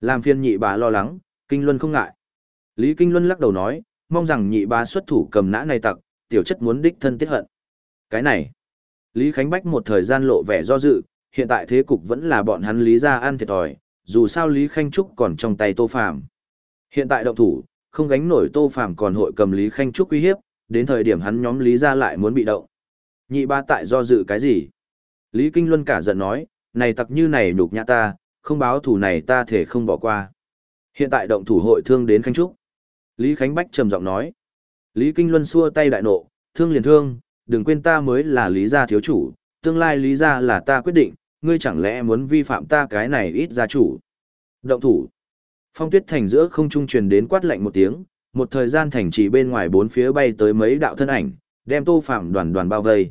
Làm phiên nhị bá lo lắng, Kinh Luân không ngại. Lý Kinh Luân lắc đầu nói, mong rằng nhị bá xuất thủ cầm nã này tặc, tiểu chất muốn đích thân tiết hận. Cái này, Lý Khánh Bách một thời gian lộ vẻ do dự, hiện tại thế cục vẫn là bọn hắn Lý ra ăn thiệt thòi, dù sao Lý Khanh Trúc còn trong tay Tô Phàm. Hiện tại động thủ, không gánh nổi Tô Phàm còn hội cầm Lý Khanh Trúc uy hiếp, đến thời điểm hắn nhóm Lý ra lại muốn bị động. Nhị ba tại do dự cái gì? Lý Kinh Luân cả giận nói, này tặc như này nhục nhã ta, không báo thủ này ta thể không bỏ qua. Hiện tại động thủ hội thương đến Khanh Trúc. Lý Khánh Bách trầm giọng nói. Lý Kinh Luân xua tay đại nộ, thương liền thương, đừng quên ta mới là Lý gia thiếu chủ, tương lai Lý gia là ta quyết định, ngươi chẳng lẽ muốn vi phạm ta cái này ít gia chủ. Động thủ. Phong tuyết thành giữa không trung truyền đến quát lạnh một tiếng, một thời gian thành trì bên ngoài bốn phía bay tới mấy đạo thân ảnh, đem tô phạm đoàn đoàn bao vây.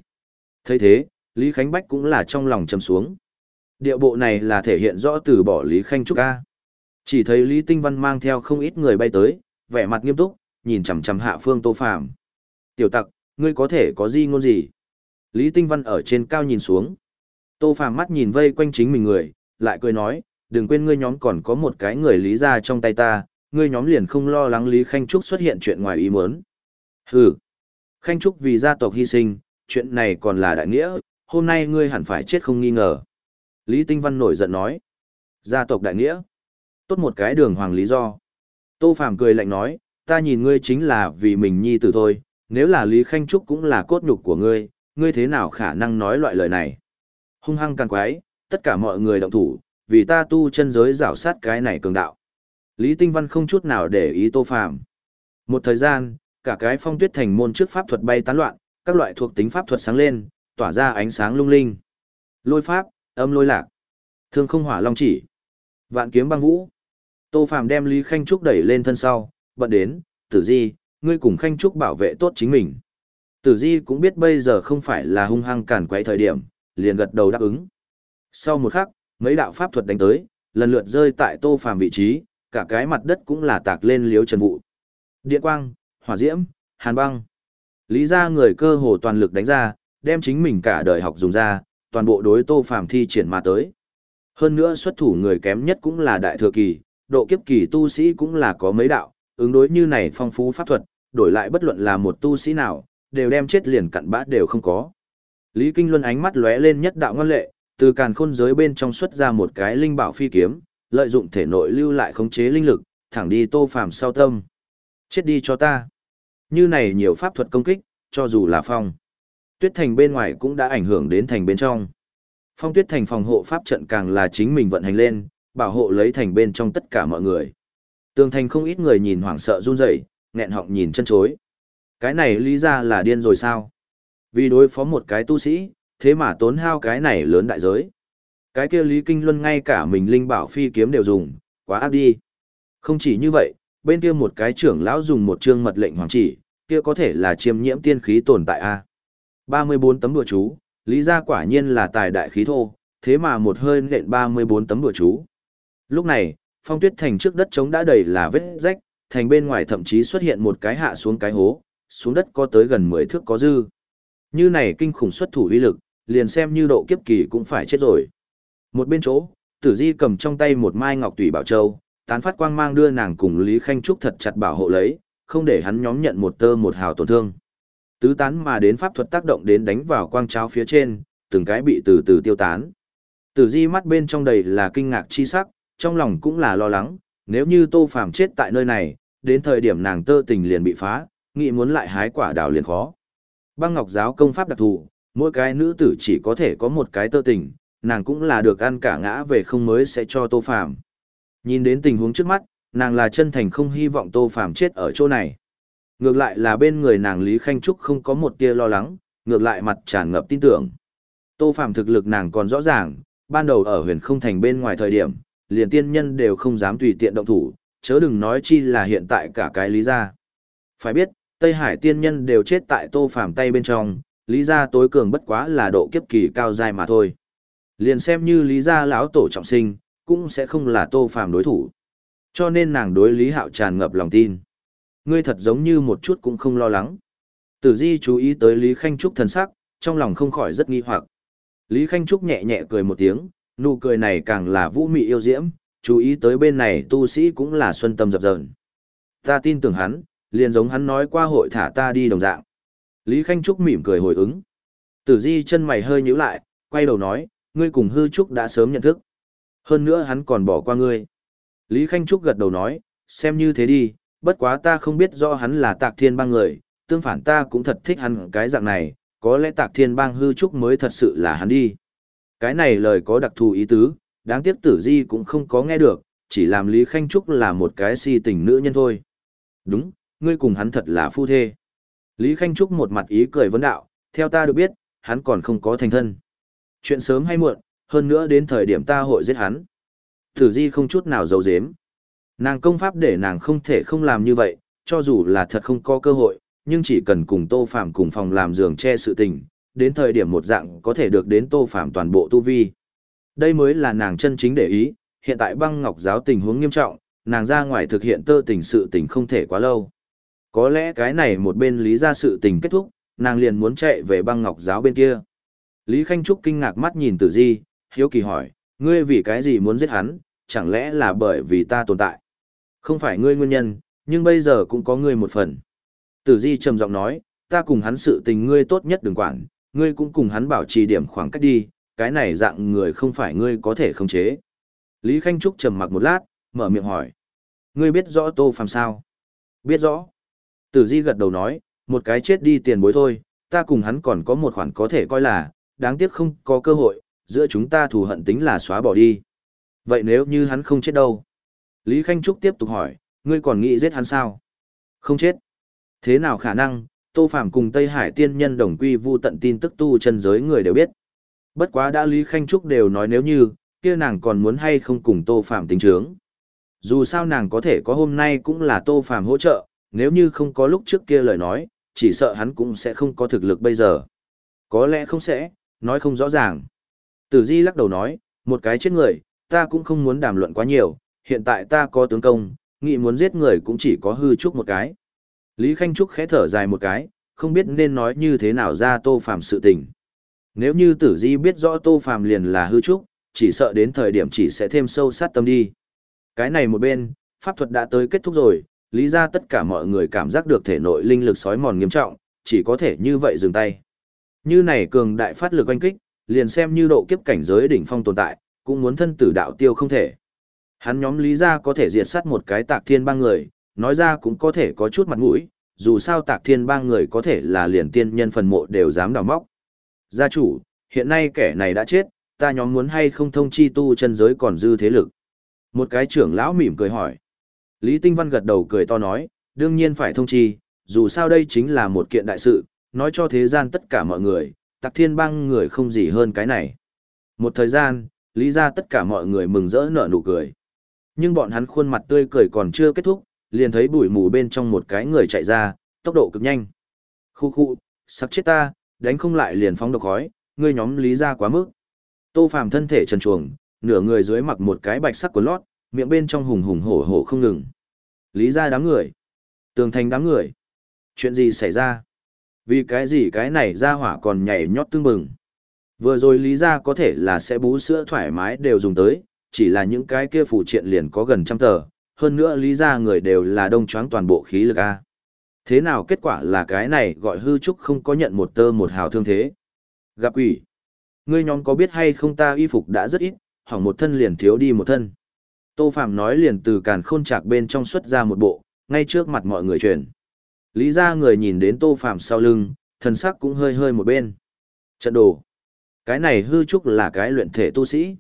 thấy thế, Lý Khánh Bách cũng là trong lòng trầm xuống. Điệu bộ này là thể hiện rõ từ bỏ Lý Khanh Trúc A. Chỉ thấy Lý Tinh Văn mang theo không ít người bay tới, vẻ mặt nghiêm túc, nhìn chằm chằm hạ phương tô phạm. Tiểu tặc, ngươi có thể có gì ngôn gì? Lý Tinh Văn ở trên cao nhìn xuống. Tô Phàm mắt nhìn vây quanh chính mình người, lại cười nói, đừng quên ngươi nhóm còn có một cái người lý ra trong tay ta, ngươi nhóm liền không lo lắng Lý Khanh Trúc xuất hiện chuyện ngoài ý muốn. Hừ, Khanh Trúc vì gia tộc hy sinh, chuyện này còn là đại nghĩa, hôm nay ngươi hẳn phải chết không nghi ngờ. Lý Tinh Văn nổi giận nói, gia tộc đại nghĩa, tốt một cái đường hoàng lý do. Tô Phàm cười lạnh nói, ta nhìn ngươi chính là vì mình nhi tử thôi, nếu là Lý Khanh Trúc cũng là cốt nhục của ngươi, ngươi thế nào khả năng nói loại lời này. Hung hăng càng quái, tất cả mọi người động thủ, vì ta tu chân giới rảo sát cái này cường đạo. Lý Tinh Văn không chút nào để ý Tô Phàm. Một thời gian, cả cái phong tuyết thành môn trước pháp thuật bay tán loạn, các loại thuộc tính pháp thuật sáng lên, tỏa ra ánh sáng lung linh. Lôi pháp, âm lôi lạc, thương không hỏa long chỉ, vạn kiếm băng vũ. Tô Phàm đem Lý Khanh Trúc đẩy lên thân sau, bận đến, tử di, ngươi cùng Khanh Trúc bảo vệ tốt chính mình. Tử di cũng biết bây giờ không phải là hung hăng cản quấy thời điểm, liền gật đầu đáp ứng. Sau một khắc, mấy đạo pháp thuật đánh tới, lần lượt rơi tại Tô Phàm vị trí, cả cái mặt đất cũng là tạc lên liếu trần vụ. Điện quang, hỏa diễm, hàn băng. Lý ra người cơ hồ toàn lực đánh ra, đem chính mình cả đời học dùng ra, toàn bộ đối Tô Phàm thi triển mà tới. Hơn nữa xuất thủ người kém nhất cũng là đại thừa kỳ, độ kiếp kỳ tu sĩ cũng là có mấy đạo, ứng đối như này phong phú pháp thuật, đổi lại bất luận là một tu sĩ nào, đều đem chết liền cặn bã đều không có. Lý Kinh Luân ánh mắt lóe lên nhất đạo ngoan lệ, từ càn khôn giới bên trong xuất ra một cái linh bảo phi kiếm, lợi dụng thể nội lưu lại khống chế linh lực, thẳng đi Tô Phàm sau tâm. Chết đi cho ta. Như này nhiều pháp thuật công kích, cho dù là phong. Tuyết thành bên ngoài cũng đã ảnh hưởng đến thành bên trong. Phong tuyết thành phòng hộ pháp trận càng là chính mình vận hành lên, bảo hộ lấy thành bên trong tất cả mọi người. Tường thành không ít người nhìn hoảng sợ run rẩy, nghẹn họng nhìn chân chối. Cái này lý ra là điên rồi sao? Vì đối phó một cái tu sĩ, thế mà tốn hao cái này lớn đại giới. Cái kia Lý Kinh Luân ngay cả mình linh bảo phi kiếm đều dùng, quá ác đi. Không chỉ như vậy, bên kia một cái trưởng lão dùng một chương mật lệnh hoàng chỉ, kia có thể là chiêm nhiễm tiên khí tồn tại a. 34 tấm đùa chú, lý ra quả nhiên là tài đại khí thô, thế mà một hơi nện 34 tấm đùa chú. Lúc này, phong tuyết thành trước đất trống đã đầy là vết rách, thành bên ngoài thậm chí xuất hiện một cái hạ xuống cái hố, xuống đất có tới gần 10 thước có dư. Như này kinh khủng xuất thủ uy lực, liền xem như độ kiếp kỳ cũng phải chết rồi. Một bên chỗ, Tử Di cầm trong tay một mai ngọc tùy bảo châu, tán phát quang mang đưa nàng cùng Lý Khanh Trúc thật chặt bảo hộ lấy, không để hắn nhóm nhận một tơ một hào tổn thương. Tứ tán mà đến pháp thuật tác động đến đánh vào quang cháo phía trên, từng cái bị từ từ tiêu tán. Tử Di mắt bên trong đầy là kinh ngạc chi sắc, trong lòng cũng là lo lắng, nếu như Tô Phàm chết tại nơi này, đến thời điểm nàng tơ tình liền bị phá, nghĩ muốn lại hái quả đào liền khó. Băng Ngọc giáo công pháp đặc thù, mỗi cái nữ tử chỉ có thể có một cái tơ tình, nàng cũng là được ăn cả ngã về không mới sẽ cho Tô Phàm. Nhìn đến tình huống trước mắt, nàng là chân thành không hy vọng Tô Phàm chết ở chỗ này. Ngược lại là bên người nàng Lý Khanh Trúc không có một tia lo lắng, ngược lại mặt tràn ngập tin tưởng. Tô Phạm thực lực nàng còn rõ ràng, ban đầu ở huyền không thành bên ngoài thời điểm, liền tiên nhân đều không dám tùy tiện động thủ, chớ đừng nói chi là hiện tại cả cái lý gia. Phải biết, Tây Hải tiên nhân đều chết tại Tô Phàm tay bên trong, lý gia tối cường bất quá là độ kiếp kỳ cao dài mà thôi. Liền xem như lý gia lão tổ trọng sinh, cũng sẽ không là Tô Phàm đối thủ. Cho nên nàng đối Lý Hạo tràn ngập lòng tin. Ngươi thật giống như một chút cũng không lo lắng. Tử Di chú ý tới Lý Khanh Trúc thần sắc, trong lòng không khỏi rất nghi hoặc. Lý Khanh Trúc nhẹ nhẹ cười một tiếng, nụ cười này càng là vũ mị yêu diễm, chú ý tới bên này tu sĩ cũng là xuân tâm dập dờn. Ta tin tưởng hắn, liền giống hắn nói qua hội thả ta đi đồng dạng. Lý Khanh Trúc mỉm cười hồi ứng. Tử Di chân mày hơi nhíu lại, quay đầu nói, ngươi cùng hư trúc đã sớm nhận thức. Hơn nữa hắn còn bỏ qua ngươi. Lý Khanh Trúc gật đầu nói, xem như thế đi, bất quá ta không biết rõ hắn là tạc thiên bang người, tương phản ta cũng thật thích hắn cái dạng này, có lẽ tạc thiên bang hư trúc mới thật sự là hắn đi. Cái này lời có đặc thù ý tứ, đáng tiếc tử di cũng không có nghe được, chỉ làm Lý Khanh Trúc là một cái si tình nữ nhân thôi. Đúng, ngươi cùng hắn thật là phu thê. Lý Khanh Trúc một mặt ý cười vấn đạo, theo ta được biết, hắn còn không có thành thân. Chuyện sớm hay muộn, hơn nữa đến thời điểm ta hội giết hắn. Tử di không chút nào giấu giếm. Nàng công pháp để nàng không thể không làm như vậy, cho dù là thật không có cơ hội, nhưng chỉ cần cùng Tô Phạm cùng phòng làm giường che sự tình, đến thời điểm một dạng có thể được đến Tô Phạm toàn bộ tu vi. Đây mới là nàng chân chính để ý, hiện tại băng ngọc giáo tình huống nghiêm trọng, nàng ra ngoài thực hiện tơ tình sự tình không thể quá lâu. Có lẽ cái này một bên lý ra sự tình kết thúc, nàng liền muốn chạy về băng ngọc giáo bên kia. Lý Khanh Trúc kinh ngạc mắt nhìn tử di, hiếu kỳ hỏi, ngươi vì cái gì muốn giết hắn, chẳng lẽ là bởi vì ta tồn tại? Không phải ngươi nguyên nhân, nhưng bây giờ cũng có ngươi một phần. Tử Di trầm giọng nói, ta cùng hắn sự tình ngươi tốt nhất đừng quản, ngươi cũng cùng hắn bảo trì điểm khoảng cách đi, cái này dạng người không phải ngươi có thể khống chế. Lý Khanh Trúc trầm mặc một lát, mở miệng hỏi. Ngươi biết rõ Tô Phàm sao? Biết rõ. Tử Di gật đầu nói, một cái chết đi tiền bối thôi, ta cùng hắn còn có một khoản có thể coi là, đáng tiếc không có cơ hội, giữa chúng ta thù hận tính là xóa bỏ đi. Vậy nếu như hắn không chết đâu? Lý Khanh Trúc tiếp tục hỏi, ngươi còn nghĩ giết hắn sao? Không chết. Thế nào khả năng, Tô Phạm cùng Tây Hải tiên nhân đồng quy vu tận tin tức tu chân giới người đều biết. Bất quá đã Lý Khanh Trúc đều nói nếu như, kia nàng còn muốn hay không cùng Tô Phạm tính trướng. Dù sao nàng có thể có hôm nay cũng là Tô Phạm hỗ trợ, nếu như không có lúc trước kia lời nói, chỉ sợ hắn cũng sẽ không có thực lực bây giờ. Có lẽ không sẽ, nói không rõ ràng. Tử Di lắc đầu nói, một cái chết người, ta cũng không muốn đàm luận quá nhiều, hiện tại ta có tướng công, nghĩ muốn giết người cũng chỉ có hư trúc một cái. Lý Khanh Trúc khẽ thở dài một cái, không biết nên nói như thế nào ra Tô Phàm sự tình. Nếu như Tử Di biết rõ Tô Phàm liền là hư trúc, chỉ sợ đến thời điểm chỉ sẽ thêm sâu sát tâm đi. Cái này một bên, pháp thuật đã tới kết thúc rồi, lý ra tất cả mọi người cảm giác được thể nội linh lực sói mòn nghiêm trọng, chỉ có thể như vậy dừng tay. Như này cường đại phát lực oanh kích, liền xem như độ kiếp cảnh giới đỉnh phong tồn tại, cũng muốn thân tử đạo tiêu không thể. Hắn nhóm lý ra có thể diệt sát một cái tạc thiên ba người, nói ra cũng có thể có chút mặt mũi, dù sao tạc thiên ba người có thể là liền tiên nhân phần mộ đều dám đào móc. Gia chủ, hiện nay kẻ này đã chết, ta nhóm muốn hay không thông chi tu chân giới còn dư thế lực. Một cái trưởng lão mỉm cười hỏi. Lý Tinh Văn gật đầu cười to nói, đương nhiên phải thông chi, dù sao đây chính là một kiện đại sự, nói cho thế gian tất cả mọi người, tạc thiên bang người không gì hơn cái này. Một thời gian, lý ra tất cả mọi người mừng rỡ nở nụ cười. Nhưng bọn hắn khuôn mặt tươi cười còn chưa kết thúc, liền thấy bụi mù bên trong một cái người chạy ra, tốc độ cực nhanh. Khu khu, sắc chết ta, đánh không lại liền phóng độc khói, ngươi nhóm lý ra quá mức. Tô Phàm thân thể trần truồng, nửa người dưới mặc một cái bạch sắc quần lót, miệng bên trong hùng hùng hổ hổ không ngừng. Lý ra đám người. Tường thành đám người. Chuyện gì xảy ra? Vì cái gì cái này ra hỏa còn nhảy nhót tương bừng. Vừa rồi lý ra có thể là sẽ bú sữa thoải mái đều dùng tới, chỉ là những cái kia phụ triện liền có gần trăm tờ, hơn nữa lý ra người đều là đông choáng toàn bộ khí lực A. Thế nào kết quả là cái này gọi hư trúc không có nhận một tơ một hào thương thế. Gặp quỷ. Ngươi nhóm có biết hay không ta y phục đã rất ít, hỏng một thân liền thiếu đi một thân. Tô Phạm nói liền từ càn khôn chạc bên trong xuất ra một bộ, ngay trước mặt mọi người truyền. Lý ra người nhìn đến Tô Phạm sau lưng, thần sắc cũng hơi hơi một bên. Trận đồ. Cái này hư trúc là cái luyện thể tu sĩ.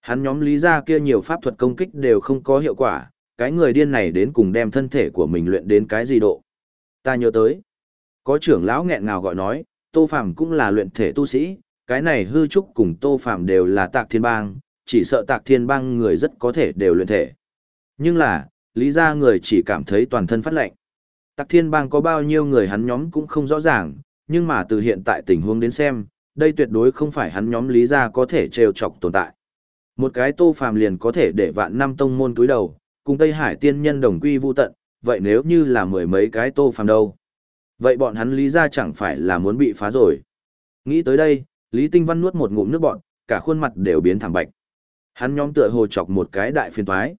Hắn nhóm lý ra kia nhiều pháp thuật công kích đều không có hiệu quả, cái người điên này đến cùng đem thân thể của mình luyện đến cái gì độ. Ta nhớ tới. Có trưởng lão nghẹn ngào gọi nói, Tô Phàm cũng là luyện thể tu sĩ, cái này hư trúc cùng Tô Phàm đều là tạc thiên bang, chỉ sợ tạc thiên bang người rất có thể đều luyện thể. Nhưng là, lý ra người chỉ cảm thấy toàn thân phát lạnh. Tạc thiên bang có bao nhiêu người hắn nhóm cũng không rõ ràng, nhưng mà từ hiện tại tình huống đến xem, đây tuyệt đối không phải hắn nhóm lý ra có thể trêu chọc tồn tại. Một cái tô phàm liền có thể để vạn năm tông môn túi đầu, cùng Tây Hải tiên nhân đồng quy vu tận, vậy nếu như là mười mấy cái tô phàm đâu? Vậy bọn hắn lý ra chẳng phải là muốn bị phá rồi. Nghĩ tới đây, Lý Tinh Văn nuốt một ngụm nước bọn, cả khuôn mặt đều biến thẳng bạch. Hắn nhóm tựa hồ chọc một cái đại phiền toái.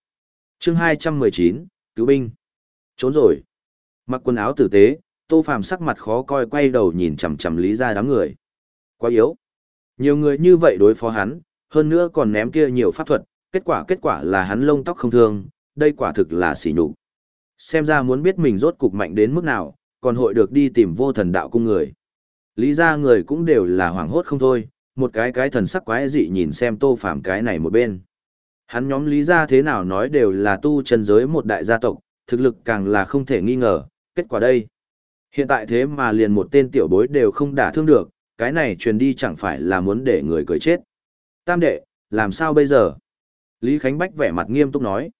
Chương 219, cứu binh. Trốn rồi. Mặc quần áo tử tế, Tô Phàm sắc mặt khó coi quay đầu nhìn chằm chằm Lý gia đám người. Quá yếu. Nhiều người như vậy đối phó hắn, hơn nữa còn ném kia nhiều pháp thuật, kết quả kết quả là hắn lông tóc không thương, đây quả thực là xỉ nhục. Xem ra muốn biết mình rốt cục mạnh đến mức nào, còn hội được đi tìm vô thần đạo cung người. Lý gia người cũng đều là hoảng hốt không thôi, một cái cái thần sắc quái dị nhìn xem tô phạm cái này một bên. Hắn nhóm lý gia thế nào nói đều là tu chân giới một đại gia tộc, thực lực càng là không thể nghi ngờ, kết quả đây. Hiện tại thế mà liền một tên tiểu bối đều không đả thương được, cái này truyền đi chẳng phải là muốn để người cười chết. Tam đệ, làm sao bây giờ? Lý Khánh Bách vẻ mặt nghiêm túc nói.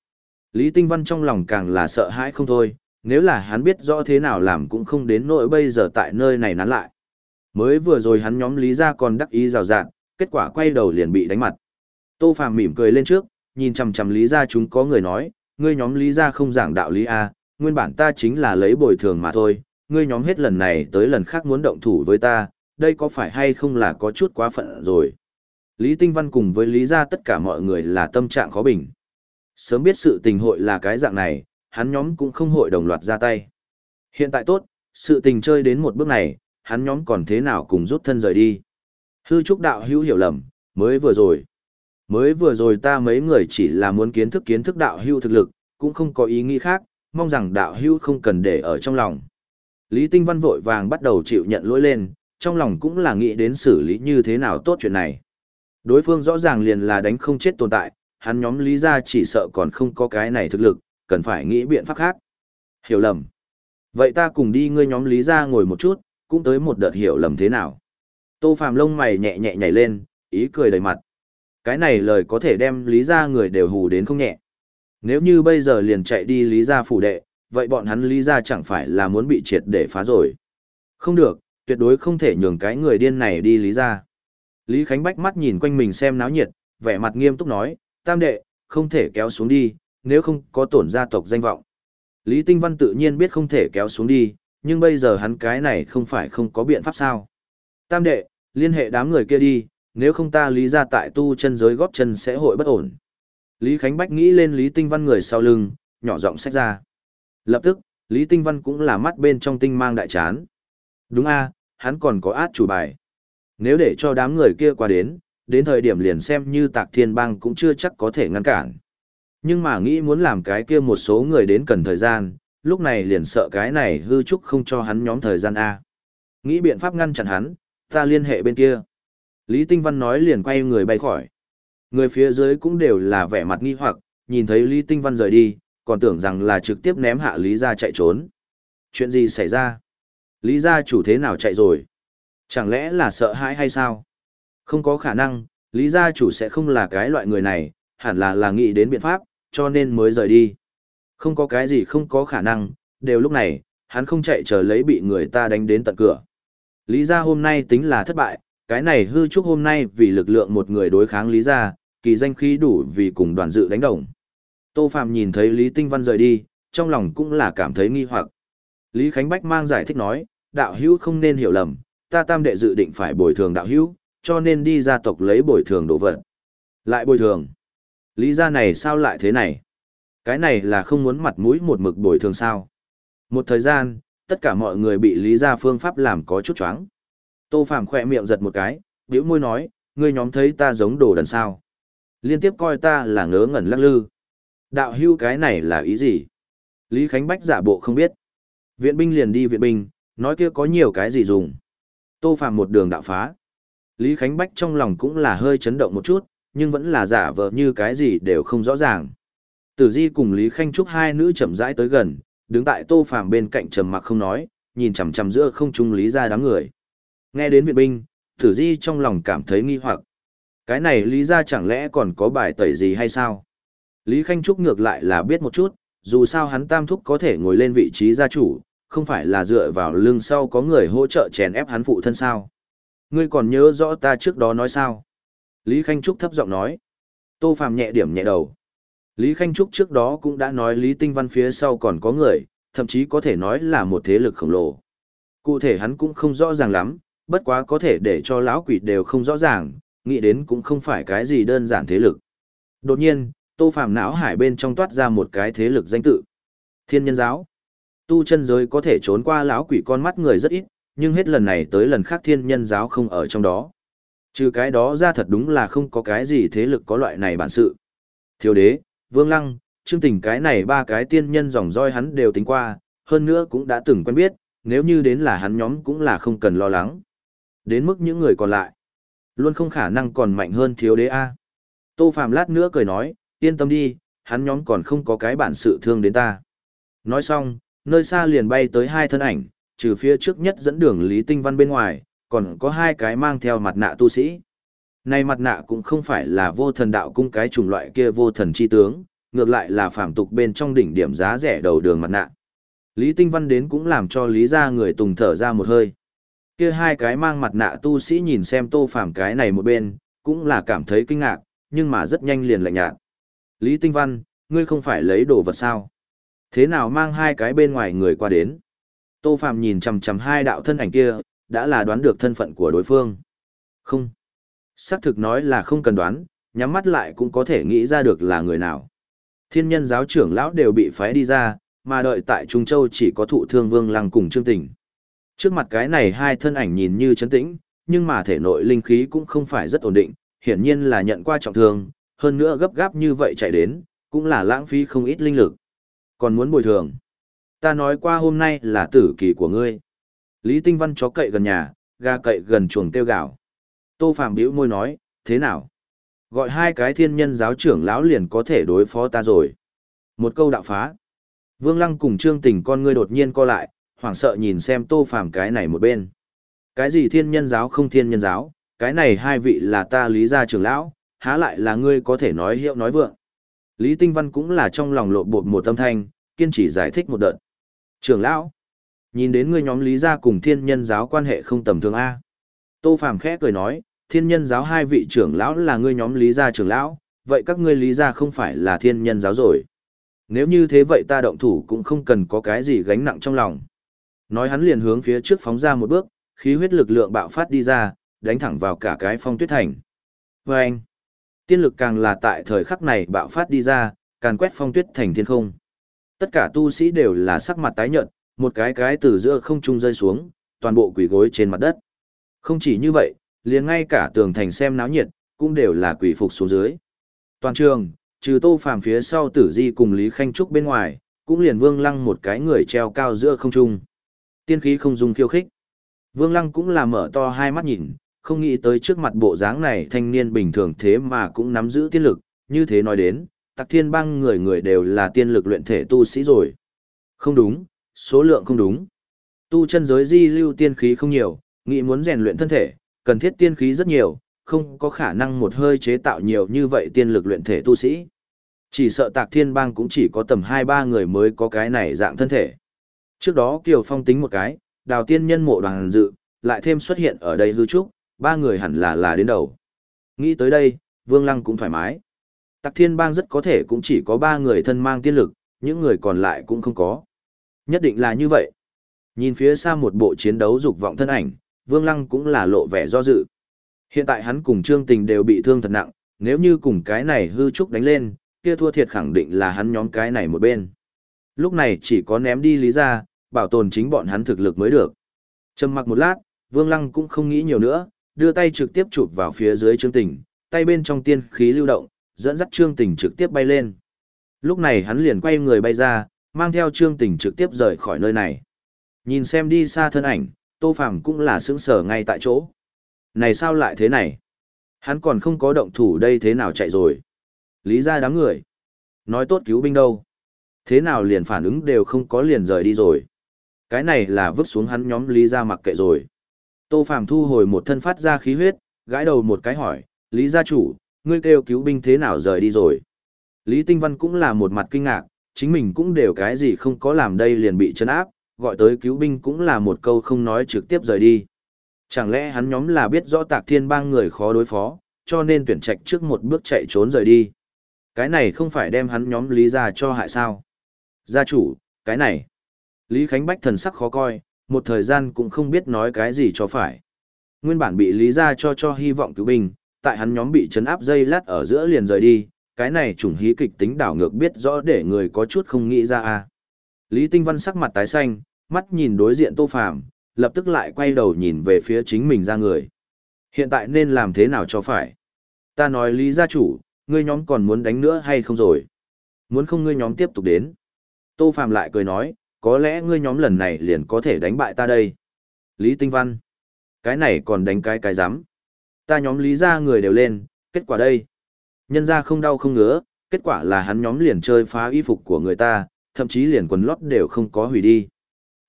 Lý Tinh Văn trong lòng càng là sợ hãi không thôi, nếu là hắn biết rõ thế nào làm cũng không đến nỗi bây giờ tại nơi này nán lại. Mới vừa rồi hắn nhóm Lý ra còn đắc ý rào rạt, kết quả quay đầu liền bị đánh mặt. Tô Phàm mỉm cười lên trước, nhìn chằm chằm Lý ra chúng có người nói, ngươi nhóm Lý ra không giảng đạo Lý A, nguyên bản ta chính là lấy bồi thường mà thôi, ngươi nhóm hết lần này tới lần khác muốn động thủ với ta, đây có phải hay không là có chút quá phận rồi. Lý Tinh Văn cùng với Lý gia tất cả mọi người là tâm trạng khó bình. Sớm biết sự tình hội là cái dạng này, hắn nhóm cũng không hội đồng loạt ra tay. Hiện tại tốt, sự tình chơi đến một bước này, hắn nhóm còn thế nào cùng rút thân rời đi. Hư trúc đạo hữu hiểu lầm, mới vừa rồi. Mới vừa rồi ta mấy người chỉ là muốn kiến thức kiến thức đạo hữu thực lực, cũng không có ý nghĩ khác, mong rằng đạo hữu không cần để ở trong lòng. Lý Tinh Văn vội vàng bắt đầu chịu nhận lỗi lên, trong lòng cũng là nghĩ đến xử lý như thế nào tốt chuyện này. Đối phương rõ ràng liền là đánh không chết tồn tại, hắn nhóm lý ra chỉ sợ còn không có cái này thực lực, cần phải nghĩ biện pháp khác. Hiểu lầm. Vậy ta cùng đi ngươi nhóm lý ra ngồi một chút, cũng tới một đợt hiểu lầm thế nào. Tô Phạm lông mày nhẹ nhẹ nhảy lên, ý cười đầy mặt. Cái này lời có thể đem lý ra người đều hù đến không nhẹ. Nếu như bây giờ liền chạy đi lý ra phủ đệ, vậy bọn hắn lý ra chẳng phải là muốn bị triệt để phá rồi. Không được, tuyệt đối không thể nhường cái người điên này đi lý ra. Lý Khánh Bách mắt nhìn quanh mình xem náo nhiệt, vẻ mặt nghiêm túc nói, tam đệ, không thể kéo xuống đi, nếu không có tổn gia tộc danh vọng. Lý Tinh Văn tự nhiên biết không thể kéo xuống đi, nhưng bây giờ hắn cái này không phải không có biện pháp sao. Tam đệ, liên hệ đám người kia đi, nếu không ta lý ra tại tu chân giới góp chân sẽ hội bất ổn. Lý Khánh Bách nghĩ lên Lý Tinh Văn người sau lưng, nhỏ giọng sách ra. Lập tức, Lý Tinh Văn cũng là mắt bên trong tinh mang đại chán. Đúng a, hắn còn có át chủ bài. Nếu để cho đám người kia qua đến, đến thời điểm liền xem như tạc thiên bang cũng chưa chắc có thể ngăn cản. Nhưng mà nghĩ muốn làm cái kia một số người đến cần thời gian, lúc này liền sợ cái này hư trúc không cho hắn nhóm thời gian A. Nghĩ biện pháp ngăn chặn hắn, ta liên hệ bên kia. Lý Tinh Văn nói liền quay người bay khỏi. Người phía dưới cũng đều là vẻ mặt nghi hoặc, nhìn thấy Lý Tinh Văn rời đi, còn tưởng rằng là trực tiếp ném hạ Lý ra chạy trốn. Chuyện gì xảy ra? Lý gia chủ thế nào chạy rồi? Chẳng lẽ là sợ hãi hay sao? Không có khả năng, Lý gia chủ sẽ không là cái loại người này, hẳn là là nghĩ đến biện pháp, cho nên mới rời đi. Không có cái gì không có khả năng, đều lúc này, hắn không chạy chờ lấy bị người ta đánh đến tận cửa. Lý gia hôm nay tính là thất bại, cái này hư trúc hôm nay vì lực lượng một người đối kháng Lý gia, kỳ danh khí đủ vì cùng đoàn dự đánh đồng. Tô Phạm nhìn thấy Lý Tinh Văn rời đi, trong lòng cũng là cảm thấy nghi hoặc. Lý Khánh Bách mang giải thích nói, đạo hữu không nên hiểu lầm, ta tam đệ dự định phải bồi thường đạo hữu, cho nên đi gia tộc lấy bồi thường đồ vật. Lại bồi thường. Lý gia này sao lại thế này? Cái này là không muốn mặt mũi một mực bồi thường sao? Một thời gian, tất cả mọi người bị lý gia phương pháp làm có chút choáng. Tô Phàm khẽ miệng giật một cái, bĩu môi nói, ngươi nhóm thấy ta giống đồ đần sao? Liên tiếp coi ta là ngớ ngẩn lắc lư. Đạo hưu cái này là ý gì? Lý Khánh Bách giả bộ không biết. Viện binh liền đi viện binh, nói kia có nhiều cái gì dùng. Tô Phàm một đường đạo phá. Lý Khánh Bách trong lòng cũng là hơi chấn động một chút, nhưng vẫn là giả vờ như cái gì đều không rõ ràng. Tử Di cùng Lý Khanh Trúc hai nữ chậm rãi tới gần, đứng tại Tô Phàm bên cạnh trầm mặc không nói, nhìn chằm chằm giữa không trung Lý gia đám người. Nghe đến viện binh, Tử Di trong lòng cảm thấy nghi hoặc. Cái này Lý gia chẳng lẽ còn có bài tẩy gì hay sao? Lý Khanh Trúc ngược lại là biết một chút, dù sao hắn tam thúc có thể ngồi lên vị trí gia chủ, không phải là dựa vào lưng sau có người hỗ trợ chèn ép hắn phụ thân sao. Ngươi còn nhớ rõ ta trước đó nói sao? Lý Khanh Trúc thấp giọng nói. Tô Phàm nhẹ điểm nhẹ đầu. Lý Khanh Trúc trước đó cũng đã nói Lý Tinh Văn phía sau còn có người, thậm chí có thể nói là một thế lực khổng lồ. Cụ thể hắn cũng không rõ ràng lắm, bất quá có thể để cho lão quỷ đều không rõ ràng, nghĩ đến cũng không phải cái gì đơn giản thế lực. Đột nhiên, Tô Phàm não hải bên trong toát ra một cái thế lực danh tự. Thiên nhân giáo. Tu chân giới có thể trốn qua lão quỷ con mắt người rất ít, nhưng hết lần này tới lần khác thiên nhân giáo không ở trong đó. Trừ cái đó ra thật đúng là không có cái gì thế lực có loại này bản sự. Thiếu đế, Vương Lăng, Trương Tình cái này ba cái tiên nhân dòng roi hắn đều tính qua, hơn nữa cũng đã từng quen biết, nếu như đến là hắn nhóm cũng là không cần lo lắng. Đến mức những người còn lại, luôn không khả năng còn mạnh hơn thiếu đế A. Tô Phạm lát nữa cười nói, yên tâm đi, hắn nhóm còn không có cái bản sự thương đến ta. Nói xong, nơi xa liền bay tới hai thân ảnh, trừ phía trước nhất dẫn đường Lý Tinh Văn bên ngoài, còn có hai cái mang theo mặt nạ tu sĩ. Này mặt nạ cũng không phải là vô thần đạo cung cái chủng loại kia vô thần chi tướng, ngược lại là phàm tục bên trong đỉnh điểm giá rẻ đầu đường mặt nạ. Lý Tinh Văn đến cũng làm cho Lý gia người tùng thở ra một hơi. Kia hai cái mang mặt nạ tu sĩ nhìn xem tô phàm cái này một bên, cũng là cảm thấy kinh ngạc, nhưng mà rất nhanh liền lạnh nhạt. Lý Tinh Văn, ngươi không phải lấy đồ vật sao? Thế nào mang hai cái bên ngoài người qua đến? Tô Phạm nhìn chằm chằm hai đạo thân ảnh kia, đã là đoán được thân phận của đối phương. Không. Xác thực nói là không cần đoán, nhắm mắt lại cũng có thể nghĩ ra được là người nào. Thiên nhân giáo trưởng lão đều bị phái đi ra, mà đợi tại Trung Châu chỉ có thụ thương vương lăng cùng Trương Tình. Trước mặt cái này hai thân ảnh nhìn như chấn tĩnh, nhưng mà thể nội linh khí cũng không phải rất ổn định, hiển nhiên là nhận qua trọng thương, hơn nữa gấp gáp như vậy chạy đến, cũng là lãng phí không ít linh lực. Còn muốn bồi thường. Ta nói qua hôm nay là tử kỳ của ngươi. Lý Tinh Văn chó cậy gần nhà, gà cậy gần chuồng tiêu gạo. Tô Phạm bĩu môi nói, thế nào? Gọi hai cái thiên nhân giáo trưởng lão liền có thể đối phó ta rồi. Một câu đạo phá. Vương Lăng cùng Trương Tình con ngươi đột nhiên co lại, hoảng sợ nhìn xem Tô Phạm cái này một bên. Cái gì thiên nhân giáo không thiên nhân giáo, cái này hai vị là ta lý gia trưởng lão, há lại là ngươi có thể nói hiệu nói vượng. Lý Tinh Văn cũng là trong lòng lộ bột một tâm thanh, kiên trì giải thích một đợt. Trưởng lão, nhìn đến ngươi nhóm lý gia cùng thiên nhân giáo quan hệ không tầm thường A. Tô Phàm khẽ cười nói, thiên nhân giáo hai vị trưởng lão là ngươi nhóm lý gia trưởng lão, vậy các ngươi lý gia không phải là thiên nhân giáo rồi. Nếu như thế vậy ta động thủ cũng không cần có cái gì gánh nặng trong lòng. Nói hắn liền hướng phía trước phóng ra một bước, khí huyết lực lượng bạo phát đi ra, đánh thẳng vào cả cái phong tuyết thành. Vâng! anh, tiên lực càng là tại thời khắc này bạo phát đi ra, càng quét phong tuyết thành thiên không. Tất cả tu sĩ đều là sắc mặt tái nhợt, một cái cái từ giữa không trung rơi xuống, toàn bộ quỷ gối trên mặt đất. Không chỉ như vậy, liền ngay cả tường thành xem náo nhiệt, cũng đều là quỷ phục xuống dưới. Toàn trường, trừ tô phàm phía sau tử di cùng Lý Khanh Trúc bên ngoài, cũng liền vương lăng một cái người treo cao giữa không trung. Tiên khí không dùng khiêu khích. Vương lăng cũng là mở to hai mắt nhìn, không nghĩ tới trước mặt bộ dáng này thanh niên bình thường thế mà cũng nắm giữ tiên lực, như thế nói đến, tặc thiên băng người người đều là tiên lực luyện thể tu sĩ rồi. Không đúng, số lượng không đúng. Tu chân giới di lưu tiên khí không nhiều, nghĩ muốn rèn luyện thân thể, cần thiết tiên khí rất nhiều, không có khả năng một hơi chế tạo nhiều như vậy tiên lực luyện thể tu sĩ. Chỉ sợ tạc thiên bang cũng chỉ có tầm 2-3 người mới có cái này dạng thân thể. Trước đó Kiều Phong tính một cái, đào tiên nhân mộ đoàn dự, lại thêm xuất hiện ở đây hư trúc, ba người hẳn là là đến đầu. Nghĩ tới đây, Vương Lăng cũng thoải mái. tạc thiên bang rất có thể cũng chỉ có ba người thân mang tiên lực, những người còn lại cũng không có. Nhất định là như vậy. Nhìn phía xa một bộ chiến đấu dục vọng thân ảnh, Vương Lăng cũng là lộ vẻ do dự. Hiện tại hắn cùng Trương Tình đều bị thương thật nặng, nếu như cùng cái này hư trúc đánh lên, kia thua thiệt khẳng định là hắn nhóm cái này một bên. Lúc này chỉ có ném đi lý ra, bảo tồn chính bọn hắn thực lực mới được. Trầm mặc một lát, Vương Lăng cũng không nghĩ nhiều nữa, đưa tay trực tiếp chụp vào phía dưới Trương Tình, tay bên trong tiên khí lưu động, dẫn dắt Trương Tình trực tiếp bay lên. Lúc này hắn liền quay người bay ra, mang theo Trương Tình trực tiếp rời khỏi nơi này. Nhìn xem đi xa thân ảnh, Tô Phàm cũng là sững sờ ngay tại chỗ. Này sao lại thế này? Hắn còn không có động thủ đây thế nào chạy rồi? Lý ra đám người. Nói tốt cứu binh đâu? Thế nào liền phản ứng đều không có liền rời đi rồi? Cái này là vứt xuống hắn nhóm Lý ra mặc kệ rồi. Tô Phàm thu hồi một thân phát ra khí huyết, gãi đầu một cái hỏi, Lý gia chủ, ngươi kêu cứu binh thế nào rời đi rồi? Lý Tinh Văn cũng là một mặt kinh ngạc, chính mình cũng đều cái gì không có làm đây liền bị chấn áp, gọi tới cứu binh cũng là một câu không nói trực tiếp rời đi. Chẳng lẽ hắn nhóm là biết rõ tạc thiên bang người khó đối phó, cho nên tuyển trạch trước một bước chạy trốn rời đi. Cái này không phải đem hắn nhóm Lý ra cho hại sao? Gia chủ, cái này. Lý Khánh Bách thần sắc khó coi, một thời gian cũng không biết nói cái gì cho phải. Nguyên bản bị lý ra cho cho hy vọng cứu binh, tại hắn nhóm bị chấn áp dây lát ở giữa liền rời đi, cái này trùng hí kịch tính đảo ngược biết rõ để người có chút không nghĩ ra à. Lý Tinh Văn sắc mặt tái xanh, mắt nhìn đối diện Tô Phàm, lập tức lại quay đầu nhìn về phía chính mình ra người. Hiện tại nên làm thế nào cho phải? Ta nói Lý gia chủ, ngươi nhóm còn muốn đánh nữa hay không rồi? Muốn không ngươi nhóm tiếp tục đến? Tô Phàm lại cười nói, có lẽ ngươi nhóm lần này liền có thể đánh bại ta đây. Lý Tinh Văn, cái này còn đánh cái cái dám. Ta nhóm Lý gia người đều lên, kết quả đây. Nhân ra không đau không ngứa, kết quả là hắn nhóm liền chơi phá y phục của người ta, thậm chí liền quần lót đều không có hủy đi.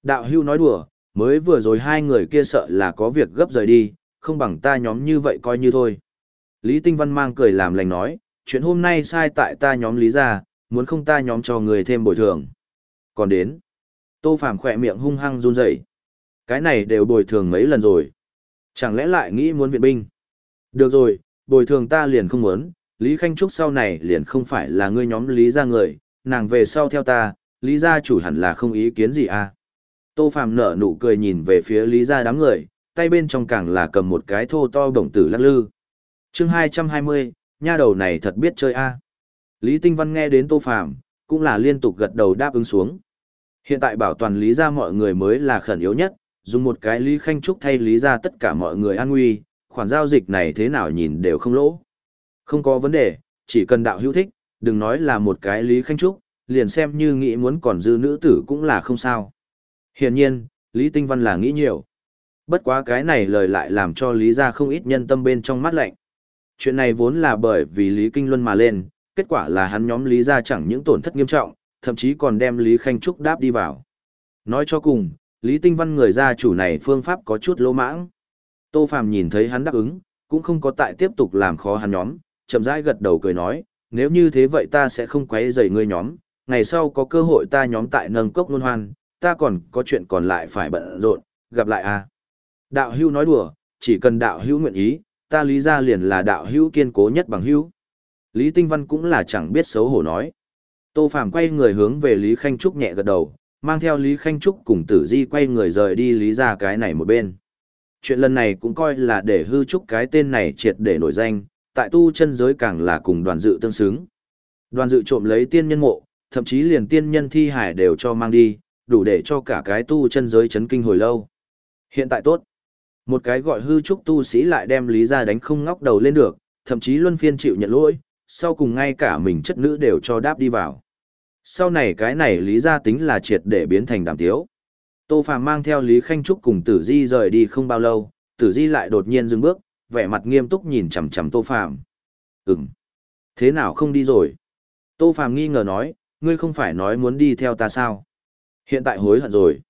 Đạo hưu nói đùa, mới vừa rồi hai người kia sợ là có việc gấp rời đi, không bằng ta nhóm như vậy coi như thôi. Lý Tinh Văn mang cười làm lành nói, chuyện hôm nay sai tại ta nhóm Lý ra, muốn không ta nhóm cho người thêm bồi thường. Còn đến, Tô Phàm khỏe miệng hung hăng run rẩy. Cái này đều bồi thường mấy lần rồi. Chẳng lẽ lại nghĩ muốn viện binh? Được rồi, bồi thường ta liền không muốn, Lý Khanh Trúc sau này liền không phải là ngươi nhóm Lý Gia người, nàng về sau theo ta, Lý gia chủ hẳn là không ý kiến gì à. Tô Phàm nở nụ cười nhìn về phía Lý gia đám người, tay bên trong càng là cầm một cái thô to bổng tử lắc lư. chương 220, nha đầu này thật biết chơi a Lý Tinh Văn nghe đến Tô Phàm cũng là liên tục gật đầu đáp ứng xuống. Hiện tại bảo toàn Lý gia mọi người mới là khẩn yếu nhất, dùng một cái Lý Khanh Trúc thay Lý gia tất cả mọi người an nguy, khoản giao dịch này thế nào nhìn đều không lỗ. Không có vấn đề, chỉ cần đạo hữu thích, đừng nói là một cái Lý Khanh Trúc, liền xem như nghĩ muốn còn dư nữ tử cũng là không sao. Hiển nhiên, Lý Tinh Văn là nghĩ nhiều. Bất quá cái này lời lại làm cho Lý gia không ít nhân tâm bên trong mắt lạnh. Chuyện này vốn là bởi vì Lý Kinh Luân mà lên, kết quả là hắn nhóm Lý gia chẳng những tổn thất nghiêm trọng, thậm chí còn đem Lý Khanh Trúc đáp đi vào. Nói cho cùng, Lý Tinh Văn người gia chủ này phương pháp có chút lỗ mãng. Tô Phàm nhìn thấy hắn đáp ứng, cũng không có tại tiếp tục làm khó hắn nhóm, chậm rãi gật đầu cười nói, nếu như thế vậy ta sẽ không quấy rầy ngươi nhóm, ngày sau có cơ hội ta nhóm tại nâng cốc luân hoan, ta còn có chuyện còn lại phải bận rộn, gặp lại a. À. Đạo hữu nói đùa, chỉ cần đạo hữu nguyện ý, ta lý ra liền là đạo hữu kiên cố nhất bằng hữu. Lý Tinh Văn cũng là chẳng biết xấu hổ nói. Tô Phàm quay người hướng về Lý Khanh Trúc nhẹ gật đầu, mang theo Lý Khanh Trúc cùng Tử Di quay người rời đi Lý ra cái này một bên. Chuyện lần này cũng coi là để hư trúc cái tên này triệt để nổi danh, tại tu chân giới càng là cùng đoàn dự tương xứng. Đoàn dự trộm lấy tiên nhân mộ, thậm chí liền tiên nhân thi hải đều cho mang đi, đủ để cho cả cái tu chân giới chấn kinh hồi lâu. Hiện tại tốt. Một cái gọi hư trúc tu sĩ lại đem lý ra đánh không ngóc đầu lên được, thậm chí luân phiên chịu nhận lỗi, sau cùng ngay cả mình chất nữ đều cho đáp đi vào. Sau này cái này lý gia tính là triệt để biến thành đàm tiếu. Tô Phàm mang theo Lý Khanh Trúc cùng Tử Di rời đi không bao lâu, Tử Di lại đột nhiên dừng bước, vẻ mặt nghiêm túc nhìn chằm chằm Tô Phàm. "Ừm, thế nào không đi rồi?" Tô Phàm nghi ngờ nói, "Ngươi không phải nói muốn đi theo ta sao? Hiện tại hối hận rồi."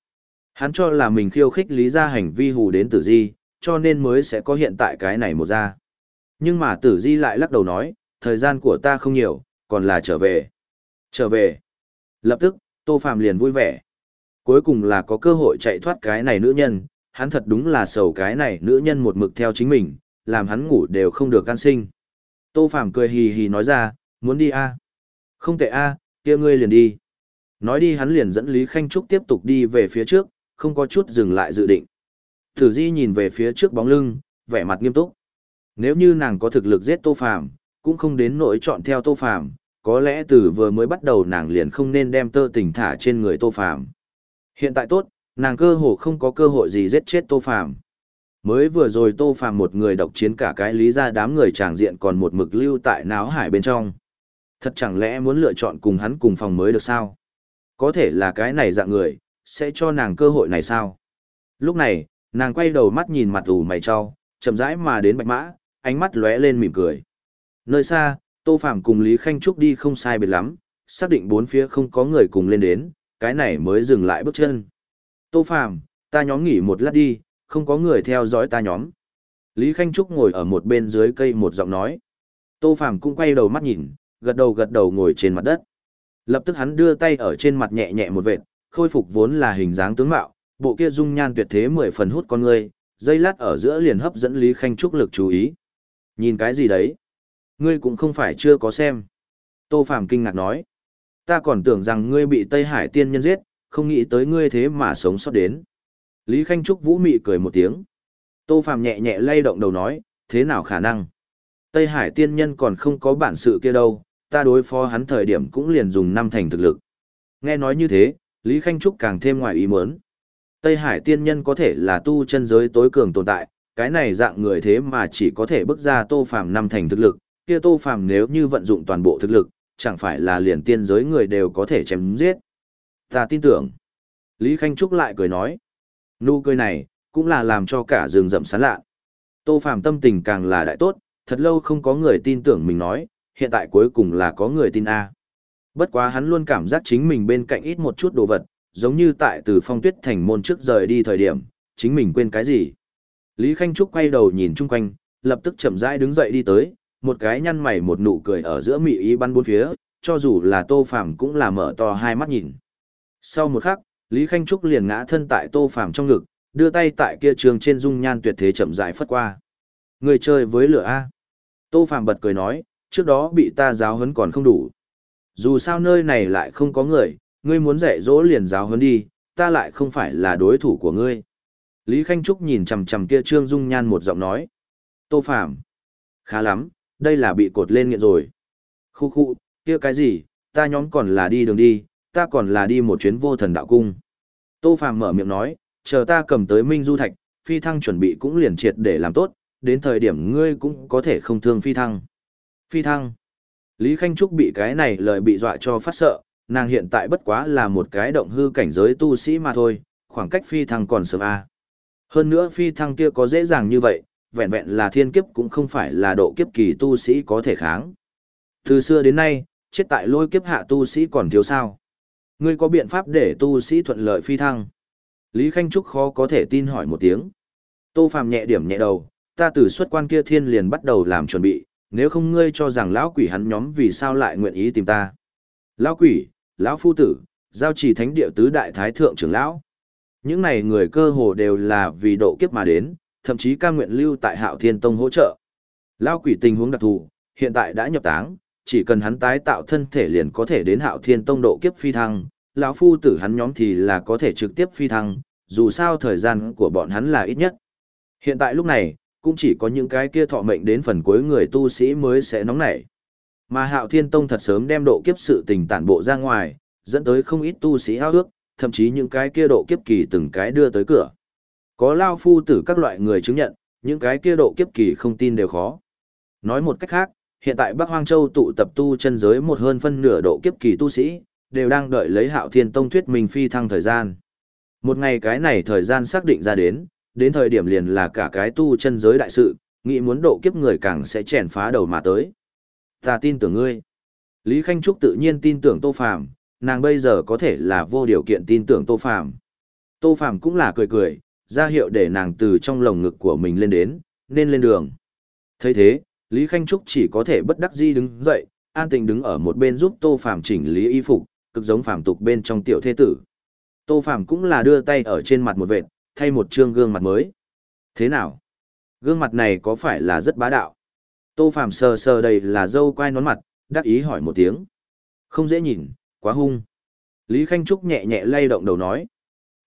Hắn cho là mình khiêu khích lý gia hành vi hù đến tử di, cho nên mới sẽ có hiện tại cái này một ra. Nhưng mà tử di lại lắc đầu nói, thời gian của ta không nhiều, còn là trở về. Trở về. Lập tức, Tô Phạm liền vui vẻ. Cuối cùng là có cơ hội chạy thoát cái này nữ nhân, hắn thật đúng là sầu cái này nữ nhân một mực theo chính mình, làm hắn ngủ đều không được can sinh. Tô Phạm cười hì hì nói ra, muốn đi a Không tệ a kia ngươi liền đi. Nói đi hắn liền dẫn Lý Khanh Trúc tiếp tục đi về phía trước, không có chút dừng lại dự định. Thử Di nhìn về phía trước bóng lưng, vẻ mặt nghiêm túc. Nếu như nàng có thực lực giết Tô Phàm, cũng không đến nỗi chọn theo Tô Phàm, có lẽ từ vừa mới bắt đầu nàng liền không nên đem tơ tình thả trên người Tô Phàm. Hiện tại tốt, nàng cơ hồ không có cơ hội gì giết chết Tô Phàm. Mới vừa rồi Tô Phàm một người độc chiến cả cái lý ra đám người tràng diện còn một mực lưu tại náo hải bên trong. Thật chẳng lẽ muốn lựa chọn cùng hắn cùng phòng mới được sao? Có thể là cái này dạng người, sẽ cho nàng cơ hội này sao? Lúc này, nàng quay đầu mắt nhìn mặt ủ mày cho, chậm rãi mà đến bạch mã, ánh mắt lóe lên mỉm cười. Nơi xa, Tô Phạm cùng Lý Khanh Trúc đi không sai biệt lắm, xác định bốn phía không có người cùng lên đến, cái này mới dừng lại bước chân. Tô Phạm, ta nhóm nghỉ một lát đi, không có người theo dõi ta nhóm. Lý Khanh Trúc ngồi ở một bên dưới cây một giọng nói. Tô Phạm cũng quay đầu mắt nhìn, gật đầu gật đầu ngồi trên mặt đất. Lập tức hắn đưa tay ở trên mặt nhẹ nhẹ một vệt, khôi phục vốn là hình dáng tướng mạo, bộ kia dung nhan tuyệt thế mười phần hút con người, dây lát ở giữa liền hấp dẫn Lý Khanh Trúc lực chú ý. Nhìn cái gì đấy? Ngươi cũng không phải chưa có xem. Tô Phàm kinh ngạc nói. Ta còn tưởng rằng ngươi bị Tây Hải tiên nhân giết, không nghĩ tới ngươi thế mà sống sót đến. Lý Khanh Trúc vũ mị cười một tiếng. Tô Phàm nhẹ nhẹ lay động đầu nói, thế nào khả năng? Tây Hải tiên nhân còn không có bản sự kia đâu, ta đối phó hắn thời điểm cũng liền dùng năm thành thực lực. Nghe nói như thế, Lý Khanh Trúc càng thêm ngoài ý muốn. Tây Hải tiên nhân có thể là tu chân giới tối cường tồn tại, cái này dạng người thế mà chỉ có thể bước ra Tô Phàm năm thành thực lực, kia Tô Phàm nếu như vận dụng toàn bộ thực lực, chẳng phải là liền tiên giới người đều có thể chém giết. Ta tin tưởng. Lý Khanh Trúc lại cười nói. Nụ cười này, cũng là làm cho cả rừng rậm sán lạ. Tô Phàm tâm tình càng là đại tốt, thật lâu không có người tin tưởng mình nói, hiện tại cuối cùng là có người tin A. Bất quá hắn luôn cảm giác chính mình bên cạnh ít một chút đồ vật, giống như tại từ phong tuyết thành môn trước rời đi thời điểm, chính mình quên cái gì. Lý Khanh Trúc quay đầu nhìn chung quanh, lập tức chậm rãi đứng dậy đi tới, một cái nhăn mày một nụ cười ở giữa mị ý bắn bốn phía, cho dù là Tô Phàm cũng là mở to hai mắt nhìn. Sau một khắc, Lý Khanh Trúc liền ngã thân tại Tô Phàm trong ngực, đưa tay tại kia trường trên dung nhan tuyệt thế chậm rãi phất qua. Người chơi với lửa A. Tô Phàm bật cười nói, trước đó bị ta giáo huấn còn không đủ. Dù sao nơi này lại không có người, ngươi muốn dạy dỗ liền giáo huấn đi, ta lại không phải là đối thủ của ngươi. Lý Khanh Trúc nhìn chằm chằm kia Trương Dung Nhan một giọng nói. Tô Phạm. Khá lắm, đây là bị cột lên nghiện rồi. Khu khu, kia cái gì, ta nhóm còn là đi đường đi, ta còn là đi một chuyến vô thần đạo cung. Tô Phàm mở miệng nói, chờ ta cầm tới Minh Du Thạch, phi thăng chuẩn bị cũng liền triệt để làm tốt, đến thời điểm ngươi cũng có thể không thương phi thăng. Phi thăng. Lý Khanh Trúc bị cái này lời bị dọa cho phát sợ, nàng hiện tại bất quá là một cái động hư cảnh giới tu sĩ mà thôi, khoảng cách phi thăng còn sớm a. À. Hơn nữa phi thăng kia có dễ dàng như vậy, vẹn vẹn là thiên kiếp cũng không phải là độ kiếp kỳ tu sĩ có thể kháng. Từ xưa đến nay, chết tại lôi kiếp hạ tu sĩ còn thiếu sao. Ngươi có biện pháp để tu sĩ thuận lợi phi thăng? Lý Khanh Trúc khó có thể tin hỏi một tiếng. Tô Phạm nhẹ điểm nhẹ đầu, ta từ xuất quan kia thiên liền bắt đầu làm chuẩn bị, nếu không ngươi cho rằng lão quỷ hắn nhóm vì sao lại nguyện ý tìm ta. Lão quỷ, lão phu tử, giao trì thánh địa tứ đại thái thượng trưởng lão. Những này người cơ hồ đều là vì độ kiếp mà đến, thậm chí ca nguyện lưu tại hạo thiên tông hỗ trợ. Lão quỷ tình huống đặc thù, hiện tại đã nhập táng, chỉ cần hắn tái tạo thân thể liền có thể đến hạo thiên tông độ kiếp phi thăng, lão phu tử hắn nhóm thì là có thể trực tiếp phi thăng, dù sao thời gian của bọn hắn là ít nhất. Hiện tại lúc này, cũng chỉ có những cái kia thọ mệnh đến phần cuối người tu sĩ mới sẽ nóng nảy. Mà Hạo Thiên Tông thật sớm đem độ kiếp sự tình tản bộ ra ngoài, dẫn tới không ít tu sĩ ao ước, thậm chí những cái kia độ kiếp kỳ từng cái đưa tới cửa. Có lao phu tử các loại người chứng nhận, những cái kia độ kiếp kỳ không tin đều khó. Nói một cách khác, hiện tại Bắc Hoang Châu tụ tập tu chân giới một hơn phân nửa độ kiếp kỳ tu sĩ, đều đang đợi lấy Hạo Thiên Tông thuyết minh phi thăng thời gian. Một ngày cái này thời gian xác định ra đến, đến thời điểm liền là cả cái tu chân giới đại sự, nghĩ muốn độ kiếp người càng sẽ chèn phá đầu mà tới. Ta tin tưởng ngươi. Lý Khanh Trúc tự nhiên tin tưởng Tô Phàm, nàng bây giờ có thể là vô điều kiện tin tưởng Tô Phàm. Tô Phàm cũng là cười cười, ra hiệu để nàng từ trong lồng ngực của mình lên đến, nên lên đường. thấy thế, Lý Khanh Trúc chỉ có thể bất đắc dĩ đứng dậy, an tình đứng ở một bên giúp Tô Phàm chỉnh lý y phục, cực giống phàm tục bên trong tiểu thế tử. Tô Phàm cũng là đưa tay ở trên mặt một vệt, thay một trương gương mặt mới. Thế nào? Gương mặt này có phải là rất bá đạo? Tô Phàm sờ sờ đầy là dâu quai nón mặt, đắc ý hỏi một tiếng. Không dễ nhìn, quá hung. Lý Khanh Trúc nhẹ nhẹ lay động đầu nói.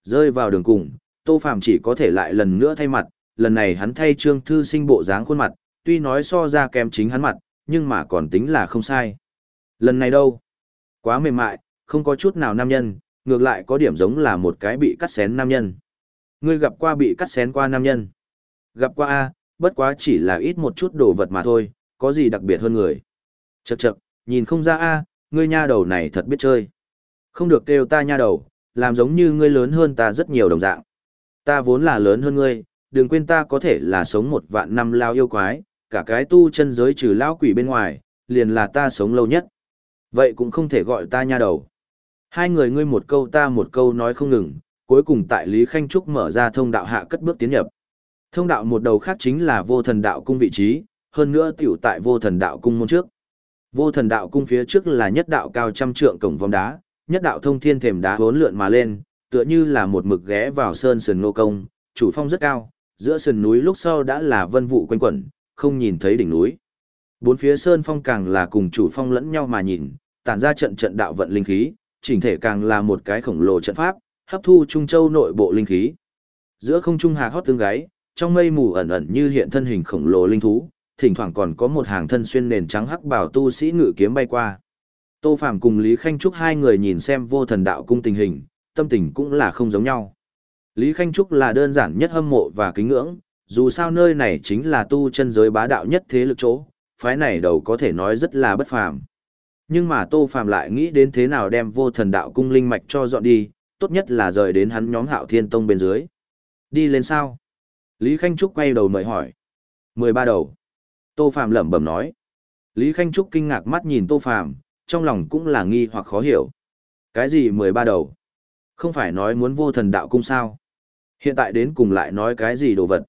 Rơi vào đường cùng, Tô Phàm chỉ có thể lại lần nữa thay mặt, lần này hắn thay Trương Thư sinh bộ dáng khuôn mặt, tuy nói so ra kém chính hắn mặt, nhưng mà còn tính là không sai. Lần này đâu? Quá mềm mại, không có chút nào nam nhân, ngược lại có điểm giống là một cái bị cắt xén nam nhân. Ngươi gặp qua bị cắt xén qua nam nhân. Gặp qua A, bất quá chỉ là ít một chút đồ vật mà thôi, có gì đặc biệt hơn người. Chậc chậc, nhìn không ra A, ngươi nha đầu này thật biết chơi. Không được kêu ta nha đầu, làm giống như ngươi lớn hơn ta rất nhiều đồng dạng. Ta vốn là lớn hơn ngươi, đừng quên ta có thể là sống một vạn năm lao yêu quái, cả cái tu chân giới trừ lao quỷ bên ngoài, liền là ta sống lâu nhất. Vậy cũng không thể gọi ta nha đầu. Hai người ngươi một câu ta một câu nói không ngừng, cuối cùng tại Lý Khanh Trúc mở ra thông đạo hạ cất bước tiến nhập. Thông đạo một đầu khác chính là vô thần đạo cung vị trí, hơn nữa tiểu tại vô thần đạo cung môn trước. Vô thần đạo cung phía trước là nhất đạo cao trăm trượng cổng vòng đá, nhất đạo thông thiên thềm đá hốn lượn mà lên, tựa như là một mực ghé vào sơn sườn nô công, chủ phong rất cao, giữa sườn núi lúc sau đã là vân vụ quanh quẩn, không nhìn thấy đỉnh núi. Bốn phía sơn phong càng là cùng chủ phong lẫn nhau mà nhìn, tản ra trận trận đạo vận linh khí, chỉnh thể càng là một cái khổng lồ trận pháp, hấp thu trung châu nội bộ linh khí. Giữa không trung hà hót tương gáy, trong mây mù ẩn ẩn như hiện thân hình khổng lồ linh thú, thỉnh thoảng còn có một hàng thân xuyên nền trắng hắc bảo tu sĩ ngự kiếm bay qua. Tô Phàm cùng Lý Khanh Trúc hai người nhìn xem vô thần đạo cung tình hình, tâm tình cũng là không giống nhau. Lý Khanh Trúc là đơn giản nhất hâm mộ và kính ngưỡng, dù sao nơi này chính là tu chân giới bá đạo nhất thế lực chỗ, phái này đầu có thể nói rất là bất phàm. Nhưng mà Tô Phàm lại nghĩ đến thế nào đem vô thần đạo cung linh mạch cho dọn đi, tốt nhất là rời đến hắn nhóm hạo thiên tông bên dưới. Đi lên sao? Lý Khanh Trúc quay đầu mời hỏi. mười ba đầu. Tô Phàm lẩm bẩm nói. Lý Khanh Trúc kinh ngạc mắt nhìn Tô Phàm trong lòng cũng là nghi hoặc khó hiểu. Cái gì mười ba đầu? Không phải nói muốn vô thần đạo cung sao? Hiện tại đến cùng lại nói cái gì đồ vật?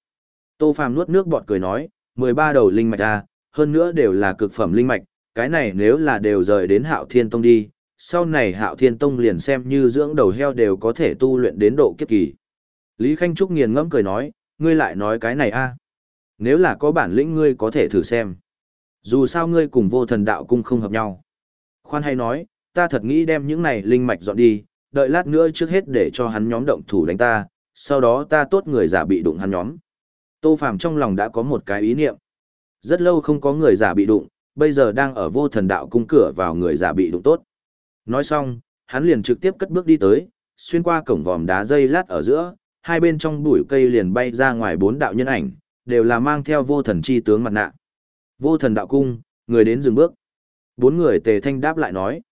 Tô Phàm nuốt nước bọt cười nói, mười ba đầu linh mạch a, hơn nữa đều là cực phẩm linh mạch, cái này nếu là đều rời đến Hạo Thiên Tông đi, sau này Hạo Thiên Tông liền xem như dưỡng đầu heo đều có thể tu luyện đến độ kiếp kỳ. Lý Khanh Trúc nghiền ngẫm cười nói, ngươi lại nói cái này a? Nếu là có bản lĩnh ngươi có thể thử xem. Dù sao ngươi cùng vô thần đạo cung không hợp nhau. Khoan hay nói, ta thật nghĩ đem những này linh mạch dọn đi, đợi lát nữa trước hết để cho hắn nhóm động thủ đánh ta, sau đó ta tốt người giả bị đụng hắn nhóm. Tô Phàm trong lòng đã có một cái ý niệm. Rất lâu không có người giả bị đụng, bây giờ đang ở vô thần đạo cung cửa vào người giả bị đụng tốt. Nói xong, hắn liền trực tiếp cất bước đi tới, xuyên qua cổng vòm đá dây lát ở giữa, hai bên trong bụi cây liền bay ra ngoài bốn đạo nhân ảnh, đều là mang theo vô thần chi tướng mặt nạ. Vô thần đạo cung, người đến dừng bước. Bốn người tề thanh đáp lại nói.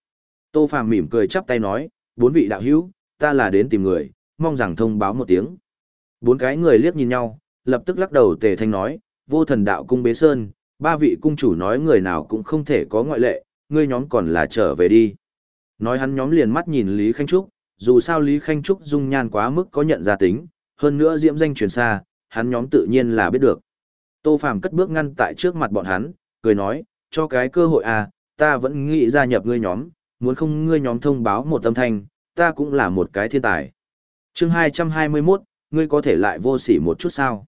Tô Phàm mỉm cười chắp tay nói, bốn vị đạo hữu, ta là đến tìm người, mong rằng thông báo một tiếng. Bốn cái người liếc nhìn nhau, lập tức lắc đầu tề thanh nói, vô thần đạo cung bế sơn, ba vị cung chủ nói người nào cũng không thể có ngoại lệ, ngươi nhóm còn là trở về đi. Nói hắn nhóm liền mắt nhìn Lý Khanh Trúc, dù sao Lý Khanh Trúc dung nhan quá mức có nhận ra tính, hơn nữa diễm danh truyền xa, hắn nhóm tự nhiên là biết được. Tô Phàm cất bước ngăn tại trước mặt bọn hắn, cười nói, cho cái cơ hội à, ta vẫn nghĩ gia nhập ngươi nhóm, muốn không ngươi nhóm thông báo một âm thanh, ta cũng là một cái thiên tài. chương 221, ngươi có thể lại vô sỉ một chút sao?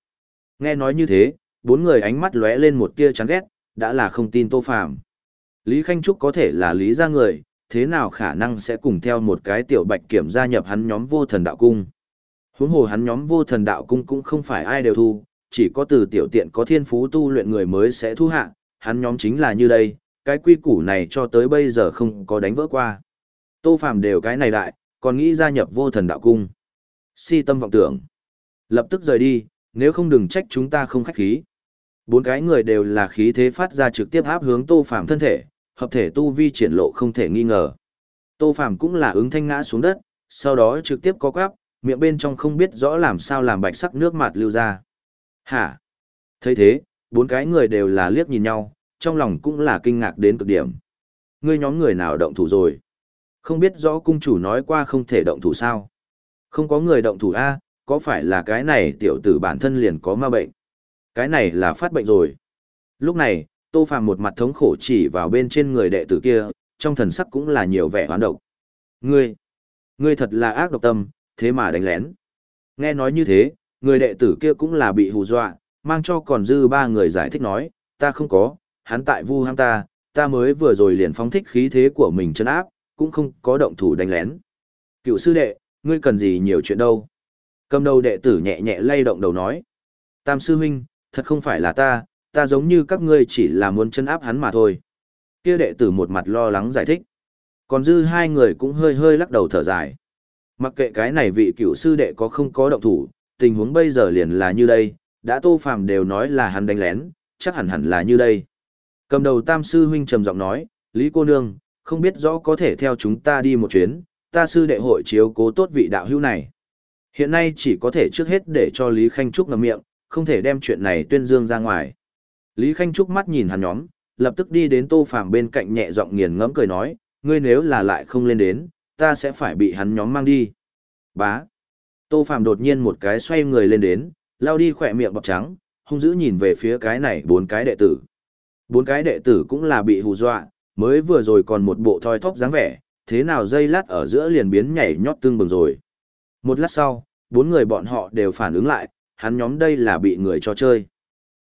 Nghe nói như thế, bốn người ánh mắt lóe lên một tia chán ghét, đã là không tin Tô Phàm. Lý Khanh Trúc có thể là lý gia người, thế nào khả năng sẽ cùng theo một cái tiểu bạch kiểm gia nhập hắn nhóm vô thần đạo cung. Huống hồ hắn nhóm vô thần đạo cung cũng không phải ai đều thu, chỉ có từ tiểu tiện có thiên phú tu luyện người mới sẽ thu hạ, hắn nhóm chính là như đây, cái quy củ này cho tới bây giờ không có đánh vỡ qua. Tô Phàm đều cái này đại, còn nghĩ gia nhập vô thần đạo cung. Si tâm vọng tưởng. Lập tức rời đi, nếu không đừng trách chúng ta không khách khí. Bốn cái người đều là khí thế phát ra trực tiếp áp hướng Tô Phàm thân thể, hợp thể tu vi triển lộ không thể nghi ngờ. Tô Phàm cũng là ứng thanh ngã xuống đất, sau đó trực tiếp có quắp, miệng bên trong không biết rõ làm sao làm bạch sắc nước mặt lưu ra. Hả? thấy thế, bốn cái người đều là liếc nhìn nhau, trong lòng cũng là kinh ngạc đến cực điểm. Ngươi nhóm người nào động thủ rồi? Không biết rõ cung chủ nói qua không thể động thủ sao? Không có người động thủ A, có phải là cái này tiểu tử bản thân liền có ma bệnh? Cái này là phát bệnh rồi. Lúc này, Tô Phàm một mặt thống khổ chỉ vào bên trên người đệ tử kia, trong thần sắc cũng là nhiều vẻ hoán độc. Ngươi, ngươi thật là ác độc tâm, thế mà đánh lén. Nghe nói như thế, người đệ tử kia cũng là bị hù dọa, mang cho còn dư ba người giải thích nói, ta không có, hắn tại vu ham ta, ta mới vừa rồi liền phóng thích khí thế của mình chân áp, cũng không có động thủ đánh lén. Cựu sư đệ, ngươi cần gì nhiều chuyện đâu. Cầm đầu đệ tử nhẹ nhẹ lay động đầu nói. Tam sư huynh, thật không phải là ta, ta giống như các ngươi chỉ là muốn chân áp hắn mà thôi. Kia đệ tử một mặt lo lắng giải thích. Còn dư hai người cũng hơi hơi lắc đầu thở dài. Mặc kệ cái này vị cựu sư đệ có không có động thủ, tình huống bây giờ liền là như đây, đã tô phàm đều nói là hắn đánh lén, chắc hẳn hẳn là như đây. Cầm đầu tam sư huynh trầm giọng nói, Lý cô nương, không biết rõ có thể theo chúng ta đi một chuyến, ta sư đệ hội chiếu cố tốt vị đạo hữu này. Hiện nay chỉ có thể trước hết để cho Lý Khanh Trúc ngậm miệng, không thể đem chuyện này tuyên dương ra ngoài. Lý Khanh Trúc mắt nhìn hắn nhóm, lập tức đi đến Tô Phàm bên cạnh nhẹ giọng nghiền ngẫm cười nói, ngươi nếu là lại không lên đến, ta sẽ phải bị hắn nhóm mang đi. Bá. Tô Phàm đột nhiên một cái xoay người lên đến, lao đi khỏe miệng bọc trắng, hung dữ nhìn về phía cái này bốn cái đệ tử. Bốn cái đệ tử cũng là bị hù dọa, mới vừa rồi còn một bộ thoi thóp dáng vẻ, thế nào dây lát ở giữa liền biến nhảy nhót tương bừng rồi. Một lát sau, bốn người bọn họ đều phản ứng lại, hắn nhóm đây là bị người cho chơi.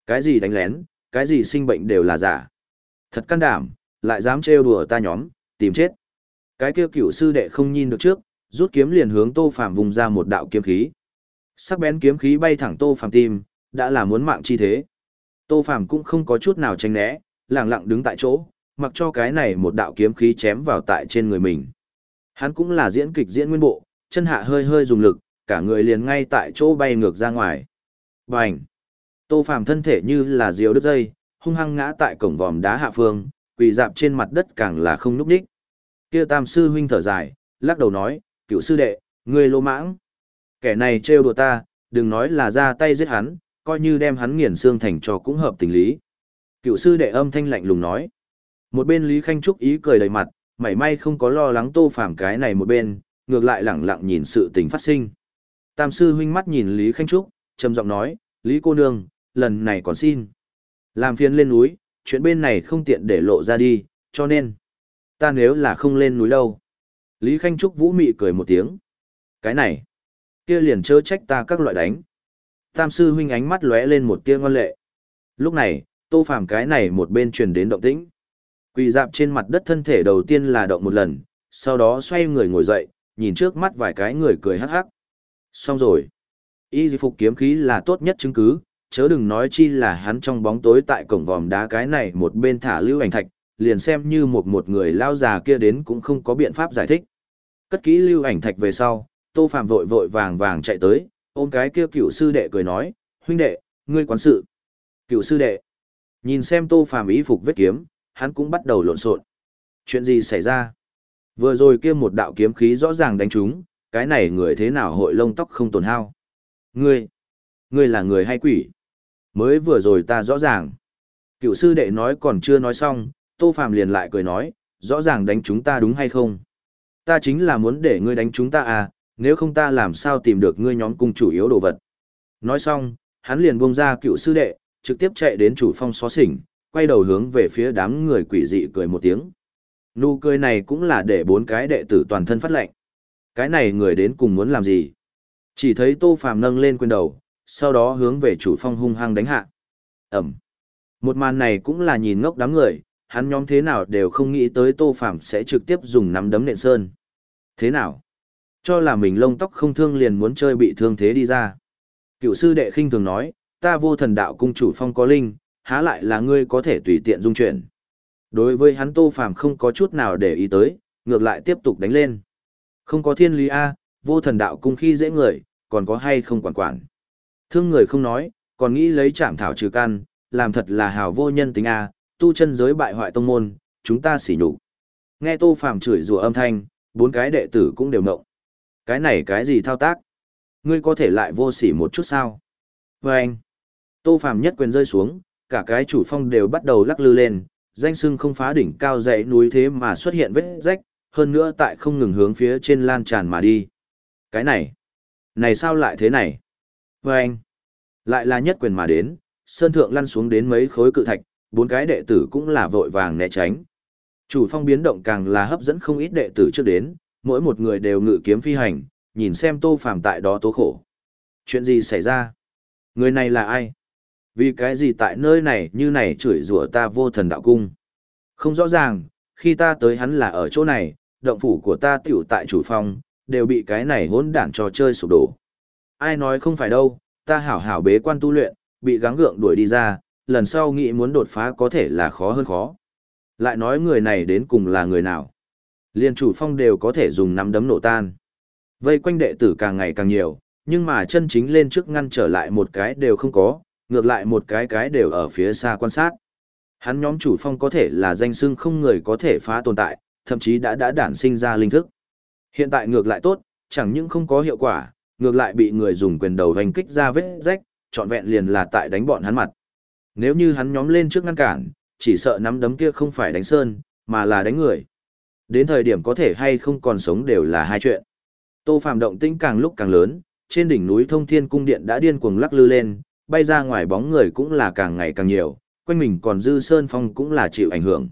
Cái gì đánh lén, cái gì sinh bệnh đều là giả. Thật can đảm, lại dám trêu đùa ta nhóm, tìm chết. Cái kia cựu sư đệ không nhìn được trước, rút kiếm liền hướng Tô Phàm vùng ra một đạo kiếm khí. Sắc bén kiếm khí bay thẳng Tô Phàm tim, đã là muốn mạng chi thế. Tô Phàm cũng không có chút nào tránh né, lặng lặng đứng tại chỗ, mặc cho cái này một đạo kiếm khí chém vào tại trên người mình. Hắn cũng là diễn kịch diễn nguyên bộ, chân hạ hơi hơi dùng lực, cả người liền ngay tại chỗ bay ngược ra ngoài. Bành! Tô Phàm thân thể như là diều đứt dây, hung hăng ngã tại cổng vòm đá hạ phương, quỳ dạp trên mặt đất càng là không núp đích. Kia Tam sư huynh thở dài, lắc đầu nói, "Cựu sư đệ, ngươi lô mãng. Kẻ này trêu đùa ta, đừng nói là ra tay giết hắn, coi như đem hắn nghiền xương thành cho cũng hợp tình lý." Cựu sư đệ âm thanh lạnh lùng nói. Một bên Lý Khanh Trúc ý cười đầy mặt, mảy may không có lo lắng Tô Phàm cái này một bên, ngược lại lẳng lặng nhìn sự tình phát sinh. Tam sư huynh mắt nhìn Lý Khanh Trúc, trầm giọng nói, Lý cô nương, lần này còn xin. Làm phiền lên núi, chuyện bên này không tiện để lộ ra đi, cho nên, ta nếu là không lên núi đâu. Lý Khanh Trúc vũ mị cười một tiếng. Cái này, kia liền chớ trách ta các loại đánh. Tam sư huynh ánh mắt lóe lên một tia ngoan lệ. Lúc này, tô phàm cái này một bên truyền đến động tĩnh. Quỳ dạp trên mặt đất thân thể đầu tiên là động một lần, sau đó xoay người ngồi dậy, nhìn trước mắt vài cái người cười hắc hắc. Xong rồi. Y di phục kiếm khí là tốt nhất chứng cứ, chớ đừng nói chi là hắn trong bóng tối tại cổng vòm đá cái này một bên thả lưu ảnh thạch, liền xem như một một người lao già kia đến cũng không có biện pháp giải thích. Cất kỹ lưu ảnh thạch về sau, Tô Phạm vội vội vàng vàng chạy tới, ôm cái kia cựu sư đệ cười nói, huynh đệ, ngươi quán sự. Cựu sư đệ, nhìn xem Tô phàm ý phục vết kiếm, hắn cũng bắt đầu lộn xộn. Chuyện gì xảy ra? Vừa rồi kia một đạo kiếm khí rõ ràng đánh trúng, cái này người thế nào hội lông tóc không tổn hao? Ngươi, ngươi là người hay quỷ? Mới vừa rồi ta rõ ràng. Cựu sư đệ nói còn chưa nói xong, Tô phàm liền lại cười nói, rõ ràng đánh chúng ta đúng hay không? Ta chính là muốn để ngươi đánh chúng ta à, nếu không ta làm sao tìm được ngươi nhóm cung chủ yếu đồ vật. Nói xong, hắn liền buông ra cựu sư đệ, trực tiếp chạy đến chủ phong xó xỉnh, quay đầu hướng về phía đám người quỷ dị cười một tiếng. Nụ cười này cũng là để bốn cái đệ tử toàn thân phát lệnh. Cái này người đến cùng muốn làm gì? Chỉ thấy Tô Phàm nâng lên quyền đầu, sau đó hướng về chủ phong hung hăng đánh hạ. Ẩm. Một màn này cũng là nhìn ngốc đám người, hắn nhóm thế nào đều không nghĩ tới Tô Phàm sẽ trực tiếp dùng nắm đấm nện sơn. Thế nào? Cho là mình lông tóc không thương liền muốn chơi bị thương thế đi ra. Cựu sư đệ khinh thường nói, ta vô thần đạo cung chủ phong có linh, há lại là ngươi có thể tùy tiện dung chuyển. Đối với hắn Tô Phàm không có chút nào để ý tới, ngược lại tiếp tục đánh lên. Không có thiên lý A, vô thần đạo cung khi dễ người, còn có hay không quản quản. Thương người không nói, còn nghĩ lấy chạm thảo trừ căn, làm thật là hào vô nhân tính A, tu chân giới bại hoại tông môn, chúng ta xỉ nhục. Nghe Tô Phàm chửi rủa âm thanh, bốn cái đệ tử cũng đều ngộng. Cái này cái gì thao tác? Ngươi có thể lại vô sỉ một chút sao? Và anh, Tô Phàm nhất quyền rơi xuống, cả cái chủ phong đều bắt đầu lắc lư lên, danh sưng không phá đỉnh cao dãy núi thế mà xuất hiện vết rách, hơn nữa tại không ngừng hướng phía trên lan tràn mà đi. Cái này, này sao lại thế này? Và anh, lại là nhất quyền mà đến, sơn thượng lăn xuống đến mấy khối cự thạch, bốn cái đệ tử cũng là vội vàng né tránh. Chủ phong biến động càng là hấp dẫn không ít đệ tử trước đến, mỗi một người đều ngự kiếm phi hành, nhìn xem tô phàm tại đó tố khổ. Chuyện gì xảy ra? Người này là ai? Vì cái gì tại nơi này như này chửi rủa ta vô thần đạo cung? Không rõ ràng, khi ta tới hắn là ở chỗ này, động phủ của ta tiểu tại chủ phòng đều bị cái này hỗn đản trò chơi sụp đổ. Ai nói không phải đâu, ta hảo hảo bế quan tu luyện, bị gắng gượng đuổi đi ra, lần sau nghĩ muốn đột phá có thể là khó hơn khó. Lại nói người này đến cùng là người nào? Liên chủ phong đều có thể dùng nắm đấm nổ tan. Vây quanh đệ tử càng ngày càng nhiều, nhưng mà chân chính lên trước ngăn trở lại một cái đều không có, ngược lại một cái cái đều ở phía xa quan sát. Hắn nhóm chủ phong có thể là danh xưng không người có thể phá tồn tại, thậm chí đã đã đản sinh ra linh thức. Hiện tại ngược lại tốt, chẳng những không có hiệu quả, ngược lại bị người dùng quyền đầu hành kích ra vết rách, trọn vẹn liền là tại đánh bọn hắn mặt. Nếu như hắn nhóm lên trước ngăn cản, chỉ sợ nắm đấm kia không phải đánh sơn, mà là đánh người. Đến thời điểm có thể hay không còn sống đều là hai chuyện. Tô Phạm động tĩnh càng lúc càng lớn, trên đỉnh núi Thông Thiên cung điện đã điên cuồng lắc lư lên, bay ra ngoài bóng người cũng là càng ngày càng nhiều, quanh mình còn dư sơn phong cũng là chịu ảnh hưởng.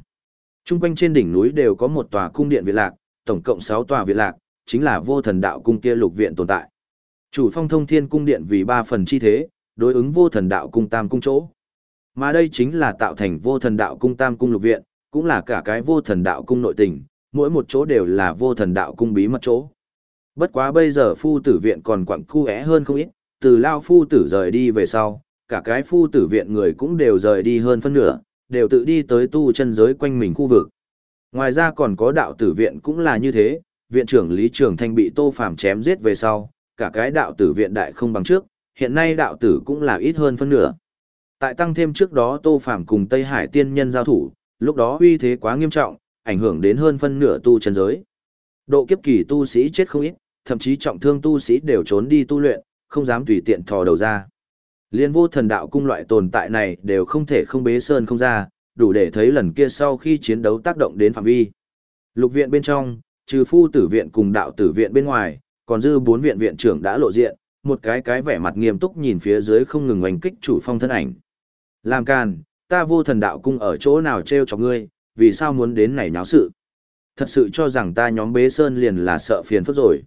Trung quanh trên đỉnh núi đều có một tòa cung điện viện lạc, tổng cộng 6 tòa viện lạc, chính là vô thần đạo cung kia lục viện tồn tại. Chủ phong thông thiên cung điện vì 3 phần chi thế, đối ứng vô thần đạo cung tam cung chỗ. Mà đây chính là tạo thành vô thần đạo cung tam cung lục viện, cũng là cả cái vô thần đạo cung nội tình, mỗi một chỗ đều là vô thần đạo cung bí mật chỗ. Bất quá bây giờ phu tử viện còn quặng cu é hơn không ít, từ lao phu tử rời đi về sau, cả cái phu tử viện người cũng đều rời đi hơn phân nửa, đều tự đi tới tu chân giới quanh mình khu vực. Ngoài ra còn có đạo tử viện cũng là như thế, viện trưởng Lý Trường Thanh bị Tô Phàm chém giết về sau, cả cái đạo tử viện đại không bằng trước, hiện nay đạo tử cũng là ít hơn phân nửa. Tại tăng thêm trước đó Tô Phàm cùng Tây Hải tiên nhân giao thủ, lúc đó uy thế quá nghiêm trọng, ảnh hưởng đến hơn phân nửa tu chân giới. Độ kiếp kỳ tu sĩ chết không ít, thậm chí trọng thương tu sĩ đều trốn đi tu luyện, không dám tùy tiện thò đầu ra. Liên vô thần đạo cung loại tồn tại này đều không thể không bế sơn không ra, đủ để thấy lần kia sau khi chiến đấu tác động đến phạm vi. Lục viện bên trong, trừ phu tử viện cùng đạo tử viện bên ngoài, còn dư bốn viện viện trưởng đã lộ diện, một cái cái vẻ mặt nghiêm túc nhìn phía dưới không ngừng oanh kích chủ phong thân ảnh. Làm càn, ta vô thần đạo cung ở chỗ nào treo cho ngươi, vì sao muốn đến này nháo sự. Thật sự cho rằng ta nhóm bế sơn liền là sợ phiền phức rồi.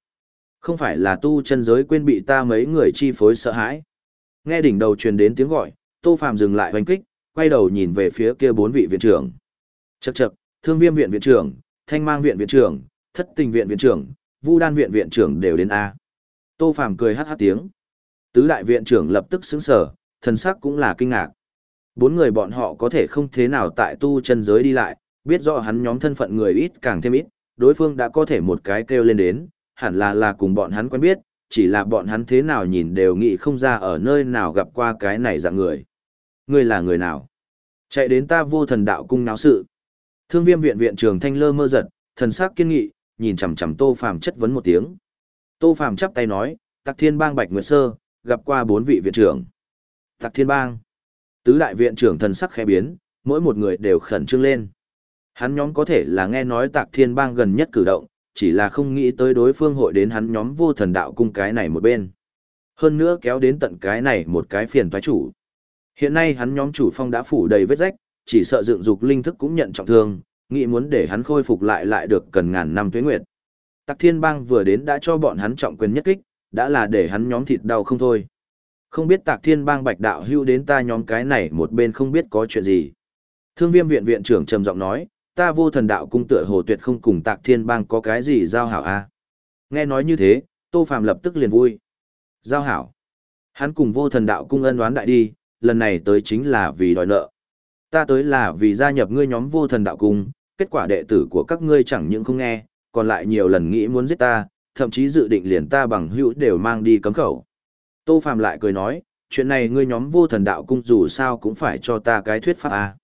Không phải là tu chân giới quên bị ta mấy người chi phối sợ hãi. Nghe đỉnh đầu truyền đến tiếng gọi, Tô Phàm dừng lại hoành kích, quay đầu nhìn về phía kia bốn vị viện trưởng. Chậc chậc, Thương Viêm viện viện trưởng, Thanh Mang viện viện trưởng, Thất Tình viện viện trưởng, Vu Đan viện viện trưởng đều đến a. Tô Phàm cười hắc hắc tiếng. Tứ đại viện trưởng lập tức sững sờ, thần sắc cũng là kinh ngạc. Bốn người bọn họ có thể không thế nào tại tu chân giới đi lại, biết rõ hắn nhóm thân phận người ít càng thêm ít, đối phương đã có thể một cái kêu lên đến, hẳn là là cùng bọn hắn quen biết, chỉ là bọn hắn thế nào nhìn đều nghĩ không ra ở nơi nào gặp qua cái này dạng người. Ngươi là người nào? Chạy đến ta vô thần đạo cung náo sự. Thương viêm viện viện trường thanh lơ mơ giật, thần sắc kiên nghị, nhìn chằm chằm Tô Phàm chất vấn một tiếng. Tô Phàm chắp tay nói, Tặc Thiên Bang Bạch Nguyệt Sơ, gặp qua bốn vị viện trưởng. Tặc Thiên Bang. Tứ đại viện trưởng thần sắc khẽ biến, mỗi một người đều khẩn trương lên. Hắn nhóm có thể là nghe nói Tạc Thiên Bang gần nhất cử động, chỉ là không nghĩ tới đối phương hội đến hắn nhóm vô thần đạo cung cái này một bên. Hơn nữa kéo đến tận cái này một cái phiền toái chủ. Hiện nay hắn nhóm chủ phong đã phủ đầy vết rách, chỉ sợ dựng dục linh thức cũng nhận trọng thương, nghĩ muốn để hắn khôi phục lại lại được cần ngàn năm tuế nguyệt. Tạc Thiên Bang vừa đến đã cho bọn hắn trọng quyền nhất kích, đã là để hắn nhóm thịt đau không thôi. Không biết Tạc Thiên Bang Bạch Đạo hưu đến ta nhóm cái này một bên không biết có chuyện gì. Thương Viêm viện viện trưởng trầm giọng nói, ta vô thần đạo cung tựa hồ tuyệt không cùng Tạc Thiên Bang có cái gì giao hảo a. À? Nghe nói như thế, Tô Phàm lập tức liền vui. Giao hảo. Hắn cùng vô thần đạo cung ân đoán đại đi, lần này tới chính là vì đòi nợ. Ta tới là vì gia nhập ngươi nhóm vô thần đạo cung, kết quả đệ tử của các ngươi chẳng những không nghe, còn lại nhiều lần nghĩ muốn giết ta, thậm chí dự định liền ta bằng hữu đều mang đi cấm khẩu. Tô Phàm lại cười nói, chuyện này ngươi nhóm vô thần đạo cung dù sao cũng phải cho ta cái thuyết pháp à.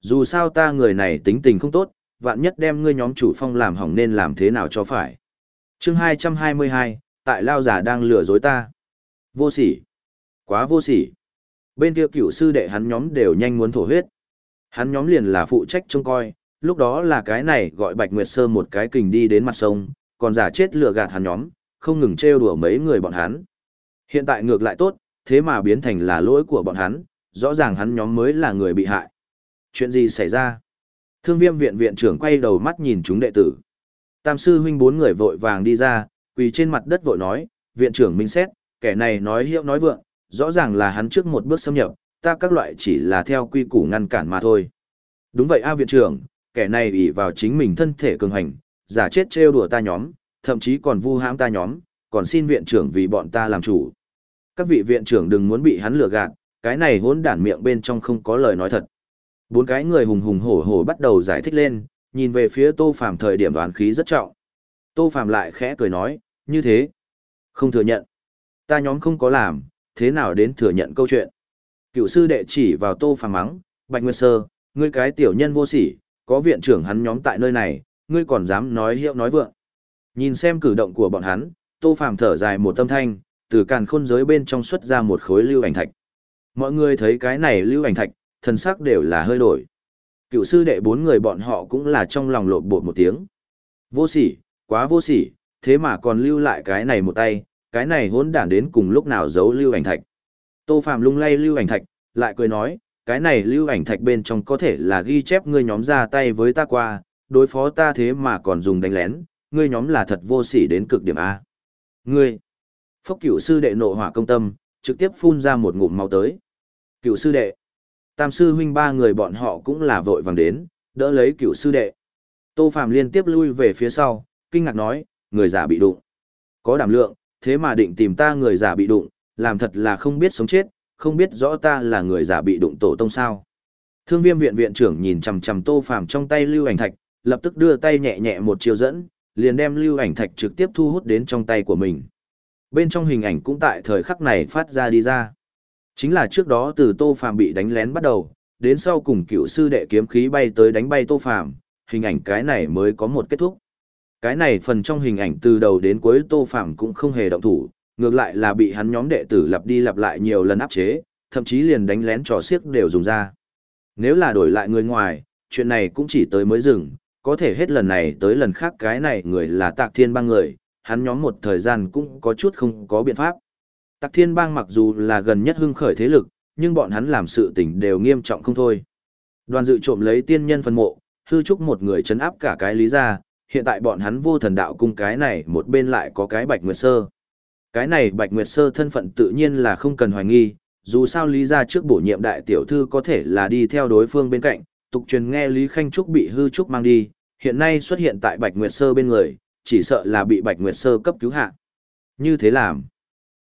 Dù sao ta người này tính tình không tốt, vạn nhất đem ngươi nhóm chủ phong làm hỏng nên làm thế nào cho phải. chương 222, tại Lao giả đang lừa dối ta. Vô sỉ. Quá vô sỉ. Bên kia cựu sư đệ hắn nhóm đều nhanh muốn thổ huyết. Hắn nhóm liền là phụ trách trông coi, lúc đó là cái này gọi Bạch Nguyệt Sơ một cái kình đi đến mặt sông, còn giả chết lừa gạt hắn nhóm, không ngừng trêu đùa mấy người bọn hắn. Hiện tại ngược lại tốt, thế mà biến thành là lỗi của bọn hắn, rõ ràng hắn nhóm mới là người bị hại. Chuyện gì xảy ra? Thương viêm viện viện trưởng quay đầu mắt nhìn chúng đệ tử. Tam sư huynh bốn người vội vàng đi ra, quỳ trên mặt đất vội nói, viện trưởng minh xét, kẻ này nói hiệu nói vượng, rõ ràng là hắn trước một bước xâm nhập, ta các loại chỉ là theo quy củ ngăn cản mà thôi. Đúng vậy a viện trưởng, kẻ này ủy vào chính mình thân thể cường hành, giả chết trêu đùa ta nhóm, thậm chí còn vu hãm ta nhóm, còn xin viện trưởng vì bọn ta làm chủ. Các vị viện trưởng đừng muốn bị hắn lừa gạt, cái này hỗn đản miệng bên trong không có lời nói thật. Bốn cái người hùng hùng hổ hổ bắt đầu giải thích lên, nhìn về phía Tô Phàm thời điểm đoán khí rất trọng. Tô Phàm lại khẽ cười nói, như thế. Không thừa nhận. Ta nhóm không có làm, thế nào đến thừa nhận câu chuyện. Cựu sư đệ chỉ vào Tô Phàm mắng, Bạch Nguyên Sơ, ngươi cái tiểu nhân vô sỉ, có viện trưởng hắn nhóm tại nơi này, ngươi còn dám nói hiệu nói vượng. Nhìn xem cử động của bọn hắn, Tô Phàm thở dài một tâm thanh, từ càn khôn giới bên trong xuất ra một khối lưu ảnh thạch. Mọi người thấy cái này lưu ảnh thạch, thần sắc đều là hơi đổi. Cựu sư đệ bốn người bọn họ cũng là trong lòng lộn bột một tiếng. Vô sỉ, quá vô sỉ, thế mà còn lưu lại cái này một tay, cái này hỗn đản đến cùng lúc nào giấu lưu ảnh thạch. Tô Phạm lung lay lưu ảnh thạch, lại cười nói, cái này lưu ảnh thạch bên trong có thể là ghi chép ngươi nhóm ra tay với ta qua, đối phó ta thế mà còn dùng đánh lén, ngươi nhóm là thật vô sỉ đến cực điểm A. Ngươi, phốc cửu sư đệ nộ hỏa công tâm, trực tiếp phun ra một ngụm máu tới. Cửu sư đệ, Tam sư huynh ba người bọn họ cũng là vội vàng đến, đỡ lấy cửu sư đệ. Tô Phạm liên tiếp lui về phía sau, kinh ngạc nói, người giả bị đụng. Có đảm lượng, thế mà định tìm ta người giả bị đụng, làm thật là không biết sống chết, không biết rõ ta là người giả bị đụng tổ tông sao. Thương viêm viện viện trưởng nhìn chằm chằm tô phàm trong tay lưu ảnh thạch, lập tức đưa tay nhẹ nhẹ một chiều dẫn, liền đem lưu ảnh thạch trực tiếp thu hút đến trong tay của mình. Bên trong hình ảnh cũng tại thời khắc này phát ra đi ra. Chính là trước đó từ tô phàm bị đánh lén bắt đầu, đến sau cùng cựu sư đệ kiếm khí bay tới đánh bay tô phàm, hình ảnh cái này mới có một kết thúc. Cái này phần trong hình ảnh từ đầu đến cuối tô phàm cũng không hề động thủ, ngược lại là bị hắn nhóm đệ tử lặp đi lặp lại nhiều lần áp chế, thậm chí liền đánh lén trò xiếc đều dùng ra. Nếu là đổi lại người ngoài, chuyện này cũng chỉ tới mới dừng, có thể hết lần này tới lần khác cái này người là tạc thiên bang người, hắn nhóm một thời gian cũng có chút không có biện pháp. Tạc thiên bang mặc dù là gần nhất hưng khởi thế lực, nhưng bọn hắn làm sự tình đều nghiêm trọng không thôi. Đoàn dự trộm lấy tiên nhân phân mộ, hư trúc một người chấn áp cả cái lý ra, hiện tại bọn hắn vô thần đạo cung cái này một bên lại có cái bạch nguyệt sơ. Cái này bạch nguyệt sơ thân phận tự nhiên là không cần hoài nghi, dù sao lý ra trước bổ nhiệm đại tiểu thư có thể là đi theo đối phương bên cạnh, tục truyền nghe Lý Khanh Trúc bị hư trúc mang đi, hiện nay xuất hiện tại Bạch Nguyệt Sơ bên người, chỉ sợ là bị Bạch Nguyệt Sơ cấp cứu hạ. Như thế làm,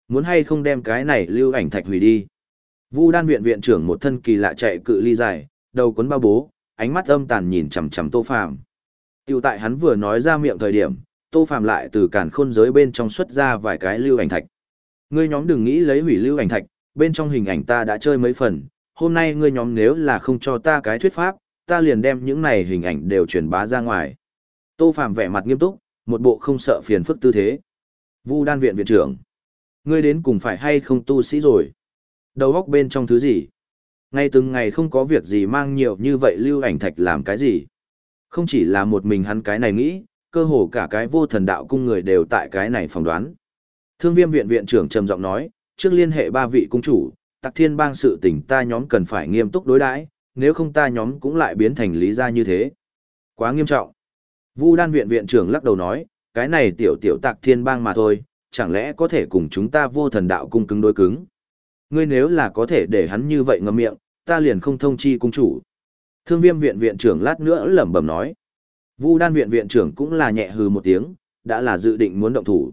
muốn hay không đem cái này lưu ảnh thạch hủy đi. Vu Đan viện viện trưởng một thân kỳ lạ chạy cự ly dài, đầu cuốn bao bố, ánh mắt âm tàn nhìn chằm chằm Tô Phàm. Tiêu tại hắn vừa nói ra miệng thời điểm, Tô Phàm lại từ càn khôn giới bên trong xuất ra vài cái lưu ảnh thạch. Ngươi nhóm đừng nghĩ lấy hủy lưu ảnh thạch, bên trong hình ảnh ta đã chơi mấy phần, hôm nay ngươi nhóm nếu là không cho ta cái thuyết pháp, ta liền đem những này hình ảnh đều truyền bá ra ngoài. Tô Phạm vẻ mặt nghiêm túc, một bộ không sợ phiền phức tư thế. Vu đan viện viện trưởng. Ngươi đến cùng phải hay không tu sĩ rồi? Đầu góc bên trong thứ gì? Ngay từng ngày không có việc gì mang nhiều như vậy lưu ảnh thạch làm cái gì? Không chỉ là một mình hắn cái này nghĩ, cơ hồ cả cái vô thần đạo cung người đều tại cái này phỏng đoán. Thương viêm viện viện trưởng trầm giọng nói, trước liên hệ ba vị cung chủ, tặc thiên bang sự tình ta nhóm cần phải nghiêm túc đối đãi nếu không ta nhóm cũng lại biến thành lý gia như thế quá nghiêm trọng vu đan viện viện trưởng lắc đầu nói cái này tiểu tiểu tặc thiên bang mà thôi chẳng lẽ có thể cùng chúng ta vô thần đạo cung cứng đối cứng ngươi nếu là có thể để hắn như vậy ngậm miệng ta liền không thông chi cung chủ thương viêm viện viện trưởng lát nữa lẩm bẩm nói vu đan viện viện trưởng cũng là nhẹ hừ một tiếng đã là dự định muốn động thủ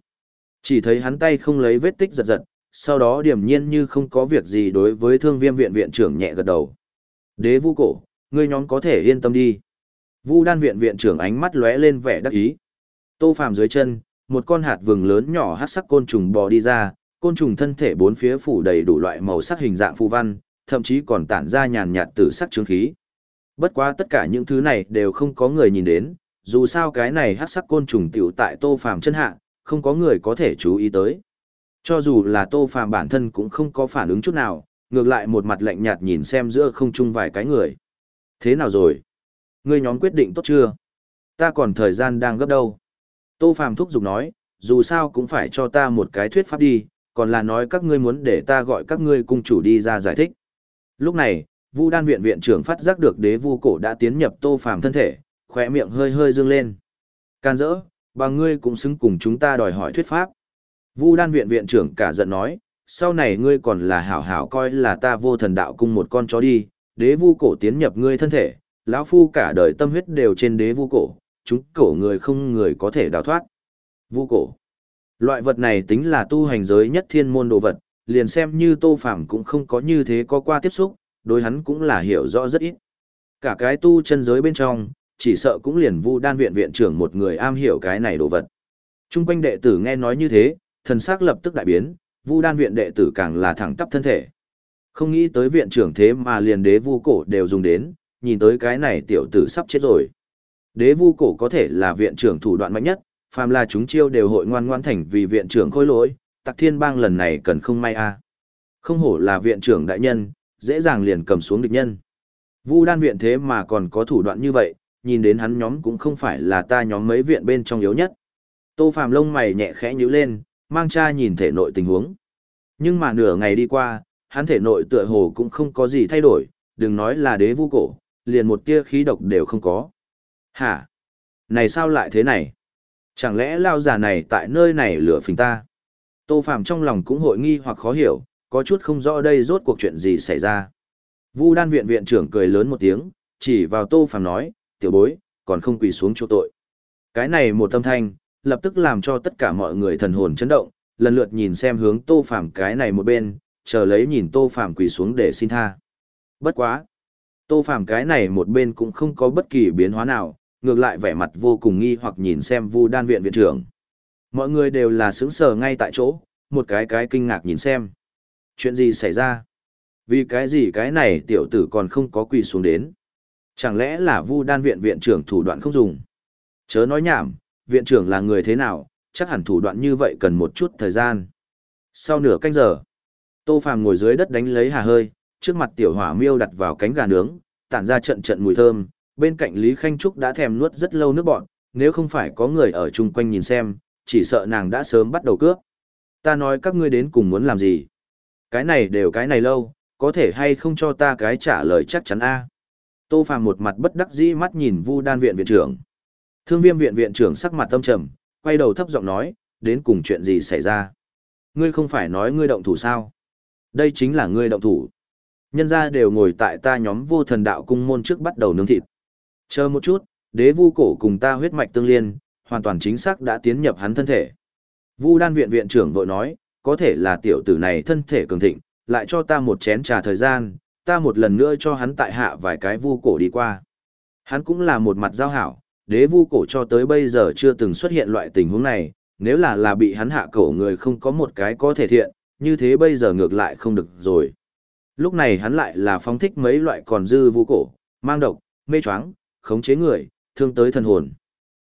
chỉ thấy hắn tay không lấy vết tích giật giật sau đó điềm nhiên như không có việc gì đối với thương viêm viện viện trưởng nhẹ gật đầu. Đế vu cổ, ngươi nhóm có thể yên tâm đi. Vu đan viện viện trưởng ánh mắt lóe lên vẻ đắc ý. Tô phàm dưới chân, một con hạt vừng lớn nhỏ hắc sắc côn trùng bò đi ra, côn trùng thân thể bốn phía phủ đầy đủ loại màu sắc hình dạng phù văn, thậm chí còn tản ra nhàn nhạt tử sắc chứng khí. Bất quá tất cả những thứ này đều không có người nhìn đến, dù sao cái này hắc sắc côn trùng tiểu tại tô phàm chân hạ, không có người có thể chú ý tới. Cho dù là Tô Phàm bản thân cũng không có phản ứng chút nào, ngược lại một mặt lạnh nhạt nhìn xem giữa không trung vài cái người. Thế nào rồi? Ngươi nhóm quyết định tốt chưa? Ta còn thời gian đang gấp đâu? Tô Phàm thúc giục nói, dù sao cũng phải cho ta một cái thuyết pháp đi, còn là nói các ngươi muốn để ta gọi các ngươi cung chủ đi ra giải thích. Lúc này, Vu Đan viện viện trưởng phát giác được Đế Vu cổ đã tiến nhập Tô Phàm thân thể, khóe miệng hơi hơi dương lên. Can dỡ, bà ngươi cũng xứng cùng chúng ta đòi hỏi thuyết pháp. Vu đan viện viện trưởng cả giận nói, sau này ngươi còn là hảo hảo coi là ta vô thần đạo cung một con chó đi, đế vu cổ tiến nhập ngươi thân thể, lão phu cả đời tâm huyết đều trên đế vu cổ, chúng cổ người không người có thể đào thoát. Vu cổ. Loại vật này tính là tu hành giới nhất thiên môn đồ vật, liền xem như tô phạm cũng không có như thế có qua tiếp xúc, đối hắn cũng là hiểu rõ rất ít. Cả cái tu chân giới bên trong, chỉ sợ cũng liền vu đan viện viện trưởng một người am hiểu cái này đồ vật. Trung quanh đệ tử nghe nói như thế, thần sắc lập tức đại biến, Vu Đan viện đệ tử càng là thẳng tắp thân thể. Không nghĩ tới viện trưởng thế mà liền đế vu cổ đều dùng đến, nhìn tới cái này tiểu tử sắp chết rồi. Đế vu cổ có thể là viện trưởng thủ đoạn mạnh nhất, phàm là chúng chiêu đều hội ngoan ngoan thành vì viện trưởng khôi lỗi, Tặc Thiên Bang lần này cần không may a. À. Không hổ là viện trưởng đại nhân, dễ dàng liền cầm xuống địch nhân. Vu Đan viện thế mà còn có thủ đoạn như vậy, nhìn đến hắn nhóm cũng không phải là ta nhóm mấy viện bên trong yếu nhất. Tô Phàm lông mày nhẹ khẽ nhíu lên, mang cha nhìn thể nội tình huống. Nhưng mà nửa ngày đi qua, hắn thể nội tựa hồ cũng không có gì thay đổi, đừng nói là đế vu cổ, liền một tia khí độc đều không có. Hả? Này sao lại thế này? Chẳng lẽ lao giả này tại nơi này lửa phình ta? Tô Phạm trong lòng cũng hội nghi hoặc khó hiểu, có chút không rõ đây rốt cuộc chuyện gì xảy ra. Vu đan viện viện trưởng cười lớn một tiếng, chỉ vào Tô Phạm nói, tiểu bối, còn không quỳ xuống chỗ tội. Cái này một tâm thanh, lập tức làm cho tất cả mọi người thần hồn chấn động, lần lượt nhìn xem hướng Tô Phạm cái này một bên, chờ lấy nhìn Tô Phạm quỳ xuống để xin tha. Bất quá. Tô Phàm cái này một bên cũng không có bất kỳ biến hóa nào, ngược lại vẻ mặt vô cùng nghi hoặc nhìn xem Vu Đan viện viện trưởng. Mọi người đều là sững sờ ngay tại chỗ, một cái cái kinh ngạc nhìn xem. Chuyện gì xảy ra? Vì cái gì cái này tiểu tử còn không có quỳ xuống đến? Chẳng lẽ là Vu Đan viện viện trưởng thủ đoạn không dùng? Chớ nói nhảm, viện trưởng là người thế nào, chắc hẳn thủ đoạn như vậy cần một chút thời gian. Sau nửa canh giờ, Tô Phàm ngồi dưới đất đánh lấy hà hơi, trước mặt tiểu hỏa miêu đặt vào cánh gà nướng, tản ra trận trận mùi thơm, bên cạnh Lý Khanh Trúc đã thèm nuốt rất lâu nước bọn, nếu không phải có người ở chung quanh nhìn xem, chỉ sợ nàng đã sớm bắt đầu cướp. Ta nói các ngươi đến cùng muốn làm gì? Cái này đều cái này lâu, có thể hay không cho ta cái trả lời chắc chắn a? Tô Phàm một mặt bất đắc dĩ mắt nhìn Vu Đan viện viện trưởng. Thương Viêm viện viện trưởng sắc mặt tâm trầm, quay đầu thấp giọng nói, đến cùng chuyện gì xảy ra? Ngươi không phải nói ngươi động thủ sao? Đây chính là ngươi động thủ. Nhân gia đều ngồi tại ta nhóm vô thần đạo cung môn trước bắt đầu nướng thịt. Chờ một chút, đế vu cổ cùng ta huyết mạch tương liên, hoàn toàn chính xác đã tiến nhập hắn thân thể. Vu đan viện viện trưởng vội nói, có thể là tiểu tử này thân thể cường thịnh, lại cho ta một chén trà thời gian, ta một lần nữa cho hắn tại hạ vài cái vu cổ đi qua. Hắn cũng là một mặt giao hảo, đế vu cổ cho tới bây giờ chưa từng xuất hiện loại tình huống này, nếu là là bị hắn hạ cổ người không có một cái có thể thiện, như thế bây giờ ngược lại không được rồi. Lúc này hắn lại là phóng thích mấy loại còn dư vũ cổ, mang độc, mê choáng, khống chế người, thương tới thần hồn.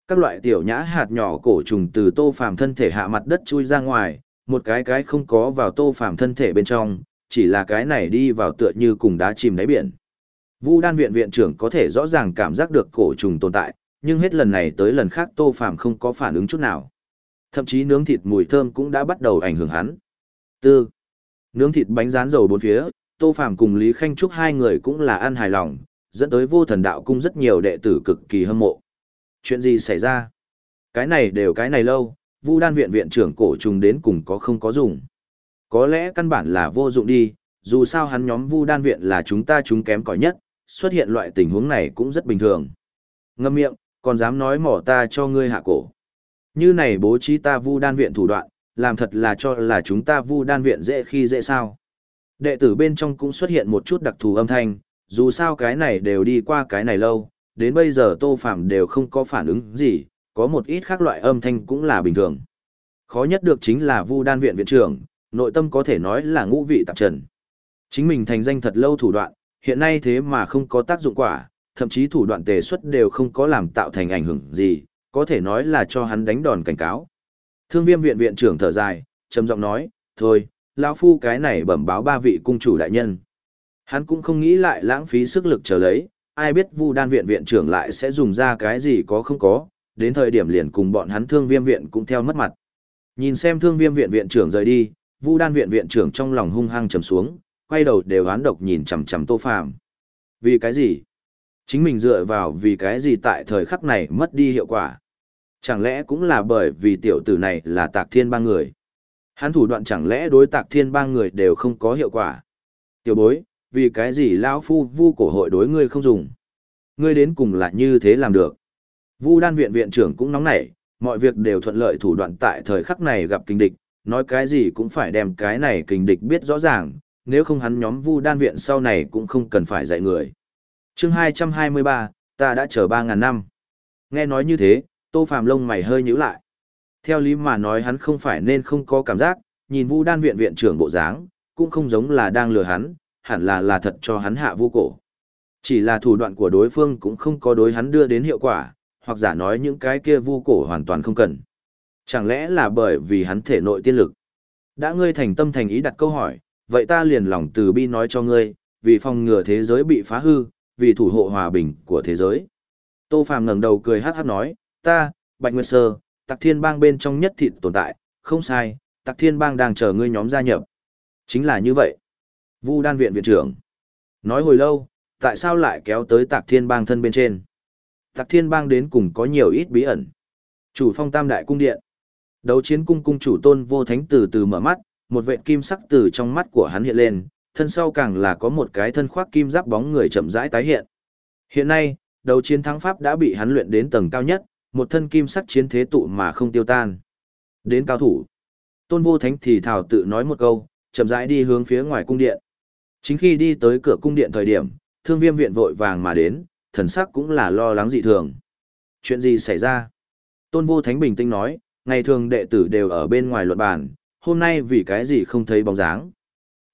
Các loại tiểu nhã hạt nhỏ cổ trùng từ tô phàm thân thể hạ mặt đất chui ra ngoài, một cái cái không có vào tô phàm thân thể bên trong, chỉ là cái này đi vào tựa như cùng đá chìm đáy biển. Vu đan viện viện trưởng có thể rõ ràng cảm giác được cổ trùng tồn tại, nhưng hết lần này tới lần khác tô phàm không có phản ứng chút nào. Thậm chí nướng thịt mùi thơm cũng đã bắt đầu ảnh hưởng hắn. Tư. Nướng thịt bánh rán dầu bốn phía, Tô Phàm cùng Lý Khanh Trúc hai người cũng là ăn hài lòng, dẫn tới vô thần đạo cung rất nhiều đệ tử cực kỳ hâm mộ. Chuyện gì xảy ra? Cái này đều cái này lâu, Vu Đan viện viện trưởng cổ trùng đến cùng có không có dùng. Có lẽ căn bản là vô dụng đi, dù sao hắn nhóm Vu Đan viện là chúng ta chúng kém cỏi nhất, xuất hiện loại tình huống này cũng rất bình thường. Ngâm miệng, còn dám nói mỏ ta cho ngươi hạ cổ. Như này bố trí ta Vu Đan viện thủ đoạn, làm thật là cho là chúng ta Vu Đan viện dễ khi dễ sao? Đệ tử bên trong cũng xuất hiện một chút đặc thù âm thanh, dù sao cái này đều đi qua cái này lâu, đến bây giờ Tô Phạm đều không có phản ứng gì, có một ít khác loại âm thanh cũng là bình thường. Khó nhất được chính là Vu Đan viện viện trưởng, nội tâm có thể nói là ngũ vị tạp trần. Chính mình thành danh thật lâu thủ đoạn, hiện nay thế mà không có tác dụng quả, thậm chí thủ đoạn tề xuất đều không có làm tạo thành ảnh hưởng gì, có thể nói là cho hắn đánh đòn cảnh cáo. Thương viêm viện viện trưởng thở dài, trầm giọng nói, thôi, lão phu cái này bẩm báo ba vị cung chủ đại nhân. Hắn cũng không nghĩ lại lãng phí sức lực chờ lấy, ai biết Vu Đan viện viện trưởng lại sẽ dùng ra cái gì có không có, đến thời điểm liền cùng bọn hắn Thương Viêm viện cũng theo mất mặt. Nhìn xem Thương Viêm viện viện trưởng rời đi, Vu Đan viện viện trưởng trong lòng hung hăng trầm xuống, quay đầu đều oán độc nhìn chằm chằm Tô Phàm. Vì cái gì? Chính mình dựa vào vì cái gì tại thời khắc này mất đi hiệu quả? Chẳng lẽ cũng là bởi vì tiểu tử này là Tạc Thiên ba người? Hắn thủ đoạn chẳng lẽ đối tạc thiên ba người đều không có hiệu quả. Tiểu bối, vì cái gì lão phu vu cổ hội đối ngươi không dùng. Ngươi đến cùng là như thế làm được. Vu đan viện viện trưởng cũng nóng nảy, mọi việc đều thuận lợi thủ đoạn tại thời khắc này gặp kinh địch, nói cái gì cũng phải đem cái này kinh địch biết rõ ràng, nếu không hắn nhóm vu đan viện sau này cũng không cần phải dạy người. chương 223, ta đã chờ 3.000 năm. Nghe nói như thế, tô phàm lông mày hơi nhíu lại. Theo lý mà nói hắn không phải nên không có cảm giác, nhìn Vu Đan viện viện trưởng bộ dáng, cũng không giống là đang lừa hắn, hẳn là là thật cho hắn hạ vu cổ. Chỉ là thủ đoạn của đối phương cũng không có đối hắn đưa đến hiệu quả, hoặc giả nói những cái kia vu cổ hoàn toàn không cần. Chẳng lẽ là bởi vì hắn thể nội tiên lực? Đã ngươi thành tâm thành ý đặt câu hỏi, vậy ta liền lòng từ bi nói cho ngươi, vì phòng ngừa thế giới bị phá hư, vì thủ hộ hòa bình của thế giới. Tô Phàm ngẩng đầu cười hát hát nói, ta, Bạch Nguyệt Sơ, tặc thiên bang bên trong nhất thịt tồn tại, không sai, tặc thiên bang đang chờ ngươi nhóm gia nhập. Chính là như vậy. Vu đan viện viện trưởng. Nói hồi lâu, tại sao lại kéo tới tạc thiên bang thân bên trên? Tạc thiên bang đến cùng có nhiều ít bí ẩn. Chủ phong tam đại cung điện. Đấu chiến cung cung chủ tôn vô thánh từ từ mở mắt, một vệt kim sắc từ trong mắt của hắn hiện lên, thân sau càng là có một cái thân khoác kim giáp bóng người chậm rãi tái hiện. Hiện nay, đấu chiến thắng pháp đã bị hắn luyện đến tầng cao nhất, một thân kim sắc chiến thế tụ mà không tiêu tan. Đến cao thủ. Tôn vô thánh thì thảo tự nói một câu, chậm rãi đi hướng phía ngoài cung điện. Chính khi đi tới cửa cung điện thời điểm, thương viêm viện vội vàng mà đến, thần sắc cũng là lo lắng dị thường. Chuyện gì xảy ra? Tôn vô thánh bình tĩnh nói, ngày thường đệ tử đều ở bên ngoài luận bàn, hôm nay vì cái gì không thấy bóng dáng.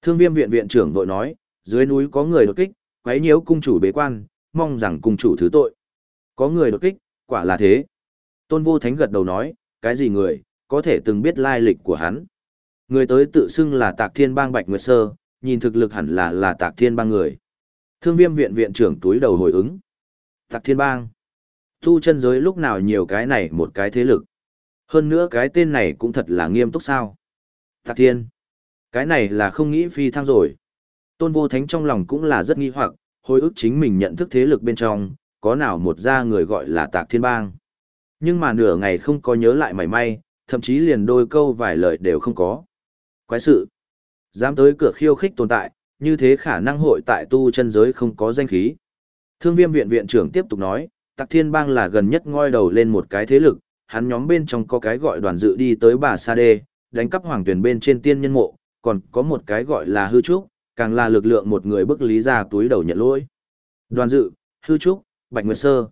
Thương viêm viện viện trưởng vội nói, dưới núi có người đột kích, quấy nhiễu cung chủ bế quan, mong rằng cung chủ thứ tội. Có người đột kích, quả là thế. Tôn vô thánh gật đầu nói, cái gì người, có thể từng biết lai lịch của hắn. Người tới tự xưng là tạc thiên bang Bạch Nguyệt Sơ, nhìn thực lực hẳn là là tạc thiên bang người. Thương viêm viện viện trưởng túi đầu hồi ứng. Tạc thiên bang. Thu chân giới lúc nào nhiều cái này một cái thế lực. Hơn nữa cái tên này cũng thật là nghiêm túc sao. Tạc thiên. Cái này là không nghĩ phi thăng rồi. Tôn vô thánh trong lòng cũng là rất nghi hoặc, hồi ức chính mình nhận thức thế lực bên trong, có nào một gia người gọi là tạc thiên bang. Nhưng mà nửa ngày không có nhớ lại mảy may, thậm chí liền đôi câu vài lời đều không có. Quái sự. Dám tới cửa khiêu khích tồn tại, như thế khả năng hội tại tu chân giới không có danh khí. Thương viêm viện viện trưởng tiếp tục nói, Tạc Thiên Bang là gần nhất ngoi đầu lên một cái thế lực, hắn nhóm bên trong có cái gọi đoàn dự đi tới bà Sa Đê, đánh cắp hoàng tuyển bên trên tiên nhân mộ, còn có một cái gọi là hư trúc, càng là lực lượng một người bức lý ra túi đầu nhận lỗi. Đoàn dự, hư trúc, bạch nguyệt sơ.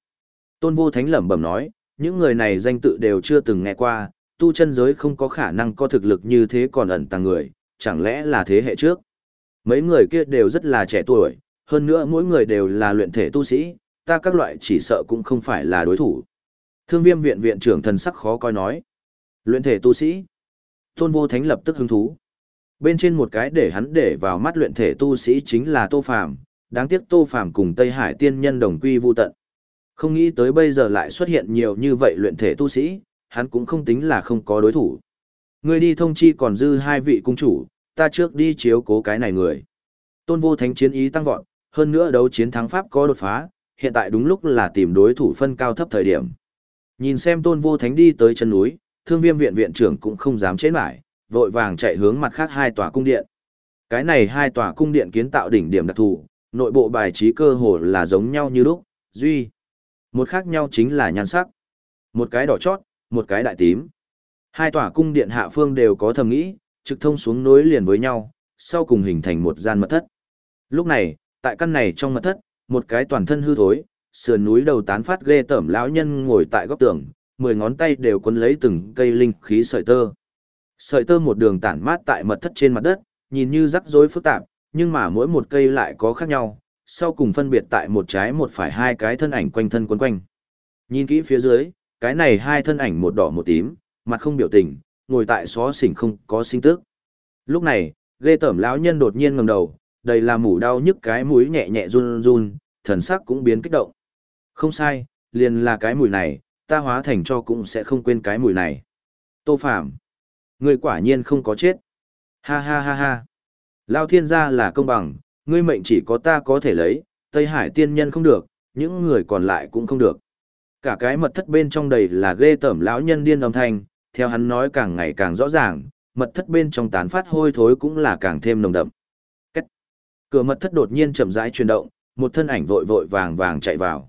Tôn vô thánh lẩm bẩm nói, những người này danh tự đều chưa từng nghe qua, tu chân giới không có khả năng có thực lực như thế còn ẩn tàng người, chẳng lẽ là thế hệ trước. Mấy người kia đều rất là trẻ tuổi, hơn nữa mỗi người đều là luyện thể tu sĩ, ta các loại chỉ sợ cũng không phải là đối thủ. Thương viêm viện viện trưởng thần sắc khó coi nói. Luyện thể tu sĩ. Tôn vô thánh lập tức hứng thú. Bên trên một cái để hắn để vào mắt luyện thể tu sĩ chính là Tô Phàm, đáng tiếc Tô Phàm cùng Tây Hải tiên nhân đồng quy vu tận. Không nghĩ tới bây giờ lại xuất hiện nhiều như vậy luyện thể tu sĩ, hắn cũng không tính là không có đối thủ. Người đi thông chi còn dư hai vị cung chủ, ta trước đi chiếu cố cái này người. Tôn vô thánh chiến ý tăng vọt, hơn nữa đấu chiến thắng Pháp có đột phá, hiện tại đúng lúc là tìm đối thủ phân cao thấp thời điểm. Nhìn xem tôn vô thánh đi tới chân núi, thương viêm viện viện trưởng cũng không dám chế lại, vội vàng chạy hướng mặt khác hai tòa cung điện. Cái này hai tòa cung điện kiến tạo đỉnh điểm đặc thù, nội bộ bài trí cơ hồ là giống nhau như lúc, duy. Một khác nhau chính là nhan sắc. Một cái đỏ chót, một cái đại tím. Hai tòa cung điện hạ phương đều có thầm nghĩ, trực thông xuống nối liền với nhau, sau cùng hình thành một gian mật thất. Lúc này, tại căn này trong mật thất, một cái toàn thân hư thối, sườn núi đầu tán phát ghê tởm lão nhân ngồi tại góc tường, mười ngón tay đều quấn lấy từng cây linh khí sợi tơ. Sợi tơ một đường tản mát tại mật thất trên mặt đất, nhìn như rắc rối phức tạp, nhưng mà mỗi một cây lại có khác nhau, sau cùng phân biệt tại một trái một phải hai cái thân ảnh quanh thân quấn quanh. Nhìn kỹ phía dưới, cái này hai thân ảnh một đỏ một tím, mặt không biểu tình, ngồi tại xó xỉnh không có sinh tức. Lúc này, ghê tẩm lão nhân đột nhiên ngẩng đầu, đầy là mủ đau nhức cái mũi nhẹ nhẹ run run, thần sắc cũng biến kích động. Không sai, liền là cái mùi này, ta hóa thành cho cũng sẽ không quên cái mùi này. Tô Phạm, ngươi quả nhiên không có chết. Ha ha ha ha. Lao thiên gia là công bằng, ngươi mệnh chỉ có ta có thể lấy, Tây Hải tiên nhân không được, những người còn lại cũng không được. Cả cái mật thất bên trong đầy là ghê tởm lão nhân điên âm thanh, theo hắn nói càng ngày càng rõ ràng, mật thất bên trong tán phát hôi thối cũng là càng thêm nồng đậm. Cách. Cửa mật thất đột nhiên chậm rãi chuyển động, một thân ảnh vội vội vàng vàng chạy vào.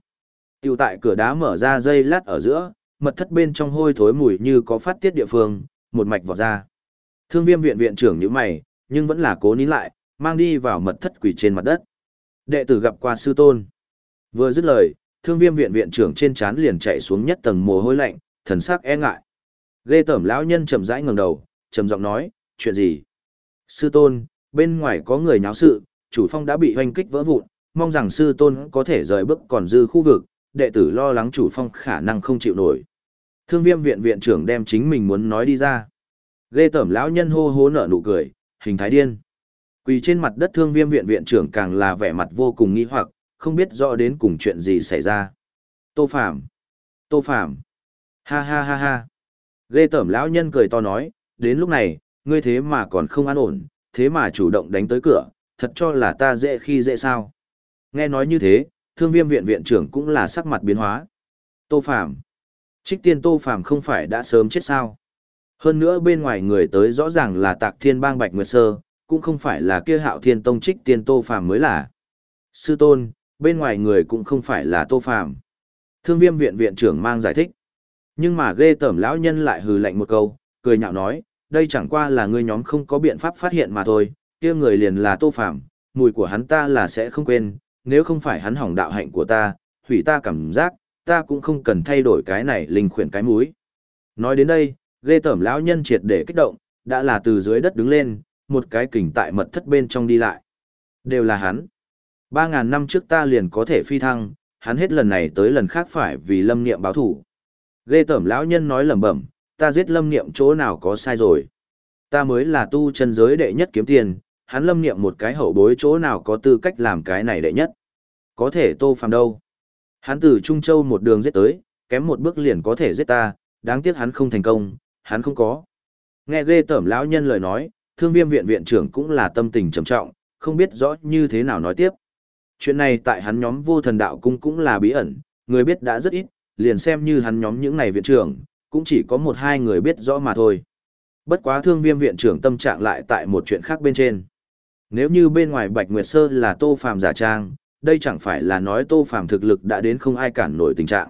Tiêu tại cửa đá mở ra dây lát ở giữa, mật thất bên trong hôi thối mùi như có phát tiết địa phương, một mạch vọt ra. Thương viêm viện viện trưởng như mày, nhưng vẫn là cố nín lại, mang đi vào mật thất quỷ trên mặt đất. Đệ tử gặp qua sư tôn. Vừa dứt lời, thương viêm viện viện trưởng trên chán liền chạy xuống nhất tầng mồ hôi lạnh, thần sắc e ngại. Ghê tởm lão nhân chậm rãi ngẩng đầu, trầm giọng nói, chuyện gì? Sư tôn, bên ngoài có người nháo sự, chủ phong đã bị hoanh kích vỡ vụn, mong rằng sư tôn có thể rời bước còn dư khu vực, đệ tử lo lắng chủ phong khả năng không chịu nổi. Thương viêm viện viện trưởng đem chính mình muốn nói đi ra. Ghê tởm lão nhân hô hố nở nụ cười, hình thái điên. Quỳ trên mặt đất thương viêm viện viện trưởng càng là vẻ mặt vô cùng nghi hoặc, không biết rõ đến cùng chuyện gì xảy ra. Tô Phạm! Tô Phạm! Ha ha ha ha! Ghê tẩm lão nhân cười to nói, đến lúc này, ngươi thế mà còn không an ổn, thế mà chủ động đánh tới cửa, thật cho là ta dễ khi dễ sao. Nghe nói như thế, thương viêm viện viện trưởng cũng là sắc mặt biến hóa. Tô Phạm! Trích tiên Tô Phạm không phải đã sớm chết sao? Hơn nữa bên ngoài người tới rõ ràng là tạc thiên bang Bạch Nguyệt Sơ, cũng không phải là kia hạo thiên tông trích tiên Tô phàm mới là. Sư tôn, bên ngoài người cũng không phải là Tô phàm Thương viêm viện viện trưởng mang giải thích. Nhưng mà ghê tởm lão nhân lại hừ lạnh một câu, cười nhạo nói, đây chẳng qua là ngươi nhóm không có biện pháp phát hiện mà thôi, kia người liền là Tô Phàm, mùi của hắn ta là sẽ không quên, nếu không phải hắn hỏng đạo hạnh của ta, hủy ta cảm giác, ta cũng không cần thay đổi cái này linh khuyển cái mũi. Nói đến đây, ghê tởm lão nhân triệt để kích động, đã là từ dưới đất đứng lên, một cái kình tại mật thất bên trong đi lại. Đều là hắn. Ba ngàn năm trước ta liền có thể phi thăng, hắn hết lần này tới lần khác phải vì lâm niệm báo thủ. Ghê tẩm lão nhân nói lẩm bẩm, ta giết lâm niệm chỗ nào có sai rồi. Ta mới là tu chân giới đệ nhất kiếm tiền, hắn lâm niệm một cái hậu bối chỗ nào có tư cách làm cái này đệ nhất. Có thể tô phàm đâu. Hắn từ Trung Châu một đường giết tới, kém một bước liền có thể giết ta, đáng tiếc hắn không thành công, hắn không có. Nghe ghê tẩm lão nhân lời nói, thương viêm viện viện trưởng cũng là tâm tình trầm trọng, không biết rõ như thế nào nói tiếp. Chuyện này tại hắn nhóm vô thần đạo cung cũng là bí ẩn, người biết đã rất ít, liền xem như hắn nhóm những này viện trưởng, cũng chỉ có một hai người biết rõ mà thôi. Bất quá thương viêm viện trưởng tâm trạng lại tại một chuyện khác bên trên. Nếu như bên ngoài Bạch Nguyệt Sơ là tô phàm giả trang, đây chẳng phải là nói tô phàm thực lực đã đến không ai cản nổi tình trạng.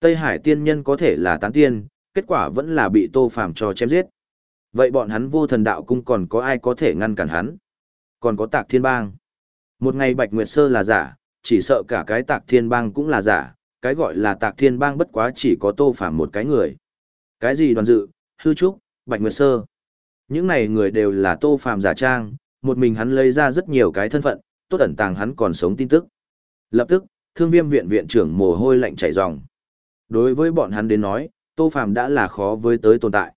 Tây Hải tiên nhân có thể là tán tiên, kết quả vẫn là bị tô phàm cho chém giết. Vậy bọn hắn vô thần đạo cung còn có ai có thể ngăn cản hắn? Còn có tạc thiên bang. Một ngày Bạch Nguyệt Sơ là giả, chỉ sợ cả cái tạc thiên bang cũng là giả, cái gọi là tạc thiên bang bất quá chỉ có tô phàm một cái người. Cái gì đoàn dự, hư trúc, Bạch Nguyệt Sơ. Những này người đều là tô phàm giả trang, một mình hắn lấy ra rất nhiều cái thân phận, tốt ẩn tàng hắn còn sống tin tức. Lập tức, thương viêm viện viện trưởng mồ hôi lạnh chảy ròng. Đối với bọn hắn đến nói, tô phàm đã là khó với tới tồn tại.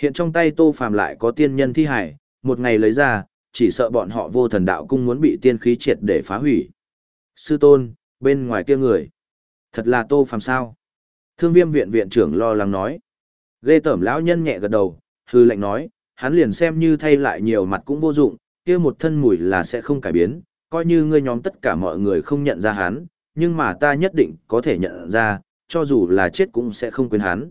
Hiện trong tay tô phàm lại có tiên nhân thi hải, một ngày lấy ra, chỉ sợ bọn họ vô thần đạo cung muốn bị tiên khí triệt để phá hủy. Sư tôn, bên ngoài kia người. Thật là tô phàm sao. Thương viêm viện viện trưởng lo lắng nói. Ghê tẩm lão nhân nhẹ gật đầu, hư lệnh nói, hắn liền xem như thay lại nhiều mặt cũng vô dụng, kia một thân mùi là sẽ không cải biến, coi như ngươi nhóm tất cả mọi người không nhận ra hắn, nhưng mà ta nhất định có thể nhận ra, cho dù là chết cũng sẽ không quên hắn.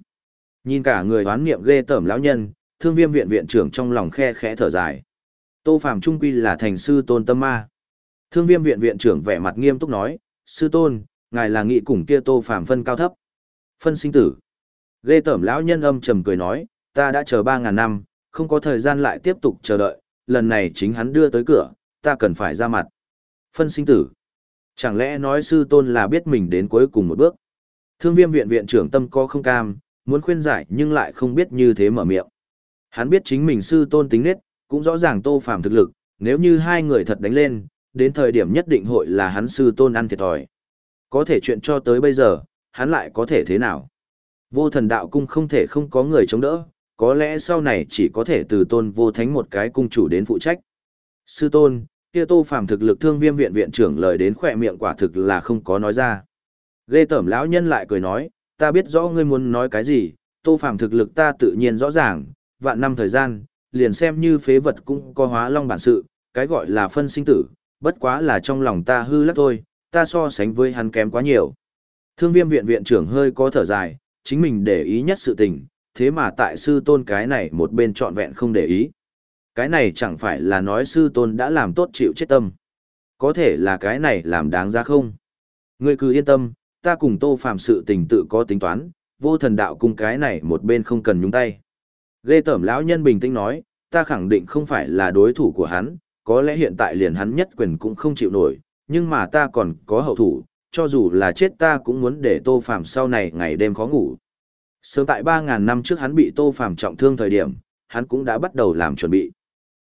Nhìn cả người oán niệm ghê tởm lão nhân, thương viêm viện viện trưởng trong lòng khe khẽ thở dài. Tô Phàm trung quy là thành sư tôn tâm ma. Thương viêm viện viện trưởng vẻ mặt nghiêm túc nói, sư tôn, ngài là nghị cùng kia Tô Phàm phân cao thấp. Phân sinh tử. Ghê tởm lão nhân âm trầm cười nói, ta đã chờ ba ngàn năm, không có thời gian lại tiếp tục chờ đợi, lần này chính hắn đưa tới cửa, ta cần phải ra mặt. Phân sinh tử. Chẳng lẽ nói sư tôn là biết mình đến cuối cùng một bước. Thương viêm viện viện trưởng tâm co không cam, muốn khuyên giải nhưng lại không biết như thế mở miệng. Hắn biết chính mình sư tôn tính nết, cũng rõ ràng tô phàm thực lực, nếu như hai người thật đánh lên, đến thời điểm nhất định hội là hắn sư tôn ăn thiệt thòi. Có thể chuyện cho tới bây giờ, hắn lại có thể thế nào? Vô thần đạo cung không thể không có người chống đỡ, có lẽ sau này chỉ có thể từ tôn vô thánh một cái cung chủ đến phụ trách. Sư tôn, kia tô phàm thực lực thương viêm viện viện trưởng lời đến khỏe miệng quả thực là không có nói ra. Ghê tẩm lão nhân lại cười nói, ta biết rõ ngươi muốn nói cái gì, tô phàm thực lực ta tự nhiên rõ ràng, vạn năm thời gian, liền xem như phế vật cũng có hóa long bản sự, cái gọi là phân sinh tử, bất quá là trong lòng ta hư lắc thôi, ta so sánh với hắn kém quá nhiều. Thương viêm viện viện trưởng hơi có thở dài, chính mình để ý nhất sự tình, thế mà tại sư tôn cái này một bên trọn vẹn không để ý. Cái này chẳng phải là nói sư tôn đã làm tốt chịu chết tâm. Có thể là cái này làm đáng ra không? Ngươi cứ yên tâm, ta cùng tô phạm sự tình tự có tính toán, vô thần đạo cùng cái này một bên không cần nhúng tay. Ghê tởm lão nhân bình tĩnh nói, ta khẳng định không phải là đối thủ của hắn, có lẽ hiện tại liền hắn nhất quyền cũng không chịu nổi, nhưng mà ta còn có hậu thủ, cho dù là chết ta cũng muốn để tô phạm sau này ngày đêm khó ngủ. Sớm tại 3.000 năm trước hắn bị tô phạm trọng thương thời điểm, hắn cũng đã bắt đầu làm chuẩn bị.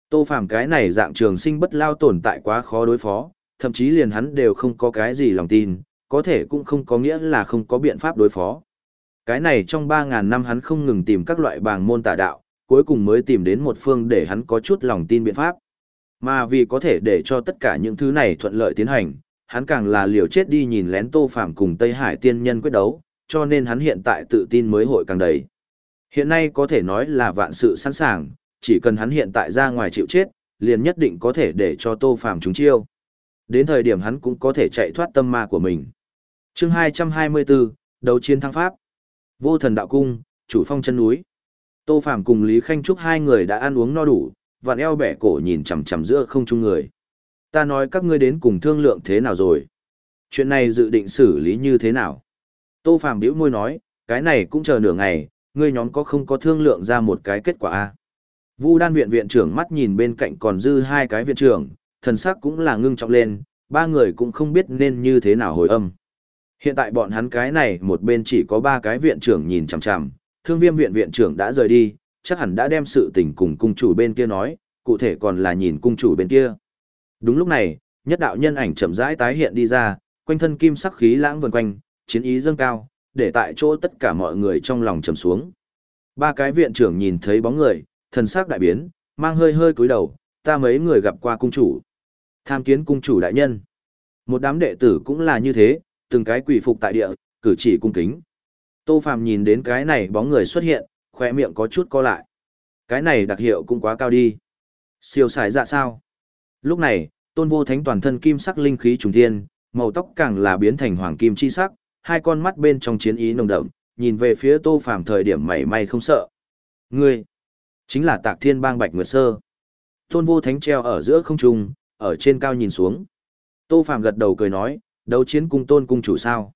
Tô phạm cái này dạng trường sinh bất lao tồn tại quá khó đối phó, thậm chí liền hắn đều không có cái gì lòng tin, có thể cũng không có nghĩa là không có biện pháp đối phó. Cái này trong 3.000 năm hắn không ngừng tìm các loại bàng môn tà đạo, cuối cùng mới tìm đến một phương để hắn có chút lòng tin biện pháp. Mà vì có thể để cho tất cả những thứ này thuận lợi tiến hành, hắn càng là liều chết đi nhìn lén Tô Phạm cùng Tây Hải tiên nhân quyết đấu, cho nên hắn hiện tại tự tin mới hội càng đầy. Hiện nay có thể nói là vạn sự sẵn sàng, chỉ cần hắn hiện tại ra ngoài chịu chết, liền nhất định có thể để cho Tô Phạm trúng chiêu. Đến thời điểm hắn cũng có thể chạy thoát tâm ma của mình. Chương 224, đấu chiến thắng pháp. Vô thần đạo cung, chủ phong chân núi. Tô Phàm cùng Lý Khanh Trúc hai người đã ăn uống no đủ, vặn eo bẻ cổ nhìn chằm chằm giữa không trung người. Ta nói các ngươi đến cùng thương lượng thế nào rồi? Chuyện này dự định xử lý như thế nào? Tô Phàm bĩu môi nói, cái này cũng chờ nửa ngày, ngươi nhóm có không có thương lượng ra một cái kết quả a? Vu đan viện viện trưởng mắt nhìn bên cạnh còn dư hai cái viện trưởng, thần sắc cũng là ngưng trọng lên, ba người cũng không biết nên như thế nào hồi âm. Hiện tại bọn hắn cái này một bên chỉ có ba cái viện trưởng nhìn chằm chằm, thương viêm viện viện trưởng đã rời đi, chắc hẳn đã đem sự tình cùng cung chủ bên kia nói, cụ thể còn là nhìn cung chủ bên kia. Đúng lúc này, nhất đạo nhân ảnh chậm rãi tái hiện đi ra, quanh thân kim sắc khí lãng vần quanh, chiến ý dâng cao, để tại chỗ tất cả mọi người trong lòng trầm xuống. Ba cái viện trưởng nhìn thấy bóng người, thần sắc đại biến, mang hơi hơi cúi đầu, ta mấy người gặp qua cung chủ. Tham kiến cung chủ đại nhân. Một đám đệ tử cũng là như thế, từng cái quỳ phục tại địa, cử chỉ cung kính. Tô Phàm nhìn đến cái này bóng người xuất hiện, khóe miệng có chút co lại. Cái này đặc hiệu cũng quá cao đi. Siêu xài dạ sao? Lúc này, Tôn Vô Thánh toàn thân kim sắc linh khí trùng thiên, màu tóc càng là biến thành hoàng kim chi sắc, hai con mắt bên trong chiến ý nồng đậm, nhìn về phía Tô Phàm thời điểm mảy may không sợ. Ngươi, chính là Tạc Thiên Bang Bạch Nguyệt Sơ. Tôn Vô Thánh treo ở giữa không trung, ở trên cao nhìn xuống. Tô Phàm gật đầu cười nói, đấu chiến cung tôn cung chủ sao?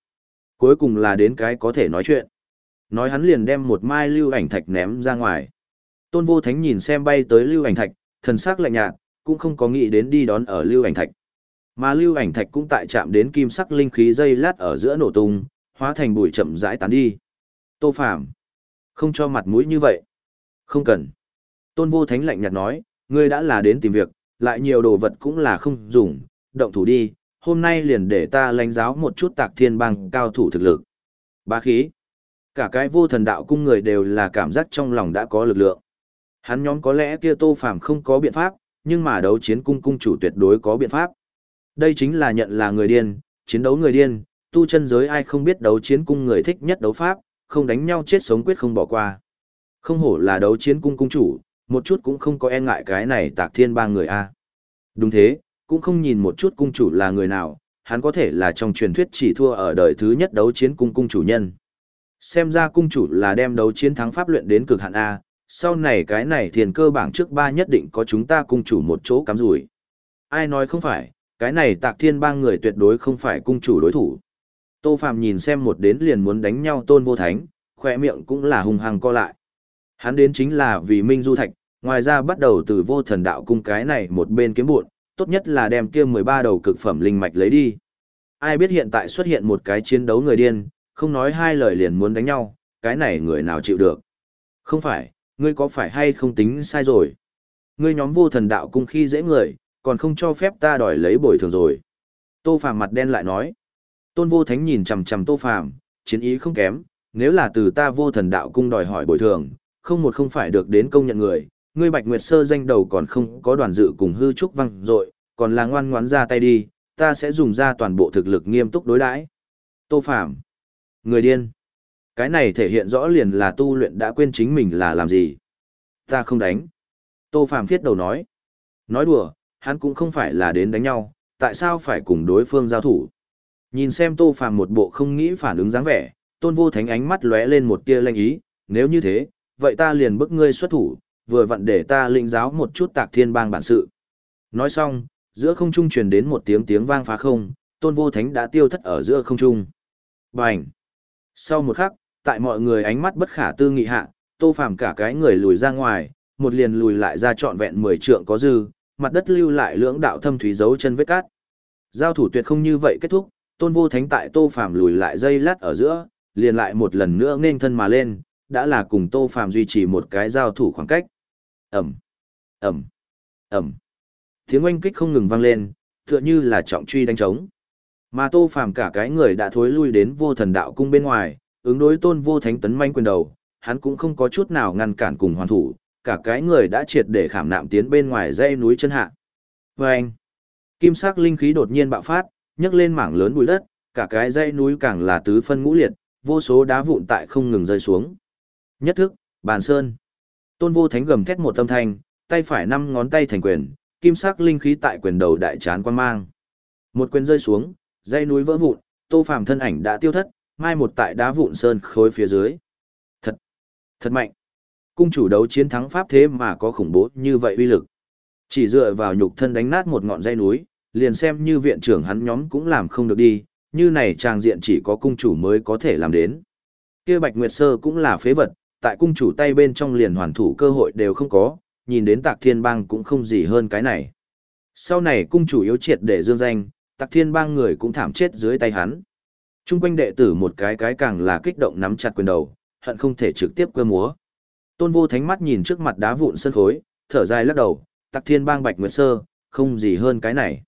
Cuối cùng là đến cái có thể nói chuyện. Nói hắn liền đem một mai lưu ảnh thạch ném ra ngoài. Tôn Vô Thánh nhìn xem bay tới lưu ảnh thạch, thần sắc lạnh nhạt, cũng không có nghĩ đến đi đón ở lưu ảnh thạch. Mà lưu ảnh thạch cũng tại chạm đến kim sắc linh khí dây lát ở giữa nổ tung, hóa thành bụi chậm rãi tán đi. Tô Phàm, không cho mặt mũi như vậy. Không cần. Tôn Vô Thánh lạnh nhạt nói, ngươi đã là đến tìm việc, lại nhiều đồ vật cũng là không dùng, động thủ đi, hôm nay liền để ta lãnh giáo một chút tạc thiên bang cao thủ thực lực. Bá khí. Cả cái vô thần đạo cung người đều là cảm giác trong lòng đã có lực lượng. Hắn nhóm có lẽ kia Tô Phàm không có biện pháp, nhưng mà đấu chiến cung cung chủ tuyệt đối có biện pháp. Đây chính là nhận là người điên, chiến đấu người điên, tu chân giới ai không biết đấu chiến cung người thích nhất đấu pháp, không đánh nhau chết sống quyết không bỏ qua. Không hổ là đấu chiến cung cung chủ, một chút cũng không có e ngại cái này tạc thiên ba người a. Đúng thế, cũng không nhìn một chút cung chủ là người nào, hắn có thể là trong truyền thuyết chỉ thua ở đời thứ nhất đấu chiến cung cung chủ nhân. Xem ra cung chủ là đem đấu chiến thắng pháp luyện đến cực hạn A, sau này cái này thiền cơ bảng trước ba nhất định có chúng ta cung chủ một chỗ cắm rủi. Ai nói không phải, cái này tạc thiên ba người tuyệt đối không phải cung chủ đối thủ. Tô Phạm nhìn xem một đến liền muốn đánh nhau tôn vô thánh, khỏe miệng cũng là hung hăng co lại. Hắn đến chính là vì Minh Du Thạch, ngoài ra bắt đầu từ vô thần đạo cung cái này một bên kiếm buộn, tốt nhất là đem kia 13 đầu cực phẩm linh mạch lấy đi. Ai biết hiện tại xuất hiện một cái chiến đấu người điên, không nói hai lời liền muốn đánh nhau, cái này người nào chịu được. Không phải, ngươi có phải hay không tính sai rồi. Ngươi nhóm vô thần đạo cung khi dễ người, còn không cho phép ta đòi lấy bồi thường rồi. Tô Phàm mặt đen lại nói. Tôn vô thánh nhìn chằm chằm Tô Phàm, chiến ý không kém, nếu là từ ta vô thần đạo cung đòi hỏi bồi thường, không một không phải được đến công nhận người, ngươi Bạch Nguyệt Sơ danh đầu còn không có đoàn dự cùng hư trúc văng rồi, còn là ngoan ngoãn ra tay đi, ta sẽ dùng ra toàn bộ thực lực nghiêm túc đối đãi. Tô Phàm, người điên. Cái này thể hiện rõ liền là tu luyện đã quên chính mình là làm gì. Ta không đánh. Tô Phàm viết đầu nói. Nói đùa, hắn cũng không phải là đến đánh nhau, tại sao phải cùng đối phương giao thủ. Nhìn xem Tô Phàm một bộ không nghĩ phản ứng dáng vẻ, Tôn Vô Thánh ánh mắt lóe lên một tia lanh ý, nếu như thế, vậy ta liền bức ngươi xuất thủ, vừa vặn để ta lĩnh giáo một chút tạc thiên bang bản sự. Nói xong, giữa không trung truyền đến một tiếng tiếng vang phá không, tôn vô thánh đã tiêu thất ở giữa không trung. Bành! Sau một khắc, tại mọi người ánh mắt bất khả tư nghị hạ, tô phàm cả cái người lùi ra ngoài, một liền lùi lại ra trọn vẹn 10 trượng có dư, mặt đất lưu lại lưỡng đạo thâm thúy dấu chân vết cát. Giao thủ tuyệt không như vậy kết thúc, tôn vô thánh tại tô phàm lùi lại dây lát ở giữa, liền lại một lần nữa nên thân mà lên, đã là cùng tô phàm duy trì một cái giao thủ khoảng cách. Ẩm, Ẩm, Ẩm. Tiếng oanh kích không ngừng vang lên, tựa như là trọng truy đánh trống. Mà Tô Phàm cả cái người đã thối lui đến vô thần đạo cung bên ngoài, ứng đối tôn vô thánh tấn manh quyền đầu, hắn cũng không có chút nào ngăn cản cùng hoàn thủ, cả cái người đã triệt để khảm nạm tiến bên ngoài dãy núi chân hạ. vê anh, kim sắc linh khí đột nhiên bạo phát, nhấc lên mảng lớn bụi đất, cả cái dãy núi càng là tứ phân ngũ liệt, vô số đá vụn tại không ngừng rơi xuống. Nhất thức, bàn sơn. Tôn vô thánh gầm thét một âm thanh, tay phải năm ngón tay thành quyền, kim sắc linh khí tại quyền đầu đại chán quan mang. Một quyền rơi xuống, dây núi vỡ vụn, Tô Phàm thân ảnh đã tiêu thất, mai một tại đá vụn sơn khối phía dưới. Thật, thật mạnh. Cung chủ đấu chiến thắng pháp thế mà có khủng bố như vậy uy lực. Chỉ dựa vào nhục thân đánh nát một ngọn dây núi, liền xem như viện trưởng hắn nhóm cũng làm không được đi, như này trang diện chỉ có cung chủ mới có thể làm đến. Kia Bạch Nguyệt Sơ cũng là phế vật, tại cung chủ tay bên trong liền hoàn thủ cơ hội đều không có, nhìn đến tạc thiên bang cũng không gì hơn cái này. Sau này cung chủ yếu triệt để dương danh, tạc thiên bang người cũng thảm chết dưới tay hắn. Trung quanh đệ tử một cái cái càng là kích động nắm chặt quyền đầu, hận không thể trực tiếp cơ múa. Tôn vô thánh mắt nhìn trước mặt đá vụn sân khối, thở dài lắc đầu, tạc thiên bang bạch nguyệt sơ, không gì hơn cái này.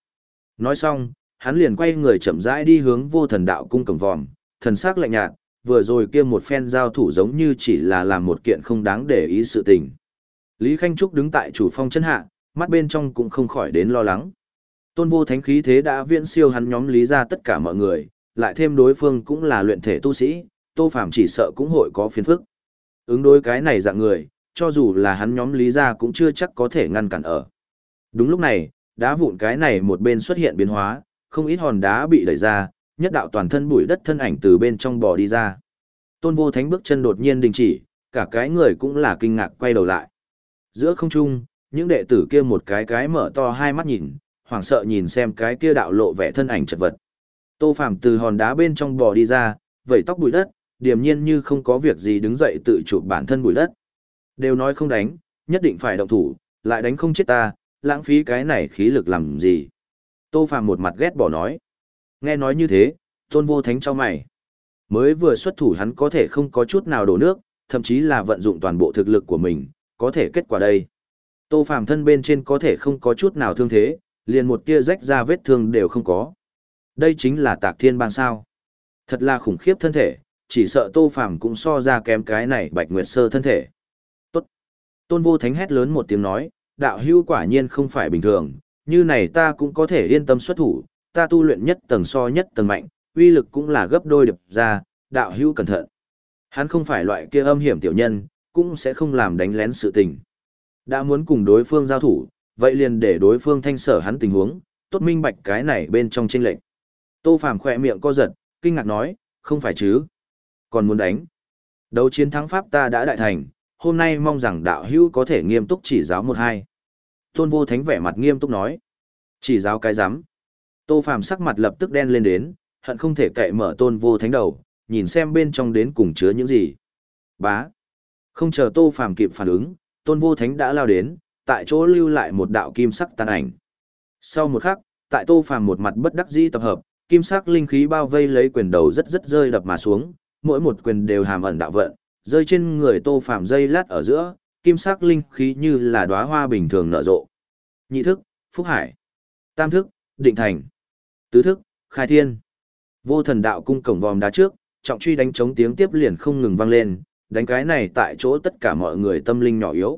Nói xong, hắn liền quay người chậm rãi đi hướng vô thần đạo cung cầm vòm, thần sắc lạnh nhạt, vừa rồi kia một phen giao thủ giống như chỉ là làm một kiện không đáng để ý sự tình. Lý Khanh Trúc đứng tại chủ phong chân hạ, mắt bên trong cũng không khỏi đến lo lắng. Tôn vô thánh khí thế đã viễn siêu hắn nhóm lý ra tất cả mọi người, lại thêm đối phương cũng là luyện thể tu sĩ, Tô Phàm chỉ sợ cũng hội có phiền phức. Ứng đối cái này dạng người, cho dù là hắn nhóm lý ra cũng chưa chắc có thể ngăn cản ở. Đúng lúc này, đá vụn cái này một bên xuất hiện biến hóa, không ít hòn đá bị đẩy ra, nhất đạo toàn thân bụi đất thân ảnh từ bên trong bò đi ra. Tôn vô thánh bước chân đột nhiên đình chỉ, cả cái người cũng là kinh ngạc quay đầu lại. Giữa không trung, những đệ tử kia một cái cái mở to hai mắt nhìn, hoảng sợ nhìn xem cái kia đạo lộ vẻ thân ảnh chật vật. Tô Phàm từ hòn đá bên trong bò đi ra, vẩy tóc bụi đất, điềm nhiên như không có việc gì đứng dậy tự chụp bản thân bụi đất. Đều nói không đánh, nhất định phải động thủ, lại đánh không chết ta, lãng phí cái này khí lực làm gì. Tô Phàm một mặt ghét bỏ nói. Nghe nói như thế, tôn vô thánh cho mày. Mới vừa xuất thủ hắn có thể không có chút nào đổ nước, thậm chí là vận dụng toàn bộ thực lực của mình, có thể kết quả đây. Tô Phàm thân bên trên có thể không có chút nào thương thế, liền một tia rách ra vết thương đều không có. Đây chính là tạc thiên bang sao. Thật là khủng khiếp thân thể, chỉ sợ Tô Phàm cũng so ra kém cái này bạch nguyệt sơ thân thể. Tốt. Tôn vô thánh hét lớn một tiếng nói, đạo hưu quả nhiên không phải bình thường, như này ta cũng có thể yên tâm xuất thủ, ta tu luyện nhất tầng so nhất tầng mạnh, uy lực cũng là gấp đôi điệp ra, đạo hưu cẩn thận. Hắn không phải loại kia âm hiểm tiểu nhân, cũng sẽ không làm đánh lén sự tình. Đã muốn cùng đối phương giao thủ, vậy liền để đối phương thanh sở hắn tình huống, tốt minh bạch cái này bên trong chênh lệnh. Tô Phàm khỏe miệng co giật, kinh ngạc nói, không phải chứ. Còn muốn đánh. Đấu chiến thắng Pháp ta đã đại thành, hôm nay mong rằng đạo hữu có thể nghiêm túc chỉ giáo một hai. Tôn vô thánh vẻ mặt nghiêm túc nói. Chỉ giáo cái rắm Tô Phàm sắc mặt lập tức đen lên đến, hận không thể cậy mở tôn vô thánh đầu, nhìn xem bên trong đến cùng chứa những gì. Bá. Không chờ Tô Phàm kịp phản ứng, tôn vô thánh đã lao đến, tại chỗ lưu lại một đạo kim sắc tàn ảnh. Sau một khắc, tại Tô Phàm một mặt bất đắc dĩ tập hợp, kim sắc linh khí bao vây lấy quyền đầu rất rất rơi đập mà xuống, mỗi một quyền đều hàm ẩn đạo vận, rơi trên người Tô Phàm dây lát ở giữa, kim sắc linh khí như là đóa hoa bình thường nở rộ. Nhị thức, Phúc Hải. Tam thức, Định Thành. Tứ thức, Khai Thiên. Vô thần đạo cung cổng vòm đá trước, trọng truy đánh chống tiếng tiếp liền không ngừng vang lên, đánh cái này tại chỗ tất cả mọi người tâm linh nhỏ yếu.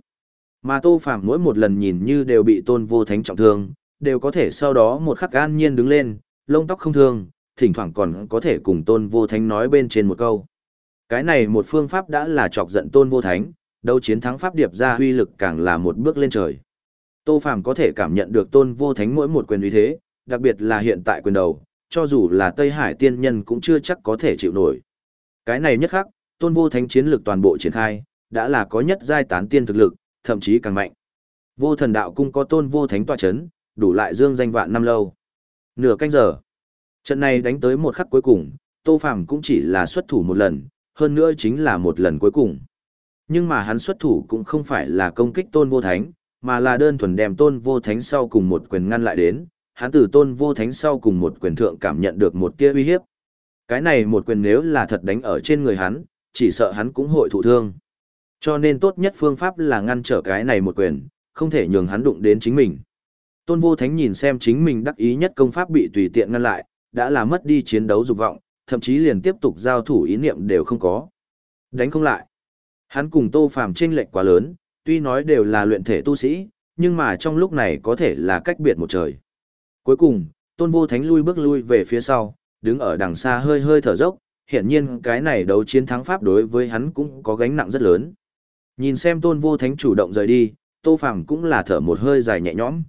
Mà Tô Phàm mỗi một lần nhìn như đều bị Tôn Vô Thánh trọng thương, đều có thể sau đó một khắc an nhiên đứng lên, lông tóc không thương, thỉnh thoảng còn có thể cùng Tôn Vô Thánh nói bên trên một câu. Cái này một phương pháp đã là chọc giận Tôn Vô Thánh, đấu chiến thắng pháp điệp ra huy lực càng là một bước lên trời. Tô Phàm có thể cảm nhận được Tôn Vô Thánh mỗi một quyền uy thế, đặc biệt là hiện tại quyền đầu, cho dù là Tây Hải tiên nhân cũng chưa chắc có thể chịu nổi. Cái này nhất khắc, Tôn Vô Thánh chiến lực toàn bộ triển khai, đã là có nhất giai tán tiên thực lực, thậm chí càng mạnh. Vô Thần Đạo cung có Tôn Vô Thánh tọa chấn, đủ lại dương danh vạn năm lâu. Nửa canh giờ. Trận này đánh tới một khắc cuối cùng, Tô Phàm cũng chỉ là xuất thủ một lần, hơn nữa chính là một lần cuối cùng. Nhưng mà hắn xuất thủ cũng không phải là công kích Tôn Vô Thánh, mà là đơn thuần đem Tôn Vô Thánh sau cùng một quyền ngăn lại đến, hắn từ Tôn Vô Thánh sau cùng một quyền thượng cảm nhận được một tia uy hiếp. Cái này một quyền nếu là thật đánh ở trên người hắn, chỉ sợ hắn cũng hội thụ thương. Cho nên tốt nhất phương pháp là ngăn trở cái này một quyền, không thể nhường hắn đụng đến chính mình. Tôn Vô Thánh nhìn xem chính mình đắc ý nhất công pháp bị tùy tiện ngăn lại, đã là mất đi chiến đấu dục vọng, thậm chí liền tiếp tục giao thủ ý niệm đều không có. Đánh không lại. Hắn cùng Tô Phàm chênh lệch quá lớn, tuy nói đều là luyện thể tu sĩ, nhưng mà trong lúc này có thể là cách biệt một trời. Cuối cùng, Tôn Vô Thánh lui bước lui về phía sau, đứng ở đằng xa hơi hơi thở dốc, hiển nhiên cái này đấu chiến thắng pháp đối với hắn cũng có gánh nặng rất lớn. Nhìn xem Tôn Vô Thánh chủ động rời đi, Tô Phàm cũng là thở một hơi dài nhẹ nhõm.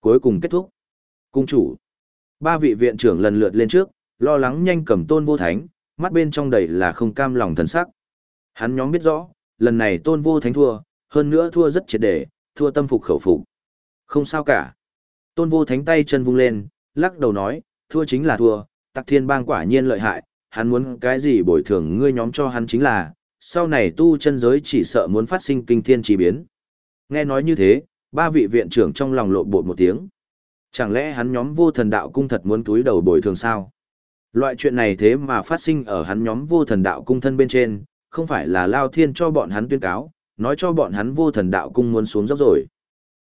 Cuối cùng kết thúc. Cung chủ. Ba vị viện trưởng lần lượt lên trước, lo lắng nhanh cầm Tôn Vô Thánh, mắt bên trong đầy là không cam lòng thần sắc. Hắn nhóm biết rõ, lần này Tôn Vô Thánh thua, hơn nữa thua rất triệt để, thua tâm phục khẩu phục. Không sao cả. Tôn Vô Thánh tay chân vung lên, lắc đầu nói, thua chính là thua, Tặc Thiên Bang quả nhiên lợi hại, hắn muốn cái gì bồi thường ngươi nhóm cho hắn chính là, sau này tu chân giới chỉ sợ muốn phát sinh kinh thiên chi biến. Nghe nói như thế, ba vị viện trưởng trong lòng lộ bột một tiếng. Chẳng lẽ hắn nhóm vô thần đạo cung thật muốn túi đầu bồi thường sao? Loại chuyện này thế mà phát sinh ở hắn nhóm vô thần đạo cung thân bên trên, không phải là Lao Thiên cho bọn hắn tuyên cáo, nói cho bọn hắn vô thần đạo cung muốn xuống dốc rồi.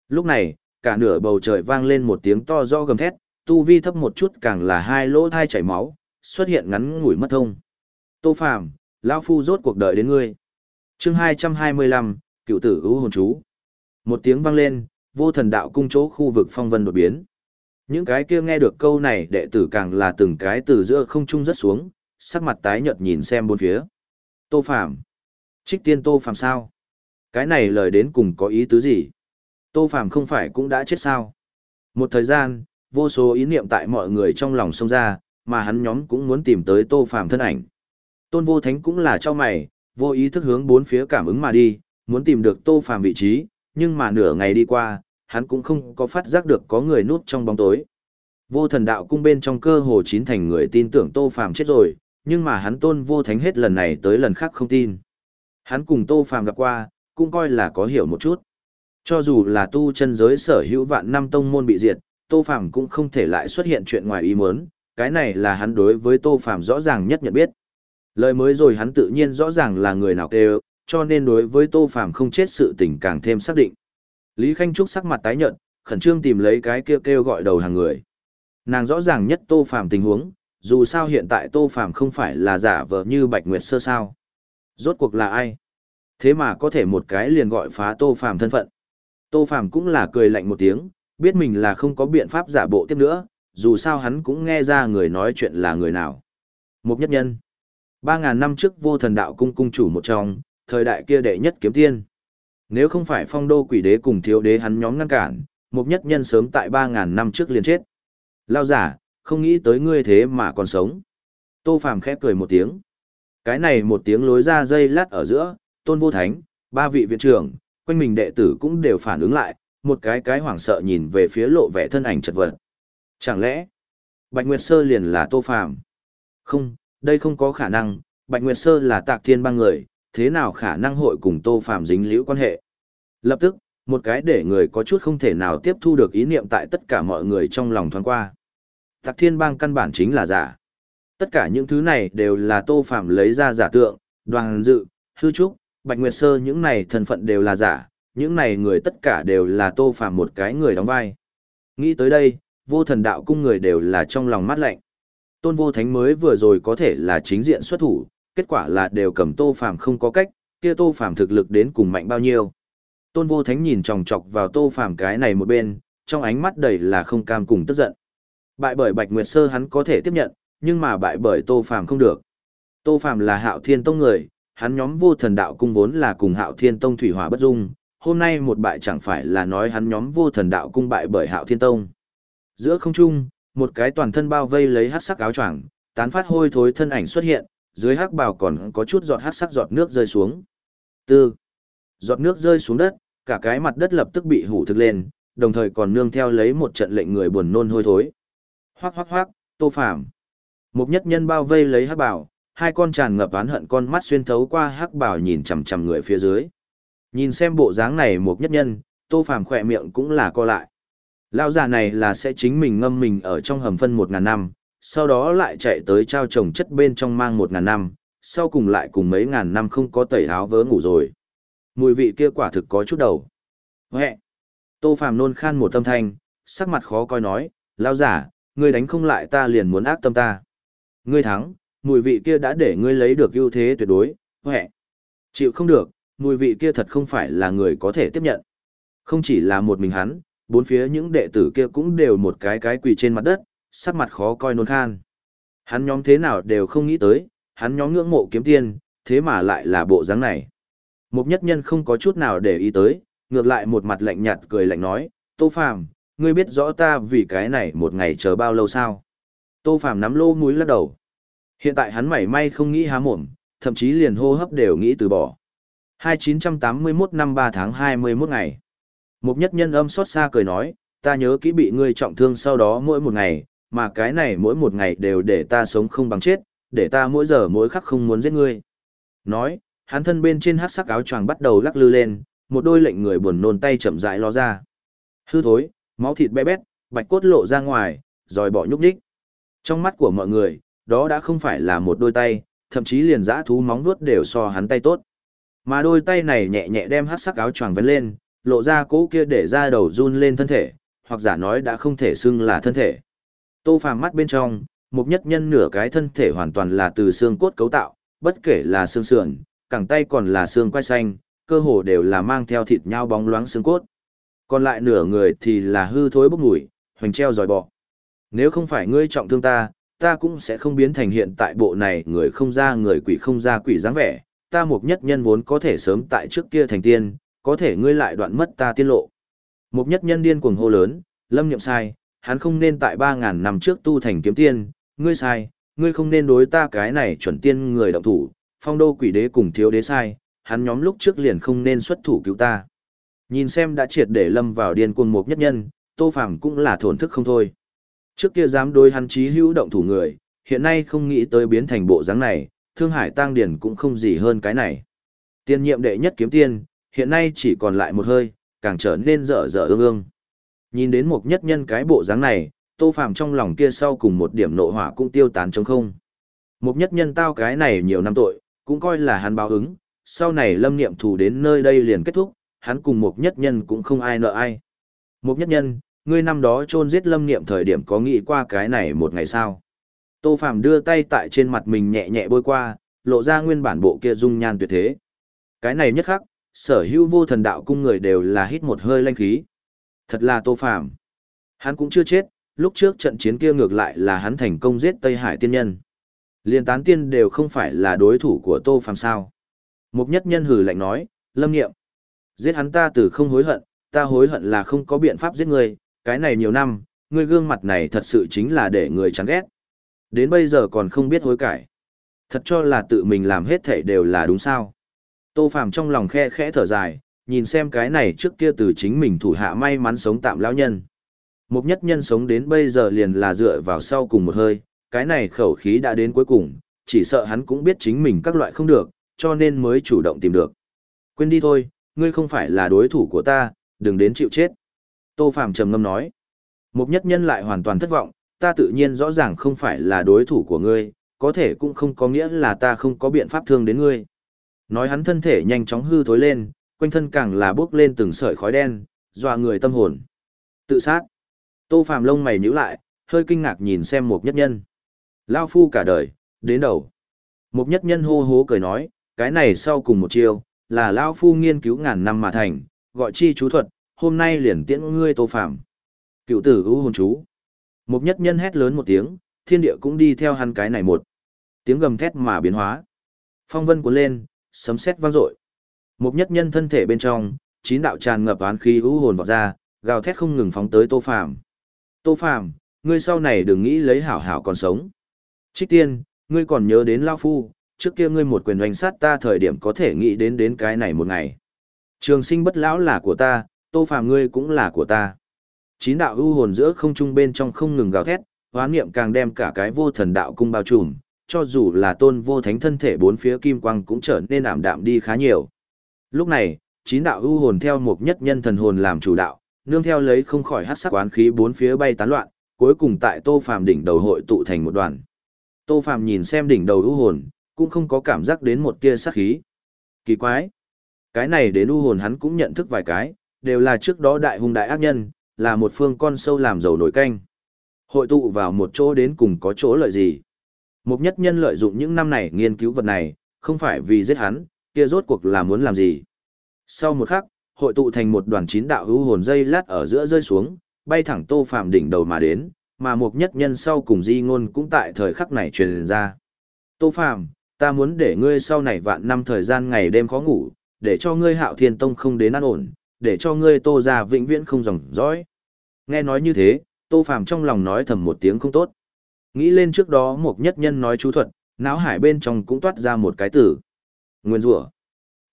Lúc này, cả nửa bầu trời vang lên một tiếng to do gầm thét, tu vi thấp một chút càng là hai lỗ thai chảy máu, xuất hiện ngắn ngủi mất thông. Tô Phàm, lão phu rốt cuộc đợi đến ngươi. Chương 225, Cựu tử ưu hồn chú. Một tiếng vang lên, vô thần đạo cung chỗ khu vực phong vân đột biến. Những cái kia nghe được câu này đệ tử càng là từng cái từ giữa không trung rất xuống, sắc mặt tái nhợt nhìn xem bốn phía. Tô Phàm, Trích tiên Tô Phàm sao? Cái này lời đến cùng có ý tứ gì? Tô Phàm không phải cũng đã chết sao? Một thời gian, vô số ý niệm tại mọi người trong lòng xông ra, mà hắn nhóm cũng muốn tìm tới Tô Phàm thân ảnh. Tôn Vô Thánh cũng là cho mày, vô ý thức hướng bốn phía cảm ứng mà đi, muốn tìm được Tô Phàm vị trí, nhưng mà nửa ngày đi qua, hắn cũng không có phát giác được có người núp trong bóng tối. Vô thần đạo cung bên trong cơ hồ chín thành người tin tưởng Tô Phàm chết rồi, nhưng mà hắn Tôn Vô Thánh hết lần này tới lần khác không tin. Hắn cùng Tô Phàm gặp qua, cũng coi là có hiểu một chút. Cho dù là tu chân giới sở hữu vạn năm tông môn bị diệt, Tô Phàm cũng không thể lại xuất hiện chuyện ngoài ý muốn, cái này là hắn đối với Tô Phàm rõ ràng nhất nhận biết. Lời mới rồi hắn tự nhiên rõ ràng là người nào kêu, cho nên đối với Tô Phàm không chết sự tình càng thêm xác định. Lý Khanh Trúc sắc mặt tái nhợt, khẩn trương tìm lấy cái kêu kêu gọi đầu hàng người. Nàng rõ ràng nhất Tô Phàm tình huống, dù sao hiện tại Tô Phàm không phải là giả vờ như Bạch Nguyệt sơ sao. Rốt cuộc là ai? Thế mà có thể một cái liền gọi phá Tô Phàm thân phận. Tô Phàm cũng là cười lạnh một tiếng, biết mình là không có biện pháp giả bộ tiếp nữa, dù sao hắn cũng nghe ra người nói chuyện là người nào. Mục nhất nhân. Ba ngàn năm trước vô thần đạo cung cung chủ một trong, thời đại kia đệ nhất kiếm tiên. Nếu không phải phong đô quỷ đế cùng thiếu đế hắn nhóm ngăn cản, Mục nhất nhân sớm tại ba ngàn năm trước liền chết. Lao giả, không nghĩ tới ngươi thế mà còn sống. Tô Phàm khẽ cười một tiếng. Cái này một tiếng lối ra dây lát ở giữa, tôn vô thánh, ba vị viện trưởng, quanh mình đệ tử cũng đều phản ứng lại, một cái cái hoảng sợ nhìn về phía lộ vẻ thân ảnh chật vật. Chẳng lẽ, Bạch Nguyệt Sơ liền là Tô Phàm? Không, đây không có khả năng, Bạch Nguyệt Sơ là tạc thiên bang người, thế nào khả năng hội cùng Tô Phàm dính liễu quan hệ? Lập tức, một cái để người có chút không thể nào tiếp thu được ý niệm tại tất cả mọi người trong lòng thoáng qua. Tạc thiên bang căn bản chính là giả. Tất cả những thứ này đều là Tô Phàm lấy ra giả tượng, đoàn dự, hư trúc, Bạch Nguyệt Sơ những này thân phận đều là giả, những này người tất cả đều là Tô Phàm một cái người đóng vai. Nghĩ tới đây, vô thần đạo cung người đều là trong lòng mát lạnh. Tôn vô thánh mới vừa rồi có thể là chính diện xuất thủ, kết quả là đều cầm Tô Phàm không có cách, kia Tô Phàm thực lực đến cùng mạnh bao nhiêu. Tôn vô thánh nhìn chòng chọc vào Tô Phàm cái này một bên, trong ánh mắt đầy là không cam cùng tức giận. Bại bởi Bạch Nguyệt Sơ hắn có thể tiếp nhận, nhưng mà bại bởi Tô Phàm không được. Tô Phàm là Hạo Thiên Tông người, hắn nhóm vô thần đạo cung vốn là cùng Hạo Thiên Tông thủy hỏa bất dung, hôm nay một bại chẳng phải là nói hắn nhóm vô thần đạo cung bại bởi Hạo Thiên Tông. Giữa không trung, một cái toàn thân bao vây lấy hắc sắc áo choàng, tán phát hôi thối thân ảnh xuất hiện, dưới hắc bào còn có chút giọt hắc sắc giọt nước rơi xuống. Tư. Giọt nước rơi xuống đất, cả cái mặt đất lập tức bị hủ thực lên, đồng thời còn nương theo lấy một trận lệnh người buồn nôn hôi thối. Hoắc hoắc hoắc, Tô Phàm. Một nhất nhân bao vây lấy hắc bảo hai con tràn ngập oán hận con mắt xuyên thấu qua hắc bào nhìn chằm chằm người phía dưới. Nhìn xem bộ dáng này một nhất nhân, Tô Phàm khỏe miệng cũng là co lại. Lão già này là sẽ chính mình ngâm mình ở trong hầm phân một ngàn năm, sau đó lại chạy tới trao trồng chất bên trong mang một ngàn năm, sau cùng lại cùng mấy ngàn năm không có tẩy áo vớ ngủ rồi. Mùi vị kia quả thực có chút đầu. Huệ! Tô Phàm nôn khan một tâm thanh, sắc mặt khó coi nói, lão giả, ngươi đánh không lại ta liền muốn ác tâm ta. Ngươi thắng, mùi vị kia đã để ngươi lấy được ưu thế tuyệt đối, huệ! Chịu không được, mùi vị kia thật không phải là người có thể tiếp nhận. Không chỉ là một mình hắn, bốn phía những đệ tử kia cũng đều một cái cái quỳ trên mặt đất, sắc mặt khó coi nôn khan. Hắn nhóm thế nào đều không nghĩ tới, hắn nhóm ngưỡng mộ kiếm tiên, thế mà lại là bộ dáng này. Một nhất nhân không có chút nào để ý tới, ngược lại một mặt lạnh nhạt cười lạnh nói, Tô Phàm, ngươi biết rõ ta vì cái này một ngày chờ bao lâu sao? Tô Phàm nắm lô mũi lắc đầu. Hiện tại hắn mảy may không nghĩ há mồm, thậm chí liền hô hấp đều nghĩ từ bỏ. 2981 năm 3 tháng 21 ngày. Một nhất nhân âm xót xa cười nói, ta nhớ kỹ bị ngươi trọng thương sau đó mỗi một ngày, mà cái này mỗi một ngày đều để ta sống không bằng chết, để ta mỗi giờ mỗi khắc không muốn giết ngươi. Nói, hắn thân bên trên hát sắc áo choàng bắt đầu lắc lư lên, một đôi lệnh người buồn nôn tay chậm rãi ló ra. Hư thối, máu thịt bé bét, bạch cốt lộ ra ngoài, rồi bỏ nhúc nhích. Trong mắt của mọi người, đó đã không phải là một đôi tay, thậm chí liền dã thú móng vuốt đều so hắn tay tốt. Mà đôi tay này nhẹ nhẹ đem hắc sắc áo choàng vén lên, lộ ra cỗ kia để ra đầu run lên thân thể, hoặc giả nói đã không thể xưng là thân thể. Tô Phàm mắt bên trong, một nhất nhân nửa cái thân thể hoàn toàn là từ xương cốt cấu tạo, bất kể là xương sườn, cẳng tay còn là xương quai xanh, cơ hồ đều là mang theo thịt nhau bóng loáng xương cốt. Còn lại nửa người thì là hư thối bốc mùi, hoành treo dòi bọ. Nếu không phải ngươi trọng thương ta, ta cũng sẽ không biến thành hiện tại bộ này người không ra người quỷ không ra quỷ dáng vẻ, ta mục nhất nhân vốn có thể sớm tại trước kia thành tiên, có thể ngươi lại đoạn mất ta tiên lộ. Mục nhất nhân điên cuồng hô lớn, lâm nhậm sai, hắn không nên tại 3.000 năm trước tu thành kiếm tiên, ngươi sai, ngươi không nên đối ta cái này chuẩn tiên người động thủ, phong đô quỷ đế cùng thiếu đế sai, hắn nhóm lúc trước liền không nên xuất thủ cứu ta. Nhìn xem đã triệt để lâm vào điên cuồng mục nhất nhân, tô phàm cũng là thổn thức không thôi. Trước kia dám đối hắn chí hữu động thủ người, hiện nay không nghĩ tới biến thành bộ dáng này, thương hải tăng điển cũng không gì hơn cái này. Tiên nhiệm đệ nhất kiếm tiên, hiện nay chỉ còn lại một hơi, càng trở nên dở dở ương ương. Nhìn đến một nhất nhân cái bộ dáng này, tô phàm trong lòng kia sau cùng một điểm nộ hỏa cũng tiêu tán trống không. Một nhất nhân tao cái này nhiều năm tội, cũng coi là hắn báo ứng, sau này lâm niệm thù đến nơi đây liền kết thúc, hắn cùng một nhất nhân cũng không ai nợ ai. Một nhất nhân, ngươi năm đó chôn giết lâm niệm thời điểm có nghĩ qua cái này một ngày sao? Tô Phàm đưa tay tại trên mặt mình nhẹ nhẹ bôi qua, lộ ra nguyên bản bộ kia dung nhan tuyệt thế. Cái này nhất khắc, sở hữu vô thần đạo cung người đều là hít một hơi lanh khí. Thật là Tô Phàm. Hắn cũng chưa chết, lúc trước trận chiến kia ngược lại là hắn thành công giết Tây Hải tiên nhân. Liên tán tiên đều không phải là đối thủ của Tô Phàm sao. Mục nhất nhân hừ lạnh nói, lâm nghiệm. Giết hắn ta từ không hối hận, ta hối hận là không có biện pháp giết người, cái này nhiều năm, ngươi gương mặt này thật sự chính là để người chán ghét. Đến bây giờ còn không biết hối cải. Thật cho là tự mình làm hết thể đều là đúng sao. Tô Phàm trong lòng khe khẽ thở dài, nhìn xem cái này trước kia từ chính mình thủ hạ may mắn sống tạm lão nhân. Một nhất nhân sống đến bây giờ liền là dựa vào sau cùng một hơi, cái này khẩu khí đã đến cuối cùng, chỉ sợ hắn cũng biết chính mình các loại không được, cho nên mới chủ động tìm được. Quên đi thôi, ngươi không phải là đối thủ của ta, đừng đến chịu chết. Tô Phàm trầm ngâm nói. Mục nhất nhân lại hoàn toàn thất vọng, ta tự nhiên rõ ràng không phải là đối thủ của ngươi, có thể cũng không có nghĩa là ta không có biện pháp thương đến ngươi. Nói hắn thân thể nhanh chóng hư thối lên, quanh thân càng là bốc lên từng sợi khói đen, dọa người tâm hồn. Tự sát. Tô Phàm lông mày nhíu lại, hơi kinh ngạc nhìn xem Mục nhất nhân. Lao phu cả đời, đến đầu. Mục nhất nhân hô hố cười nói, cái này sau cùng một chiêu, là Lao phu nghiên cứu ngàn năm mà thành, gọi chi chú thuật, hôm nay liền tiễn ngươi Tô phạm, Cựu tử ưu hồn chú. Một nhất nhân hét lớn một tiếng, thiên địa cũng đi theo hắn cái này một. Tiếng gầm thét mà biến hóa. Phong vân cuốn lên, sấm sét vang dội. Một nhất nhân thân thể bên trong, chín đạo tràn ngập oán khí ưu hồn vọt ra, gào thét không ngừng phóng tới Tô Phàm. Tô Phàm, ngươi sau này đừng nghĩ lấy hảo hảo còn sống. Trích tiên, ngươi còn nhớ đến Lao Phu, trước kia ngươi một quyền oanh sát ta thời điểm có thể nghĩ đến đến cái này một ngày. Trường sinh bất lão là của ta, Tô Phàm ngươi cũng là của ta. Chín đạo ưu hồn giữa không trung bên trong không ngừng gào thét, hoán niệm càng đem cả cái vô thần đạo cung bao trùm, cho dù là tôn vô thánh thân thể bốn phía kim quang cũng trở nên ảm đạm đi khá nhiều. Lúc này, chín đạo ưu hồn theo một nhất nhân thần hồn làm chủ đạo, nương theo lấy không khỏi hát sắc oán khí bốn phía bay tán loạn, cuối cùng tại Tô Phàm đỉnh đầu hội tụ thành một đoàn. Tô Phàm nhìn xem đỉnh đầu ưu hồn, cũng không có cảm giác đến một tia sát khí. Kỳ quái, cái này đến ưu hồn hắn cũng nhận thức vài cái, đều là trước đó đại hung đại ác nhân, là một phương con sâu làm dầu nổi canh. Hội tụ vào một chỗ đến cùng có chỗ lợi gì? Một nhất nhân lợi dụng những năm này nghiên cứu vật này, không phải vì giết hắn, kia rốt cuộc là muốn làm gì. Sau một khắc, hội tụ thành một đoàn chín đạo hữu hồn dây lát ở giữa rơi xuống, bay thẳng tô phạm đỉnh đầu mà đến, mà một nhất nhân sau cùng di ngôn cũng tại thời khắc này truyền ra. Tô phạm, ta muốn để ngươi sau này vạn năm thời gian ngày đêm khó ngủ, để cho ngươi hạo thiên tông không đến an ổn, để cho ngươi tô ra vĩnh viễn không dòng dõi. Nghe nói như thế, tô phàm trong lòng nói thầm một tiếng không tốt. Nghĩ lên trước đó một nhất nhân nói chú thuật, não hải bên trong cũng toát ra một cái tử. Nguyên rủa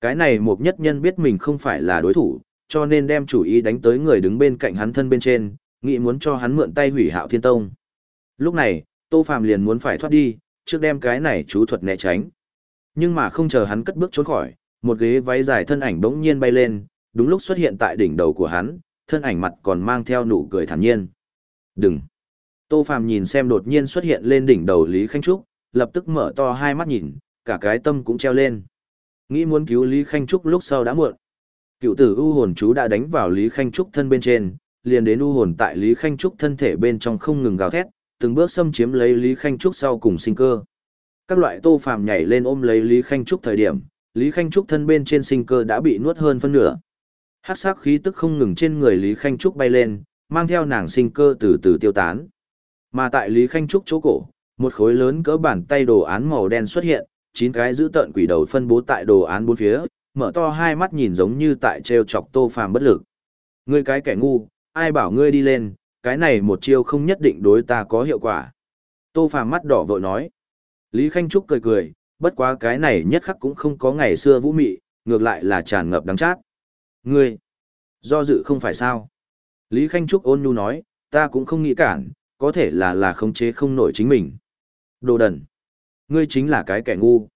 Cái này một nhất nhân biết mình không phải là đối thủ, cho nên đem chủ ý đánh tới người đứng bên cạnh hắn thân bên trên, nghĩ muốn cho hắn mượn tay hủy hạo thiên tông. Lúc này, tô phàm liền muốn phải thoát đi, trước đem cái này chú thuật né tránh. Nhưng mà không chờ hắn cất bước trốn khỏi, một ghế váy dài thân ảnh bỗng nhiên bay lên, đúng lúc xuất hiện tại đỉnh đầu của hắn, thân ảnh mặt còn mang theo nụ cười thản nhiên. Đừng! Tô Phàm nhìn xem đột nhiên xuất hiện lên đỉnh đầu Lý Khanh Trúc, lập tức mở to hai mắt nhìn, cả cái tâm cũng treo lên. Nghĩ muốn cứu Lý Khanh Trúc lúc sau đã muộn. Cựu tử u hồn chú đã đánh vào Lý Khanh Trúc thân bên trên, liền đến u hồn tại Lý Khanh Trúc thân thể bên trong không ngừng gào thét, từng bước xâm chiếm lấy Lý Khanh Trúc sau cùng sinh cơ. Các loại Tô Phàm nhảy lên ôm lấy Lý Khanh Trúc thời điểm, Lý Khanh Trúc thân bên trên sinh cơ đã bị nuốt hơn phân nửa. Hắc sắc khí tức không ngừng trên người Lý Khanh Trúc bay lên, mang theo nàng sinh cơ từ từ tiêu tán. Mà tại Lý Khanh Trúc chỗ cổ, một khối lớn cỡ bàn tay đồ án màu đen xuất hiện, chín cái giữ tợn quỷ đầu phân bố tại đồ án bốn phía, mở to hai mắt nhìn giống như tại treo chọc Tô Phàm bất lực. Ngươi cái kẻ ngu, ai bảo ngươi đi lên, cái này một chiêu không nhất định đối ta có hiệu quả. Tô Phàm mắt đỏ vội nói. Lý Khanh Trúc cười cười, bất quá cái này nhất khắc cũng không có ngày xưa vũ mị, ngược lại là tràn ngập đắng chát. Ngươi, do dự không phải sao? Lý Khanh Trúc ôn nhu nói, ta cũng không nghĩ cản, có thể là là khống chế không nổi chính mình. Đồ đần, ngươi chính là cái kẻ ngu.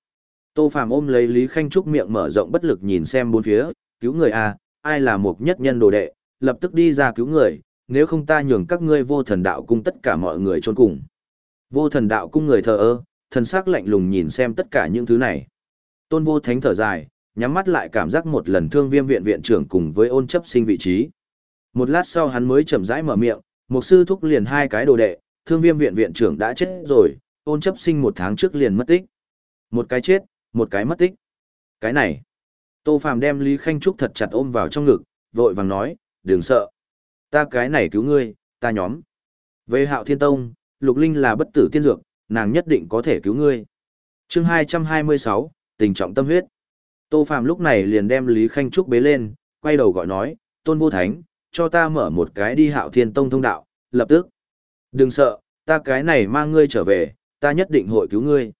Tô Phàm ôm lấy Lý Khanh Trúc miệng mở rộng bất lực nhìn xem bốn phía, cứu người à, ai là một nhất nhân đồ đệ, lập tức đi ra cứu người, nếu không ta nhường các ngươi vô thần đạo cung tất cả mọi người trôn cùng. Vô thần đạo cung người thờ ơ, thần sắc lạnh lùng nhìn xem tất cả những thứ này. Tôn vô thánh thở dài, nhắm mắt lại cảm giác một lần thương viêm viện viện trưởng cùng với ôn chấp sinh vị trí. Một lát sau hắn mới chậm rãi mở miệng, một sư thúc liền hai cái đồ đệ, thương viêm viện viện trưởng đã chết rồi, ôn chấp sinh một tháng trước liền mất tích. Một cái chết, một cái mất tích. Cái này. Tô Phàm đem Lý Khanh Trúc thật chặt ôm vào trong ngực, vội vàng nói, đừng sợ. Ta cái này cứu ngươi, ta nhóm. Về hạo thiên tông, lục linh là bất tử tiên dược, nàng nhất định có thể cứu ngươi. chương 226, tình trọng tâm huyết. Tô Phàm lúc này liền đem Lý Khanh Trúc bế lên, quay đầu gọi nói, tôn vô thánh, cho ta mở một cái đi hạo thiên tông thông đạo, lập tức. Đừng sợ, ta cái này mang ngươi trở về, ta nhất định hội cứu ngươi.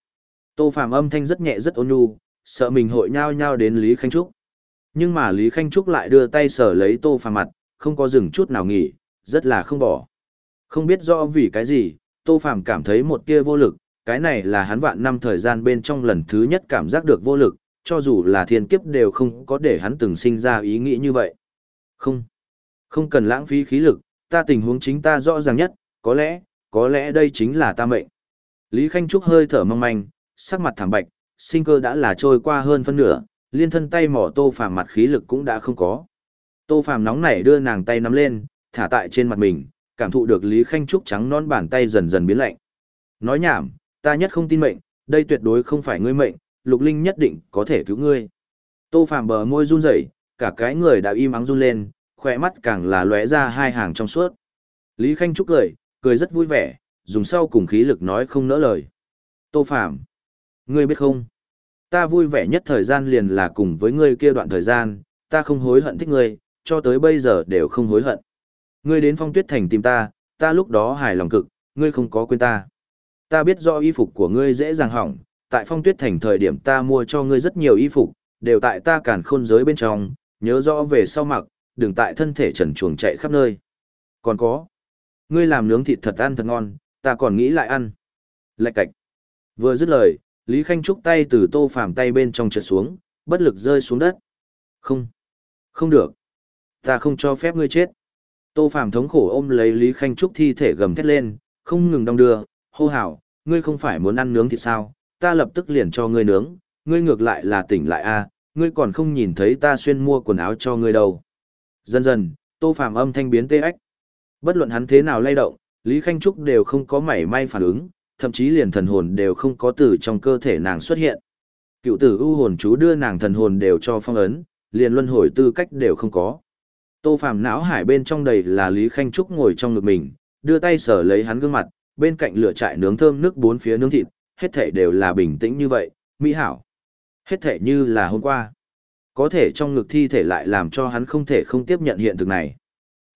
Tô Phàm âm thanh rất nhẹ rất ôn nhu, sợ mình hội nhao nhao đến Lý Khanh Trúc. Nhưng mà Lý Khanh Trúc lại đưa tay sờ lấy Tô Phàm mặt, không có dừng chút nào nghỉ, rất là không bỏ. Không biết rõ vì cái gì, Tô Phàm cảm thấy một tia vô lực, cái này là hắn vạn năm thời gian bên trong lần thứ nhất cảm giác được vô lực, cho dù là thiên kiếp đều không có để hắn từng sinh ra ý nghĩ như vậy. Không, không cần lãng phí khí lực, ta tình huống chính ta rõ ràng nhất, có lẽ, có lẽ đây chính là ta mệnh. Lý Khanh Trúc hơi thở mong manh, sắc mặt thảm bạch, sinh cơ đã là trôi qua hơn phân nửa, liên thân tay mỏ Tô Phàm mặt khí lực cũng đã không có. Tô Phàm nóng nảy đưa nàng tay nắm lên, thả tại trên mặt mình, cảm thụ được Lý Khanh Trúc trắng non bàn tay dần dần biến lạnh. Nói nhảm, ta nhất không tin mệnh, đây tuyệt đối không phải ngươi mệnh, Lục Linh nhất định có thể cứu ngươi. Tô Phàm bờ môi run rẩy, cả cái người đã im ắng run lên, khỏe mắt càng là lóe ra hai hàng trong suốt. Lý Khanh Trúc cười, cười rất vui vẻ, dùng sau cùng khí lực nói không nỡ lời. Tô Phàm ngươi biết không? Ta vui vẻ nhất thời gian liền là cùng với ngươi kia đoạn thời gian, ta không hối hận thích ngươi, cho tới bây giờ đều không hối hận. Ngươi đến phong tuyết thành tìm ta, ta lúc đó hài lòng cực, ngươi không có quên ta. Ta biết do y phục của ngươi dễ dàng hỏng, tại phong tuyết thành thời điểm ta mua cho ngươi rất nhiều y phục, đều tại ta càn khôn giới bên trong, nhớ rõ về sau mặc, đừng tại thân thể trần chuồng chạy khắp nơi. Còn có, ngươi làm nướng thịt thật ăn thật ngon, ta còn nghĩ lại ăn. Lạch cạch. Vừa dứt lời, Lý Khanh Trúc tay từ tô phàm tay bên trong trượt xuống, bất lực rơi xuống đất. Không. Không được. Ta không cho phép ngươi chết. Tô Phàm thống khổ ôm lấy Lý Khanh Trúc thi thể gầm thét lên, không ngừng đong đưa, hô hào, ngươi không phải muốn ăn nướng thịt sao, ta lập tức liền cho ngươi nướng, ngươi ngược lại là tỉnh lại a, ngươi còn không nhìn thấy ta xuyên mua quần áo cho ngươi đâu. Dần dần, Tô Phàm âm thanh biến tê ách. Bất luận hắn thế nào lay động, Lý Khanh Trúc đều không có mảy may phản ứng, thậm chí liền thần hồn đều không có từ trong cơ thể nàng xuất hiện. Cựu tử u hồn chú đưa nàng thần hồn đều cho phong ấn, liền luân hồi tư cách đều không có. Tô Phàm não hải bên trong đầy là Lý Khanh Trúc ngồi trong ngực mình, đưa tay sờ lấy hắn gương mặt, bên cạnh lửa trại nướng thơm nước bốn phía nướng thịt, hết thể đều là bình tĩnh như vậy, mỹ hảo. Hết thể như là hôm qua. Có thể trong ngực thi thể lại làm cho hắn không thể không tiếp nhận hiện thực này.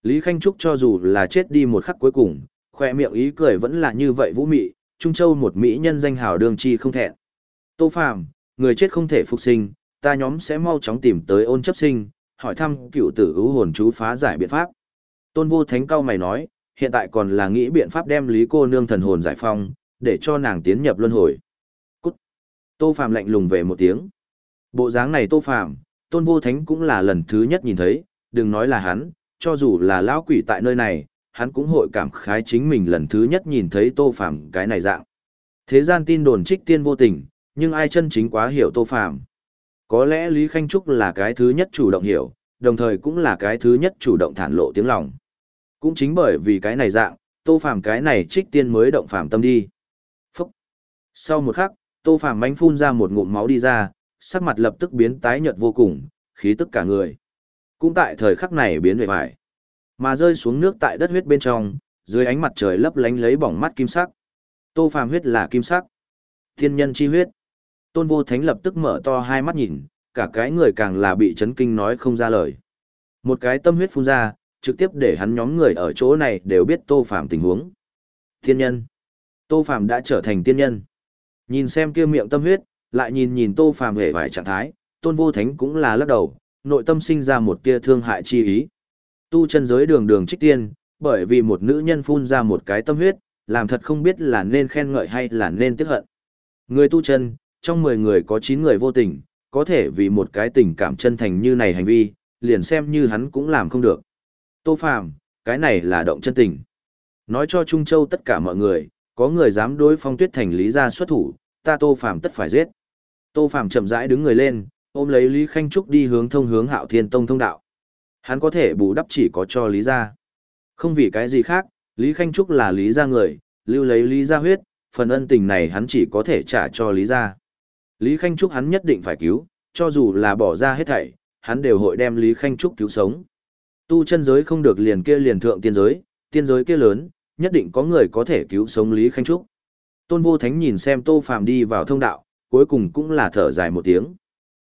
Lý Khanh Trúc cho dù là chết đi một khắc cuối cùng, khoe miệng ý cười vẫn là như vậy vũ mị, Trung Châu một mỹ nhân danh hào đương chi không thẹn. Tô Phàm, người chết không thể phục sinh, ta nhóm sẽ mau chóng tìm tới ôn chấp sinh, hỏi thăm cựu tử ưu hồn chú phá giải biện pháp. Tôn vô thánh cao mày nói, hiện tại còn là nghĩ biện pháp đem lý cô nương thần hồn giải phong, để cho nàng tiến nhập luân hồi. Cút! Tô Phạm lạnh lùng về một tiếng. Bộ dáng này Tô Phạm, tôn vô thánh cũng là lần thứ nhất nhìn thấy, đừng nói là hắn, cho dù là lão quỷ tại nơi này, hắn cũng hội cảm khái chính mình lần thứ nhất nhìn thấy tô phàm cái này dạng. Thế gian tin đồn trích tiên vô tình, nhưng ai chân chính quá hiểu tô phàm. Có lẽ Lý Khanh Trúc là cái thứ nhất chủ động hiểu, đồng thời cũng là cái thứ nhất chủ động thản lộ tiếng lòng. Cũng chính bởi vì cái này dạng, tô phàm cái này trích tiên mới động phàm tâm đi. Sau một khắc, tô phàm mánh phun ra một ngụm máu đi ra, sắc mặt lập tức biến tái nhợt vô cùng, khí tức cả người. Cũng tại thời khắc này biến về vải. Mà rơi xuống nước tại đất huyết bên trong, dưới ánh mặt trời lấp lánh lấy bỏng mắt kim sắc. Tô phàm huyết là kim sắc. Thiên nhân chi huyết. Tôn vô thánh lập tức mở to hai mắt nhìn, cả cái người càng là bị chấn kinh nói không ra lời. Một cái tâm huyết phun ra, trực tiếp để hắn nhóm người ở chỗ này đều biết tô phàm tình huống. Thiên nhân. Tô phàm đã trở thành tiên nhân. Nhìn xem kia miệng tâm huyết, lại nhìn nhìn tô phàm hề vài trạng thái, tôn vô thánh cũng là lắc đầu, nội tâm sinh ra một tia thương hại chi ý. Tu chân giới đường đường trích tiên, bởi vì một nữ nhân phun ra một cái tâm huyết, làm thật không biết là nên khen ngợi hay là nên tiếc hận. Người tu chân, trong 10 người có 9 người vô tình, có thể vì một cái tình cảm chân thành như này hành vi, liền xem như hắn cũng làm không được. Tô Phàm, cái này là động chân tình. Nói cho Trung Châu tất cả mọi người, có người dám đối phong tuyết thành lý ra xuất thủ, ta Tô Phàm tất phải giết. Tô Phàm chậm rãi đứng người lên, ôm lấy Lý Khanh Trúc đi hướng thông hướng Hạo Thiên Tông thông đạo. Hắn có thể bù đắp chỉ có cho Lý gia. Không vì cái gì khác, Lý Khanh Trúc là Lý gia người, lưu lấy Lý gia huyết, phần ân tình này hắn chỉ có thể trả cho Lý gia. Lý Khanh Trúc hắn nhất định phải cứu, cho dù là bỏ ra hết thảy, hắn đều hội đem Lý Khanh Trúc cứu sống. Tu chân giới không được liền kia liền thượng tiên giới, tiên giới kia lớn, nhất định có người có thể cứu sống Lý Khanh Trúc. Tôn Vô Thánh nhìn xem Tô Phàm đi vào thông đạo, cuối cùng cũng là thở dài một tiếng.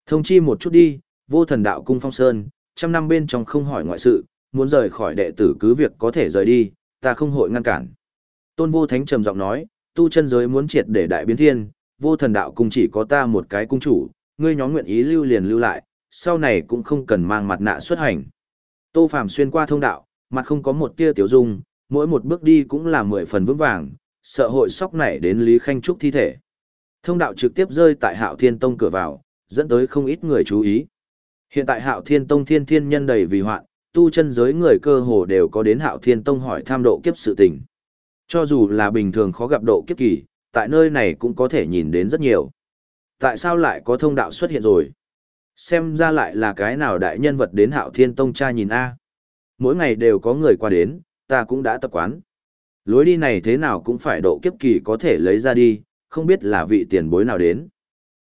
Thông chi một chút đi, vô thần đạo cung phong sơn, trăm năm bên trong không hỏi ngoại sự, muốn rời khỏi đệ tử cứ việc có thể rời đi, ta không hội ngăn cản. Tôn Vô Thánh trầm giọng nói, tu chân giới muốn triệt để đại biến thiên, vô thần đạo cung chỉ có ta một cái cung chủ, ngươi nhóm nguyện ý lưu liền lưu lại, sau này cũng không cần mang mặt nạ xuất hành. Tô Phàm xuyên qua thông đạo, mặt không có một tia tiểu dung, mỗi một bước đi cũng là mười phần vững vàng, sợ hội sóc nảy đến Lý Khanh Trúc thi thể. Thông đạo trực tiếp rơi tại Hạo Thiên Tông cửa vào, dẫn tới không ít người chú ý. Hiện tại Hạo Thiên Tông thiên thiên nhân đầy vì hoạn, tu chân giới người cơ hồ đều có đến Hạo Thiên Tông hỏi tham độ kiếp sự tình. Cho dù là bình thường khó gặp độ kiếp kỳ, tại nơi này cũng có thể nhìn đến rất nhiều. Tại sao lại có thông đạo xuất hiện rồi? Xem ra lại là cái nào đại nhân vật đến Hạo Thiên Tông cha nhìn a. Mỗi ngày đều có người qua đến, ta cũng đã tập quán. Lối đi này thế nào cũng phải độ kiếp kỳ có thể lấy ra đi, không biết là vị tiền bối nào đến.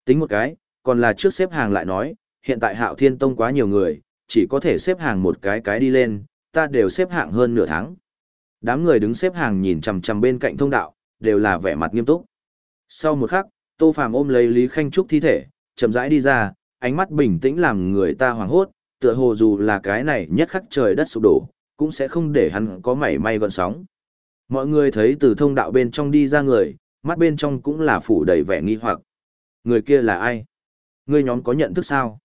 Tính một cái, còn là trước xếp hàng lại nói, hiện tại hạo thiên tông quá nhiều người, chỉ có thể xếp hàng một cái cái đi lên, ta đều xếp hạng hơn nửa tháng. Đám người đứng xếp hàng nhìn chằm chằm bên cạnh thông đạo, đều là vẻ mặt nghiêm túc. Sau một khắc, Tô Phàm ôm lấy Lý Khanh Trúc thi thể, chậm rãi đi ra, ánh mắt bình tĩnh làm người ta hoảng hốt, tựa hồ dù là cái này nhất khắc trời đất sụp đổ, cũng sẽ không để hắn có mảy may gợn sóng. Mọi người thấy từ thông đạo bên trong đi ra người, mắt bên trong cũng là phủ đầy vẻ nghi hoặc. Người kia là ai? Người nhóm có nhận thức sao?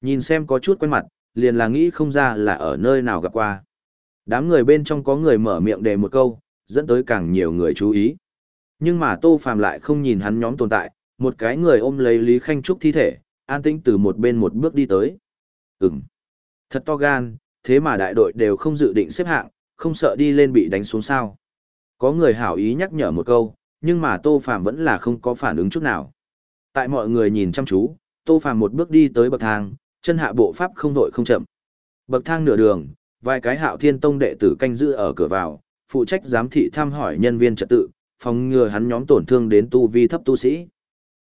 Nhìn xem có chút quen mặt, liền là nghĩ không ra là ở nơi nào gặp qua. Đám người bên trong có người mở miệng đề một câu, dẫn tới càng nhiều người chú ý. Nhưng mà Tô Phàm lại không nhìn hắn nhóm tồn tại, một cái người ôm lấy Lý Khanh Trúc thi thể, an tĩnh từ một bên một bước đi tới. Ừm, thật to gan, thế mà đại đội đều không dự định xếp hạng, không sợ đi lên bị đánh xuống sao. Có người hảo ý nhắc nhở một câu, nhưng mà Tô Phàm vẫn là không có phản ứng chút nào. Tại mọi người nhìn chăm chú, Tô Phàm một bước đi tới bậc thang, chân hạ bộ pháp không vội không chậm. Bậc thang nửa đường, vài cái Hạo Thiên Tông đệ tử canh giữ ở cửa vào, phụ trách giám thị thăm hỏi nhân viên trật tự, phòng ngừa hắn nhóm tổn thương đến tu vi thấp tu sĩ.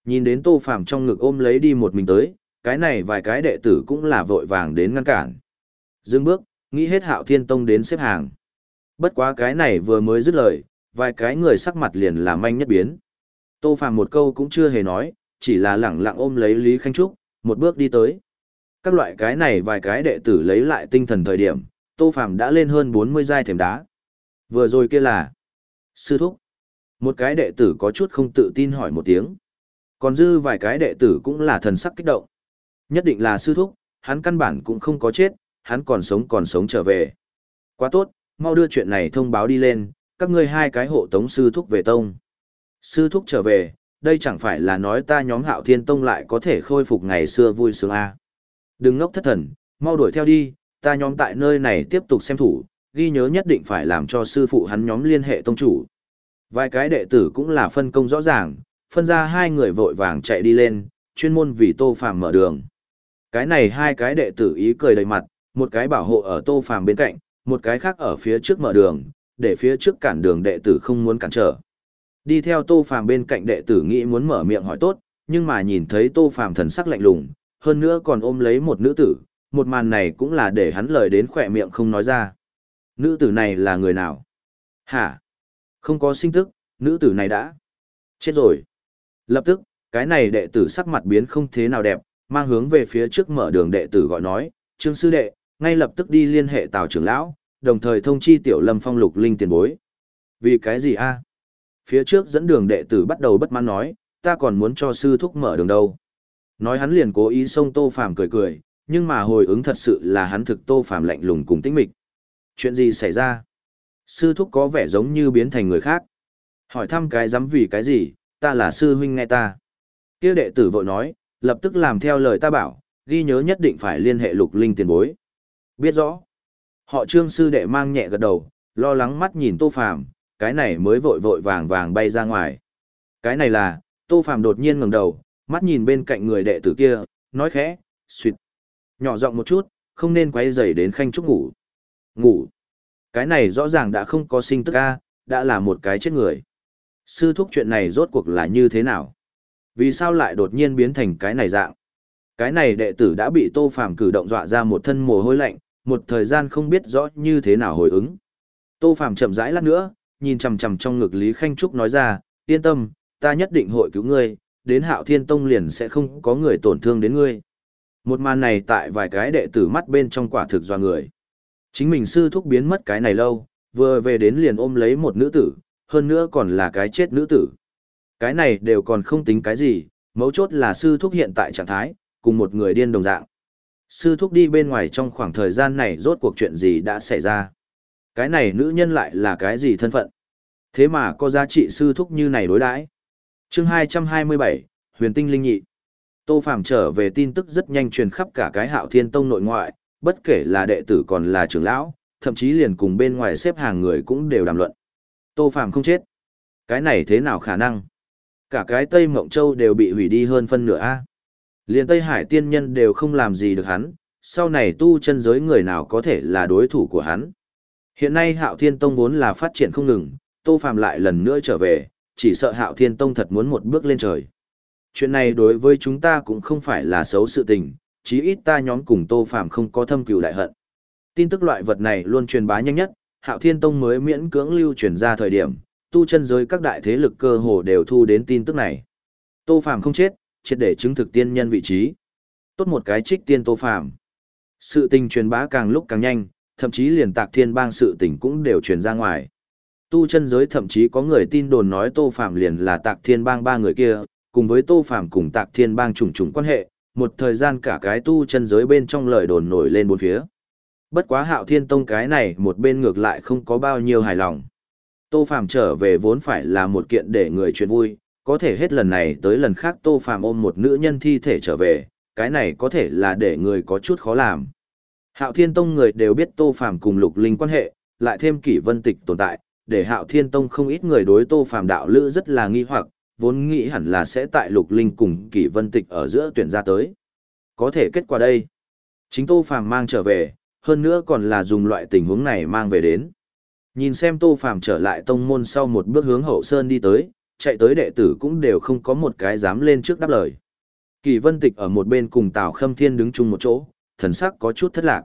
Nhìn đến Tô Phàm trong ngực ôm lấy đi một mình tới, cái này vài cái đệ tử cũng là vội vàng đến ngăn cản. Dừng bước, nghĩ hết Hạo Thiên Tông đến xếp hàng. Bất quá cái này vừa mới dứt lời, vài cái người sắc mặt liền làm manh nhất biến. Tô Phàm một câu cũng chưa hề nói, chỉ là lẳng lặng ôm lấy Lý Khanh Trúc, một bước đi tới. Các loại cái này vài cái đệ tử lấy lại tinh thần thời điểm, Tô Phàm đã lên hơn 40 giai thềm đá. Vừa rồi kia là sư thúc. Một cái đệ tử có chút không tự tin hỏi một tiếng. Còn dư vài cái đệ tử cũng là thần sắc kích động. Nhất định là sư thúc, hắn căn bản cũng không có chết, hắn còn sống còn sống trở về. Quá tốt, mau đưa chuyện này thông báo đi lên, các ngươi hai cái hộ tống sư thúc về tông. Sư thúc trở về, đây chẳng phải là nói ta nhóm hạo thiên tông lại có thể khôi phục ngày xưa vui sướng a Đừng ngốc thất thần, mau đuổi theo đi, ta nhóm tại nơi này tiếp tục xem thủ, ghi nhớ nhất định phải làm cho sư phụ hắn nhóm liên hệ tông chủ. Vài cái đệ tử cũng là phân công rõ ràng, phân ra hai người vội vàng chạy đi lên, chuyên môn vì Tô Phàm mở đường. Cái này hai cái đệ tử ý cười đầy mặt, một cái bảo hộ ở Tô Phàm bên cạnh, một cái khác ở phía trước mở đường, để phía trước cản đường đệ tử không muốn cản trở. Đi theo Tô Phàm bên cạnh đệ tử nghĩ muốn mở miệng hỏi tốt, nhưng mà nhìn thấy Tô Phàm thần sắc lạnh lùng, hơn nữa còn ôm lấy một nữ tử, một màn này cũng là để hắn lời đến khỏe miệng không nói ra. Nữ tử này là người nào? Hả? Không có sinh tức, nữ tử này đã chết rồi. Lập tức, cái này đệ tử sắc mặt biến không thế nào đẹp, mang hướng về phía trước mở đường đệ tử gọi nói, Trương sư đệ, ngay lập tức đi liên hệ Tào trưởng lão, đồng thời thông chi tiểu lâm phong lục linh tiền bối. Vì cái gì a? Phía trước dẫn đường đệ tử bắt đầu bất mãn nói, ta còn muốn cho sư thúc mở đường đâu. Nói hắn liền cố ý xông Tô Phàm cười cười, nhưng mà hồi ứng thật sự là hắn thực Tô Phàm lạnh lùng cùng tĩnh mịch. Chuyện gì xảy ra? Sư thúc có vẻ giống như biến thành người khác. Hỏi thăm cái dám vì cái gì, ta là sư huynh nghe ta. Kia đệ tử vội nói, lập tức làm theo lời ta bảo, ghi nhớ nhất định phải liên hệ lục linh tiền bối. Biết rõ. Họ trương sư đệ mang nhẹ gật đầu, lo lắng mắt nhìn tô phàm, cái này mới vội vội vàng vàng bay ra ngoài. Cái này là, tô phàm đột nhiên ngẩng đầu, mắt nhìn bên cạnh người đệ tử kia, nói khẽ, suyệt. Nhỏ giọng một chút, không nên quay dày đến khanh trúc ngủ. Ngủ. Cái này rõ ràng đã không có sinh tức a, đã là một cái chết người. Sư thúc chuyện này rốt cuộc là như thế nào? Vì sao lại đột nhiên biến thành cái này dạng? Cái này đệ tử đã bị Tô Phàm cử động dọa ra một thân mồ hôi lạnh, một thời gian không biết rõ như thế nào hồi ứng. Tô Phàm chậm rãi lát nữa, nhìn chằm chằm trong ngực Lý Khanh Trúc nói ra, yên tâm, ta nhất định hội cứu ngươi, đến Hạo Thiên Tông liền sẽ không có người tổn thương đến ngươi. Một màn này tại vài cái đệ tử mắt bên trong quả thực do người. Chính mình sư thúc biến mất cái này lâu, vừa về đến liền ôm lấy một nữ tử, hơn nữa còn là cái chết nữ tử. Cái này đều còn không tính cái gì, mấu chốt là sư thúc hiện tại trạng thái, cùng một người điên đồng dạng. Sư thúc đi bên ngoài trong khoảng thời gian này rốt cuộc chuyện gì đã xảy ra. Cái này nữ nhân lại là cái gì thân phận. Thế mà có giá trị sư thúc như này đối đãi. chương 227, Huyền Tinh Linh Nhị. Tô Phàm trở về tin tức rất nhanh truyền khắp cả cái hạo thiên tông nội ngoại, bất kể là đệ tử còn là trưởng lão, thậm chí liền cùng bên ngoài xếp hàng người cũng đều đàm luận. Tô Phàm không chết. Cái này thế nào khả năng? Cả cái Tây Mộng Châu đều bị hủy đi hơn phân nửa A. Liền Tây Hải tiên nhân đều không làm gì được hắn, sau này tu chân giới người nào có thể là đối thủ của hắn. Hiện nay Hạo Thiên Tông vốn là phát triển không ngừng, Tô Phàm lại lần nữa trở về, chỉ sợ Hạo Thiên Tông thật muốn một bước lên trời. Chuyện này đối với chúng ta cũng không phải là xấu sự tình, chí ít ta nhóm cùng Tô Phàm không có thâm cừu đại hận. Tin tức loại vật này luôn truyền bá nhanh nhất, Hạo Thiên Tông mới miễn cưỡng lưu truyền ra thời điểm, tu chân giới các đại thế lực cơ hồ đều thu đến tin tức này. Tô Phàm không chết, triệt để chứng thực tiên nhân vị trí. Tốt một cái trích tiên Tô Phàm. Sự tình truyền bá càng lúc càng nhanh, thậm chí liền Tạc Thiên Bang sự tình cũng đều truyền ra ngoài. Tu chân giới thậm chí có người tin đồn nói Tô Phàm liền là Tạc Thiên Bang ba người kia, cùng với Tô Phàm cùng Tạc Thiên Bang trùng trùng quan hệ, một thời gian cả cái tu chân giới bên trong lời đồn nổi lên bốn phía. Bất quá Hạo Thiên Tông cái này một bên ngược lại không có bao nhiêu hài lòng. Tô Phàm trở về vốn phải là một kiện để người chuyện vui, có thể hết lần này tới lần khác Tô Phàm ôm một nữ nhân thi thể trở về, cái này có thể là để người có chút khó làm. Hạo Thiên Tông người đều biết Tô Phàm cùng Lục Linh quan hệ, lại thêm kỷ vân tịch tồn tại, để Hạo Thiên Tông không ít người đối Tô Phàm đạo lữ rất là nghi hoặc, vốn nghĩ hẳn là sẽ tại Lục Linh cùng kỷ vân tịch ở giữa tuyển ra tới. Có thể kết quả đây. Chính Tô Phàm mang trở về, hơn nữa còn là dùng loại tình huống này mang về đến. Nhìn xem Tô Phàm trở lại tông môn sau một bước hướng hậu sơn đi tới, chạy tới đệ tử cũng đều không có một cái dám lên trước đáp lời. Kỳ Vân Tịch ở một bên cùng Tào Khâm Thiên đứng chung một chỗ, thần sắc có chút thất lạc.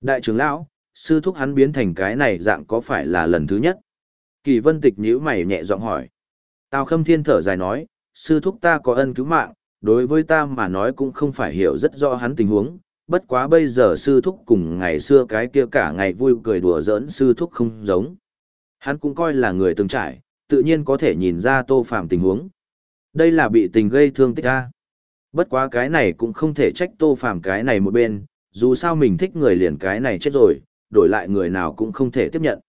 Đại trưởng lão, sư thúc hắn biến thành cái này dạng có phải là lần thứ nhất? Kỳ Vân Tịch nhíu mày nhẹ giọng hỏi. Tào Khâm Thiên thở dài nói, sư thúc ta có ân cứu mạng, đối với ta mà nói cũng không phải hiểu rất rõ hắn tình huống, bất quá bây giờ sư thúc cùng ngày xưa cái kia cả ngày vui cười đùa giỡn sư thúc không giống. Hắn cũng coi là người từng trải, tự nhiên có thể nhìn ra tô phàm tình huống. Đây là bị tình gây thương tích a. Bất quá cái này cũng không thể trách tô phàm cái này một bên, dù sao mình thích người liền cái này chết rồi, đổi lại người nào cũng không thể tiếp nhận.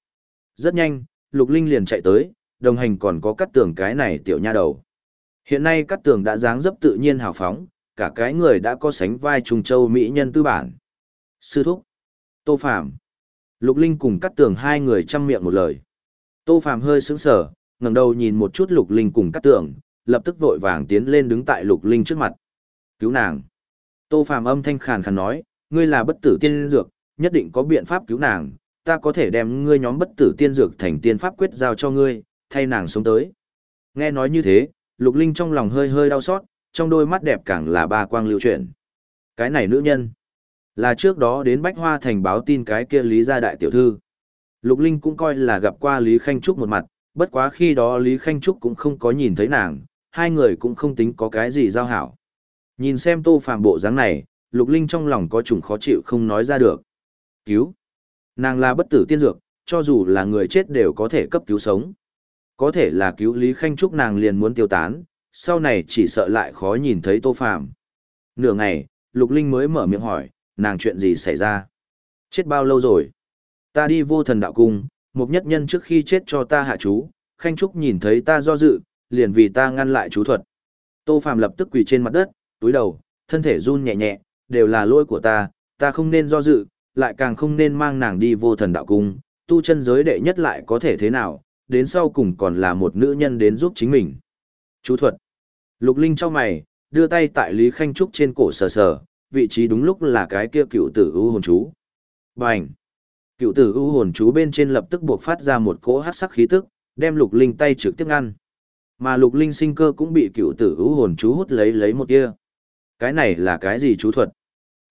Rất nhanh, Lục Linh liền chạy tới, đồng hành còn có cắt tường cái này tiểu nha đầu. Hiện nay cắt tường đã dáng dấp tự nhiên hào phóng, cả cái người đã có sánh vai trùng châu mỹ nhân tư bản. Sư thúc, Tô Phàm Lục Linh cùng cắt tường hai người chăm miệng một lời. Tô Phàm hơi sững sờ, ngẩng đầu nhìn một chút Lục Linh cùng cắt tường, lập tức vội vàng tiến lên đứng tại Lục Linh trước mặt. Cứu nàng. Tô Phàm âm thanh khàn khàn nói, ngươi là bất tử tiên dược, nhất định có biện pháp cứu nàng, ta có thể đem ngươi nhóm bất tử tiên dược thành tiên pháp quyết giao cho ngươi, thay nàng sống tới. Nghe nói như thế, Lục Linh trong lòng hơi hơi đau xót, trong đôi mắt đẹp càng là ba quang lưu chuyển. Cái này nữ nhân, là trước đó đến Bách Hoa Thành báo tin cái kia Lý gia đại tiểu thư. Lục Linh cũng coi là gặp qua Lý Khanh Trúc một mặt, bất quá khi đó Lý Khanh Trúc cũng không có nhìn thấy nàng, hai người cũng không tính có cái gì giao hảo. Nhìn xem tô phàm bộ dáng này, Lục Linh trong lòng có chủng khó chịu không nói ra được. Cứu! Nàng là bất tử tiên dược, cho dù là người chết đều có thể cấp cứu sống. Có thể là cứu Lý Khanh Trúc nàng liền muốn tiêu tán, sau này chỉ sợ lại khó nhìn thấy tô phàm. Nửa ngày, Lục Linh mới mở miệng hỏi, nàng chuyện gì xảy ra? Chết bao lâu rồi? Ta đi vô thần đạo cung, một nhất nhân trước khi chết cho ta hạ chú, Khanh Trúc nhìn thấy ta do dự, liền vì ta ngăn lại chú thuật. Tô Phàm lập tức quỳ trên mặt đất, túi đầu, thân thể run nhẹ nhẹ, đều là lỗi của ta, ta không nên do dự, lại càng không nên mang nàng đi vô thần đạo cung, tu chân giới đệ nhất lại có thể thế nào, đến sau cùng còn là một nữ nhân đến giúp chính mình. Chú thuật. Lục Linh cho mày, đưa tay tại Lý Khanh Trúc trên cổ sờ sờ, vị trí đúng lúc là cái kia cựu tử ưu hồn chú. Bành! Cựu tử ưu hồn chú bên trên lập tức buộc phát ra một cỗ hát sắc khí tức, đem Lục Linh tay trực tiếp ngăn. Mà Lục Linh sinh cơ cũng bị cựu tử ưu hồn chú hút lấy lấy một kia. Cái này là cái gì chú thuật?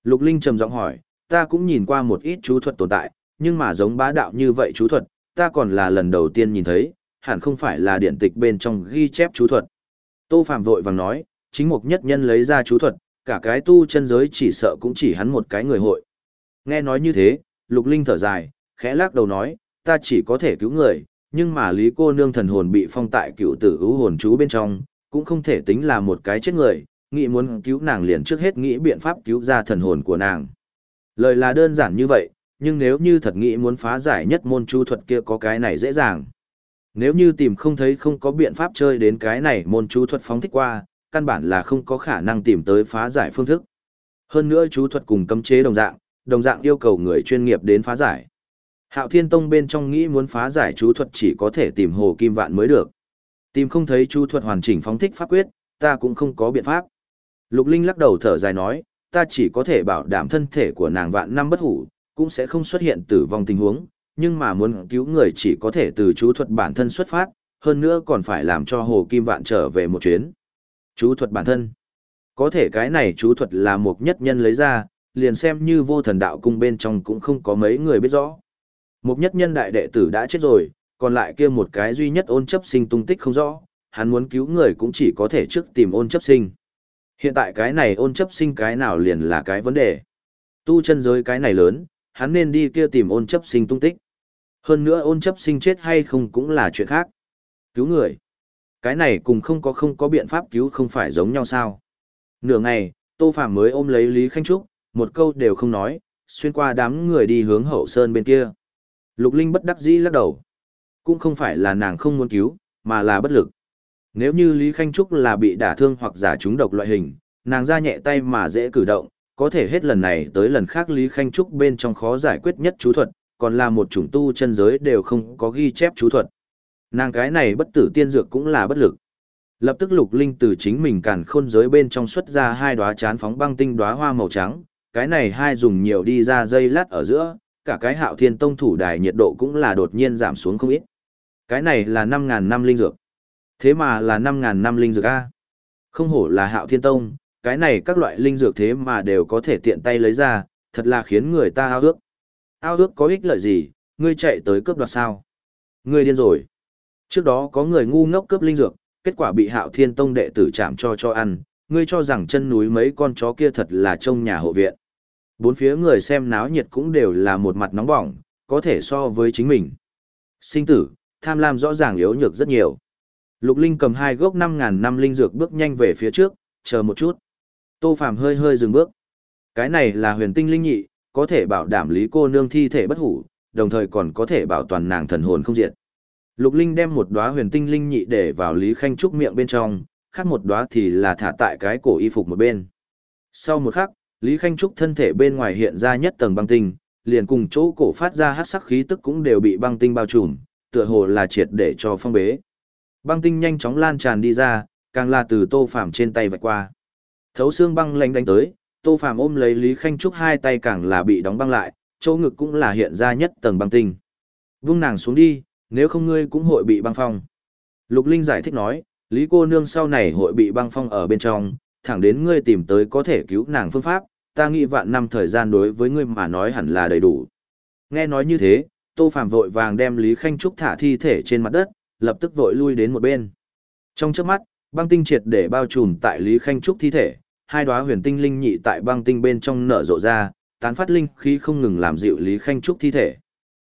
Lục Linh trầm giọng hỏi, ta cũng nhìn qua một ít chú thuật tồn tại, nhưng mà giống bá đạo như vậy chú thuật, ta còn là lần đầu tiên nhìn thấy, hẳn không phải là điện tịch bên trong ghi chép chú thuật. Tô Phạm vội vàng nói, chính mục nhất nhân lấy ra chú thuật, cả cái tu chân giới chỉ sợ cũng chỉ hắn một cái người hội. Nghe nói như thế, Lục Linh thở dài, khẽ lắc đầu nói, ta chỉ có thể cứu người, nhưng mà Lý cô nương thần hồn bị phong tại cựu tử ưu hồn chú bên trong, cũng không thể tính là một cái chết người, nghĩ muốn cứu nàng liền trước hết nghĩ biện pháp cứu ra thần hồn của nàng. Lời là đơn giản như vậy, nhưng nếu như thật nghĩ muốn phá giải nhất môn chú thuật kia có cái này dễ dàng. Nếu như tìm không thấy không có biện pháp chơi đến cái này môn chú thuật phóng thích qua, căn bản là không có khả năng tìm tới phá giải phương thức. Hơn nữa chú thuật cùng cấm chế đồng dạng, đồng dạng yêu cầu người chuyên nghiệp đến phá giải. Hạo Thiên Tông bên trong nghĩ muốn phá giải chú thuật chỉ có thể tìm Hồ Kim Vạn mới được. Tìm không thấy chú thuật hoàn chỉnh phóng thích pháp quyết, ta cũng không có biện pháp. Lục Linh lắc đầu thở dài nói, ta chỉ có thể bảo đảm thân thể của nàng vạn năm bất hủ, cũng sẽ không xuất hiện tử vong tình huống, nhưng mà muốn cứu người chỉ có thể từ chú thuật bản thân xuất phát, hơn nữa còn phải làm cho Hồ Kim Vạn trở về một chuyến. Chú thuật bản thân. Có thể cái này chú thuật là một nhất nhân lấy ra, liền xem như vô thần đạo cung bên trong cũng không có mấy người biết rõ. Một nhất nhân đại đệ tử đã chết rồi, còn lại kia một cái duy nhất ôn chấp sinh tung tích không rõ, hắn muốn cứu người cũng chỉ có thể trước tìm ôn chấp sinh. Hiện tại cái này ôn chấp sinh cái nào liền là cái vấn đề. Tu chân giới cái này lớn, hắn nên đi kia tìm ôn chấp sinh tung tích. Hơn nữa ôn chấp sinh chết hay không cũng là chuyện khác. Cứu người. Cái này cùng không có không có biện pháp cứu không phải giống nhau sao. Nửa ngày, Tô Phạm mới ôm lấy Lý Khanh Trúc, một câu đều không nói, xuyên qua đám người đi hướng hậu sơn bên kia. Lục Linh bất đắc dĩ lắc đầu. Cũng không phải là nàng không muốn cứu, mà là bất lực. Nếu như Lý Khanh Trúc là bị đả thương hoặc giả trúng độc loại hình, nàng ra nhẹ tay mà dễ cử động, có thể hết lần này tới lần khác Lý Khanh Trúc bên trong khó giải quyết nhất chú thuật, còn là một chủng tu chân giới đều không có ghi chép chú thuật. Nàng cái này bất tử tiên dược cũng là bất lực. Lập tức Lục Linh từ chính mình càn khôn giới bên trong xuất ra hai đóa chán phóng băng tinh đóa hoa màu trắng, cái này hai dùng nhiều đi ra dây lát ở giữa, cả cái Hạo Thiên Tông thủ đài nhiệt độ cũng là đột nhiên giảm xuống không ít. Cái này là 5000 năm linh dược. Thế mà là 5.000 năm linh dược A. Không hổ là hạo thiên tông, cái này các loại linh dược thế mà đều có thể tiện tay lấy ra, thật là khiến người ta ao ước. Ao ước có ích lợi gì, ngươi chạy tới cướp đoạt sao? Ngươi điên rồi. Trước đó có người ngu ngốc cướp linh dược, kết quả bị hạo thiên tông đệ tử chạm cho cho ăn, ngươi cho rằng chân núi mấy con chó kia thật là trông nhà hộ viện. Bốn phía người xem náo nhiệt cũng đều là một mặt nóng bỏng, có thể so với chính mình. Sinh tử, tham lam rõ ràng yếu nhược rất nhiều. Lục Linh cầm hai gốc năm ngàn năm linh dược bước nhanh về phía trước, chờ một chút. Tô Phàm hơi hơi dừng bước. Cái này là huyền tinh linh nhị, có thể bảo đảm lý cô nương thi thể bất hủ, đồng thời còn có thể bảo toàn nàng thần hồn không diệt. Lục Linh đem một đóa huyền tinh linh nhị để vào Lý Khanh Trúc miệng bên trong, khác một đóa thì là thả tại cái cổ y phục một bên. Sau một khắc, Lý Khanh Trúc thân thể bên ngoài hiện ra nhất tầng băng tinh, liền cùng chỗ cổ phát ra hắc sắc khí tức cũng đều bị băng tinh bao trùm, tựa hồ là triệt để cho phong bế. Băng tinh nhanh chóng lan tràn đi ra, càng là từ Tô Phàm trên tay vạch qua. Thấu xương băng lạnh đánh tới, Tô Phàm ôm lấy Lý Khanh Trúc hai tay càng là bị đóng băng lại, chỗ ngực cũng là hiện ra nhất tầng băng tinh. Vung nàng xuống đi, nếu không ngươi cũng hội bị băng phong. Lục Linh giải thích nói, Lý cô nương sau này hội bị băng phong ở bên trong, thẳng đến ngươi tìm tới có thể cứu nàng phương pháp, ta nghĩ vạn năm thời gian đối với ngươi mà nói hẳn là đầy đủ. Nghe nói như thế, Tô Phạm vội vàng đem Lý Khanh Trúc thả thi thể trên mặt đất, lập tức vội lui đến một bên. Trong chớp mắt, băng tinh triệt để bao trùm tại Lý Khanh Trúc thi thể, hai đóa huyền tinh linh nhị tại băng tinh bên trong nở rộ ra, tán phát linh khí không ngừng làm dịu Lý Khanh Trúc thi thể.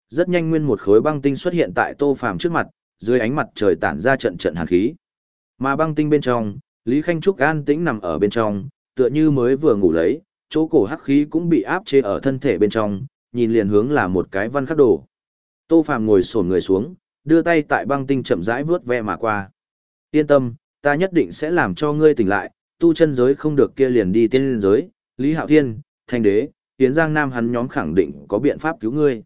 Rất nhanh nguyên một khối băng tinh xuất hiện tại Tô Phàm trước mặt, dưới ánh mặt trời tản ra trận trận hàn khí. Mà băng tinh bên trong, Lý Khanh Trúc an tĩnh nằm ở bên trong, tựa như mới vừa ngủ lấy, chỗ cổ hắc khí cũng bị áp chế ở thân thể bên trong, nhìn liền hướng là một cái văn khắc đồ. Tô Phàm ngồi xổm người xuống, đưa tay tại băng tinh chậm rãi vướt ve mà qua. Yên tâm, ta nhất định sẽ làm cho ngươi tỉnh lại, tu chân giới không được kia liền đi tiên giới, Lý Hạo Thiên, Thanh Đế, Tiến Giang Nam hắn nhóm khẳng định có biện pháp cứu ngươi.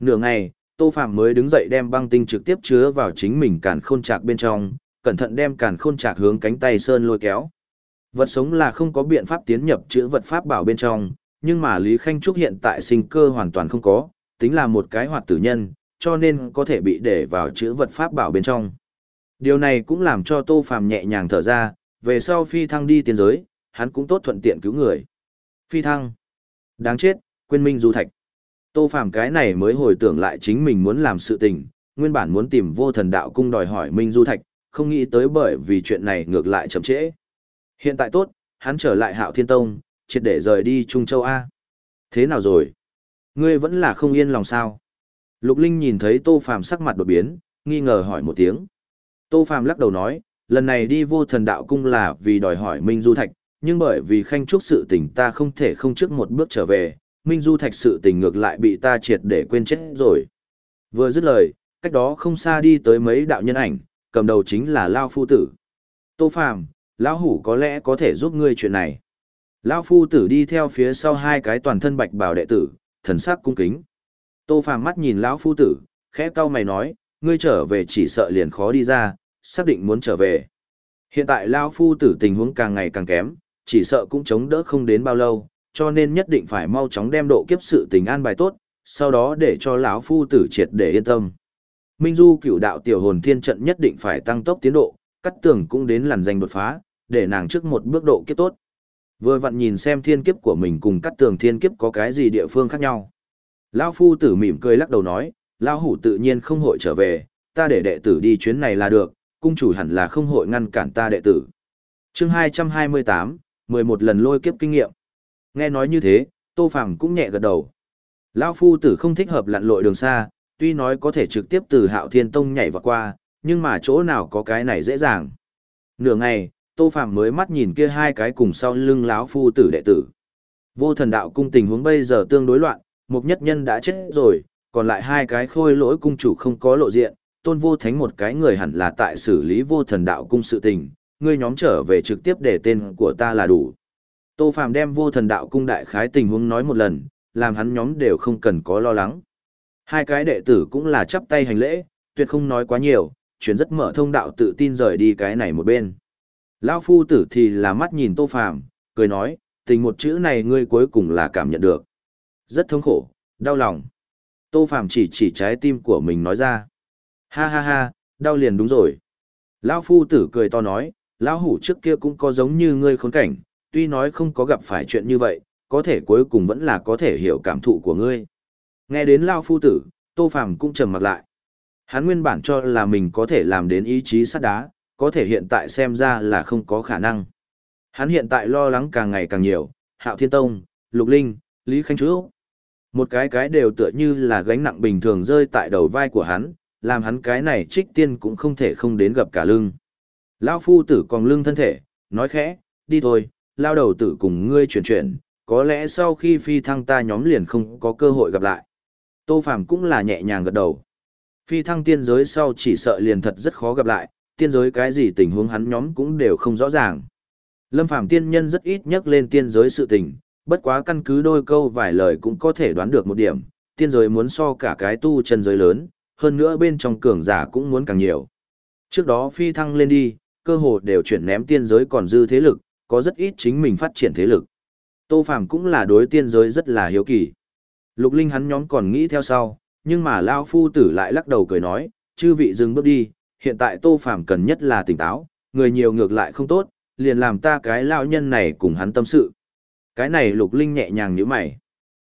Nửa ngày, Tô Phạm mới đứng dậy đem băng tinh trực tiếp chứa vào chính mình càn khôn trạc bên trong, cẩn thận đem càn khôn chạc hướng cánh tay sơn lôi kéo. Vật sống là không có biện pháp tiến nhập chữ vật pháp bảo bên trong, nhưng mà Lý Khanh Trúc hiện tại sinh cơ hoàn toàn không có, tính là một cái hoạt tử nhân, cho nên có thể bị để vào chữ vật pháp bảo bên trong. Điều này cũng làm cho Tô Phàm nhẹ nhàng thở ra, về sau phi thăng đi tiến giới, hắn cũng tốt thuận tiện cứu người. Phi thăng. Đáng chết, quên minh du thạch. Tô Phàm cái này mới hồi tưởng lại chính mình muốn làm sự tình, nguyên bản muốn tìm vô thần đạo cung đòi hỏi minh du thạch, không nghĩ tới bởi vì chuyện này ngược lại chậm trễ. Hiện tại tốt, hắn trở lại hạo thiên tông, triệt để rời đi Trung Châu A. Thế nào rồi? Ngươi vẫn là không yên lòng sao? Lục Linh nhìn thấy Tô Phàm sắc mặt đột biến, nghi ngờ hỏi một tiếng. Tô Phàm lắc đầu nói, lần này đi vô thần đạo cung là vì đòi hỏi Minh Du Thạch, nhưng bởi vì khanh trúc sự tình ta không thể không trước một bước trở về, Minh Du Thạch sự tình ngược lại bị ta triệt để quên chết rồi. Vừa dứt lời, cách đó không xa đi tới mấy đạo nhân ảnh, cầm đầu chính là Lao Phu Tử. Tô Phàm, Lão Hủ có lẽ có thể giúp ngươi chuyện này. Lão Phu Tử đi theo phía sau hai cái toàn thân bạch bảo đệ tử, thần sắc cung kính. Tô Phàm mắt nhìn Lão Phu Tử, khẽ cau mày nói, ngươi trở về chỉ sợ liền khó đi ra, xác định muốn trở về. Hiện tại Lão Phu Tử tình huống càng ngày càng kém, chỉ sợ cũng chống đỡ không đến bao lâu, cho nên nhất định phải mau chóng đem độ kiếp sự tình an bài tốt, sau đó để cho lão phu tử triệt để yên tâm. Minh Du cửu đạo tiểu hồn thiên trận nhất định phải tăng tốc tiến độ, cắt tường cũng đến làn danh đột phá, để nàng trước một bước độ kiếp tốt. Vừa vặn nhìn xem thiên kiếp của mình cùng cắt tường thiên kiếp có cái gì địa phương khác nhau. Lão phu tử mỉm cười lắc đầu nói, lão hủ tự nhiên không hội trở về, ta để đệ tử đi chuyến này là được, cung chủ hẳn là không hội ngăn cản ta đệ tử. Chương 228, 11 lần lôi kiếp kinh nghiệm. Nghe nói như thế, Tô Phàm cũng nhẹ gật đầu. Lão phu tử không thích hợp lặn lội đường xa, tuy nói có thể trực tiếp từ Hạo Thiên Tông nhảy vào qua, nhưng mà chỗ nào có cái này dễ dàng. Nửa ngày, Tô Phạm mới mắt nhìn kia hai cái cùng sau lưng lão phu tử đệ tử. Vô thần đạo cung tình huống bây giờ tương đối loạn, một nhất nhân đã chết rồi, còn lại hai cái khôi lỗi cung chủ không có lộ diện, tôn vô thánh một cái người hẳn là tại xử lý vô thần đạo cung sự tình, ngươi nhóm trở về trực tiếp để tên của ta là đủ. Tô Phạm đem vô thần đạo cung đại khái tình huống nói một lần, làm hắn nhóm đều không cần có lo lắng. Hai cái đệ tử cũng là chắp tay hành lễ, tuyệt không nói quá nhiều, chuyển rất mở thông đạo tự tin rời đi cái này một bên. Lão phu tử thì là mắt nhìn Tô Phàm, cười nói, tình một chữ này ngươi cuối cùng là cảm nhận được. Rất thống khổ, đau lòng. Tô Phàm chỉ chỉ trái tim của mình nói ra. Ha ha ha, đau liền đúng rồi. Lão phu tử cười to nói, lão hủ trước kia cũng có giống như ngươi khốn cảnh, tuy nói không có gặp phải chuyện như vậy, có thể cuối cùng vẫn là có thể hiểu cảm thụ của ngươi. Nghe đến Lao Phu Tử, Tô Phàm cũng trầm mặt lại. Hắn nguyên bản cho là mình có thể làm đến ý chí sắt đá, có thể hiện tại xem ra là không có khả năng. Hắn hiện tại lo lắng càng ngày càng nhiều, Hạo Thiên Tông, Lục Linh, Lý Khanh Chú. Một cái cái đều tựa như là gánh nặng bình thường rơi tại đầu vai của hắn, làm hắn cái này trích tiên cũng không thể không đến gặp cả lưng. Lao phu tử còn lưng thân thể, nói khẽ, đi thôi, lao đầu tử cùng ngươi chuyển chuyển, có lẽ sau khi phi thăng ta nhóm liền không có cơ hội gặp lại. Tô Phàm cũng là nhẹ nhàng gật đầu. Phi thăng tiên giới sau chỉ sợ liền thật rất khó gặp lại, tiên giới cái gì tình huống hắn nhóm cũng đều không rõ ràng. Lâm Phàm tiên nhân rất ít nhắc lên tiên giới sự tình, bất quá căn cứ đôi câu vài lời cũng có thể đoán được một điểm, tiên giới muốn so cả cái tu chân giới lớn, hơn nữa bên trong cường giả cũng muốn càng nhiều. Trước đó phi thăng lên đi, cơ hồ đều chuyển ném tiên giới còn dư thế lực, có rất ít chính mình phát triển thế lực. Tô Phàm cũng là đối tiên giới rất là hiếu kỳ. Lục Linh hắn nhóm còn nghĩ theo sau, nhưng mà Lao Phu Tử lại lắc đầu cười nói, chư vị dừng bước đi, hiện tại Tô Phàm cần nhất là tỉnh táo, người nhiều ngược lại không tốt, liền làm ta cái lao nhân này cùng hắn tâm sự. Cái này Lục Linh nhẹ nhàng như mày.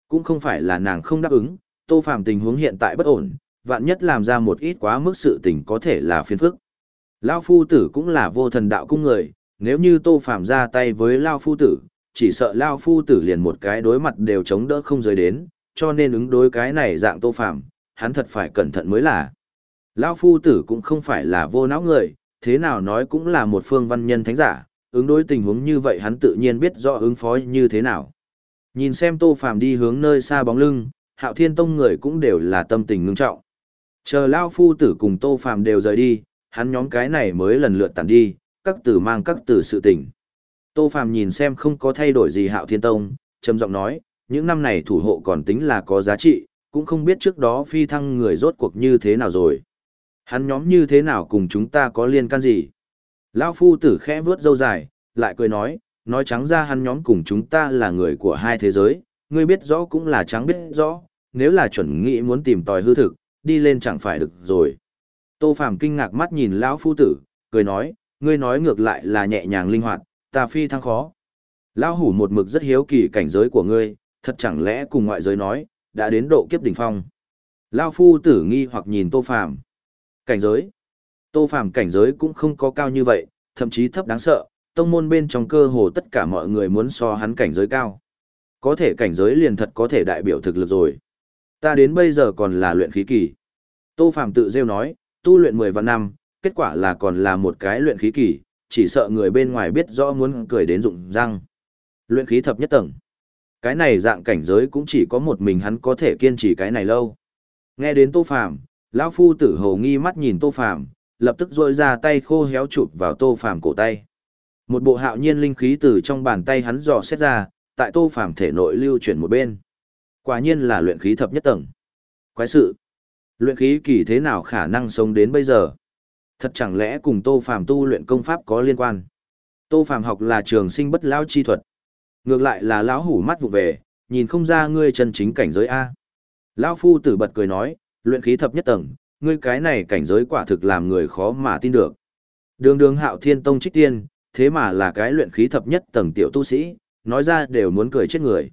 Cũng không phải là nàng không đáp ứng, Tô Phàm tình huống hiện tại bất ổn, vạn nhất làm ra một ít quá mức sự tình có thể là phiền phức. Lao Phu Tử cũng là vô thần đạo cung người, nếu như Tô Phàm ra tay với Lao Phu Tử, chỉ sợ Lao Phu Tử liền một cái đối mặt đều chống đỡ không rời đến, cho nên ứng đối cái này dạng Tô phạm hắn thật phải cẩn thận mới là. Lao Phu Tử cũng không phải là vô não người, thế nào nói cũng là một phương văn nhân thánh giả, ứng đối tình huống như vậy hắn tự nhiên biết rõ ứng phó như thế nào. Nhìn xem Tô Phàm đi hướng nơi xa bóng lưng, Hạo Thiên Tông người cũng đều là tâm tình ngưng trọng. Chờ Lao Phu Tử cùng Tô Phàm đều rời đi, hắn nhóm cái này mới lần lượt tản đi, các tử mang các tử sự tình. Tô Phàm nhìn xem không có thay đổi gì Hạo Thiên Tông, trầm giọng nói, những năm này thủ hộ còn tính là có giá trị, cũng không biết trước đó phi thăng người rốt cuộc như thế nào rồi. Hắn nhóm như thế nào cùng chúng ta có liên can gì? Lão phu tử khẽ vướt dâu dài, lại cười nói, nói trắng ra hắn nhóm cùng chúng ta là người của hai thế giới, ngươi biết rõ cũng là trắng biết rõ, nếu là chuẩn nghĩ muốn tìm tòi hư thực, đi lên chẳng phải được rồi. Tô Phàm kinh ngạc mắt nhìn lão phu tử, cười nói, ngươi nói ngược lại là nhẹ nhàng linh hoạt, ta phi thăng khó. Lão hủ một mực rất hiếu kỳ cảnh giới của ngươi, thật chẳng lẽ cùng ngoại giới nói, đã đến độ kiếp đỉnh phong. lao phu tử nghi hoặc nhìn Tô Phàm. Cảnh giới? Tô Phàm cảnh giới cũng không có cao như vậy, thậm chí thấp đáng sợ, tông môn bên trong cơ hồ tất cả mọi người muốn so hắn cảnh giới cao. Có thể cảnh giới liền thật có thể đại biểu thực lực rồi. Ta đến bây giờ còn là luyện khí kỳ. Tô Phàm tự rêu nói, tu luyện 10 vạn năm, kết quả là còn là một cái luyện khí kỳ, chỉ sợ người bên ngoài biết rõ muốn cười đến rụng răng. Luyện khí thập nhất tầng. Cái này dạng cảnh giới cũng chỉ có một mình hắn có thể kiên trì cái này lâu. Nghe đến Tô Phàm, lão phu tử hồ nghi mắt nhìn Tô Phàm, lập tức rôi ra tay khô héo chụp vào Tô Phàm cổ tay. Một bộ hạo nhiên linh khí từ trong bàn tay hắn dò xét ra, tại Tô Phàm thể nội lưu chuyển một bên. Quả nhiên là luyện khí thập nhất tầng. Quái sự. Luyện khí kỳ thế nào khả năng sống đến bây giờ? Thật chẳng lẽ cùng Tô Phàm tu luyện công pháp có liên quan? Tô Phàm học là trường sinh bất lão chi thuật. Ngược lại là lão hủ mắt vụ về, nhìn không ra ngươi chân chính cảnh giới a. Lão phu tử bật cười nói, luyện khí thập nhất tầng, ngươi cái này cảnh giới quả thực làm người khó mà tin được. Đường đường hạo thiên tông trích tiên, thế mà là cái luyện khí thập nhất tầng tiểu tu sĩ, nói ra đều muốn cười chết người.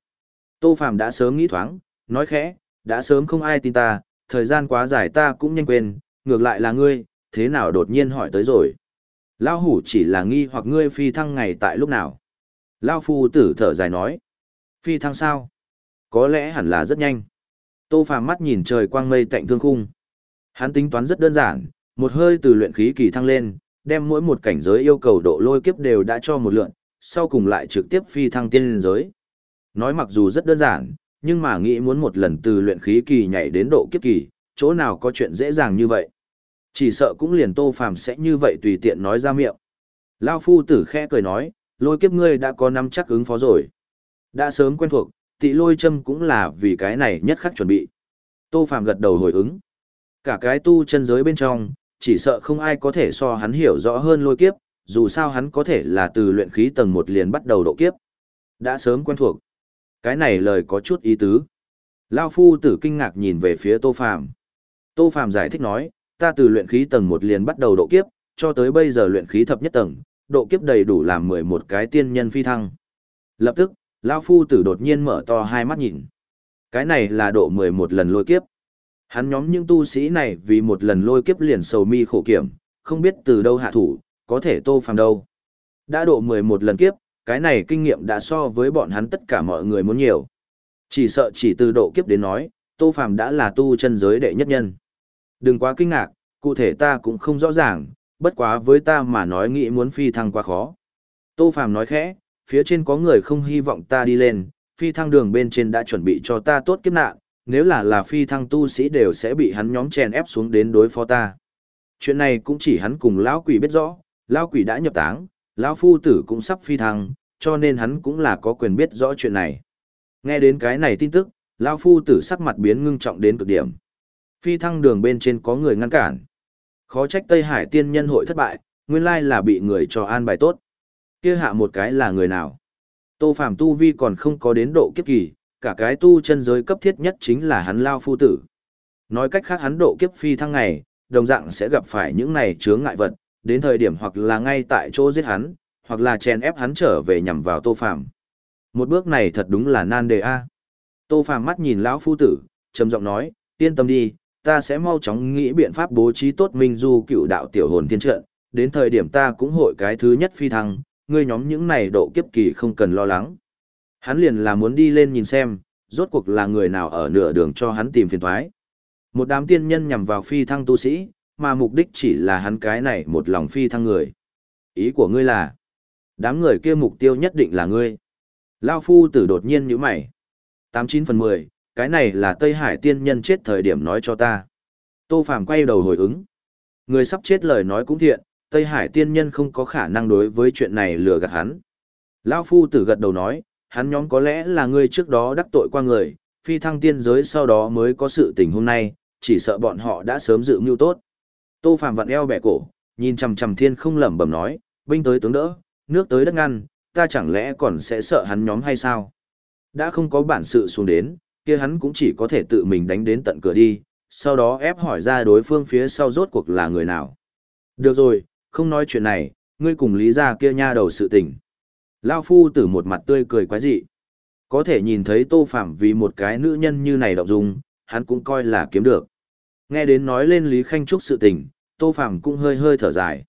Tô Phàm đã sớm nghĩ thoáng, nói khẽ, đã sớm không ai tin ta, thời gian quá dài ta cũng nhanh quên, ngược lại là ngươi, thế nào đột nhiên hỏi tới rồi. Lão hủ chỉ là nghi hoặc ngươi phi thăng ngày tại lúc nào. Lao phu tử thở dài nói. Phi thăng sao? Có lẽ hẳn là rất nhanh. Tô Phàm mắt nhìn trời quang mây tạnh thương khung. Hắn tính toán rất đơn giản, một hơi từ luyện khí kỳ thăng lên, đem mỗi một cảnh giới yêu cầu độ lôi kiếp đều đã cho một lượn, sau cùng lại trực tiếp phi thăng tiên giới. Nói mặc dù rất đơn giản, nhưng mà nghĩ muốn một lần từ luyện khí kỳ nhảy đến độ kiếp kỳ, chỗ nào có chuyện dễ dàng như vậy. Chỉ sợ cũng liền Tô Phàm sẽ như vậy tùy tiện nói ra miệng. Lao phu tử khẽ cười nói, lôi kiếp ngươi đã có năm chắc ứng phó rồi. Đã sớm quen thuộc, tị lôi châm cũng là vì cái này nhất khắc chuẩn bị. Tô Phạm gật đầu hồi ứng. Cả cái tu chân giới bên trong, chỉ sợ không ai có thể so hắn hiểu rõ hơn lôi kiếp, dù sao hắn có thể là từ luyện khí tầng một liền bắt đầu độ kiếp. Đã sớm quen thuộc. Cái này lời có chút ý tứ. Lao phu tử kinh ngạc nhìn về phía Tô Phạm. Tô Phạm giải thích nói, ta từ luyện khí tầng một liền bắt đầu độ kiếp, cho tới bây giờ luyện khí thập nhất tầng, độ kiếp đầy đủ làm mười một cái tiên nhân phi thăng. Lập tức, Lao phu tử đột nhiên mở to hai mắt nhìn. Cái này là độ mười một lần lôi kiếp. Hắn nhóm những tu sĩ này vì một lần lôi kiếp liền sầu mi khổ kiểm, không biết từ đâu hạ thủ, có thể Tô Phàm đâu. Đã độ mười một lần kiếp, cái này kinh nghiệm đã so với bọn hắn tất cả mọi người muốn nhiều. Chỉ sợ chỉ từ độ kiếp đến nói, Tô Phàm đã là tu chân giới đệ nhất nhân. Đừng quá kinh ngạc, cụ thể ta cũng không rõ ràng, bất quá với ta mà nói nghĩ muốn phi thăng quá khó. Tô Phàm nói khẽ, phía trên có người không hy vọng ta đi lên, phi thăng đường bên trên đã chuẩn bị cho ta tốt kiếp nạn, nếu là là phi thăng tu sĩ đều sẽ bị hắn nhóm chèn ép xuống đến đối phó ta. Chuyện này cũng chỉ hắn cùng lão quỷ biết rõ, lão quỷ đã nhập táng, lão phu tử cũng sắp phi thăng, cho nên hắn cũng là có quyền biết rõ chuyện này. Nghe đến cái này tin tức, lão phu tử sắc mặt biến ngưng trọng đến cực điểm. Phi thăng đường bên trên có người ngăn cản. Khó trách Tây Hải tiên nhân hội thất bại, nguyên lai là bị người cho an bài tốt. Kia hạ một cái là người nào? Tô Phàm tu vi còn không có đến độ kiếp kỳ, cả cái tu chân giới cấp thiết nhất chính là hắn lao phu tử. Nói cách khác hắn độ kiếp phi thăng ngày, đồng dạng sẽ gặp phải những này chướng ngại vật, đến thời điểm hoặc là ngay tại chỗ giết hắn, hoặc là chèn ép hắn trở về nhằm vào Tô Phàm. Một bước này thật đúng là nan đề a. Tô Phàm mắt nhìn lão phu tử, trầm giọng nói, yên tâm đi, ta sẽ mau chóng nghĩ biện pháp bố trí tốt minh du cựu đạo tiểu hồn thiên trận, đến thời điểm ta cũng hội cái thứ nhất phi thăng, ngươi nhóm những này độ kiếp kỳ không cần lo lắng. Hắn liền là muốn đi lên nhìn xem, rốt cuộc là người nào ở nửa đường cho hắn tìm phiền thoái. Một đám tiên nhân nhằm vào phi thăng tu sĩ, mà mục đích chỉ là hắn cái này một lòng phi thăng người. Ý của ngươi là, đám người kia mục tiêu nhất định là ngươi. Lao phu tử đột nhiên như mày. 89 phần 10, cái này là Tây Hải tiên nhân chết thời điểm nói cho ta. Tô Phàm quay đầu hồi ứng. Người sắp chết lời nói cũng thiện, Tây Hải tiên nhân không có khả năng đối với chuyện này lừa gạt hắn. lão phu tử gật đầu nói, hắn nhóm có lẽ là ngươi trước đó đắc tội qua người, phi thăng tiên giới sau đó mới có sự tình hôm nay, chỉ sợ bọn họ đã sớm dự mưu tốt. Tô Phàm vặn eo bẻ cổ, nhìn chằm chằm thiên không lẩm bẩm nói, binh tới tướng đỡ, nước tới đất ngăn, ta chẳng lẽ còn sẽ sợ hắn nhóm hay sao? Đã không có bản sự xuống đến, kia hắn cũng chỉ có thể tự mình đánh đến tận cửa đi, sau đó ép hỏi ra đối phương phía sau rốt cuộc là người nào. Được rồi, không nói chuyện này, ngươi cùng lý ra kia nha đầu sự tình. Lao phu tử một mặt tươi cười quái dị. Có thể nhìn thấy tô phạm vì một cái nữ nhân như này động dung, hắn cũng coi là kiếm được. Nghe đến nói lên Lý Khanh Trúc sự tình, tô phạm cũng hơi hơi thở dài.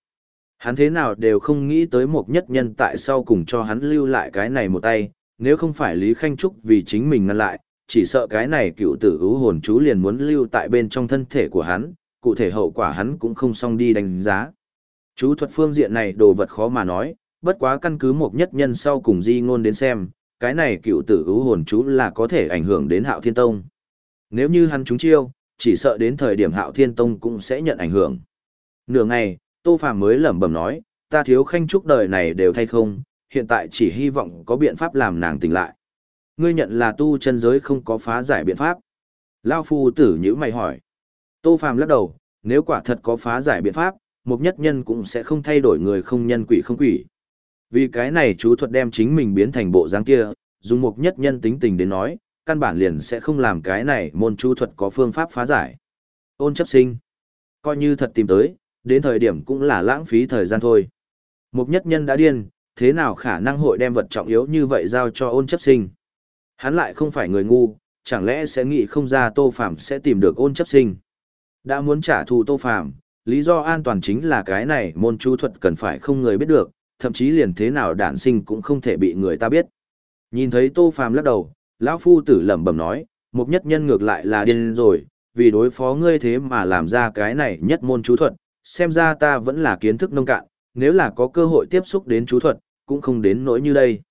Hắn thế nào đều không nghĩ tới một nhất nhân tại sao cùng cho hắn lưu lại cái này một tay, nếu không phải Lý Khanh Trúc vì chính mình ngăn lại, chỉ sợ cái này cựu tử ưu hồn chú liền muốn lưu tại bên trong thân thể của hắn, cụ thể hậu quả hắn cũng không xong đi đánh giá. Chú thuật phương diện này đồ vật khó mà nói, bất quá căn cứ một nhất nhân sau cùng di ngôn đến xem, cái này cựu tử ưu hồn chú là có thể ảnh hưởng đến hạo thiên tông. Nếu như hắn trúng chiêu, chỉ sợ đến thời điểm hạo thiên tông cũng sẽ nhận ảnh hưởng. Nửa ngày, Tô Phàm mới lẩm bẩm nói, ta thiếu khanh chúc đời này đều thay không, hiện tại chỉ hy vọng có biện pháp làm nàng tỉnh lại. Ngươi nhận là tu chân giới không có phá giải biện pháp. Lao phu tử nhữ mày hỏi. Tô Phàm lắc đầu, nếu quả thật có phá giải biện pháp, một nhất nhân cũng sẽ không thay đổi người không nhân quỷ không quỷ. Vì cái này chú thuật đem chính mình biến thành bộ dáng kia, dùng một nhất nhân tính tình đến nói, căn bản liền sẽ không làm cái này môn chú thuật có phương pháp phá giải. Ôn chấp sinh. Coi như thật tìm tới, đến thời điểm cũng là lãng phí thời gian thôi. Một nhất nhân đã điên, thế nào khả năng hội đem vật trọng yếu như vậy giao cho ôn chấp sinh. Hắn lại không phải người ngu, chẳng lẽ sẽ nghĩ không ra tô phạm sẽ tìm được ôn chấp sinh. Đã muốn trả thù tô phạm, lý do an toàn chính là cái này môn chú thuật cần phải không người biết được, thậm chí liền thế nào đản sinh cũng không thể bị người ta biết. Nhìn thấy tô phạm lắc đầu, lão phu tử lẩm bẩm nói, một nhất nhân ngược lại là điên rồi, vì đối phó ngươi thế mà làm ra cái này nhất môn chú thuật, xem ra ta vẫn là kiến thức nông cạn, nếu là có cơ hội tiếp xúc đến chú thuật, cũng không đến nỗi như đây.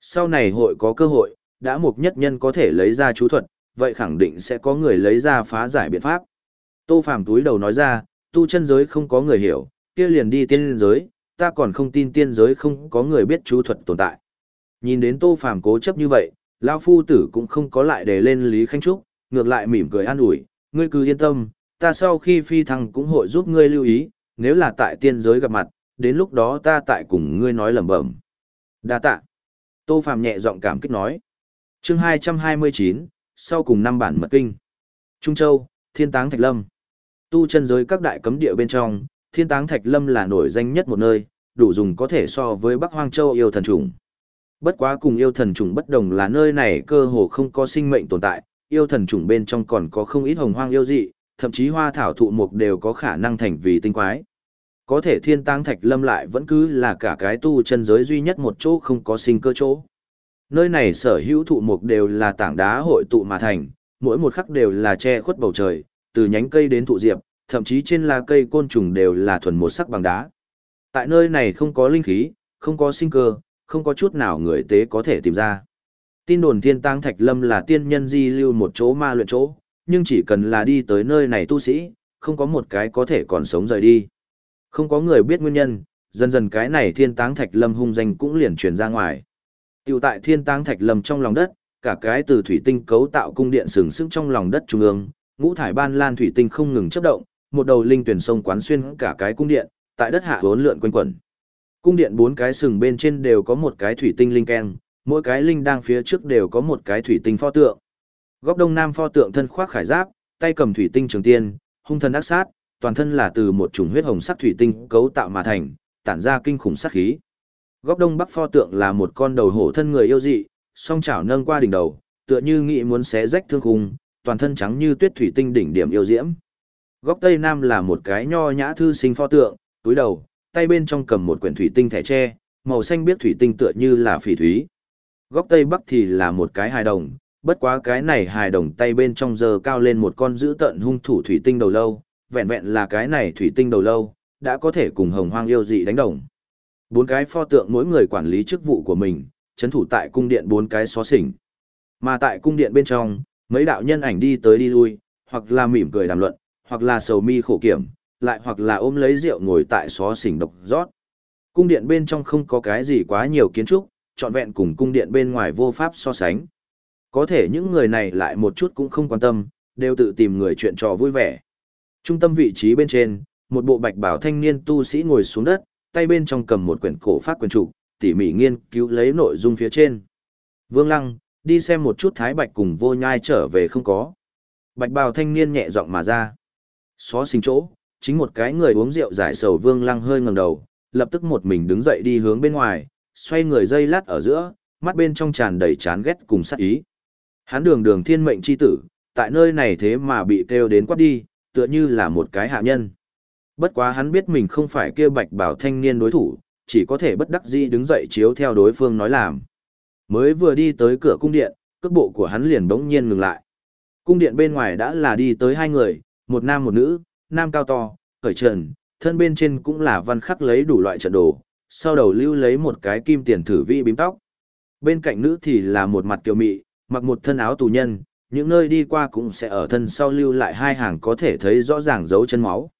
Sau này hội có cơ hội, đã một nhất nhân có thể lấy ra chú thuật, vậy khẳng định sẽ có người lấy ra phá giải biện pháp. Tô Phàm túi đầu nói ra, tu chân giới không có người hiểu, kia liền đi tiên giới, ta còn không tin tiên giới không có người biết chú thuật tồn tại. Nhìn đến Tô Phàm cố chấp như vậy, lão phu tử cũng không có lại để lên Lý Khanh Trúc, ngược lại mỉm cười an ủi, ngươi cứ yên tâm, ta sau khi phi thăng cũng hội giúp ngươi lưu ý, nếu là tại tiên giới gặp mặt, đến lúc đó ta tại cùng ngươi nói lẩm bẩm. Đa tạ. Tô Phàm nhẹ giọng cảm kích nói. Chương 229, sau cùng năm bản mật kinh. Trung Châu, Thiên Táng Thạch Lâm. Tu chân giới các đại cấm địa bên trong, Thiên Táng Thạch Lâm là nổi danh nhất một nơi, đủ dùng có thể so với Bắc Hoang Châu yêu thần trùng. Bất quá cùng yêu thần trùng bất đồng là nơi này cơ hồ không có sinh mệnh tồn tại, yêu thần trùng bên trong còn có không ít hồng hoang yêu dị, thậm chí hoa thảo thụ mục đều có khả năng thành vì tinh quái. Có thể thiên Táng thạch lâm lại vẫn cứ là cả cái tu chân giới duy nhất một chỗ không có sinh cơ chỗ. Nơi này sở hữu thụ mục đều là tảng đá hội tụ mà thành, mỗi một khắc đều là che khuất bầu trời, từ nhánh cây đến thụ diệp, thậm chí trên lá cây côn trùng đều là thuần một sắc bằng đá. Tại nơi này không có linh khí, không có sinh cơ, không có chút nào người tế có thể tìm ra. Tin đồn thiên tang thạch lâm là tiên nhân di lưu một chỗ ma luyện chỗ, nhưng chỉ cần là đi tới nơi này tu sĩ, không có một cái có thể còn sống rời đi. Không có người biết nguyên nhân, dần dần cái này thiên táng thạch lâm hung danh cũng liền truyền ra ngoài. Tiểu tại thiên tang thạch lầm trong lòng đất, cả cái từ thủy tinh cấu tạo cung điện sừng sững trong lòng đất trung ương, ngũ thải ban lan thủy tinh không ngừng chấp động, một đầu linh tuyển sông quán xuyên cả cái cung điện, tại đất hạ vốn lượn quanh quẩn. Cung điện bốn cái sừng bên trên đều có một cái thủy tinh linh keng, mỗi cái linh đang phía trước đều có một cái thủy tinh pho tượng. Góc đông nam pho tượng thân khoác khải giáp, tay cầm thủy tinh trường tiên, hung thần ác sát, toàn thân là từ một chủng huyết hồng sắc thủy tinh cấu tạo mà thành, tản ra kinh khủng sát khí. Góc đông bắc pho tượng là một con đầu hổ thân người yêu dị, song chảo nâng qua đỉnh đầu, tựa như nghĩ muốn xé rách thương khung, toàn thân trắng như tuyết thủy tinh đỉnh điểm yêu diễm. Góc tây nam là một cái nho nhã thư sinh pho tượng, túi đầu, tay bên trong cầm một quyển thủy tinh thẻ tre, màu xanh biết thủy tinh tựa như là phỉ thúy. Góc tây bắc thì là một cái hài đồng, bất quá cái này hài đồng tay bên trong giờ cao lên một con giữ tận hung thủ thủy tinh đầu lâu, vẹn vẹn là cái này thủy tinh đầu lâu, đã có thể cùng hồng hoang yêu dị đánh đồng. Bốn cái pho tượng mỗi người quản lý chức vụ của mình, chấn thủ tại cung điện bốn cái xó xỉnh. Mà tại cung điện bên trong, mấy đạo nhân ảnh đi tới đi lui, hoặc là mỉm cười đàm luận, hoặc là sầu mi khổ kiểm, lại hoặc là ôm lấy rượu ngồi tại xó xỉnh độc rót. Cung điện bên trong không có cái gì quá nhiều kiến trúc, trọn vẹn cùng cung điện bên ngoài vô pháp so sánh. Có thể những người này lại một chút cũng không quan tâm, đều tự tìm người chuyện trò vui vẻ. Trung tâm vị trí bên trên, một bộ bạch bảo thanh niên tu sĩ ngồi xuống đất, tay bên trong cầm một quyển cổ phát quyển trục, tỉ mỉ nghiên cứu lấy nội dung phía trên. Vương Lăng, đi xem một chút Thái Bạch cùng vô nhai trở về không có. Bạch bào thanh niên nhẹ giọng mà ra. Xó xình chỗ, chính một cái người uống rượu giải sầu Vương Lăng hơi ngẩng đầu, lập tức một mình đứng dậy đi hướng bên ngoài, xoay người dây lát ở giữa, mắt bên trong tràn đầy chán ghét cùng sát ý. Hắn đường đường thiên mệnh chi tử, tại nơi này thế mà bị kêu đến quát đi, tựa như là một cái hạ nhân. Bất quá hắn biết mình không phải kia bạch bảo thanh niên đối thủ, chỉ có thể bất đắc dĩ đứng dậy chiếu theo đối phương nói làm. Mới vừa đi tới cửa cung điện, cước bộ của hắn liền bỗng nhiên ngừng lại. Cung điện bên ngoài đã là đi tới hai người, một nam một nữ, nam cao to, khởi trần, thân bên trên cũng là văn khắc lấy đủ loại trận đồ, sau đầu lưu lấy một cái kim tiền thử vi bím tóc. Bên cạnh nữ thì là một mặt kiều mị, mặc một thân áo tù nhân, những nơi đi qua cũng sẽ ở thân sau lưu lại hai hàng có thể thấy rõ ràng dấu chân máu.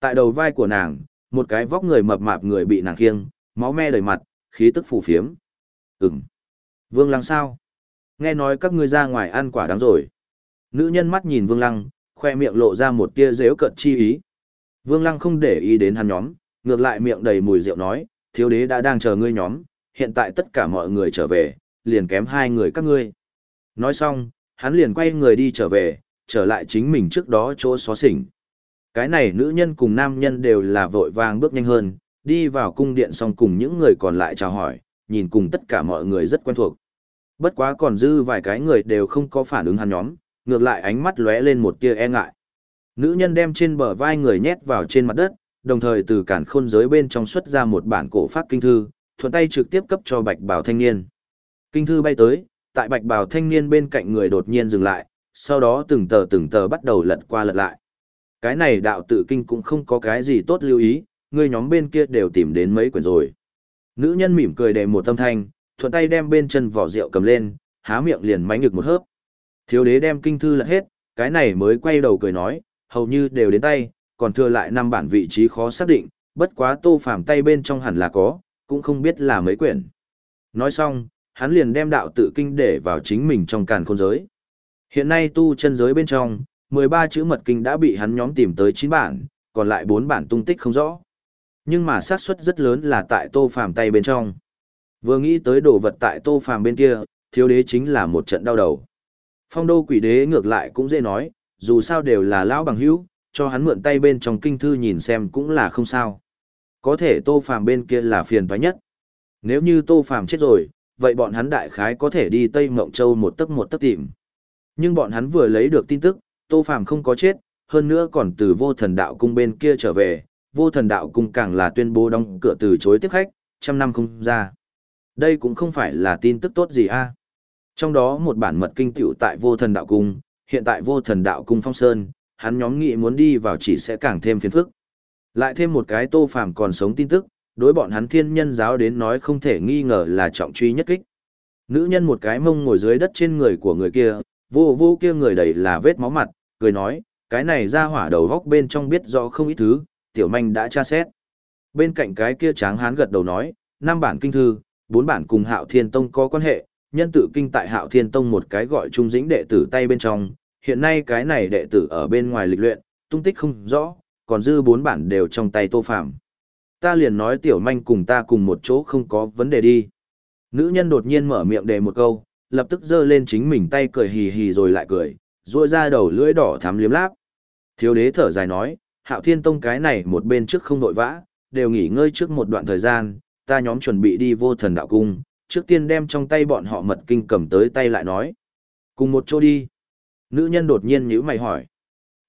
Tại đầu vai của nàng, một cái vóc người mập mạp người bị nàng khiêng, máu me đầy mặt, khí tức phù phiếm. Ừm. Vương Lăng sao? Nghe nói các ngươi ra ngoài ăn quả đáng rồi. Nữ nhân mắt nhìn Vương Lăng, khoe miệng lộ ra một tia dễu cận chi ý. Vương Lăng không để ý đến hắn nhóm, ngược lại miệng đầy mùi rượu nói, thiếu đế đã đang chờ ngươi nhóm, hiện tại tất cả mọi người trở về, liền kém hai người các ngươi. Nói xong, hắn liền quay người đi trở về, trở lại chính mình trước đó chỗ xó xỉnh. Cái này nữ nhân cùng nam nhân đều là vội vàng bước nhanh hơn, đi vào cung điện xong cùng những người còn lại chào hỏi, nhìn cùng tất cả mọi người rất quen thuộc. Bất quá còn dư vài cái người đều không có phản ứng hắn nhóm, ngược lại ánh mắt lóe lên một tia e ngại. Nữ nhân đem trên bờ vai người nhét vào trên mặt đất, đồng thời từ cản khôn giới bên trong xuất ra một bản cổ phát kinh thư, thuận tay trực tiếp cấp cho bạch bào thanh niên. Kinh thư bay tới, tại bạch bào thanh niên bên cạnh người đột nhiên dừng lại, sau đó từng tờ từng tờ bắt đầu lật qua lật lại. Cái này đạo tự kinh cũng không có cái gì tốt lưu ý, người nhóm bên kia đều tìm đến mấy quyển rồi. Nữ nhân mỉm cười đầy một tâm thanh, thuận tay đem bên chân vỏ rượu cầm lên, há miệng liền mánh ngực một hớp. Thiếu đế đem kinh thư lật hết, cái này mới quay đầu cười nói, hầu như đều đến tay, còn thừa lại năm bản vị trí khó xác định, bất quá tô phàm tay bên trong hẳn là có, cũng không biết là mấy quyển. Nói xong, hắn liền đem đạo tự kinh để vào chính mình trong càn khôn giới. Hiện nay tu chân giới bên trong, 13 chữ mật kinh đã bị hắn nhóm tìm tới 9 bản, còn lại 4 bản tung tích không rõ. Nhưng mà xác suất rất lớn là tại Tô Phàm tay bên trong. Vừa nghĩ tới đồ vật tại Tô Phàm bên kia, thiếu đế chính là một trận đau đầu. Phong đô quỷ đế ngược lại cũng dễ nói, dù sao đều là lão bằng hữu, cho hắn mượn tay bên trong kinh thư nhìn xem cũng là không sao. Có thể Tô Phàm bên kia là phiền toái nhất. Nếu như Tô Phàm chết rồi, vậy bọn hắn đại khái có thể đi Tây Mộng Châu một tấc một tấc tìm. Nhưng bọn hắn vừa lấy được tin tức, Tô Phàm không có chết, hơn nữa còn từ vô thần đạo cung bên kia trở về, vô thần đạo cung càng là tuyên bố đóng cửa từ chối tiếp khách, trăm năm không ra. Đây cũng không phải là tin tức tốt gì a. Trong đó một bản mật kinh tiểu tại vô thần đạo cung, hiện tại vô thần đạo cung phong sơn, hắn nhóm nghị muốn đi vào chỉ sẽ càng thêm phiền phức. Lại thêm một cái tô phàm còn sống tin tức, đối bọn hắn thiên nhân giáo đến nói không thể nghi ngờ là trọng truy nhất kích. Nữ nhân một cái mông ngồi dưới đất trên người của người kia, vô vô kia người đầy là vết máu mặt, cười nói, cái này ra hỏa đầu góc bên trong biết rõ không ít thứ, tiểu manh đã tra xét. Bên cạnh cái kia tráng hán gật đầu nói, năm bản kinh thư, bốn bản cùng Hạo Thiên Tông có quan hệ, nhân tự kinh tại Hạo Thiên Tông một cái gọi trung dĩnh đệ tử tay bên trong, hiện nay cái này đệ tử ở bên ngoài lịch luyện, tung tích không rõ, còn dư bốn bản đều trong tay Tô phạm Ta liền nói tiểu manh cùng ta cùng một chỗ không có vấn đề đi. Nữ nhân đột nhiên mở miệng đề một câu, lập tức giơ lên chính mình tay cười hì hì rồi lại cười, ruôi ra đầu lưỡi đỏ thắm liếm láp. Thiếu đế thở dài nói, hạo thiên tông cái này một bên trước không vội vã, đều nghỉ ngơi trước một đoạn thời gian, ta nhóm chuẩn bị đi vô thần đạo cung, trước tiên đem trong tay bọn họ mật kinh cầm tới tay lại nói. Cùng một chỗ đi. Nữ nhân đột nhiên nhíu mày hỏi.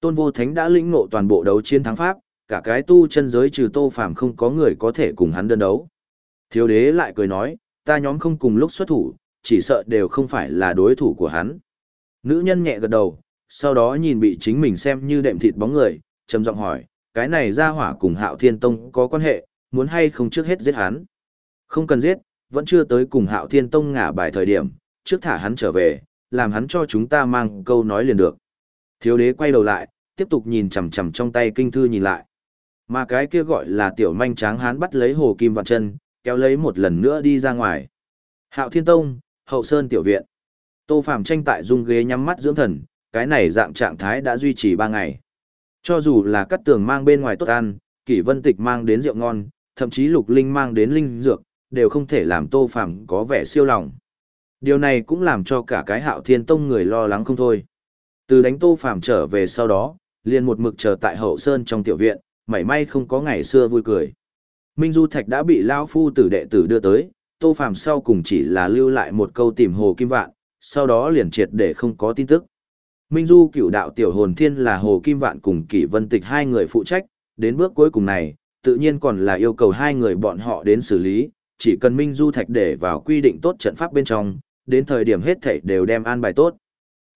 Tôn vô thánh đã lĩnh ngộ toàn bộ đấu chiến thắng pháp, cả cái tu chân giới trừ tô phàm không có người có thể cùng hắn đơn đấu. Thiếu đế lại cười nói, ta nhóm không cùng lúc xuất thủ, chỉ sợ đều không phải là đối thủ của hắn. Nữ nhân nhẹ gật đầu, sau đó nhìn bị chính mình xem như đệm thịt bóng người, trầm giọng hỏi, cái này ra hỏa cùng hạo thiên tông có quan hệ, muốn hay không trước hết giết hắn. Không cần giết, vẫn chưa tới cùng hạo thiên tông ngả bài thời điểm, trước thả hắn trở về, làm hắn cho chúng ta mang câu nói liền được. Thiếu đế quay đầu lại, tiếp tục nhìn chằm chằm trong tay kinh thư nhìn lại. Mà cái kia gọi là tiểu manh tráng hán bắt lấy hồ kim vạn chân, kéo lấy một lần nữa đi ra ngoài. Hạo Thiên Tông, Hậu Sơn Tiểu Viện. Tô Phạm tranh tại dung ghế nhắm mắt dưỡng thần, cái này dạng trạng thái đã duy trì ba ngày. Cho dù là cắt tường mang bên ngoài tốt ăn, kỷ vân tịch mang đến rượu ngon, thậm chí lục linh mang đến linh dược, đều không thể làm Tô Phạm có vẻ siêu lòng. Điều này cũng làm cho cả cái Hạo Thiên Tông người lo lắng không thôi. Từ đánh Tô Phạm trở về sau đó, liền một mực chờ tại Hậu Sơn trong tiểu viện, mảy may không có ngày xưa vui cười. Minh Du Thạch đã bị Lao Phu tử đệ tử đưa tới, Tô Phàm sau cùng chỉ là lưu lại một câu tìm Hồ Kim Vạn, sau đó liền triệt để không có tin tức. Minh Du cựu đạo tiểu hồn thiên là Hồ Kim Vạn cùng Kỷ Vân Tịch hai người phụ trách, đến bước cuối cùng này, tự nhiên còn là yêu cầu hai người bọn họ đến xử lý, chỉ cần Minh Du Thạch để vào quy định tốt trận pháp bên trong, đến thời điểm hết thảy đều đem an bài tốt.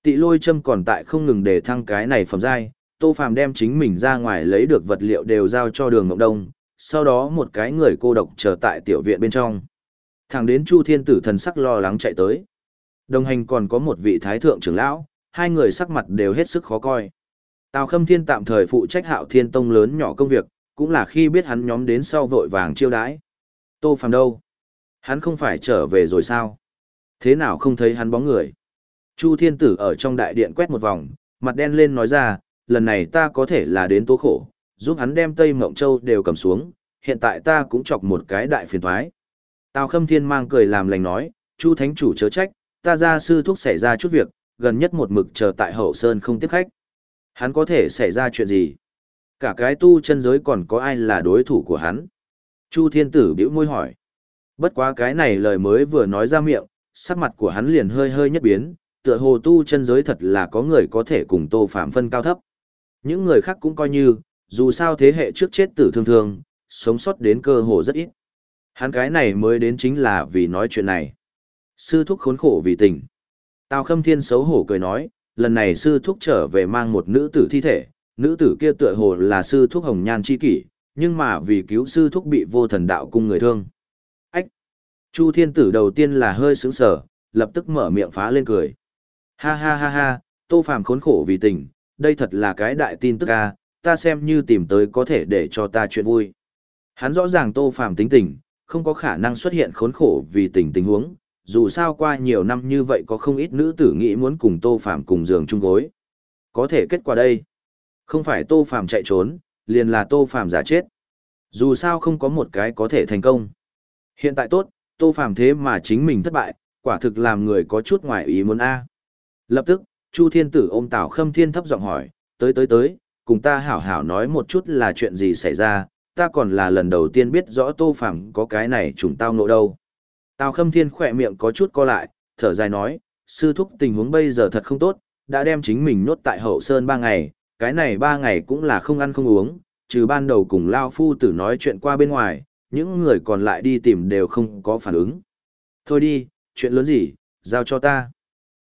Tị lôi châm còn tại không ngừng để thăng cái này phẩm giai, Tô Phàm đem chính mình ra ngoài lấy được vật liệu đều giao cho đường Ngọc Đông, sau đó một cái người cô độc chờ tại tiểu viện bên trong. Thẳng đến Chu Thiên Tử thần sắc lo lắng chạy tới. Đồng hành còn có một vị thái thượng trưởng lão, hai người sắc mặt đều hết sức khó coi. Tào Khâm Thiên tạm thời phụ trách Hạo Thiên Tông lớn nhỏ công việc, cũng là khi biết hắn nhóm đến sau vội vàng chiêu đãi. Tô Phàm đâu? Hắn không phải trở về rồi sao? Thế nào không thấy hắn bóng người? Chu Thiên Tử ở trong đại điện quét một vòng, mặt đen lên nói ra, lần này ta có thể là đến tố khổ, giúp hắn đem Tây Mộng Châu đều cầm xuống, hiện tại ta cũng chọc một cái đại phiền thoái. Tào Khâm Thiên mang cười làm lành nói, Chu Thánh Chủ chớ trách, ta ra sư thúc xảy ra chút việc, gần nhất một mực chờ tại hậu sơn không tiếp khách. Hắn có thể xảy ra chuyện gì? Cả cái tu chân giới còn có ai là đối thủ của hắn? Chu Thiên Tử bĩu môi hỏi. Bất quá cái này lời mới vừa nói ra miệng, sắc mặt của hắn liền hơi hơi nhất biến, tựa hồ tu chân giới thật là có người có thể cùng Tô Phạm phân cao thấp. Những người khác cũng coi như, dù sao thế hệ trước chết tử thương thương, sống sót đến cơ hồ rất ít. Hắn cái này mới đến chính là vì nói chuyện này. Sư thúc khốn khổ vì tình. Tào Khâm Thiên xấu hổ cười nói, lần này sư thúc trở về mang một nữ tử thi thể, nữ tử kia tựa hồ là sư thúc hồng nhan chi kỷ, nhưng mà vì cứu sư thúc bị vô thần đạo cung người thương. Ách! Chu thiên tử đầu tiên là hơi sững sờ, lập tức mở miệng phá lên cười. Ha ha ha ha, tô phàm khốn khổ vì tình, đây thật là cái đại tin tức ca, ta xem như tìm tới có thể để cho ta chuyện vui. Hắn rõ ràng tô phàm tính tình, không có khả năng xuất hiện khốn khổ vì tình tình huống, dù sao qua nhiều năm như vậy có không ít nữ tử nghĩ muốn cùng tô phàm cùng giường chung gối. Có thể kết quả đây, không phải tô phàm chạy trốn, liền là tô phàm giả chết. Dù sao không có một cái có thể thành công. Hiện tại tốt, tô phàm thế mà chính mình thất bại, quả thực làm người có chút ngoài ý muốn a. Lập tức, Chu Thiên Tử ôm Tào Khâm Thiên thấp giọng hỏi, tới tới tới, cùng ta hảo hảo nói một chút là chuyện gì xảy ra, ta còn là lần đầu tiên biết rõ Tô Phàm có cái này trùng tao nộ đâu. Tào Khâm Thiên khỏe miệng có chút co lại, thở dài nói, sư thúc tình huống bây giờ thật không tốt, đã đem chính mình nốt tại hậu sơn ba ngày, cái này ba ngày cũng là không ăn không uống, trừ ban đầu cùng Lao Phu tử nói chuyện qua bên ngoài, những người còn lại đi tìm đều không có phản ứng. Thôi đi, chuyện lớn gì, giao cho ta.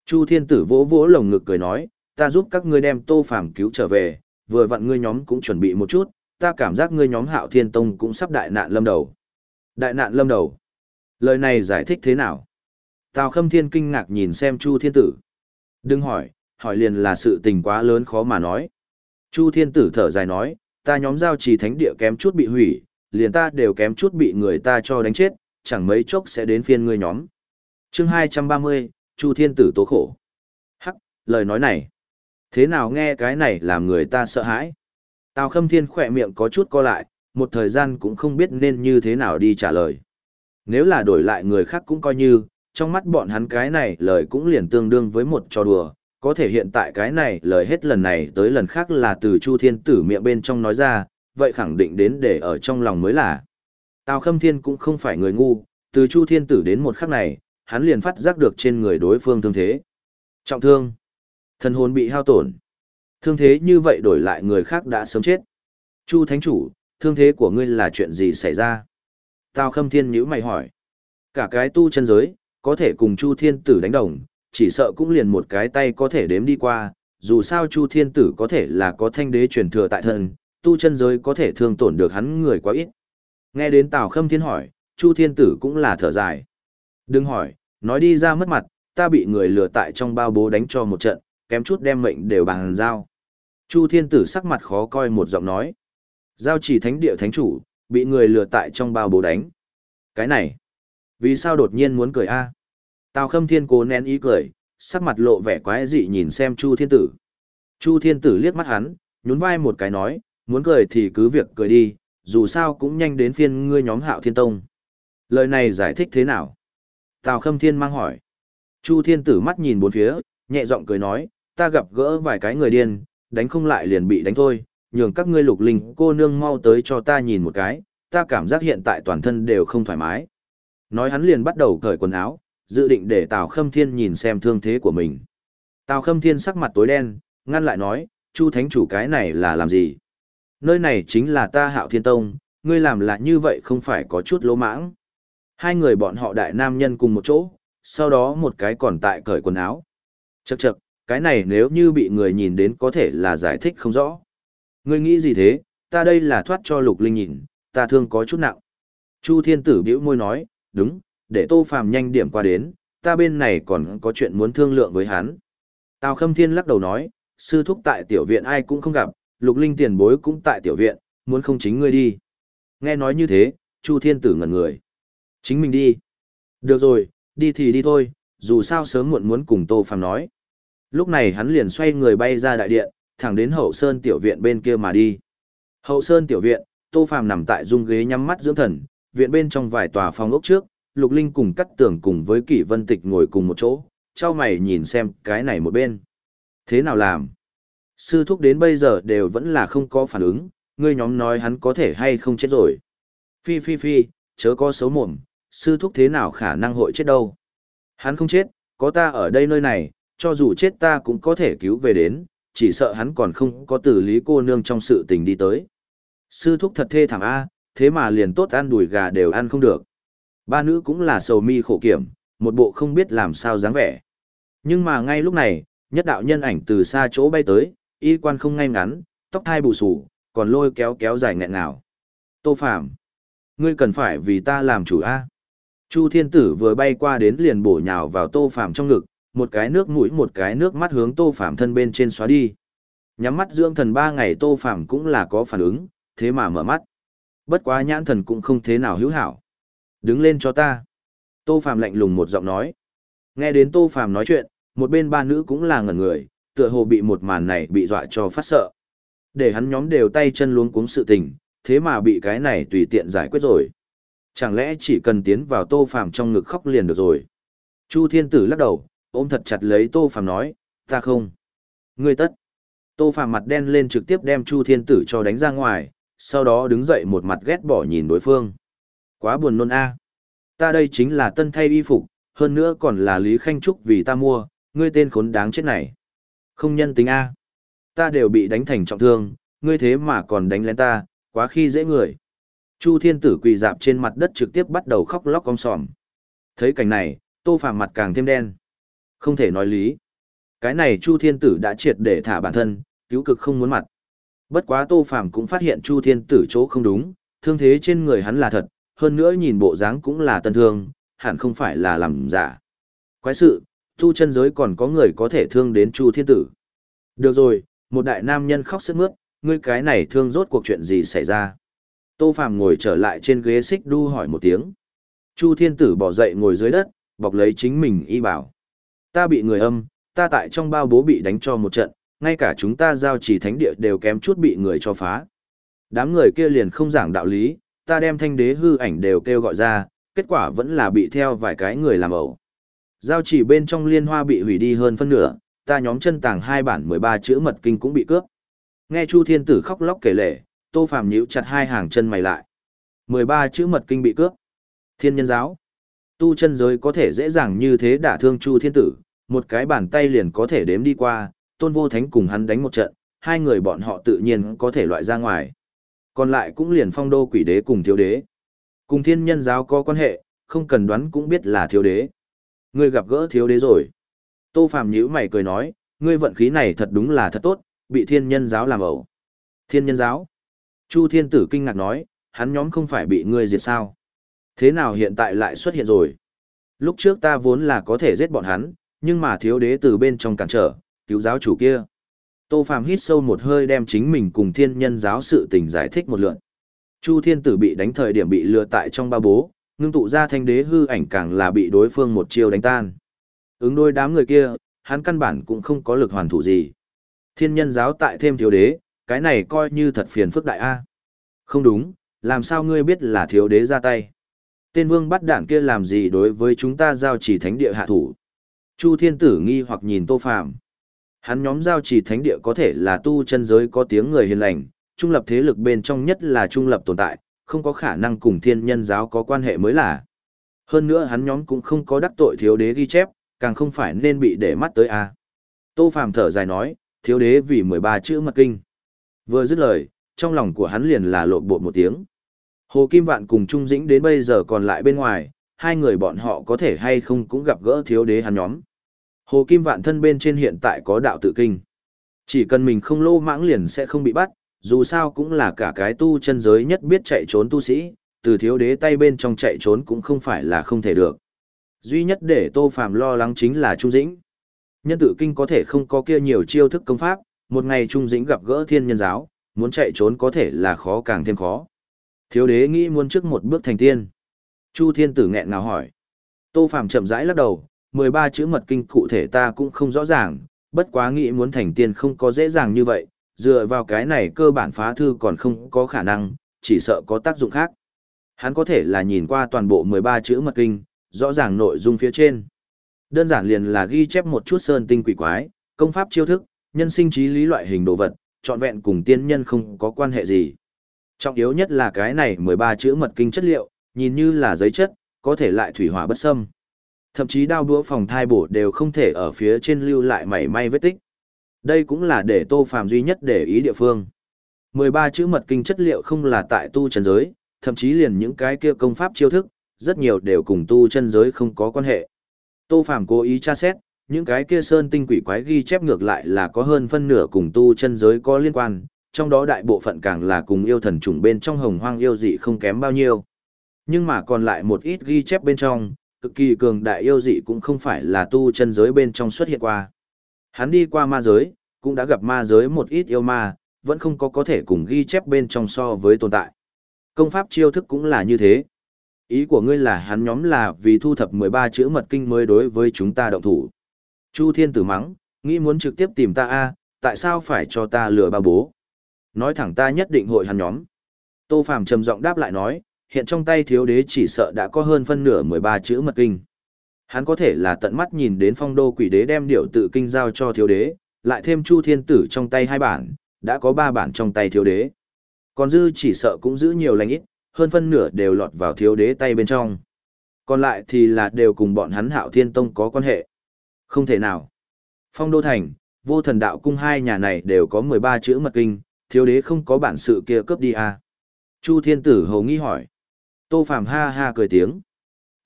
Chu Thiên Tử vỗ vỗ lồng ngực cười nói, ta giúp các ngươi đem Tô Phàm cứu trở về, vừa vặn ngươi nhóm cũng chuẩn bị một chút, ta cảm giác ngươi nhóm Hạo Thiên Tông cũng sắp đại nạn lâm đầu. Đại nạn lâm đầu. Lời này giải thích thế nào? Tào Khâm Thiên kinh ngạc nhìn xem Chu Thiên Tử. Đừng hỏi, hỏi liền là sự tình quá lớn khó mà nói. Chu Thiên Tử thở dài nói, ta nhóm giao trì thánh địa kém chút bị hủy, liền ta đều kém chút bị người ta cho đánh chết, chẳng mấy chốc sẽ đến phiên ngươi nhóm. chương 230, Chu Thiên Tử tố khổ. Hắc, lời nói này. Thế nào nghe cái này làm người ta sợ hãi? Tào Khâm Thiên khỏe miệng có chút co lại, một thời gian cũng không biết nên như thế nào đi trả lời. Nếu là đổi lại người khác cũng coi như, trong mắt bọn hắn cái này lời cũng liền tương đương với một trò đùa, có thể hiện tại cái này lời hết lần này tới lần khác là từ Chu Thiên Tử miệng bên trong nói ra, vậy khẳng định đến để ở trong lòng mới là. Tào Khâm Thiên cũng không phải người ngu, từ Chu Thiên Tử đến một khắc này, hắn liền phát giác được trên người đối phương thương thế. Trọng thương, thân hồn bị hao tổn. Thương thế như vậy đổi lại người khác đã sớm chết. Chu Thánh Chủ, thương thế của ngươi là chuyện gì xảy ra? Tào Khâm Thiên nhíu mày hỏi. Cả cái tu chân giới, có thể cùng Chu Thiên Tử đánh đồng, chỉ sợ cũng liền một cái tay có thể đếm đi qua, dù sao Chu Thiên Tử có thể là có thanh đế truyền thừa tại thân, tu chân giới có thể thương tổn được hắn người quá ít. Nghe đến Tào Khâm Thiên hỏi, Chu Thiên Tử cũng là thở dài. Đừng hỏi, nói đi ra mất mặt, ta bị người lừa tại trong bao bố đánh cho một trận, kém chút đem mệnh đều bằng giao. Chu Thiên Tử sắc mặt khó coi một giọng nói. Giao chỉ thánh địa thánh chủ, bị người lừa tại trong bao bố đánh. Cái này, vì sao đột nhiên muốn cười a? Tào Khâm Thiên cố nén ý cười, sắc mặt lộ vẻ quái dị nhìn xem Chu Thiên Tử. Chu Thiên Tử liếc mắt hắn, nhún vai một cái nói, muốn cười thì cứ việc cười đi, dù sao cũng nhanh đến phiên ngươi nhóm Hạo Thiên Tông. Lời này giải thích thế nào? Tào Khâm Thiên mang hỏi. Chu Thiên Tử mắt nhìn bốn phía, nhẹ giọng cười nói, ta gặp gỡ vài cái người điên, đánh không lại liền bị đánh thôi, nhường các ngươi lục linh cô nương mau tới cho ta nhìn một cái, ta cảm giác hiện tại toàn thân đều không thoải mái. Nói hắn liền bắt đầu cởi quần áo, dự định để Tào Khâm Thiên nhìn xem thương thế của mình. Tào Khâm Thiên sắc mặt tối đen, ngăn lại nói, Chu Thánh Chủ cái này là làm gì? Nơi này chính là ta Hạo Thiên Tông, ngươi làm là như vậy không phải có chút lỗ mãng. Hai người bọn họ đại nam nhân cùng một chỗ, sau đó một cái còn tại cởi quần áo. Chậc chậc, cái này nếu như bị người nhìn đến có thể là giải thích không rõ. Ngươi nghĩ gì thế, ta đây là thoát cho Lục Linh nhìn, ta thương có chút nặng. Chu Thiên Tử bĩu môi nói, đúng, để Tô Phàm nhanh điểm qua đến, ta bên này còn có chuyện muốn thương lượng với hắn. Tào Khâm Thiên lắc đầu nói, sư thúc tại tiểu viện ai cũng không gặp, Lục Linh tiền bối cũng tại tiểu viện, muốn không chính ngươi đi. Nghe nói như thế, Chu Thiên Tử ngẩn người. Chính mình đi. Được rồi, đi thì đi thôi, dù sao sớm muộn muốn cùng Tô Phàm nói. Lúc này hắn liền xoay người bay ra đại điện, thẳng đến hậu sơn tiểu viện bên kia mà đi. Hậu sơn tiểu viện, Tô Phàm nằm tại dung ghế nhắm mắt dưỡng thần, viện bên trong vài tòa phòng ốc trước, Lục Linh cùng cắt tường cùng với Kỷ Vân Tịch ngồi cùng một chỗ, trao mày nhìn xem cái này một bên. Thế nào làm? Sư thúc đến bây giờ đều vẫn là không có phản ứng, ngươi nhóm nói hắn có thể hay không chết rồi. Phi phi phi, chớ có xấu mồm, sư thúc thế nào khả năng hội chết đâu. Hắn không chết, có ta ở đây nơi này, cho dù chết ta cũng có thể cứu về đến, chỉ sợ hắn còn không có tử lý cô nương trong sự tình đi tới. Sư thúc thật thê thảm A, thế mà liền tốt ăn đùi gà đều ăn không được. Ba nữ cũng là sầu mi khổ kiểm, một bộ không biết làm sao dáng vẻ. Nhưng mà ngay lúc này, nhất đạo nhân ảnh từ xa chỗ bay tới, y quan không ngay ngắn, tóc thai bù sù, còn lôi kéo kéo dài nghẹn ngào. Tô Phạm, ngươi cần phải vì ta làm chủ A. Chu Thiên Tử vừa bay qua đến liền bổ nhào vào Tô Phạm trong ngực, một cái nước mũi một cái nước mắt hướng Tô Phạm thân bên trên xóa đi. Nhắm mắt dưỡng thần ba ngày Tô Phạm cũng là có phản ứng, thế mà mở mắt. Bất quá nhãn thần cũng không thế nào hữu hảo. Đứng lên cho ta. Tô Phạm lạnh lùng một giọng nói. Nghe đến Tô Phạm nói chuyện, một bên ba nữ cũng là ngẩn người, tựa hồ bị một màn này bị dọa cho phát sợ. Để hắn nhóm đều tay chân luống cuống sự tình, thế mà bị cái này tùy tiện giải quyết rồi. Chẳng lẽ chỉ cần tiến vào Tô Phạm trong ngực khóc liền được rồi. Chu Thiên Tử lắc đầu, ôm thật chặt lấy Tô phàm nói, ta không. Ngươi tất. Tô phàm mặt đen lên trực tiếp đem Chu Thiên Tử cho đánh ra ngoài, sau đó đứng dậy một mặt ghét bỏ nhìn đối phương. Quá buồn nôn a. Ta đây chính là tân thay y phục, hơn nữa còn là Lý Khanh Trúc vì ta mua, ngươi tên khốn đáng chết này. Không nhân tính a. Ta đều bị đánh thành trọng thương, ngươi thế mà còn đánh lén ta, quá khi dễ người. Chu Thiên Tử quỳ dạp trên mặt đất trực tiếp bắt đầu khóc lóc om sòm. Thấy cảnh này, Tô Phàm mặt càng thêm đen. Không thể nói lý. Cái này Chu Thiên Tử đã triệt để thả bản thân, cứu cực không muốn mặt. Bất quá Tô Phàm cũng phát hiện Chu Thiên Tử chỗ không đúng, thương thế trên người hắn là thật, hơn nữa nhìn bộ dáng cũng là tân thương, hẳn không phải là làm giả. Quái sự, tu chân giới còn có người có thể thương đến Chu Thiên Tử. Được rồi, một đại nam nhân khóc sướt mướt, ngươi cái này thương rốt cuộc chuyện gì xảy ra. Tô Phàm ngồi trở lại trên ghế xích đu hỏi một tiếng. Chu Thiên Tử bỏ dậy ngồi dưới đất, bọc lấy chính mình y bảo. Ta bị người âm, ta tại trong bao bố bị đánh cho một trận, ngay cả chúng ta giao chỉ thánh địa đều kém chút bị người cho phá. Đám người kia liền không giảng đạo lý, ta đem thanh đế hư ảnh đều kêu gọi ra, kết quả vẫn là bị theo vài cái người làm ẩu. Giao chỉ bên trong liên hoa bị hủy đi hơn phân nửa, ta nhóm chân tàng hai bản 13 chữ mật kinh cũng bị cướp. Nghe Chu Thiên Tử khóc lóc kể lể, Tô Phàm nhíu chặt hai hàng chân mày lại. 13 chữ mật kinh bị cướp. Thiên nhân giáo. Tu chân giới có thể dễ dàng như thế đả thương Chu Thiên Tử, một cái bàn tay liền có thể đếm đi qua, Tôn Vô Thánh cùng hắn đánh một trận, hai người bọn họ tự nhiên có thể loại ra ngoài. Còn lại cũng liền phong đô quỷ đế cùng thiếu đế. Cùng thiên nhân giáo có quan hệ, không cần đoán cũng biết là thiếu đế. Ngươi gặp gỡ thiếu đế rồi. Tô Phàm nhíu mày cười nói, ngươi vận khí này thật đúng là thật tốt, bị thiên nhân giáo làm ẩu. Thiên nhân giáo? Chu Thiên Tử kinh ngạc nói, hắn nhóm không phải bị ngươi diệt sao? Thế nào hiện tại lại xuất hiện rồi? Lúc trước ta vốn là có thể giết bọn hắn, nhưng mà thiếu đế từ bên trong cản trở, cứu giáo chủ kia. Tô Phàm hít sâu một hơi đem chính mình cùng thiên nhân giáo sự tình giải thích một lượt. Chu Thiên Tử bị đánh thời điểm bị lừa tại trong ba bố, ngưng tụ ra thanh đế hư ảnh càng là bị đối phương một chiêu đánh tan. Ứng đôi đám người kia, hắn căn bản cũng không có lực hoàn thủ gì. Thiên nhân giáo tại thêm thiếu đế, cái này coi như thật phiền phức đại A. Không đúng, làm sao ngươi biết là thiếu đế ra tay? Tên vương bắt đạn kia làm gì đối với chúng ta giao chỉ thánh địa hạ thủ? Chu thiên tử nghi hoặc nhìn tô Phàm, Hắn nhóm giao chỉ thánh địa có thể là tu chân giới có tiếng người hiền lành, trung lập thế lực bên trong nhất là trung lập tồn tại, không có khả năng cùng thiên nhân giáo có quan hệ mới là. Hơn nữa hắn nhóm cũng không có đắc tội thiếu đế ghi chép, càng không phải nên bị để mắt tới a. Tô Phàm thở dài nói, thiếu đế vì 13 chữ mật kinh. Vừa dứt lời, trong lòng của hắn liền là lộn bộ một tiếng. Hồ Kim Vạn cùng Trung Dĩnh đến bây giờ còn lại bên ngoài, hai người bọn họ có thể hay không cũng gặp gỡ thiếu đế hắn nhóm. Hồ Kim Vạn thân bên trên hiện tại có đạo tự kinh. Chỉ cần mình không lô mãng liền sẽ không bị bắt, dù sao cũng là cả cái tu chân giới nhất biết chạy trốn tu sĩ, từ thiếu đế tay bên trong chạy trốn cũng không phải là không thể được. Duy nhất để Tô Phàm lo lắng chính là Trung Dĩnh. Nhân tự kinh có thể không có kia nhiều chiêu thức công pháp, một ngày Trung Dĩnh gặp gỡ thiên nhân giáo, muốn chạy trốn có thể là khó càng thêm khó. Thiếu đế nghĩ muốn trước một bước thành tiên. Chu Thiên Tử nghẹn ngào hỏi. Tô Phàm chậm rãi lắc đầu, 13 chữ mật kinh cụ thể ta cũng không rõ ràng, bất quá nghĩ muốn thành tiên không có dễ dàng như vậy, dựa vào cái này cơ bản phá thư còn không có khả năng, chỉ sợ có tác dụng khác. Hắn có thể là nhìn qua toàn bộ 13 chữ mật kinh, rõ ràng nội dung phía trên. Đơn giản liền là ghi chép một chút sơn tinh quỷ quái, công pháp chiêu thức, nhân sinh trí lý loại hình đồ vật, trọn vẹn cùng tiên nhân không có quan hệ gì. Trọng yếu nhất là cái này 13 chữ mật kinh chất liệu, nhìn như là giấy chất, có thể lại thủy hỏa bất xâm. Thậm chí đao đũa phòng thai bổ đều không thể ở phía trên lưu lại mảy may vết tích. Đây cũng là để Tô Phàm duy nhất để ý địa phương. 13 chữ mật kinh chất liệu không là tại tu chân giới, thậm chí liền những cái kia công pháp chiêu thức, rất nhiều đều cùng tu chân giới không có quan hệ. Tô Phàm cố ý tra xét, những cái kia sơn tinh quỷ quái ghi chép ngược lại là có hơn phân nửa cùng tu chân giới có liên quan, trong đó đại bộ phận càng là cùng yêu thần trùng bên trong hồng hoang yêu dị không kém bao nhiêu. Nhưng mà còn lại một ít ghi chép bên trong, cực kỳ cường đại yêu dị cũng không phải là tu chân giới bên trong xuất hiện qua. Hắn đi qua ma giới, cũng đã gặp ma giới một ít yêu ma, vẫn không có có thể cùng ghi chép bên trong so với tồn tại. Công pháp chiêu thức cũng là như thế. Ý của ngươi là hắn nhóm là vì thu thập 13 chữ mật kinh mới đối với chúng ta động thủ. Chu Thiên tử mắng, nghĩ muốn trực tiếp tìm ta a, tại sao phải cho ta lừa ba bố? Nói thẳng ta nhất định hội hắn nhóm. Tô Phàm trầm giọng đáp lại nói, hiện trong tay thiếu đế chỉ sợ đã có hơn phân nửa 13 chữ mật kinh. Hắn có thể là tận mắt nhìn đến phong đô quỷ đế đem điệu tự kinh giao cho thiếu đế, lại thêm Chu Thiên Tử trong tay hai bản, đã có ba bản trong tay thiếu đế. Còn dư chỉ sợ cũng giữ nhiều lành ít, hơn phân nửa đều lọt vào thiếu đế tay bên trong. Còn lại thì là đều cùng bọn hắn hạo thiên tông có quan hệ. Không thể nào. Phong đô thành, vô thần đạo cung hai nhà này đều có 13 chữ mật kinh, thiếu đế không có bản sự kia cướp đi à. Chu thiên tử hầu nghi hỏi. Tô Phàm ha ha cười tiếng.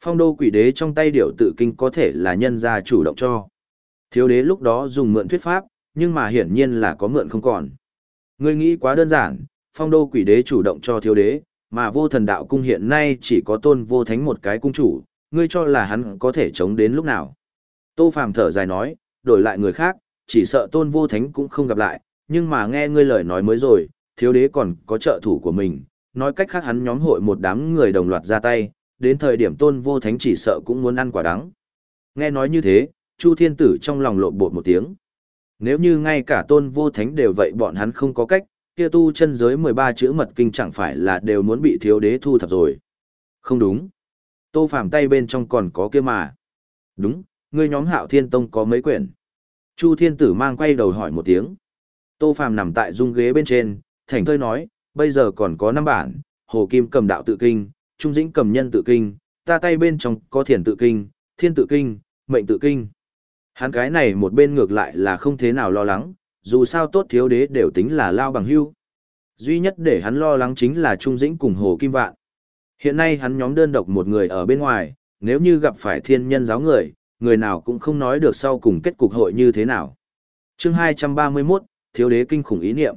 Phong đô quỷ đế trong tay điệu tự kinh có thể là nhân gia chủ động cho. Thiếu đế lúc đó dùng mượn thuyết pháp, nhưng mà hiển nhiên là có mượn không còn. Ngươi nghĩ quá đơn giản, phong đô quỷ đế chủ động cho thiếu đế, mà vô thần đạo cung hiện nay chỉ có tôn vô thánh một cái cung chủ, ngươi cho là hắn có thể chống đến lúc nào. Tô Phàm thở dài nói, đổi lại người khác, chỉ sợ tôn vô thánh cũng không gặp lại, nhưng mà nghe ngươi lời nói mới rồi, thiếu đế còn có trợ thủ của mình, nói cách khác hắn nhóm hội một đám người đồng loạt ra tay, đến thời điểm tôn vô thánh chỉ sợ cũng muốn ăn quả đắng. Nghe nói như thế, Chu Thiên Tử trong lòng lộn bột một tiếng. Nếu như ngay cả tôn vô thánh đều vậy bọn hắn không có cách, kia tu chân giới 13 chữ mật kinh chẳng phải là đều muốn bị thiếu đế thu thập rồi. Không đúng. Tô Phàm tay bên trong còn có kia mà. Đúng, ngươi nhóm Hạo Thiên Tông có mấy quyển? Chu Thiên Tử mang quay đầu hỏi một tiếng. Tô Phàm nằm tại dung ghế bên trên, thành thơi nói, bây giờ còn có năm bản, Hồ Kim cầm đạo tự kinh, Trung Dĩnh cầm nhân tự kinh, ta tay bên trong có thiền tự kinh, thiên tự kinh, mệnh tự kinh. Hắn cái này một bên ngược lại là không thế nào lo lắng, dù sao tốt thiếu đế đều tính là lao bằng hưu. Duy nhất để hắn lo lắng chính là Trung Dĩnh cùng Hồ Kim Vạn. Hiện nay hắn nhóm đơn độc một người ở bên ngoài, nếu như gặp phải thiên nhân giáo người, người nào cũng không nói được sau cùng kết cục hội như thế nào. chương 231, Thiếu đế kinh khủng ý niệm.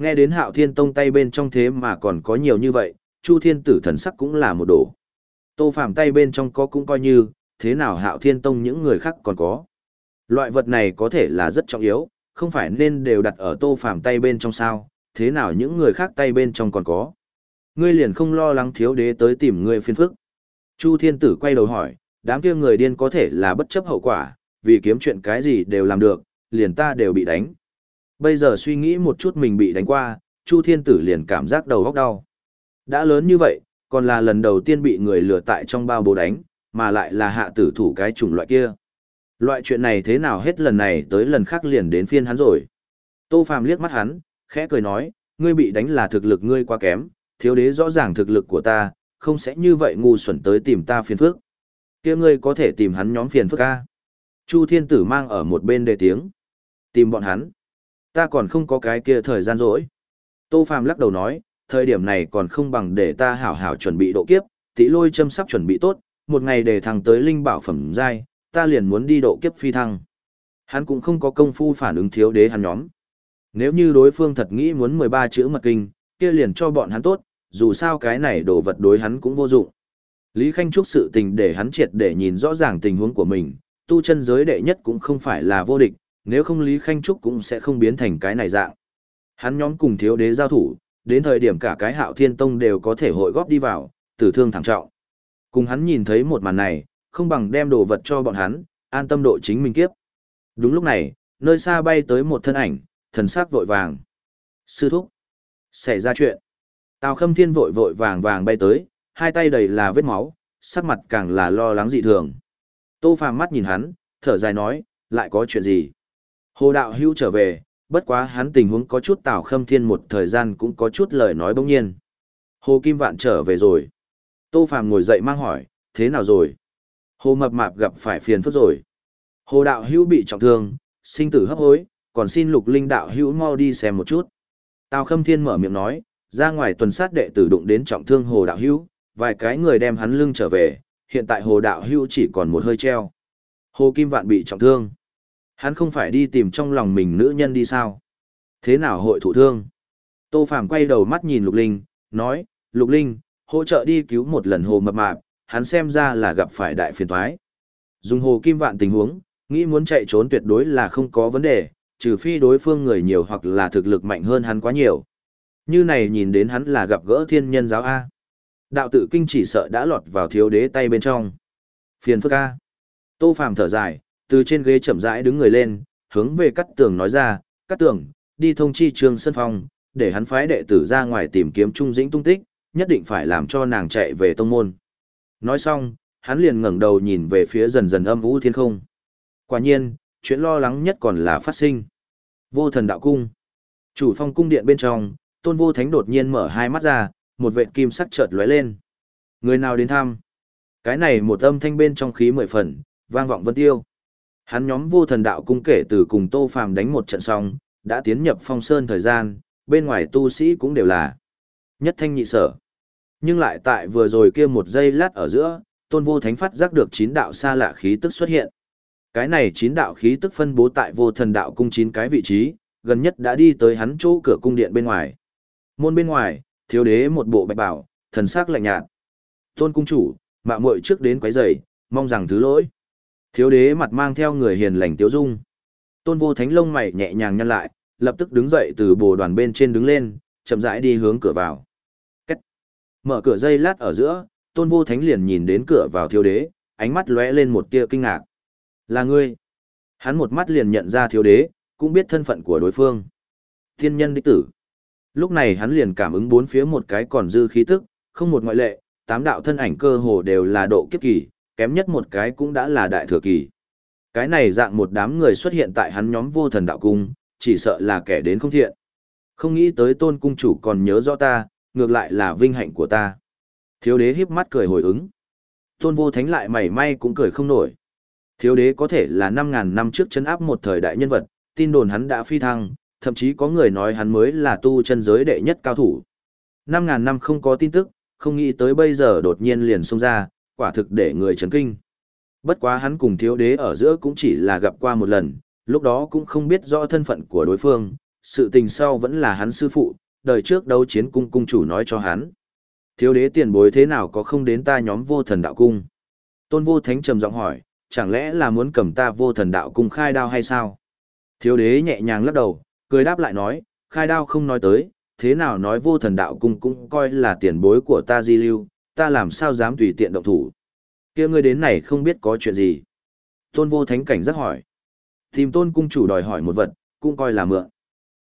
Nghe đến hạo thiên tông tay bên trong thế mà còn có nhiều như vậy, Chu thiên tử thần sắc cũng là một đổ. Tô Phạm tay bên trong có cũng coi như, thế nào hạo thiên tông những người khác còn có. Loại vật này có thể là rất trọng yếu, không phải nên đều đặt ở tô Phạm tay bên trong sao, thế nào những người khác tay bên trong còn có. Ngươi liền không lo lắng thiếu đế tới tìm ngươi phiên phức. Chu thiên tử quay đầu hỏi, đám kia người điên có thể là bất chấp hậu quả, vì kiếm chuyện cái gì đều làm được, liền ta đều bị đánh. Bây giờ suy nghĩ một chút mình bị đánh qua, Chu Thiên Tử liền cảm giác đầu góc đau. Đã lớn như vậy, còn là lần đầu tiên bị người lừa tại trong bao bố đánh, mà lại là hạ tử thủ cái chủng loại kia. Loại chuyện này thế nào hết lần này tới lần khác liền đến phiên hắn rồi. Tô Phàm liếc mắt hắn, khẽ cười nói, ngươi bị đánh là thực lực ngươi quá kém, thiếu đế rõ ràng thực lực của ta, không sẽ như vậy ngu xuẩn tới tìm ta phiền phức. Kia ngươi có thể tìm hắn nhóm phiền phức a. Chu Thiên Tử mang ở một bên đề tiếng. Tìm bọn hắn. Ta còn không có cái kia thời gian rỗi. Tô Phàm lắc đầu nói, thời điểm này còn không bằng để ta hảo hảo chuẩn bị độ kiếp, tỷ lôi châm sắp chuẩn bị tốt, một ngày để thằng tới linh bảo phẩm giai, ta liền muốn đi độ kiếp phi thăng. Hắn cũng không có công phu phản ứng thiếu đế hắn nhóm. Nếu như đối phương thật nghĩ muốn 13 chữ mật kinh, kia liền cho bọn hắn tốt, dù sao cái này đồ vật đối hắn cũng vô dụng. Lý Khanh Trúc sự tình để hắn triệt để nhìn rõ ràng tình huống của mình, tu chân giới đệ nhất cũng không phải là vô địch, nếu không Lý Khanh Trúc cũng sẽ không biến thành cái này dạng. Hắn nhóm cùng thiếu đế giao thủ, đến thời điểm cả cái hạo thiên tông đều có thể hội góp đi vào, tử thương thảm trọng. Cùng hắn nhìn thấy một màn này, không bằng đem đồ vật cho bọn hắn, an tâm độ chính mình kiếp. Đúng lúc này, nơi xa bay tới một thân ảnh, thần sắc vội vàng. Sư thúc. Xảy ra chuyện. Tào khâm thiên vội vội vàng vàng bay tới, hai tay đầy là vết máu, sắc mặt càng là lo lắng dị thường. Tô phàm mắt nhìn hắn, thở dài nói, lại có chuyện gì? Hồ đạo hưu trở về, bất quá hắn tình huống có chút tào khâm thiên một thời gian cũng có chút lời nói bỗng nhiên. Hồ Kim Vạn trở về rồi. Tô Phàm ngồi dậy mang hỏi, thế nào rồi? Hồ Mập Mạp gặp phải phiền phức rồi. Hồ đạo hưu bị trọng thương, sinh tử hấp hối, còn xin lục linh đạo hưu mau đi xem một chút. Tào khâm thiên mở miệng nói, ra ngoài tuần sát đệ tử đụng đến trọng thương hồ đạo hưu, vài cái người đem hắn lưng trở về, hiện tại hồ đạo hưu chỉ còn một hơi treo. Hồ Kim Vạn bị trọng thương. Hắn không phải đi tìm trong lòng mình nữ nhân đi sao? Thế nào hội thủ thương? Tô Phàm quay đầu mắt nhìn Lục Linh, nói, Lục Linh, hỗ trợ đi cứu một lần hồ mập mạp, hắn xem ra là gặp phải đại phiền toái. Dùng hồ kim vạn tình huống, nghĩ muốn chạy trốn tuyệt đối là không có vấn đề, trừ phi đối phương người nhiều hoặc là thực lực mạnh hơn hắn quá nhiều. Như này nhìn đến hắn là gặp gỡ thiên nhân giáo A. Đạo tự kinh chỉ sợ đã lọt vào thiếu đế tay bên trong. Phiền phức A. Tô Phàm thở dài, từ trên ghế chậm rãi đứng người lên, hướng về cắt tường nói ra, cắt tường, đi thông chi trương sân phong, để hắn phái đệ tử ra ngoài tìm kiếm trung dĩnh tung tích, nhất định phải làm cho nàng chạy về tông môn. Nói xong, hắn liền ngẩng đầu nhìn về phía dần dần âm vũ thiên không. Quả nhiên, chuyện lo lắng nhất còn là phát sinh. Vô thần đạo cung. Chủ phong cung điện bên trong, tôn vô thánh đột nhiên mở hai mắt ra, một vệt kim sắc chợt lóe lên. Người nào đến thăm? Cái này một âm thanh bên trong khí mười phần, vang vọng vân tiêu. Hắn nhóm vô thần đạo cung kể từ cùng Tô Phàm đánh một trận xong, đã tiến nhập phong sơn thời gian, bên ngoài tu sĩ cũng đều là nhất thanh nhị sở. Nhưng lại tại vừa rồi kia một giây lát ở giữa, tôn vô thánh phát giác được chín đạo xa lạ khí tức xuất hiện. Cái này chín đạo khí tức phân bố tại vô thần đạo cung chín cái vị trí, gần nhất đã đi tới hắn chỗ cửa cung điện bên ngoài. Môn bên ngoài, thiếu đế một bộ bạch bảo, thần sắc lạnh nhạt. Tôn cung chủ, mạo muội trước đến quấy rầy, mong rằng thứ lỗi. Thiếu đế mặt mang theo người hiền lành tiếu dung. Tôn vô thánh lông mày nhẹ nhàng nhăn lại, lập tức đứng dậy từ bồ đoàn bên trên đứng lên, chậm rãi đi hướng cửa vào. Cách. Mở cửa dây lát ở giữa, tôn vô thánh liền nhìn đến cửa vào thiếu đế, ánh mắt lóe lên một tia kinh ngạc. Là ngươi. Hắn một mắt liền nhận ra thiếu đế, cũng biết thân phận của đối phương. Thiên nhân đích tử. Lúc này hắn liền cảm ứng bốn phía một cái còn dư khí tức, không một ngoại lệ, tám đạo thân ảnh cơ hồ đều là độ kiếp kỳ, kém nhất một cái cũng đã là đại thừa kỳ. Cái này dạng một đám người xuất hiện tại hắn nhóm vô thần đạo cung, chỉ sợ là kẻ đến không thiện. Không nghĩ tới tôn cung chủ còn nhớ rõ ta, ngược lại là vinh hạnh của ta. Thiếu đế híp mắt cười hồi ứng. Tôn vô thánh lại mảy may cũng cười không nổi. Thiếu đế có thể là 5.000 năm trước chân áp một thời đại nhân vật, tin đồn hắn đã phi thăng, thậm chí có người nói hắn mới là tu chân giới đệ nhất cao thủ. 5.000 năm không có tin tức, không nghĩ tới bây giờ đột nhiên liền xông ra, quả thực để người chấn kinh. Bất quá hắn cùng thiếu đế ở giữa cũng chỉ là gặp qua một lần, lúc đó cũng không biết rõ thân phận của đối phương, sự tình sau vẫn là hắn sư phụ, đời trước đấu chiến cung cung chủ nói cho hắn. Thiếu đế tiền bối thế nào có không đến ta nhóm vô thần đạo cung? Tôn vô thánh trầm giọng hỏi, chẳng lẽ là muốn cầm ta vô thần đạo cung khai đao hay sao? Thiếu đế nhẹ nhàng lắc đầu, cười đáp lại nói, khai đao không nói tới, thế nào nói vô thần đạo cung cũng coi là tiền bối của ta di lưu, ta làm sao dám tùy tiện động thủ. kia ngươi đến này không biết có chuyện gì. Tôn vô thánh cảnh rất hỏi. Tìm tôn cung chủ đòi hỏi một vật, cũng coi là mượn.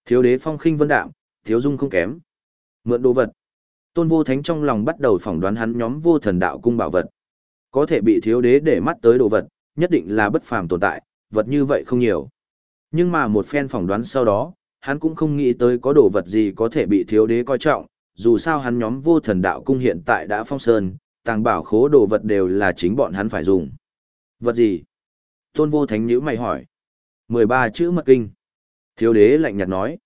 Thiếu đế phong khinh vân đạm, thiếu dung không kém. Mượn đồ vật. Tôn vô thánh trong lòng bắt đầu phỏng đoán hắn nhóm vô thần đạo cung bảo vật. Có thể bị thiếu đế để mắt tới đồ vật, nhất định là bất phàm tồn tại, vật như vậy không nhiều. Nhưng mà một phen phỏng đoán sau đó, hắn cũng không nghĩ tới có đồ vật gì có thể bị thiếu đế coi trọng, dù sao hắn nhóm vô thần đạo cung hiện tại đã phong sơn, tàng bảo khố đồ vật đều là chính bọn hắn phải dùng. Vật gì? Tôn vô thánh nhữ mày hỏi. 13 chữ mật kinh. Thiếu đế lạnh nhạt nói.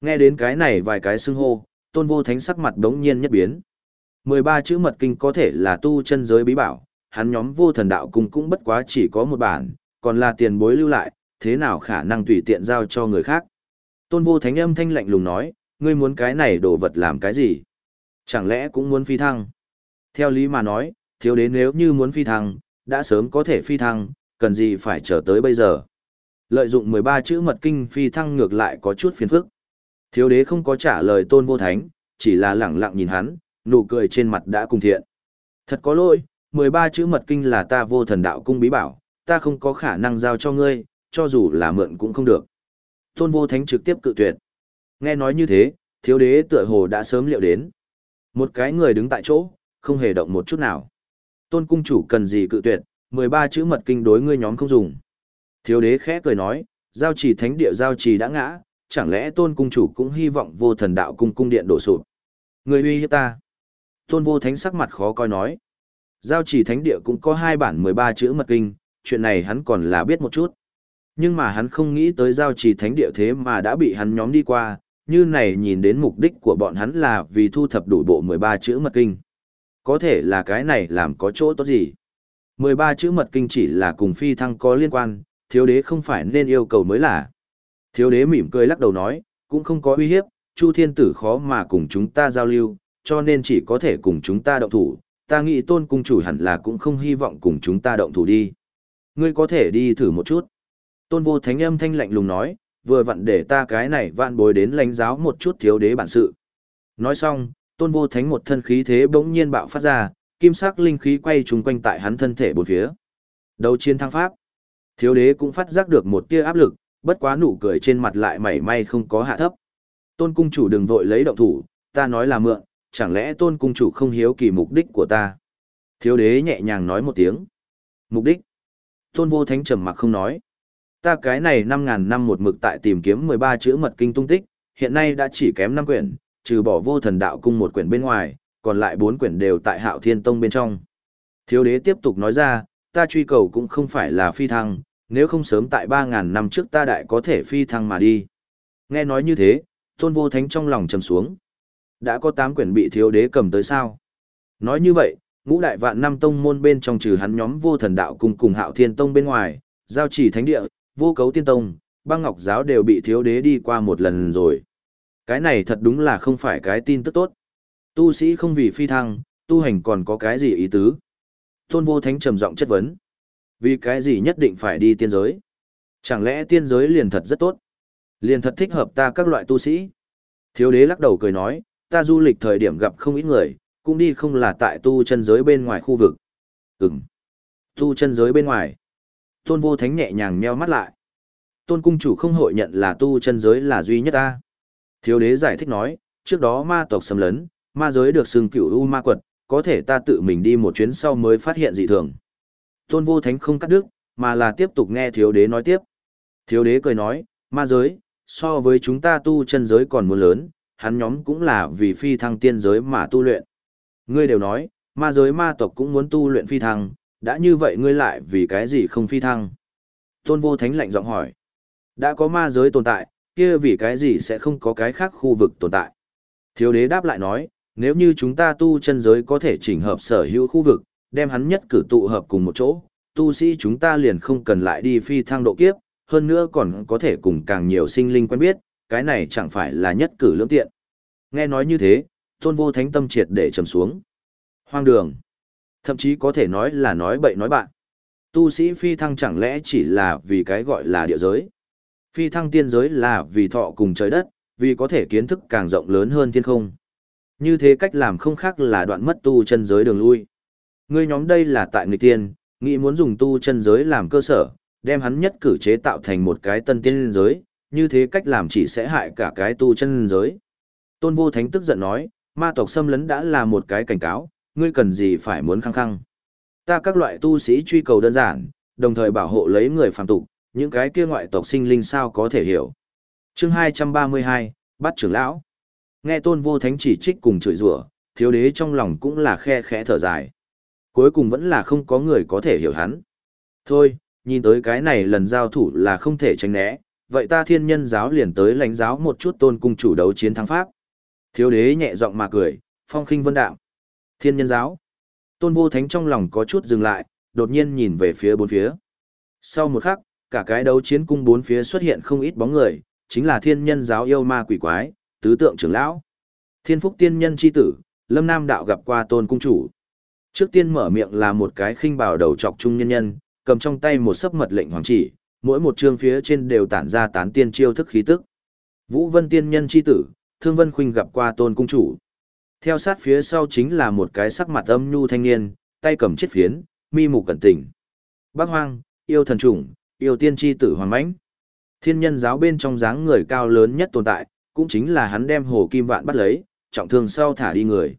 Nghe đến cái này vài cái xưng hô, tôn vô thánh sắc mặt đống nhiên nhất biến. 13 chữ mật kinh có thể là tu chân giới bí bảo, hắn nhóm vô thần đạo cung cũng bất quá chỉ có một bản, còn là tiền bối lưu lại, thế nào khả năng tùy tiện giao cho người khác. Tôn vô thánh âm thanh lạnh lùng nói, ngươi muốn cái này đồ vật làm cái gì? Chẳng lẽ cũng muốn phi thăng? Theo lý mà nói, thiếu đế nếu như muốn phi thăng, đã sớm có thể phi thăng, cần gì phải chờ tới bây giờ? Lợi dụng 13 chữ mật kinh phi thăng ngược lại có chút phiền phức. Thiếu đế không có trả lời tôn vô thánh, chỉ là lẳng lặng nhìn hắn, nụ cười trên mặt đã cùng thiện. Thật có lỗi, 13 chữ mật kinh là ta vô thần đạo cung bí bảo, ta không có khả năng giao cho ngươi, cho dù là mượn cũng không được. Tôn vô thánh trực tiếp cự tuyệt. Nghe nói như thế, thiếu đế tựa hồ đã sớm liệu đến. Một cái người đứng tại chỗ, không hề động một chút nào. Tôn cung chủ cần gì cự tuyệt, 13 chữ mật kinh đối ngươi nhóm không dùng. Thiếu đế khẽ cười nói, giao trì thánh địa giao trì đã ngã, chẳng lẽ tôn cung chủ cũng hy vọng vô thần đạo cung cung điện đổ sụp. Người uy hiếp ta. Tôn vô thánh sắc mặt khó coi nói. Giao trì thánh địa cũng có hai bản 13 chữ mật kinh, chuyện này hắn còn là biết một chút. Nhưng mà hắn không nghĩ tới giao trì thánh địa thế mà đã bị hắn nhóm đi qua, như này nhìn đến mục đích của bọn hắn là vì thu thập đủ bộ 13 chữ mật kinh. Có thể là cái này làm có chỗ tốt gì. 13 chữ mật kinh chỉ là cùng phi thăng có liên quan, thiếu đế không phải nên yêu cầu mới là. Thiếu đế mỉm cười lắc đầu nói, cũng không có uy hiếp, Chu Thiên Tử khó mà cùng chúng ta giao lưu, cho nên chỉ có thể cùng chúng ta động thủ, ta nghĩ tôn cung chủ hẳn là cũng không hy vọng cùng chúng ta động thủ đi. Ngươi có thể đi thử một chút. Tôn vô thánh âm thanh lạnh lùng nói, vừa vặn để ta cái này vạn bối đến lãnh giáo một chút thiếu đế bản sự. Nói xong, tôn vô thánh một thân khí thế bỗng nhiên bạo phát ra, kim sắc linh khí quay trùng quanh tại hắn thân thể bốn phía. Đầu chiến thăng pháp. Thiếu đế cũng phát giác được một tia áp lực, bất quá nụ cười trên mặt lại mảy may không có hạ thấp. Tôn cung chủ đừng vội lấy động thủ, ta nói là mượn, chẳng lẽ tôn cung chủ không hiếu kỳ mục đích của ta. Thiếu đế nhẹ nhàng nói một tiếng. Mục đích? Tôn vô thánh trầm mặc không nói. Ta cái này 5.000 năm một mực tại tìm kiếm 13 chữ mật kinh tung tích, hiện nay đã chỉ kém 5 quyển, trừ bỏ vô thần đạo cung một quyển bên ngoài, còn lại 4 quyển đều tại hạo thiên tông bên trong. Thiếu đế tiếp tục nói ra, ta truy cầu cũng không phải là phi thăng, nếu không sớm tại 3.000 năm trước ta đại có thể phi thăng mà đi. Nghe nói như thế, tôn vô thánh trong lòng trầm xuống. Đã có 8 quyển bị thiếu đế cầm tới sao? Nói như vậy, ngũ đại vạn năm tông môn bên trong trừ hắn nhóm vô thần đạo cung cùng hạo thiên tông bên ngoài, giao chỉ thánh địa, vô cấu tiên tông, băng ngọc giáo đều bị thiếu đế đi qua một lần rồi. Cái này thật đúng là không phải cái tin tức tốt. Tu sĩ không vì phi thăng, tu hành còn có cái gì ý tứ? Tôn vô thánh trầm giọng chất vấn. Vì cái gì nhất định phải đi tiên giới? Chẳng lẽ tiên giới liền thật rất tốt? Liền thật thích hợp ta các loại tu sĩ? Thiếu đế lắc đầu cười nói, ta du lịch thời điểm gặp không ít người, Cũng đi không là tại tu chân giới bên ngoài khu vực. Ừm. Tu chân giới bên ngoài. Tôn vô thánh nhẹ nhàng meo mắt lại. Tôn cung chủ không hội nhận là tu chân giới là duy nhất ta. Thiếu đế giải thích nói, trước đó ma tộc xâm lấn, ma giới được xưng cửu u ma quật, có thể ta tự mình đi một chuyến sau mới phát hiện dị thường. Tôn vô thánh không cắt đứt, mà là tiếp tục nghe thiếu đế nói tiếp. Thiếu đế cười nói, ma giới, so với chúng ta tu chân giới còn muốn lớn, hắn nhóm cũng là vì phi thăng tiên giới mà tu luyện. Ngươi đều nói, ma giới ma tộc cũng muốn tu luyện phi thăng, đã như vậy ngươi lại vì cái gì không phi thăng? Tôn vô thánh lạnh giọng hỏi. Đã có ma giới tồn tại, kia vì cái gì sẽ không có cái khác khu vực tồn tại? Thiếu đế đáp lại nói, nếu như chúng ta tu chân giới có thể chỉnh hợp sở hữu khu vực, đem hắn nhất cử tụ hợp cùng một chỗ, tu sĩ chúng ta liền không cần lại đi phi thăng độ kiếp, hơn nữa còn có thể cùng càng nhiều sinh linh quen biết, cái này chẳng phải là nhất cử lưỡng tiện. Nghe nói như thế, tôn vô thánh tâm triệt để trầm xuống. Hoang đường. Thậm chí có thể nói là nói bậy nói bạn. Tu sĩ phi thăng chẳng lẽ chỉ là vì cái gọi là địa giới. Phi thăng tiên giới là vì thọ cùng trời đất, vì có thể kiến thức càng rộng lớn hơn thiên không. Như thế cách làm không khác là đoạn mất tu chân giới đường lui. Ngươi nhóm đây là tại người tiên, nghĩ muốn dùng tu chân giới làm cơ sở, đem hắn nhất cử chế tạo thành một cái tân tiên giới, như thế cách làm chỉ sẽ hại cả cái tu chân giới. Tôn vô thánh tức giận nói, ma tộc xâm lấn đã là một cái cảnh cáo, ngươi cần gì phải muốn khăng khăng. Ta các loại tu sĩ truy cầu đơn giản, đồng thời bảo hộ lấy người phàm tục, những cái kia ngoại tộc sinh linh sao có thể hiểu. Chương 232, bắt trưởng lão. Nghe tôn vô thánh chỉ trích cùng chửi rủa, thiếu đế trong lòng cũng là khe khẽ thở dài. Cuối cùng vẫn là không có người có thể hiểu hắn. Thôi, nhìn tới cái này lần giao thủ là không thể tránh né, vậy ta thiên nhân giáo liền tới lãnh giáo một chút tôn cung chủ đấu chiến thắng pháp. Thiếu đế nhẹ giọng mà cười, phong khinh vân đạo. Thiên nhân giáo. Tôn vô thánh trong lòng có chút dừng lại, đột nhiên nhìn về phía bốn phía. Sau một khắc, cả cái đấu chiến cung bốn phía xuất hiện không ít bóng người, chính là thiên nhân giáo yêu ma quỷ quái, tứ tượng trưởng lão. Thiên phúc tiên nhân chi tử, lâm nam đạo gặp qua tôn cung chủ. Trước tiên mở miệng là một cái khinh bào đầu chọc trung nhân nhân, cầm trong tay một sấp mật lệnh hoàng chỉ, mỗi một chương phía trên đều tản ra tán tiên chiêu thức khí tức. Vũ Vân tiên nhân chi tử, Thương Vân Khuynh gặp qua tôn cung chủ. Theo sát phía sau chính là một cái sắc mặt âm nhu thanh niên, tay cầm chiếc phiến, mi mục cẩn tình. Bác Hoang, yêu thần chủng, yêu tiên chi tử hoàng mãnh. Thiên nhân giáo bên trong dáng người cao lớn nhất tồn tại, cũng chính là hắn đem hồ kim vạn bắt lấy, trọng thương sau thả đi người.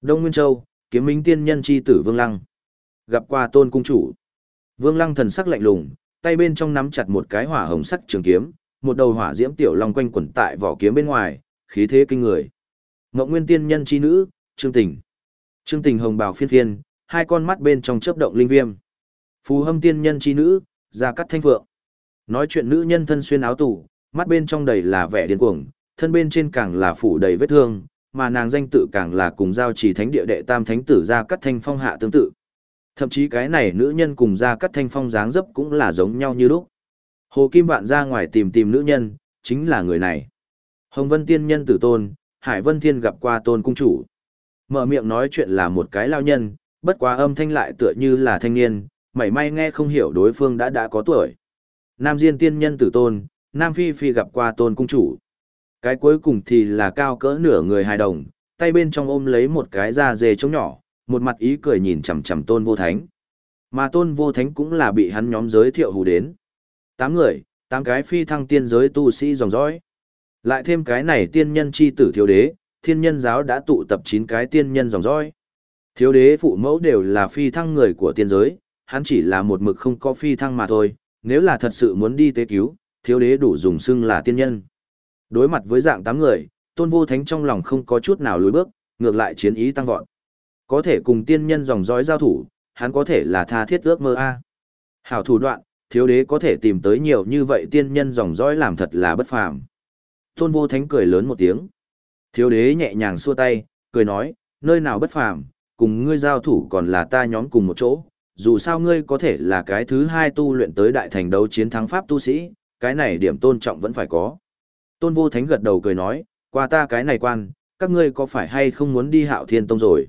Đông Nguyên Châu, kiếm minh tiên nhân chi tử Vương Lăng. Gặp qua tôn cung chủ. Vương Lăng thần sắc lạnh lùng, tay bên trong nắm chặt một cái hỏa hồng sắc trường kiếm, một đầu hỏa diễm tiểu long quanh quẩn tại vỏ kiếm bên ngoài, khí thế kinh người. Ngọc Nguyên tiên nhân chi nữ, Trương Tình. Trương Tình hồng bào phiên phiên, hai con mắt bên trong chớp động linh viêm. Phù Hâm tiên nhân chi nữ, Gia Cắt Thanh Phượng. Nói chuyện nữ nhân thân xuyên áo tủ, mắt bên trong đầy là vẻ điên cuồng, thân bên trên càng là phủ đầy vết thương, mà nàng danh tự càng là cùng giao chỉ thánh địa đệ tam thánh tử Gia Cắt Thanh Phong hạ tương tự. Thậm chí cái này nữ nhân cùng Gia Cắt Thanh Phong dáng dấp cũng là giống nhau như lúc. Hồ Kim Vạn ra ngoài tìm tìm nữ nhân, chính là người này. Hồng Vân Tiên Nhân tử tôn, Hải Vân Thiên gặp qua tôn cung chủ. Mở miệng nói chuyện là một cái lao nhân, bất quá âm thanh lại tựa như là thanh niên, mảy may nghe không hiểu đối phương đã đã có tuổi. Nam Diên Tiên Nhân tử tôn, Nam Phi Phi gặp qua tôn cung chủ. Cái cuối cùng thì là cao cỡ nửa người hài đồng, tay bên trong ôm lấy một cái da dê trống nhỏ, một mặt ý cười nhìn chằm chằm tôn vô thánh. Mà tôn vô thánh cũng là bị hắn nhóm giới thiệu hù đến. Tám người, tám cái phi thăng tiên giới tu sĩ dòng dõi. Lại thêm cái này tiên nhân chi tử thiếu đế, thiên nhân giáo đã tụ tập 9 cái tiên nhân dòng dõi. Thiếu đế phụ mẫu đều là phi thăng người của tiên giới, hắn chỉ là một mực không có phi thăng mà thôi, nếu là thật sự muốn đi tế cứu, thiếu đế đủ dùng xưng là tiên nhân. Đối mặt với dạng 8 người, tôn vô thánh trong lòng không có chút nào lùi bước, ngược lại chiến ý tăng vọt. Có thể cùng tiên nhân dòng dõi giao thủ, hắn có thể là tha thiết ước mơ a. Hảo thủ đoạn, thiếu đế có thể tìm tới nhiều như vậy tiên nhân dòng dõi làm thật là bất phàm. Tôn vô thánh cười lớn một tiếng. Thiếu đế nhẹ nhàng xua tay, cười nói, nơi nào bất phàm, cùng ngươi giao thủ còn là ta nhóm cùng một chỗ, dù sao ngươi có thể là cái thứ hai tu luyện tới đại thành đấu chiến thắng pháp tu sĩ, cái này điểm tôn trọng vẫn phải có. Tôn vô thánh gật đầu cười nói, qua ta cái này quan, các ngươi có phải hay không muốn đi hạo thiên tông rồi?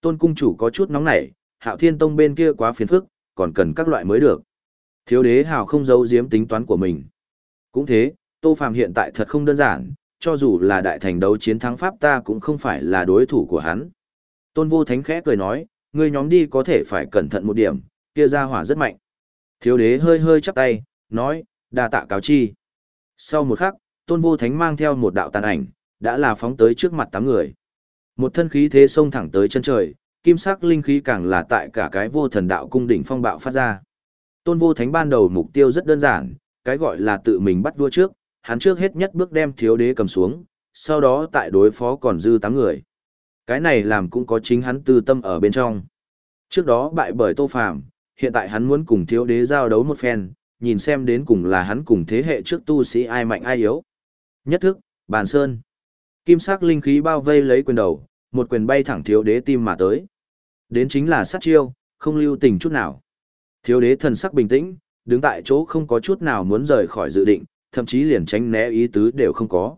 Tôn cung chủ có chút nóng nảy, hạo thiên tông bên kia quá phiền phức, còn cần các loại mới được. Thiếu đế hào không giấu giếm tính toán của mình. Cũng thế, Tô Phàm hiện tại thật không đơn giản, cho dù là đại thành đấu chiến thắng Pháp ta cũng không phải là đối thủ của hắn. Tôn vô thánh khẽ cười nói, ngươi nhóm đi có thể phải cẩn thận một điểm, kia ra hỏa rất mạnh. Thiếu đế hơi hơi chắp tay, nói, đa tạ cáo chi. Sau một khắc, tôn vô thánh mang theo một đạo tàn ảnh, đã là phóng tới trước mặt tám người. Một thân khí thế xông thẳng tới chân trời, kim sắc linh khí càng là tại cả cái vô thần đạo cung đỉnh phong bạo phát ra. Tôn vô thánh ban đầu mục tiêu rất đơn giản, cái gọi là tự mình bắt vua trước, hắn trước hết nhất bước đem thiếu đế cầm xuống, sau đó tại đối phó còn dư tám người. Cái này làm cũng có chính hắn tư tâm ở bên trong. Trước đó bại bởi Tô Phàm, hiện tại hắn muốn cùng thiếu đế giao đấu một phen, nhìn xem đến cùng là hắn cùng thế hệ trước tu sĩ ai mạnh ai yếu. Nhất thức, bàn sơn. Kim sắc linh khí bao vây lấy quyền đầu, một quyền bay thẳng thiếu đế tim mà tới. Đến chính là sát chiêu, không lưu tình chút nào. Thiếu đế thần sắc bình tĩnh, đứng tại chỗ không có chút nào muốn rời khỏi dự định, thậm chí liền tránh né ý tứ đều không có.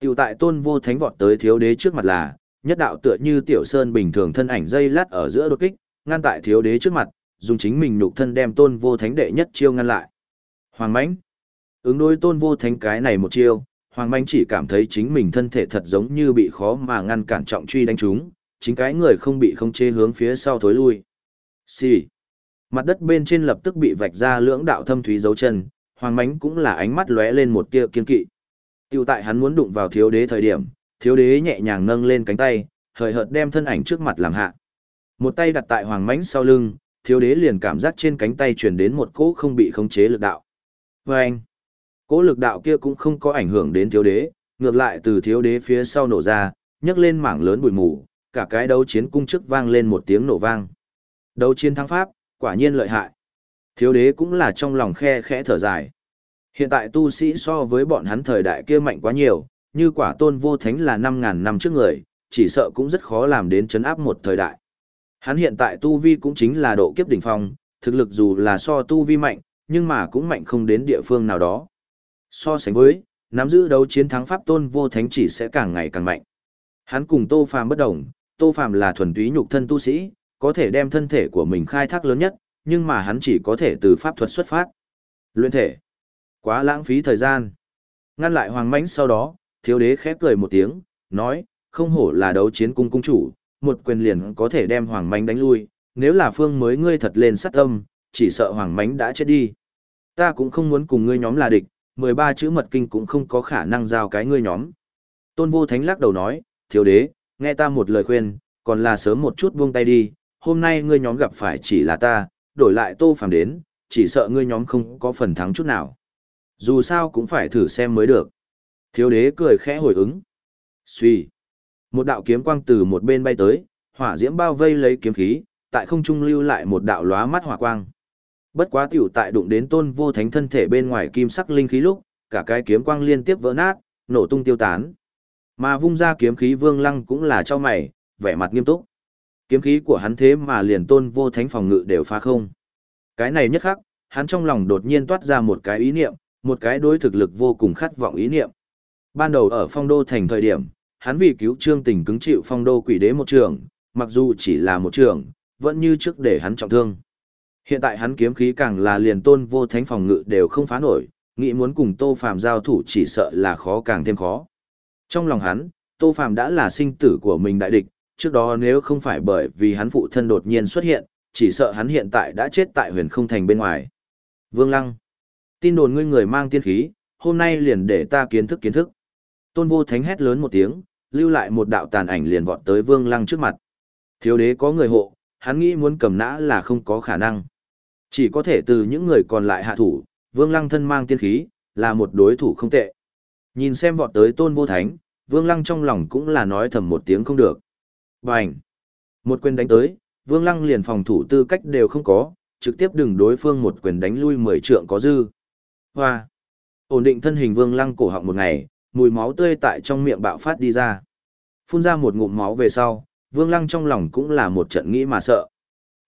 Tiểu tại tôn vô thánh vọt tới thiếu đế trước mặt là, nhất đạo tựa như tiểu sơn bình thường thân ảnh dây lát ở giữa đột kích, ngăn tại thiếu đế trước mặt, dùng chính mình nhục thân đem tôn vô thánh đệ nhất chiêu ngăn lại. Hoàng mãnh Ứng đối tôn vô thánh cái này một chiêu, Hoàng mãnh chỉ cảm thấy chính mình thân thể thật giống như bị khó mà ngăn cản trọng truy đánh trúng, chính cái người không bị không chế hướng phía sau thối lui. Xì. Mặt đất bên trên lập tức bị vạch ra lưỡng đạo thâm thúy dấu chân, Hoàng mánh cũng là ánh mắt lóe lên một tia kiên kỵ. Tiêu tại hắn muốn đụng vào thiếu đế thời điểm, thiếu đế nhẹ nhàng nâng lên cánh tay, hời hợt đem thân ảnh trước mặt làm hạ. Một tay đặt tại hoàng mánh sau lưng, thiếu đế liền cảm giác trên cánh tay truyền đến một cỗ không bị khống chế lực đạo. Và anh, cỗ lực đạo kia cũng không có ảnh hưởng đến thiếu đế, ngược lại từ thiếu đế phía sau nổ ra, nhấc lên mảng lớn bụi mù, cả cái đấu chiến cung trước vang lên một tiếng nổ vang. Đấu chiến thắng pháp, quả nhiên lợi hại. Thiếu đế cũng là trong lòng khe khẽ thở dài. Hiện tại tu sĩ so với bọn hắn thời đại kia mạnh quá nhiều, như quả tôn vô thánh là 5.000 năm trước người, chỉ sợ cũng rất khó làm đến chấn áp một thời đại. Hắn hiện tại tu vi cũng chính là độ kiếp đỉnh phong, thực lực dù là so tu vi mạnh, nhưng mà cũng mạnh không đến địa phương nào đó. So sánh với, nắm giữ đấu chiến thắng pháp tôn vô thánh chỉ sẽ càng ngày càng mạnh. Hắn cùng Tô Phàm bất đồng, Tô Phàm là thuần túy nhục thân tu sĩ, có thể đem thân thể của mình khai thác lớn nhất, nhưng mà hắn chỉ có thể từ pháp thuật xuất phát. Luyện thể. Quá lãng phí thời gian. Ngăn lại hoàng mãnh sau đó, thiếu đế khép cười một tiếng, nói, không hổ là đấu chiến cung cung chủ, một quyền liền có thể đem hoàng mãnh đánh lui, nếu là phương mới ngươi thật lên sát tâm, chỉ sợ hoàng mãnh đã chết đi. Ta cũng không muốn cùng ngươi nhóm là địch, 13 chữ mật kinh cũng không có khả năng giao cái ngươi nhóm. Tôn vô thánh lắc đầu nói, thiếu đế, nghe ta một lời khuyên, còn là sớm một chút buông tay đi, hôm nay ngươi nhóm gặp phải chỉ là ta, đổi lại tô phàm đến, chỉ sợ ngươi nhóm không có phần thắng chút nào. Dù sao cũng phải thử xem mới được. Thiếu đế cười khẽ hồi ứng. Xuy. Một đạo kiếm quang từ một bên bay tới, hỏa diễm bao vây lấy kiếm khí, tại không trung lưu lại một đạo lóa mắt hỏa quang. Bất quá tiểu tại đụng đến tôn vô thánh thân thể bên ngoài kim sắc linh khí lúc, cả cái kiếm quang liên tiếp vỡ nát, nổ tung tiêu tán. Mà vung ra kiếm khí vương lăng cũng là cho mày, vẻ mặt nghiêm túc. Kiếm khí của hắn thế mà liền tôn vô thánh phòng ngự đều phá không. Cái này nhất khắc, hắn trong lòng đột nhiên toát ra một cái ý niệm, một cái đối thực lực vô cùng khát vọng ý niệm. Ban đầu ở phong đô thành thời điểm, hắn vì cứu trương tình cứng chịu phong đô quỷ đế một trường, mặc dù chỉ là một trường, vẫn như trước để hắn trọng thương. Hiện tại hắn kiếm khí càng là liền tôn vô thánh phòng ngự đều không phá nổi, nghĩ muốn cùng Tô Phàm giao thủ chỉ sợ là khó càng thêm khó. Trong lòng hắn, Tô Phàm đã là sinh tử của mình đại địch, trước đó nếu không phải bởi vì hắn phụ thân đột nhiên xuất hiện, chỉ sợ hắn hiện tại đã chết tại huyền không thành bên ngoài. Vương Lăng, tin đồn ngươi người mang tiên khí, hôm nay liền để ta kiến thức kiến thức. Tôn vô thánh hét lớn một tiếng, lưu lại một đạo tàn ảnh liền vọt tới Vương Lăng trước mặt. Thiếu đế có người hộ, hắn nghĩ muốn cầm nã là không có khả năng. Chỉ có thể từ những người còn lại hạ thủ, Vương Lăng thân mang tiên khí, là một đối thủ không tệ. Nhìn xem vọt tới Tôn vô thánh, Vương Lăng trong lòng cũng là nói thầm một tiếng không được. Bành! Một quyền đánh tới, Vương Lăng liền phòng thủ tư cách đều không có, trực tiếp đừng đối phương một quyền đánh lui mười trượng có dư. Hoa! Ổn định thân hình Vương Lăng cổ họng một ngày, mùi máu tươi tại trong miệng bạo phát đi ra. Phun ra một ngụm máu về sau, Vương Lăng trong lòng cũng là một trận nghĩ mà sợ.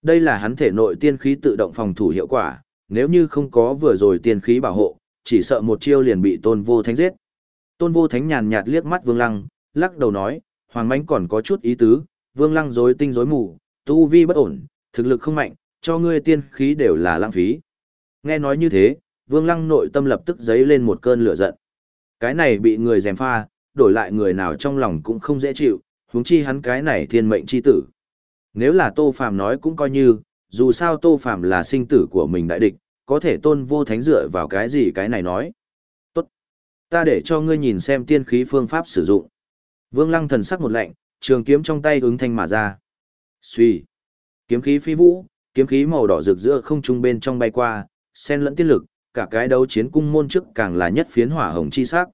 Đây là hắn thể nội tiên khí tự động phòng thủ hiệu quả, nếu như không có vừa rồi tiên khí bảo hộ, chỉ sợ một chiêu liền bị Tôn Vô Thánh giết. Tôn Vô Thánh nhàn nhạt liếc mắt Vương Lăng, lắc đầu nói, Hoàng Mánh còn có chút ý tứ, Vương Lăng rối tinh rối mù, tu vi bất ổn, thực lực không mạnh, cho ngươi tiên khí đều là lãng phí. Nghe nói như thế, Vương Lăng nội tâm lập tức dấy lên một cơn lửa giận. Cái này bị người dèm pha, đổi lại người nào trong lòng cũng không dễ chịu, huống chi hắn cái này thiên mệnh chi tử. Nếu là Tô Phàm nói cũng coi như, dù sao Tô Phàm là sinh tử của mình đại địch, có thể tôn vô thánh dựa vào cái gì cái này nói. Tốt. Ta để cho ngươi nhìn xem tiên khí phương pháp sử dụng. Vương Lăng thần sắc một lạnh, trường kiếm trong tay ứng thanh mà ra. Suy. Kiếm khí phi vũ, kiếm khí màu đỏ rực giữa không trung bên trong bay qua, xen lẫn tiên lực, cả cái đấu chiến cung môn trước càng là nhất phiến hỏa hồng chi sắc.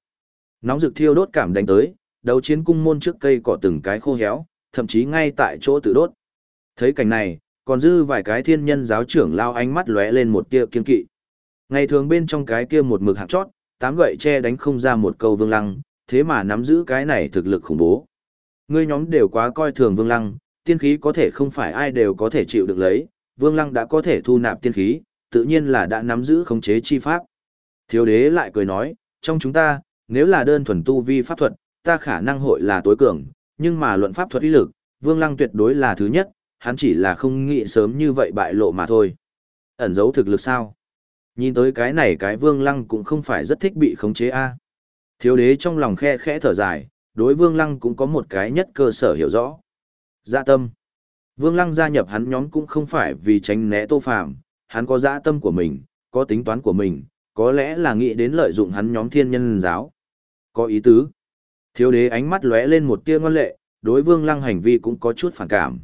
Nóng rực thiêu đốt cảm đánh tới, đấu chiến cung môn trước cây cỏ từng cái khô héo, thậm chí ngay tại chỗ tự đốt. Thấy cảnh này, còn dư vài cái thiên nhân giáo trưởng lao ánh mắt lóe lên một tia kiên kỵ. Ngày thường bên trong cái kia một mực hạt chót, tám gậy che đánh không ra một câu vương lăng, thế mà nắm giữ cái này thực lực khủng bố. Ngươi nhóm đều quá coi thường vương lăng, tiên khí có thể không phải ai đều có thể chịu được lấy, vương lăng đã có thể thu nạp tiên khí, tự nhiên là đã nắm giữ khống chế chi pháp. Thiếu đế lại cười nói, trong chúng ta, nếu là đơn thuần tu vi pháp thuật, ta khả năng hội là tối cường, nhưng mà luận pháp thuật uy lực, vương lăng tuyệt đối là thứ nhất, hắn chỉ là không nghĩ sớm như vậy bại lộ mà thôi. Ẩn giấu thực lực sao? Nhìn tới cái này cái vương lăng cũng không phải rất thích bị khống chế a. Thiếu đế trong lòng khe khẽ thở dài, đối vương lăng cũng có một cái nhất cơ sở hiểu rõ. Dạ tâm. Vương lăng gia nhập hắn nhóm cũng không phải vì tránh né tô phạm, hắn có dạ tâm của mình, có tính toán của mình, có lẽ là nghĩ đến lợi dụng hắn nhóm thiên nhân giáo. Có ý tứ. Thiếu đế ánh mắt lóe lên một tia ngoan lệ, đối vương lăng hành vi cũng có chút phản cảm.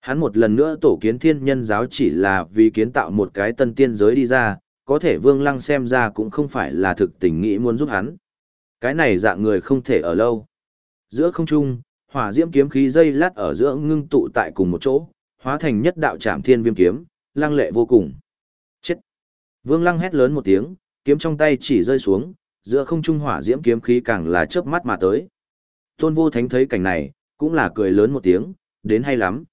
Hắn một lần nữa tổ kiến thiên nhân giáo chỉ là vì kiến tạo một cái tân tiên giới đi ra, có thể vương lăng xem ra cũng không phải là thực tình nghĩ muốn giúp hắn. Cái này dạng người không thể ở lâu. Giữa không trung, hỏa diễm kiếm khí dây lát ở giữa ngưng tụ tại cùng một chỗ, hóa thành nhất đạo trảm thiên viêm kiếm, lăng lệ vô cùng. Chết! Vương lăng hét lớn một tiếng, kiếm trong tay chỉ rơi xuống, giữa không trung hỏa diễm kiếm khí càng là chớp mắt mà tới. Tôn vô thánh thấy cảnh này, cũng là cười lớn một tiếng, đến hay lắm.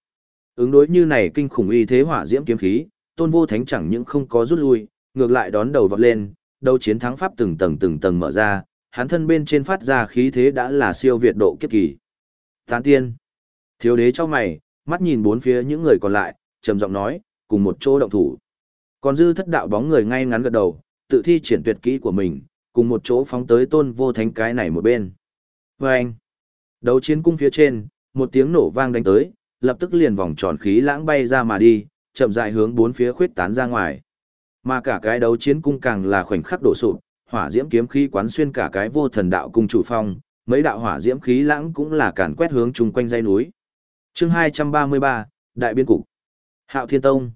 Ứng đối như này kinh khủng uy thế hỏa diễm kiếm khí, tôn vô thánh chẳng những không có rút lui, ngược lại đón đầu vọt lên, đấu chiến thắng pháp từng tầng từng tầng mở ra, hắn thân bên trên phát ra khí thế đã là siêu việt độ kiếp kỳ. Tán tiên. Thiếu đế cho mày, mắt nhìn bốn phía những người còn lại, trầm giọng nói, cùng một chỗ động thủ. Còn dư thất đạo bóng người ngay ngắn gật đầu, tự thi triển tuyệt kỹ của mình, cùng một chỗ phóng tới tôn vô thánh cái này một bên. Và anh, đấu chiến cung phía trên, một tiếng nổ vang đánh tới, lập tức liền vòng tròn khí lãng bay ra mà đi, chậm rãi hướng bốn phía khuyết tán ra ngoài. Mà cả cái đấu chiến cung càng là khoảnh khắc đổ sụp, hỏa diễm kiếm khí quán xuyên cả cái vô thần đạo cung chủ phong, mấy đạo hỏa diễm khí lãng cũng là càn quét hướng chung quanh dãy núi. Chương 233, Đại biên cục. Hạo Thiên Tông.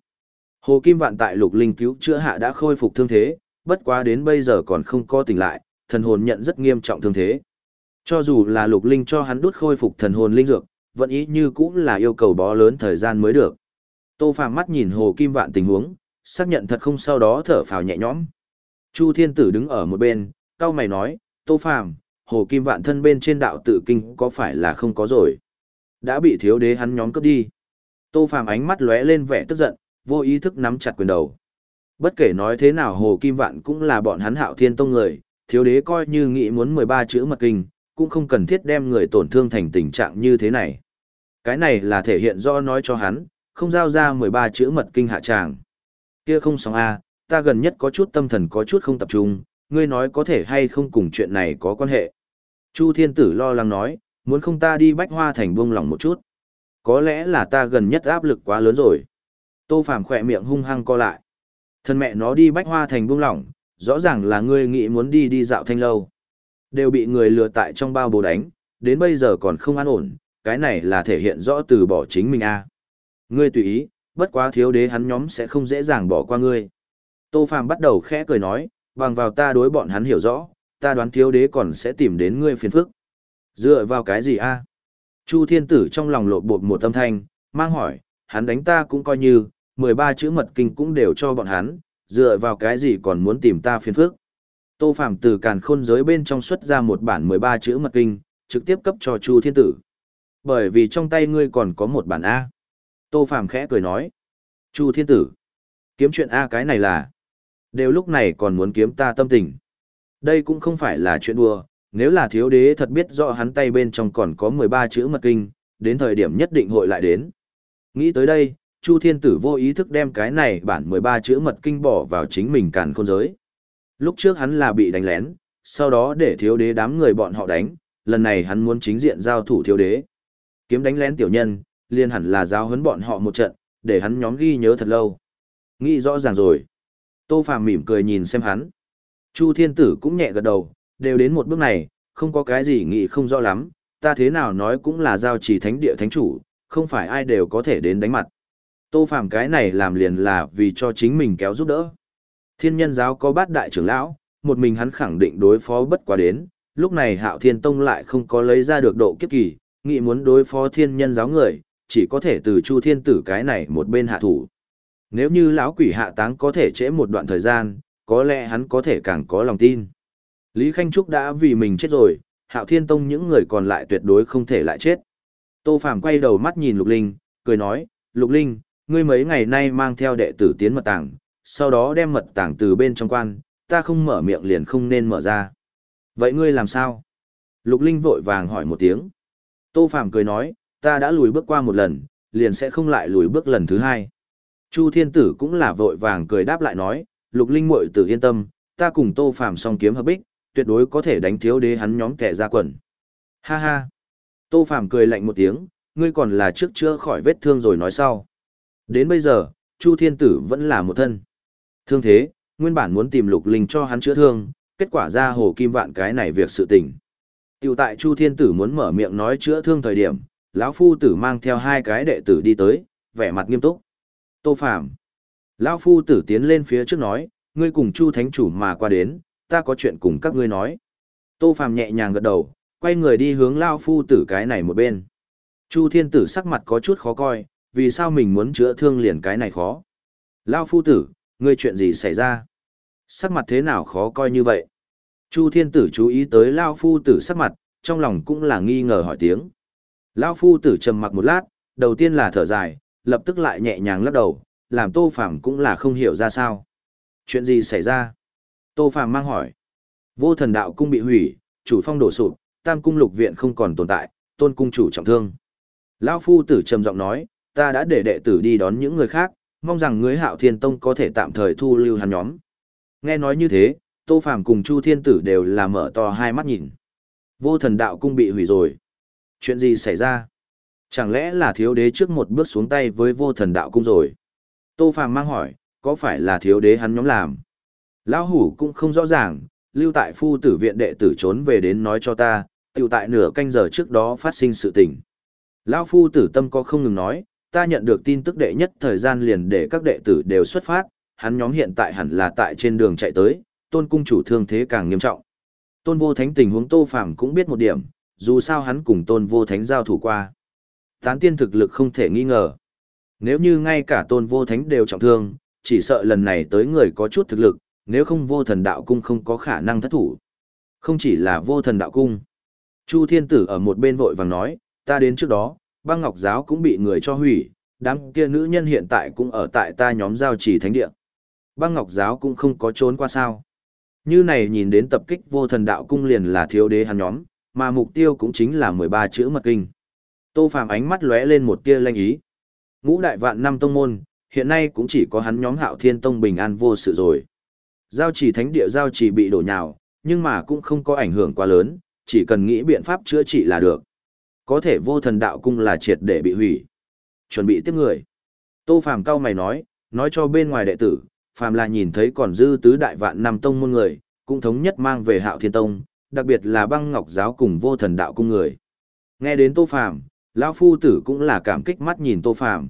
Hồ Kim Vạn tại Lục Linh cứu chữa hạ đã khôi phục thương thế, bất quá đến bây giờ còn không có tỉnh lại, thần hồn nhận rất nghiêm trọng thương thế. Cho dù là Lục Linh cho hắn đút khôi phục thần hồn linh dược, vẫn ý như cũng là yêu cầu bó lớn thời gian mới được. Tô Phàm mắt nhìn Hồ Kim Vạn tình huống, xác nhận thật không sau đó thở phào nhẹ nhõm. Chu Thiên Tử đứng ở một bên, cao mày nói, Tô Phàm, Hồ Kim Vạn thân bên trên đạo tự kinh có phải là không có rồi? Đã bị thiếu đế hắn nhóm cướp đi. Tô Phàm ánh mắt lóe lên vẻ tức giận, vô ý thức nắm chặt quyền đầu. Bất kể nói thế nào Hồ Kim Vạn cũng là bọn hắn hạo thiên tông người, thiếu đế coi như nghĩ muốn 13 chữ mật kinh, cũng không cần thiết đem người tổn thương thành tình trạng như thế này. Cái này là thể hiện do nói cho hắn, không giao ra 13 chữ mật kinh hạ tràng. Kia không sóng A, à, ta gần nhất có chút tâm thần có chút không tập trung, ngươi nói có thể hay không cùng chuyện này có quan hệ. Chu Thiên Tử lo lắng nói, muốn không ta đi bách hoa thành buông lòng một chút. Có lẽ là ta gần nhất áp lực quá lớn rồi. Tô Phàm khỏe miệng hung hăng co lại. Thân mẹ nó đi bách hoa thành buông lỏng, rõ ràng là ngươi nghĩ muốn đi đi dạo thanh lâu. Đều bị người lừa tại trong bao bồ đánh, đến bây giờ còn không an ổn, cái này là thể hiện rõ từ bỏ chính mình a. À. Ngươi tùy ý, bất quá thiếu đế hắn nhóm sẽ không dễ dàng bỏ qua ngươi. Tô Phàm bắt đầu khẽ cười nói, bằng vào ta đối bọn hắn hiểu rõ, ta đoán thiếu đế còn sẽ tìm đến ngươi phiền phức. Dựa vào cái gì a? Chu Thiên Tử trong lòng lộ bột một tâm thanh, mang hỏi, hắn đánh ta cũng coi như, 13 chữ mật kinh cũng đều cho bọn hắn, dựa vào cái gì còn muốn tìm ta phiền phức. Tô Phạm từ càn khôn giới bên trong xuất ra một bản 13 chữ mật kinh, trực tiếp cấp cho Chu Thiên Tử. Bởi vì trong tay ngươi còn có một bản A. Tô Phạm khẽ cười nói. Chu Thiên Tử. Kiếm chuyện A cái này là. Đều lúc này còn muốn kiếm ta tâm tình. Đây cũng không phải là chuyện đùa, nếu là thiếu đế thật biết rõ hắn tay bên trong còn có 13 chữ mật kinh, đến thời điểm nhất định hội lại đến. Nghĩ tới đây, Chu Thiên Tử vô ý thức đem cái này bản 13 chữ mật kinh bỏ vào chính mình càn khôn giới. Lúc trước hắn là bị đánh lén, sau đó để thiếu đế đám người bọn họ đánh, lần này hắn muốn chính diện giao thủ thiếu đế. Kiếm đánh lén tiểu nhân, liền hẳn là giao huấn bọn họ một trận, để hắn nhóm ghi nhớ thật lâu. Nghĩ rõ ràng rồi. Tô Phàm mỉm cười nhìn xem hắn. Chu Thiên Tử cũng nhẹ gật đầu, đều đến một bước này, không có cái gì nghĩ không rõ lắm, ta thế nào nói cũng là giao trì thánh địa thánh chủ, không phải ai đều có thể đến đánh mặt. Tô Phàm cái này làm liền là vì cho chính mình kéo giúp đỡ. Thiên nhân giáo có bát đại trưởng lão, một mình hắn khẳng định đối phó bất quá đến, lúc này Hạo Thiên Tông lại không có lấy ra được độ kiếp kỳ, nghĩ muốn đối phó thiên nhân giáo người, chỉ có thể từ Chu Thiên Tử cái này một bên hạ thủ. Nếu như lão quỷ hạ táng có thể trễ một đoạn thời gian, có lẽ hắn có thể càng có lòng tin. Lý Khanh Trúc đã vì mình chết rồi, Hạo Thiên Tông những người còn lại tuyệt đối không thể lại chết. Tô Phàm quay đầu mắt nhìn Lục Linh, cười nói, Lục Linh, ngươi mấy ngày nay mang theo đệ tử tiến mật tàng, sau đó đem mật tàng từ bên trong quan, ta không mở miệng liền không nên mở ra. Vậy ngươi làm sao? Lục Linh vội vàng hỏi một tiếng. Tô Phàm cười nói, ta đã lùi bước qua một lần, liền sẽ không lại lùi bước lần thứ hai. Chu Thiên Tử cũng là vội vàng cười đáp lại nói, Lục Linh muội tử yên tâm, ta cùng Tô Phàm song kiếm hợp bích, tuyệt đối có thể đánh thiếu đế hắn nhóm kẻ ra quần. Ha ha. Tô Phàm cười lạnh một tiếng, ngươi còn là trước chưa khỏi vết thương rồi nói sau. Đến bây giờ, Chu Thiên Tử vẫn là một thân. Thương thế, nguyên bản muốn tìm Lục Linh cho hắn chữa thương, kết quả ra hồ kim vạn cái này việc sự tình. Tiểu tại Chu Thiên Tử muốn mở miệng nói chữa thương thời điểm, lão phu tử mang theo hai cái đệ tử đi tới, vẻ mặt nghiêm túc. Tô Phàm Lão phu tử tiến lên phía trước nói, ngươi cùng Chu Thánh Chủ mà qua đến, ta có chuyện cùng các ngươi nói. Tô Phàm nhẹ nhàng gật đầu, quay người đi hướng Lão phu tử cái này một bên. Chu Thiên Tử sắc mặt có chút khó coi, vì sao mình muốn chữa thương liền cái này khó. Lão phu tử, ngươi chuyện gì xảy ra? Sắc mặt thế nào khó coi như vậy? Chu Thiên Tử chú ý tới Lão phu tử sắc mặt, trong lòng cũng là nghi ngờ hỏi tiếng. Lão phu tử trầm mặc một lát, đầu tiên là thở dài, lập tức lại nhẹ nhàng lắc đầu, làm Tô Phàm cũng là không hiểu ra sao. Chuyện gì xảy ra? Tô Phàm mang hỏi. Vô thần đạo cung bị hủy, chủ phong đổ sụp, tam cung lục viện không còn tồn tại, tôn cung chủ trọng thương. Lão phu tử trầm giọng nói, ta đã để đệ tử đi đón những người khác, mong rằng ngươi hạo thiên tông có thể tạm thời thu lưu hắn nhóm. Nghe nói như thế, Tô Phàm cùng Chu Thiên Tử đều là mở to hai mắt nhìn. Vô thần đạo cung bị hủy rồi. Chuyện gì xảy ra? Chẳng lẽ là thiếu đế trước một bước xuống tay với vô thần đạo cung rồi? Tô Phàm mang hỏi, có phải là thiếu đế hắn nhóm làm? Lão hủ cũng không rõ ràng, lưu tại phu tử viện đệ tử trốn về đến nói cho ta, tiểu tại nửa canh giờ trước đó phát sinh sự tình. Lão phu tử tâm có không ngừng nói, ta nhận được tin tức đệ nhất thời gian liền để các đệ tử đều xuất phát, hắn nhóm hiện tại hẳn là tại trên đường chạy tới, tôn cung chủ thương thế càng nghiêm trọng. Tôn vô thánh tình huống tô phàm cũng biết một điểm, dù sao hắn cùng tôn vô thánh giao thủ qua. Tán tiên thực lực không thể nghi ngờ. Nếu như ngay cả tôn vô thánh đều trọng thương, chỉ sợ lần này tới người có chút thực lực, nếu không vô thần đạo cung không có khả năng thất thủ. Không chỉ là vô thần đạo cung. Chu thiên tử ở một bên vội vàng nói, ta đến trước đó, băng ngọc giáo cũng bị người cho hủy, đám kia nữ nhân hiện tại cũng ở tại ta nhóm giao trì thánh địa. Băng ngọc giáo cũng không có trốn qua sao. Như này nhìn đến tập kích vô thần đạo cung liền là thiếu đế hắn nhóm, mà mục tiêu cũng chính là 13 chữ mật kinh. Tô Phàm ánh mắt lóe lên một tia lanh ý. Ngũ đại vạn năm tông môn, hiện nay cũng chỉ có hắn nhóm Hạo Thiên Tông bình an vô sự rồi. Giao chỉ thánh địa giao chỉ bị đổ nhào, nhưng mà cũng không có ảnh hưởng quá lớn, chỉ cần nghĩ biện pháp chữa trị là được. Có thể vô thần đạo cung là triệt để bị hủy. Chuẩn bị tiếp người. Tô Phàm cao mày nói, nói cho bên ngoài đệ tử, Phàm là nhìn thấy còn dư tứ đại vạn năm tông môn người, cũng thống nhất mang về Hạo Thiên Tông, đặc biệt là băng ngọc giáo cùng vô thần đạo cung người. Nghe đến Tô Phàm, lão phu tử cũng là cảm kích mắt nhìn Tô Phàm.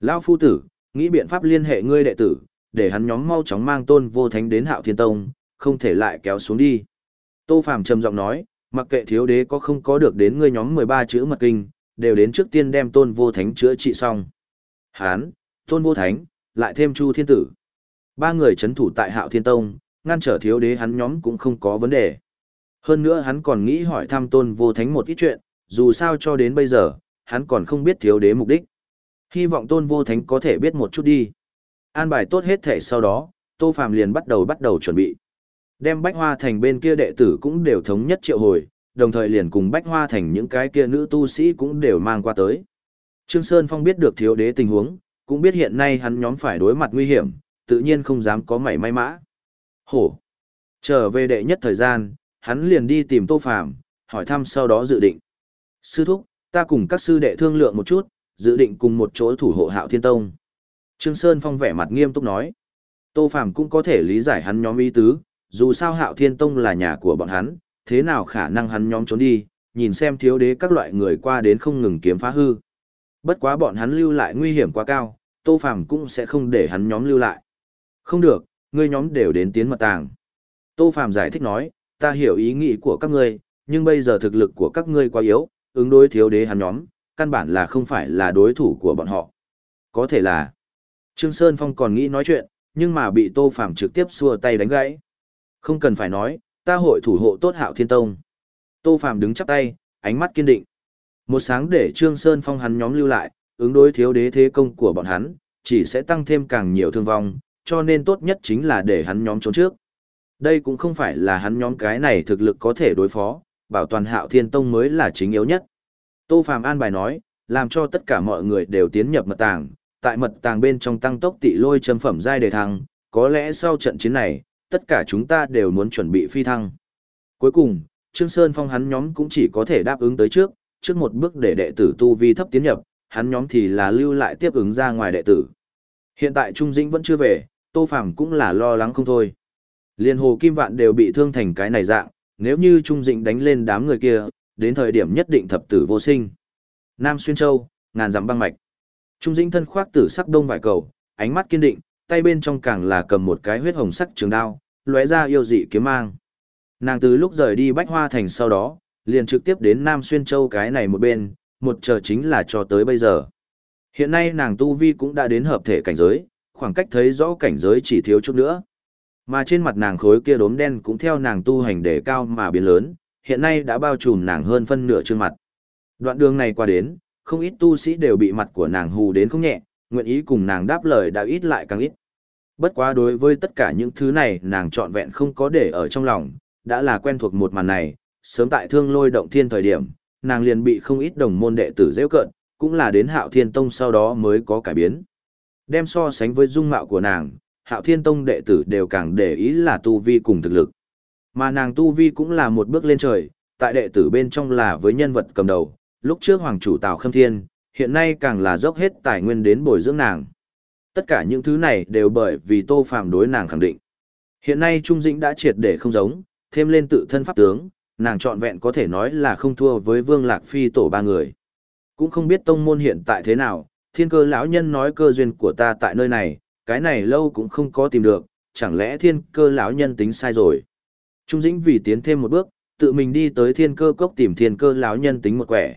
Lão phu tử, nghĩ biện pháp liên hệ ngươi đệ tử, để hắn nhóm mau chóng mang Tôn Vô Thánh đến Hạo Thiên Tông, không thể lại kéo xuống đi. Tô Phàm trầm giọng nói, mặc kệ thiếu đế có không có được đến ngươi nhóm 13 chữ mật kinh, đều đến trước tiên đem Tôn Vô Thánh chữa trị xong. Hán, Tôn Vô Thánh, lại thêm Chu Thiên Tử. Ba người chấn thủ tại Hạo Thiên Tông, ngăn trở thiếu đế hắn nhóm cũng không có vấn đề. Hơn nữa hắn còn nghĩ hỏi thăm tôn vô thánh một ít chuyện, dù sao cho đến bây giờ, hắn còn không biết thiếu đế mục đích. Hy vọng tôn vô thánh có thể biết một chút đi. An bài tốt hết thể sau đó, tô phàm liền bắt đầu bắt đầu chuẩn bị. Đem bách hoa thành bên kia đệ tử cũng đều thống nhất triệu hồi, đồng thời liền cùng bách hoa thành những cái kia nữ tu sĩ cũng đều mang qua tới. Trương Sơn Phong biết được thiếu đế tình huống, cũng biết hiện nay hắn nhóm phải đối mặt nguy hiểm, tự nhiên không dám có mảy may mã. Hổ! Trở về đệ nhất thời gian, hắn liền đi tìm Tô Phàm, hỏi thăm sau đó dự định. Sư thúc, ta cùng các sư đệ thương lượng một chút, dự định cùng một chỗ thủ hộ Hạo Thiên Tông. Trương Sơn Phong vẻ mặt nghiêm túc nói. Tô Phàm cũng có thể lý giải hắn nhóm ý tứ, dù sao Hạo Thiên Tông là nhà của bọn hắn, thế nào khả năng hắn nhóm trốn đi, nhìn xem thiếu đế các loại người qua đến không ngừng kiếm phá hư. Bất quá bọn hắn lưu lại nguy hiểm quá cao, Tô Phàm cũng sẽ không để hắn nhóm lưu lại. Không được, ngươi nhóm đều đến tiến mật tàng. Tô Phàm giải thích nói, ta hiểu ý nghĩ của các ngươi, nhưng bây giờ thực lực của các ngươi quá yếu, ứng đối thiếu đế hắn nhóm, căn bản là không phải là đối thủ của bọn họ. Có thể là, Trương Sơn Phong còn nghĩ nói chuyện, nhưng mà bị Tô Phàm trực tiếp xua tay đánh gãy. Không cần phải nói, ta hội thủ hộ tốt Hạo Thiên Tông. Tô Phàm đứng chắp tay, ánh mắt kiên định. Một sáng để Trương Sơn Phong hắn nhóm lưu lại, ứng đối thiếu đế thế công của bọn hắn, chỉ sẽ tăng thêm càng nhiều thương vong, cho nên tốt nhất chính là để hắn nhóm trốn trước. Đây cũng không phải là hắn nhóm cái này thực lực có thể đối phó, bảo toàn Hạo Thiên Tông mới là chính yếu nhất. Tô Phàm an bài nói, làm cho tất cả mọi người đều tiến nhập mật tàng, tại mật tàng bên trong tăng tốc tị lôi châm phẩm giai đề thăng, có lẽ sau trận chiến này, tất cả chúng ta đều muốn chuẩn bị phi thăng. Cuối cùng, Trương Sơn Phong hắn nhóm cũng chỉ có thể đáp ứng tới trước, trước một bước để đệ tử tu vi thấp tiến nhập, hắn nhóm thì là lưu lại tiếp ứng ra ngoài đệ tử. Hiện tại Trung Dĩnh vẫn chưa về, Tô Phàm cũng là lo lắng không thôi. Liên hồ kim vạn đều bị thương thành cái này dạng, nếu như Trung Dĩnh đánh lên đám người kia, đến thời điểm nhất định thập tử vô sinh. Nam Xuyên Châu, ngàn dặm băng mạch. Trung Dĩnh thân khoác tử sắc đông vải cầu, ánh mắt kiên định, tay bên trong càng là cầm một cái huyết hồng sắc trường đao, lóe ra yêu dị kiếm mang. Nàng từ lúc rời đi Bách Hoa Thành sau đó, liền trực tiếp đến Nam Xuyên Châu cái này một bên, một chờ chính là cho tới bây giờ. Hiện nay nàng Tu Vi cũng đã đến hợp thể cảnh giới, khoảng cách thấy rõ cảnh giới chỉ thiếu chút nữa. Mà trên mặt nàng khối kia đốm đen cũng theo nàng tu hành để cao mà biến lớn, hiện nay đã bao trùm nàng hơn phân nửa chương mặt. Đoạn đường này qua đến, không ít tu sĩ đều bị mặt của nàng hù đến không nhẹ, nguyện ý cùng nàng đáp lời đã ít lại càng ít. Bất quá đối với tất cả những thứ này nàng trọn vẹn không có để ở trong lòng, đã là quen thuộc một màn này, sớm tại thương lôi động thiên thời điểm, nàng liền bị không ít đồng môn đệ tử dễ cận, cũng là đến hạo thiên tông sau đó mới có cải biến. Đem so sánh với dung mạo của nàng, hạo thiên tông đệ tử đều càng để ý là tu vi cùng thực lực. Mà nàng tu vi cũng là một bước lên trời, tại đệ tử bên trong là với nhân vật cầm đầu, lúc trước hoàng chủ Tào Khâm Thiên, hiện nay càng là dốc hết tài nguyên đến bồi dưỡng nàng. Tất cả những thứ này đều bởi vì Tô Phàm đối nàng khẳng định. Hiện nay Trung Dĩnh đã triệt để không giống, thêm lên tự thân pháp tướng, nàng trọn vẹn có thể nói là không thua với Vương Lạc Phi tổ ba người. Cũng không biết tông môn hiện tại thế nào, thiên cơ lão nhân nói cơ duyên của ta tại nơi này, cái này lâu cũng không có tìm được, chẳng lẽ thiên cơ lão nhân tính sai rồi. Trung Dĩnh vì tiến thêm một bước, tự mình đi tới thiên cơ cốc tìm thiên cơ lão nhân tính một quẻ.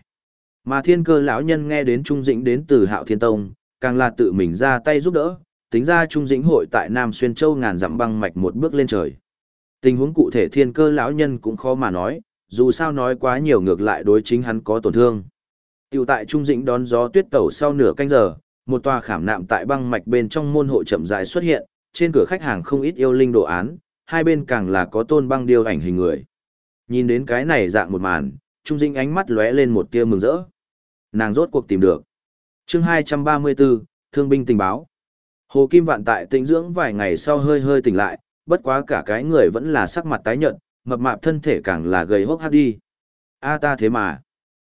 Mà thiên cơ lão nhân nghe đến Trung Dĩnh đến từ hạo thiên tông, càng là tự mình ra tay giúp đỡ, tính ra Trung Dĩnh hội tại Nam Xuyên Châu ngàn dặm băng mạch một bước lên trời. Tình huống cụ thể thiên cơ lão nhân cũng khó mà nói, dù sao nói quá nhiều ngược lại đối chính hắn có tổn thương. Tiểu tại Trung Dĩnh đón gió tuyết tẩu sau nửa canh giờ, một tòa khảm nạm tại băng mạch bên trong môn hộ chậm rãi xuất hiện, trên cửa khách hàng không ít yêu linh đồ án, hai bên càng là có tôn băng điêu ảnh hình người. Nhìn đến cái này dạng một màn, Trung Dinh ánh mắt lóe lên một tia mừng rỡ. Nàng rốt cuộc tìm được. Chương 234, Thương binh tình báo. Hồ Kim Vạn tại tĩnh dưỡng vài ngày sau hơi hơi tỉnh lại, bất quá cả cái người vẫn là sắc mặt tái nhợt, mập mạp thân thể càng là gầy hốc hác đi. A ta thế mà.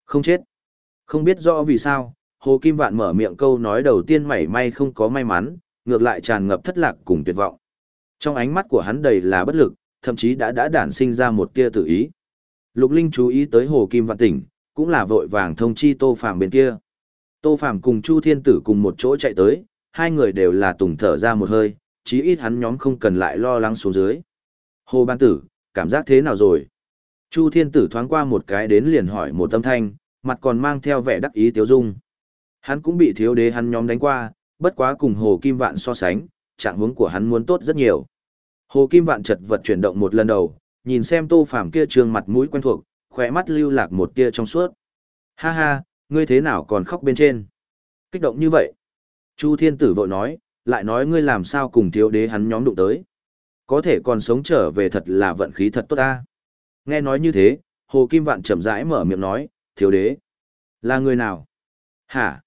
Không chết. Không biết rõ vì sao, Hồ Kim Vạn mở miệng câu nói đầu tiên mảy may không có may mắn, ngược lại tràn ngập thất lạc cùng tuyệt vọng. Trong ánh mắt của hắn đầy là bất lực, thậm chí đã đã đản sinh ra một tia tự ý. Lục Linh chú ý tới Hồ Kim Vạn tỉnh, cũng là vội vàng thông chi Tô Phàm bên kia. Tô Phàm cùng Chu Thiên Tử cùng một chỗ chạy tới, hai người đều là tùng thở ra một hơi, chí ít hắn nhóm không cần lại lo lắng xuống dưới. Hồ Ban Tử, cảm giác thế nào rồi? Chu Thiên Tử thoáng qua một cái đến liền hỏi một tâm thanh, mặt còn mang theo vẻ đắc ý tiếu dung. Hắn cũng bị thiếu đế hắn nhóm đánh qua, bất quá cùng Hồ Kim Vạn so sánh, trạng huống của hắn muốn tốt rất nhiều. Hồ Kim Vạn chật vật chuyển động một lần đầu, nhìn xem Tô Phàm kia trương mặt mũi quen thuộc, khỏe mắt lưu lạc một tia trong suốt. Ha ha, ngươi thế nào còn khóc bên trên? Kích động như vậy. Chu Thiên Tử vội nói, lại nói ngươi làm sao cùng thiếu đế hắn nhóm đụng tới. Có thể còn sống trở về thật là vận khí thật tốt ta. Nghe nói như thế, Hồ Kim Vạn chậm rãi mở miệng nói, thiếu đế. Là người nào? Hả?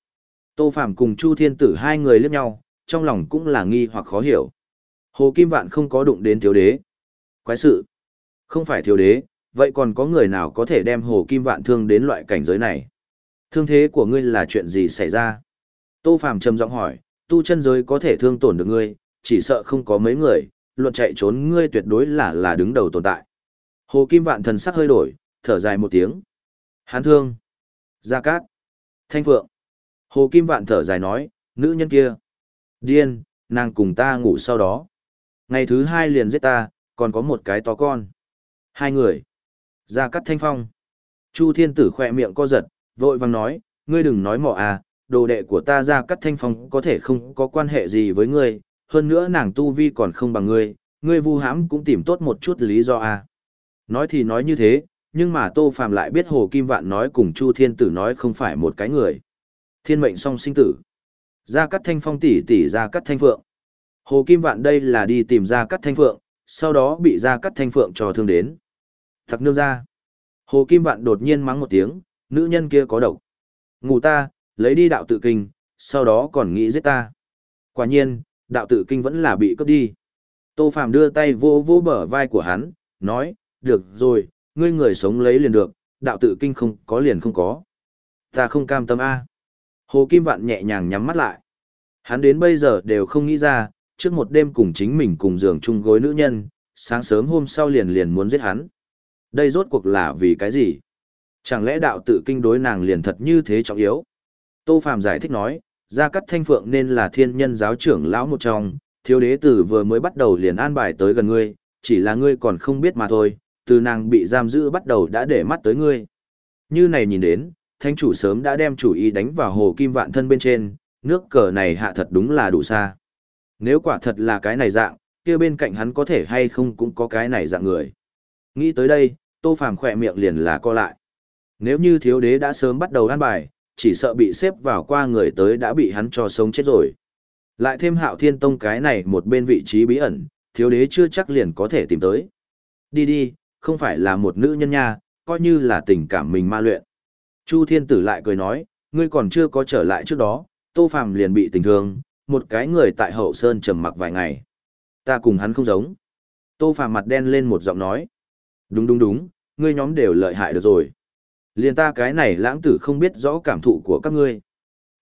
Tô Phạm cùng Chu Thiên Tử hai người liếc nhau, trong lòng cũng là nghi hoặc khó hiểu. Hồ Kim Vạn không có đụng đến thiếu đế. Quái sự. Không phải thiếu đế, vậy còn có người nào có thể đem Hồ Kim Vạn thương đến loại cảnh giới này? Thương thế của ngươi là chuyện gì xảy ra? Tô Phàm trầm giọng hỏi, tu chân giới có thể thương tổn được ngươi, chỉ sợ không có mấy người, luận chạy trốn ngươi tuyệt đối là là đứng đầu tồn tại. Hồ Kim Vạn thần sắc hơi đổi, thở dài một tiếng. Hán thương. Gia Cát. Thanh Phượng. Hồ Kim Vạn thở dài nói, nữ nhân kia. Điên, nàng cùng ta ngủ sau đó. Ngày thứ hai liền giết ta, còn có một cái to con. Hai người. ra cắt Thanh Phong. Chu Thiên Tử khỏe miệng co giật, vội vàng nói, ngươi đừng nói mỏ à, đồ đệ của ta ra cắt Thanh Phong có thể không có quan hệ gì với ngươi, hơn nữa nàng tu vi còn không bằng ngươi, ngươi vu hãm cũng tìm tốt một chút lý do à. Nói thì nói như thế, nhưng mà Tô Phàm lại biết Hồ Kim Vạn nói cùng Chu Thiên Tử nói không phải một cái người. Thiên mệnh song sinh tử. Gia Cát Thanh Phong tỷ tỷ Gia Cát Thanh Phượng. Hồ Kim Vạn đây là đi tìm Gia Cát Thanh Phượng, sau đó bị Gia Cát Thanh Phượng trò thương đến. Thật nương ra. Hồ Kim Vạn đột nhiên mắng một tiếng, nữ nhân kia có độc. Ngủ ta, lấy đi đạo tự kinh, sau đó còn nghĩ giết ta. Quả nhiên, đạo tự kinh vẫn là bị cướp đi. Tô Phàm đưa tay vô vô bờ vai của hắn, nói, được rồi, ngươi người sống lấy liền được, đạo tự kinh không có liền không có. Ta không cam tâm A. Hồ Kim Vạn nhẹ nhàng nhắm mắt lại. Hắn đến bây giờ đều không nghĩ ra, trước một đêm cùng chính mình cùng giường chung gối nữ nhân, sáng sớm hôm sau liền liền muốn giết hắn. Đây rốt cuộc là vì cái gì? Chẳng lẽ đạo tự kinh đối nàng liền thật như thế trọng yếu? Tô Phạm giải thích nói, Gia Cát Thanh Phượng nên là thiên nhân giáo trưởng lão một trong, thiếu đế tử vừa mới bắt đầu liền an bài tới gần ngươi, chỉ là ngươi còn không biết mà thôi, từ nàng bị giam giữ bắt đầu đã để mắt tới ngươi. Như này nhìn đến, thanh chủ sớm đã đem chủ ý đánh vào hồ kim vạn thân bên trên, nước cờ này hạ thật đúng là đủ xa. Nếu quả thật là cái này dạng, kia bên cạnh hắn có thể hay không cũng có cái này dạng người. Nghĩ tới đây, Tô Phàm khỏe miệng liền là co lại. Nếu như thiếu đế đã sớm bắt đầu an bài, chỉ sợ bị xếp vào qua người tới đã bị hắn cho sống chết rồi. Lại thêm hạo thiên tông cái này một bên vị trí bí ẩn, thiếu đế chưa chắc liền có thể tìm tới. Đi đi, không phải là một nữ nhân nha, coi như là tình cảm mình ma luyện. Chu thiên tử lại cười nói, ngươi còn chưa có trở lại trước đó, tô phàm liền bị tình thương, một cái người tại hậu sơn trầm mặc vài ngày. Ta cùng hắn không giống. Tô phàm mặt đen lên một giọng nói. Đúng đúng đúng, ngươi nhóm đều lợi hại được rồi. Liền ta cái này lãng tử không biết rõ cảm thụ của các ngươi.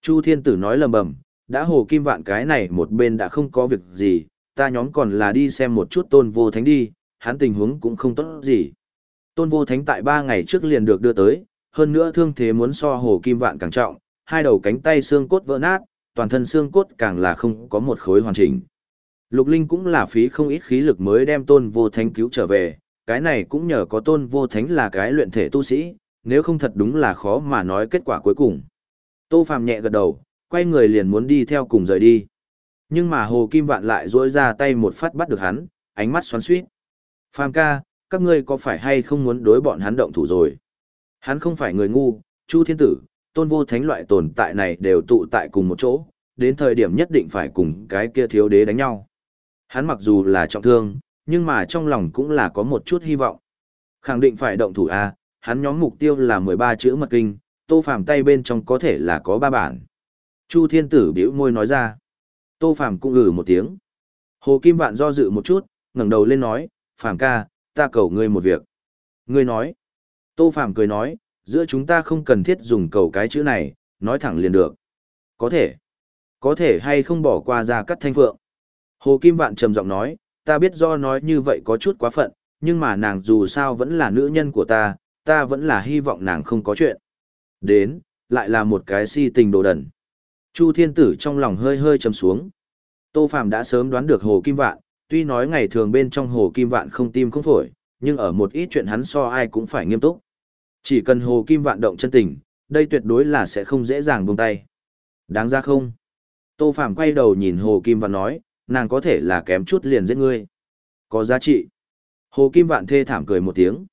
Chu thiên tử nói lầm bầm, đã hồ kim vạn cái này một bên đã không có việc gì, ta nhóm còn là đi xem một chút tôn vô thánh đi, hắn tình huống cũng không tốt gì. Tôn vô thánh tại ba ngày trước liền được đưa tới, hơn nữa thương thế muốn so hồ kim vạn càng trọng, hai đầu cánh tay xương cốt vỡ nát, toàn thân xương cốt càng là không có một khối hoàn chỉnh. Lục Linh cũng là phí không ít khí lực mới đem tôn vô thánh cứu trở về, cái này cũng nhờ có tôn vô thánh là cái luyện thể tu sĩ, nếu không thật đúng là khó mà nói kết quả cuối cùng. Tô Phàm nhẹ gật đầu, quay người liền muốn đi theo cùng rời đi. Nhưng mà Hồ Kim Vạn lại duỗi ra tay một phát bắt được hắn, ánh mắt xoắn xuýt. "Phàm ca, các ngươi có phải hay không muốn đối bọn hắn động thủ rồi?" Hắn không phải người ngu, Chu Thiên Tử, Tôn Vô Thánh loại tồn tại này đều tụ tại cùng một chỗ, đến thời điểm nhất định phải cùng cái kia thiếu đế đánh nhau. Hắn mặc dù là trọng thương, nhưng mà trong lòng cũng là có một chút hy vọng. Khẳng định phải động thủ a, hắn nhóm mục tiêu là 13 chữ mật kinh, Tô Phàm tay bên trong có thể là có ba bản. Chu Thiên Tử bĩu môi nói ra. Tô Phàm cũng ngử một tiếng. Hồ Kim Vạn do dự một chút, ngẩng đầu lên nói, Phàm ca, ta cầu ngươi một việc. Ngươi nói. Tô Phàm cười nói, giữa chúng ta không cần thiết dùng cầu cái chữ này, nói thẳng liền được. Có thể. Có thể hay không bỏ qua ra cắt thanh phượng. Hồ Kim Vạn trầm giọng nói, ta biết do nói như vậy có chút quá phận, nhưng mà nàng dù sao vẫn là nữ nhân của ta, ta vẫn là hy vọng nàng không có chuyện. Đến, lại là một cái si tình đồ đần. Chu Thiên Tử trong lòng hơi hơi trầm xuống. Tô Phạm đã sớm đoán được Hồ Kim Vạn, tuy nói ngày thường bên trong Hồ Kim Vạn không tim không phổi, nhưng ở một ít chuyện hắn so ai cũng phải nghiêm túc. Chỉ cần Hồ Kim Vạn động chân tình, đây tuyệt đối là sẽ không dễ dàng buông tay. Đáng ra không? Tô Phạm quay đầu nhìn Hồ Kim Vạn nói, nàng có thể là kém chút liền giết ngươi. Có giá trị. Hồ Kim Vạn thê thảm cười một tiếng.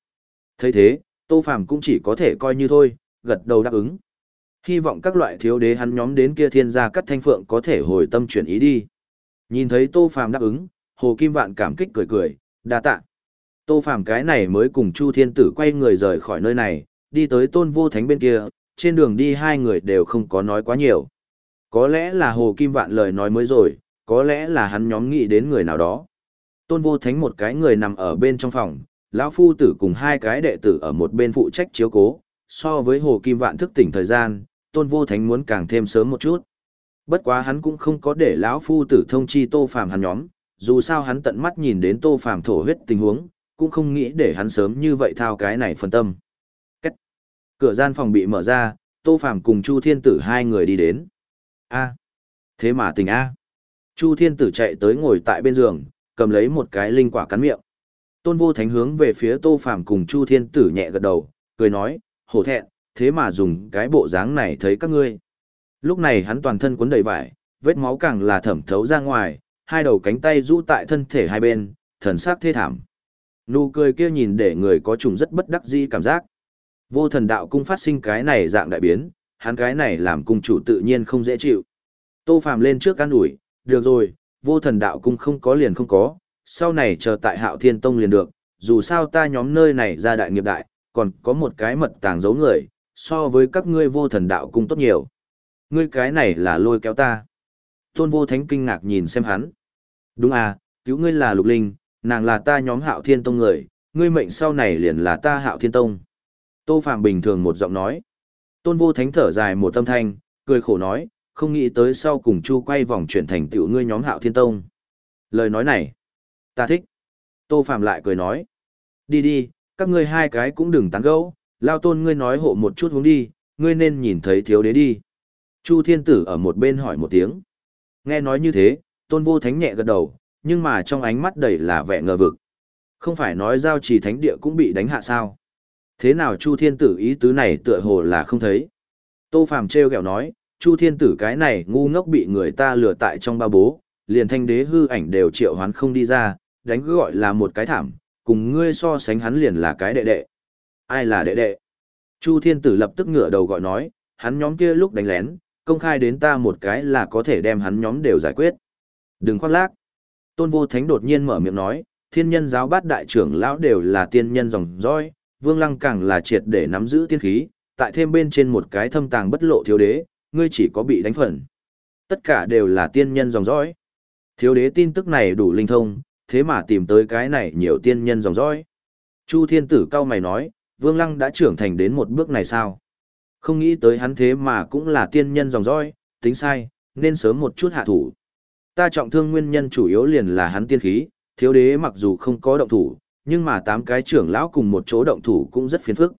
thấy thế, Tô Phạm cũng chỉ có thể coi như thôi, gật đầu đáp ứng. Hy vọng các loại thiếu đế hắn nhóm đến kia thiên gia cắt thanh phượng có thể hồi tâm chuyển ý đi. Nhìn thấy Tô phạm đáp ứng, Hồ Kim Vạn cảm kích cười cười, đa tạ. Tô Phàm cái này mới cùng Chu Thiên Tử quay người rời khỏi nơi này, đi tới Tôn Vô Thánh bên kia, trên đường đi hai người đều không có nói quá nhiều. Có lẽ là Hồ Kim Vạn lời nói mới rồi, có lẽ là hắn nhóm nghĩ đến người nào đó. Tôn Vô Thánh một cái người nằm ở bên trong phòng, lão phu tử cùng hai cái đệ tử ở một bên phụ trách chiếu cố, so với Hồ Kim Vạn thức tỉnh thời gian, Tôn Vô Thánh muốn càng thêm sớm một chút. Bất quá hắn cũng không có để lão phu tử thông chi Tô Phàm hắn nhóm, dù sao hắn tận mắt nhìn đến Tô Phàm thổ huyết tình huống, cũng không nghĩ để hắn sớm như vậy thao cái này phân tâm. Cách. Cửa gian phòng bị mở ra, Tô Phàm cùng Chu Thiên Tử hai người đi đến. A. Thế mà tình A. Chu Thiên Tử chạy tới ngồi tại bên giường, cầm lấy một cái linh quả cắn miệng. Tôn Vô Thánh hướng về phía Tô Phàm cùng Chu Thiên Tử nhẹ gật đầu, cười nói, hổ thẹn, thế mà dùng cái bộ dáng này thấy các ngươi. Lúc này hắn toàn thân cuốn đầy vải, vết máu càng là thẩm thấu ra ngoài, hai đầu cánh tay rũ tại thân thể hai bên, thần sắc thê thảm. Nụ cười kia nhìn để người có trùng rất bất đắc dĩ cảm giác. Vô thần đạo cung phát sinh cái này dạng đại biến, hắn cái này làm cung chủ tự nhiên không dễ chịu. Tô Phàm lên trước can ủi, được rồi, vô thần đạo cung không có liền không có, sau này chờ tại hạo thiên tông liền được, dù sao ta nhóm nơi này ra đại nghiệp đại, còn có một cái mật tàng giấu người, so với các ngươi vô thần đạo cung tốt nhiều. Ngươi cái này là lôi kéo ta. Tôn vô thánh kinh ngạc nhìn xem hắn. Đúng à, cứu ngươi là lục linh, nàng là ta nhóm hạo thiên tông người, ngươi mệnh sau này liền là ta hạo thiên tông. Tô Phạm bình thường một giọng nói. Tôn vô thánh thở dài một tâm thanh, cười khổ nói, không nghĩ tới sau cùng chu quay vòng chuyển thành tiểu ngươi nhóm hạo thiên tông. Lời nói này, ta thích. Tô Phạm lại cười nói, đi đi, các ngươi hai cái cũng đừng tán gẫu, lao tôn ngươi nói hộ một chút hướng đi, ngươi nên nhìn thấy thiếu đế đi. Chu thiên tử ở một bên hỏi một tiếng. Nghe nói như thế, tôn vô thánh nhẹ gật đầu, nhưng mà trong ánh mắt đầy là vẻ ngờ vực. Không phải nói giao trì thánh địa cũng bị đánh hạ sao? Thế nào Chu Thiên Tử ý tứ này tựa hồ là không thấy? Tô Phàm treo kẹo nói, Chu Thiên Tử cái này ngu ngốc bị người ta lừa tại trong ba bố, liền thanh đế hư ảnh đều triệu hoán không đi ra, đánh cứ gọi là một cái thảm, cùng ngươi so sánh hắn liền là cái đệ đệ. Ai là đệ đệ? Chu Thiên Tử lập tức ngửa đầu gọi nói, hắn nhóm kia lúc đánh lén, công khai đến ta một cái là có thể đem hắn nhóm đều giải quyết. Đừng khoác lác. Tôn Vô Thánh đột nhiên mở miệng nói, thiên nhân giáo bát đại trưởng lão đều là tiên nhân dòng dõi, Vương Lăng càng là triệt để nắm giữ tiên khí, tại thêm bên trên một cái thâm tàng bất lộ thiếu đế, ngươi chỉ có bị đánh phần. Tất cả đều là tiên nhân dòng dõi. Thiếu đế tin tức này đủ linh thông, thế mà tìm tới cái này nhiều tiên nhân dòng dõi. Chu Thiên Tử cao mày nói, Vương Lăng đã trưởng thành đến một bước này sao? Không nghĩ tới hắn thế mà cũng là tiên nhân dòng dõi, tính sai, nên sớm một chút hạ thủ. Ta trọng thương nguyên nhân chủ yếu liền là hắn tiên khí, thiếu đế mặc dù không có động thủ, nhưng mà tám cái trưởng lão cùng một chỗ động thủ cũng rất phiền phức.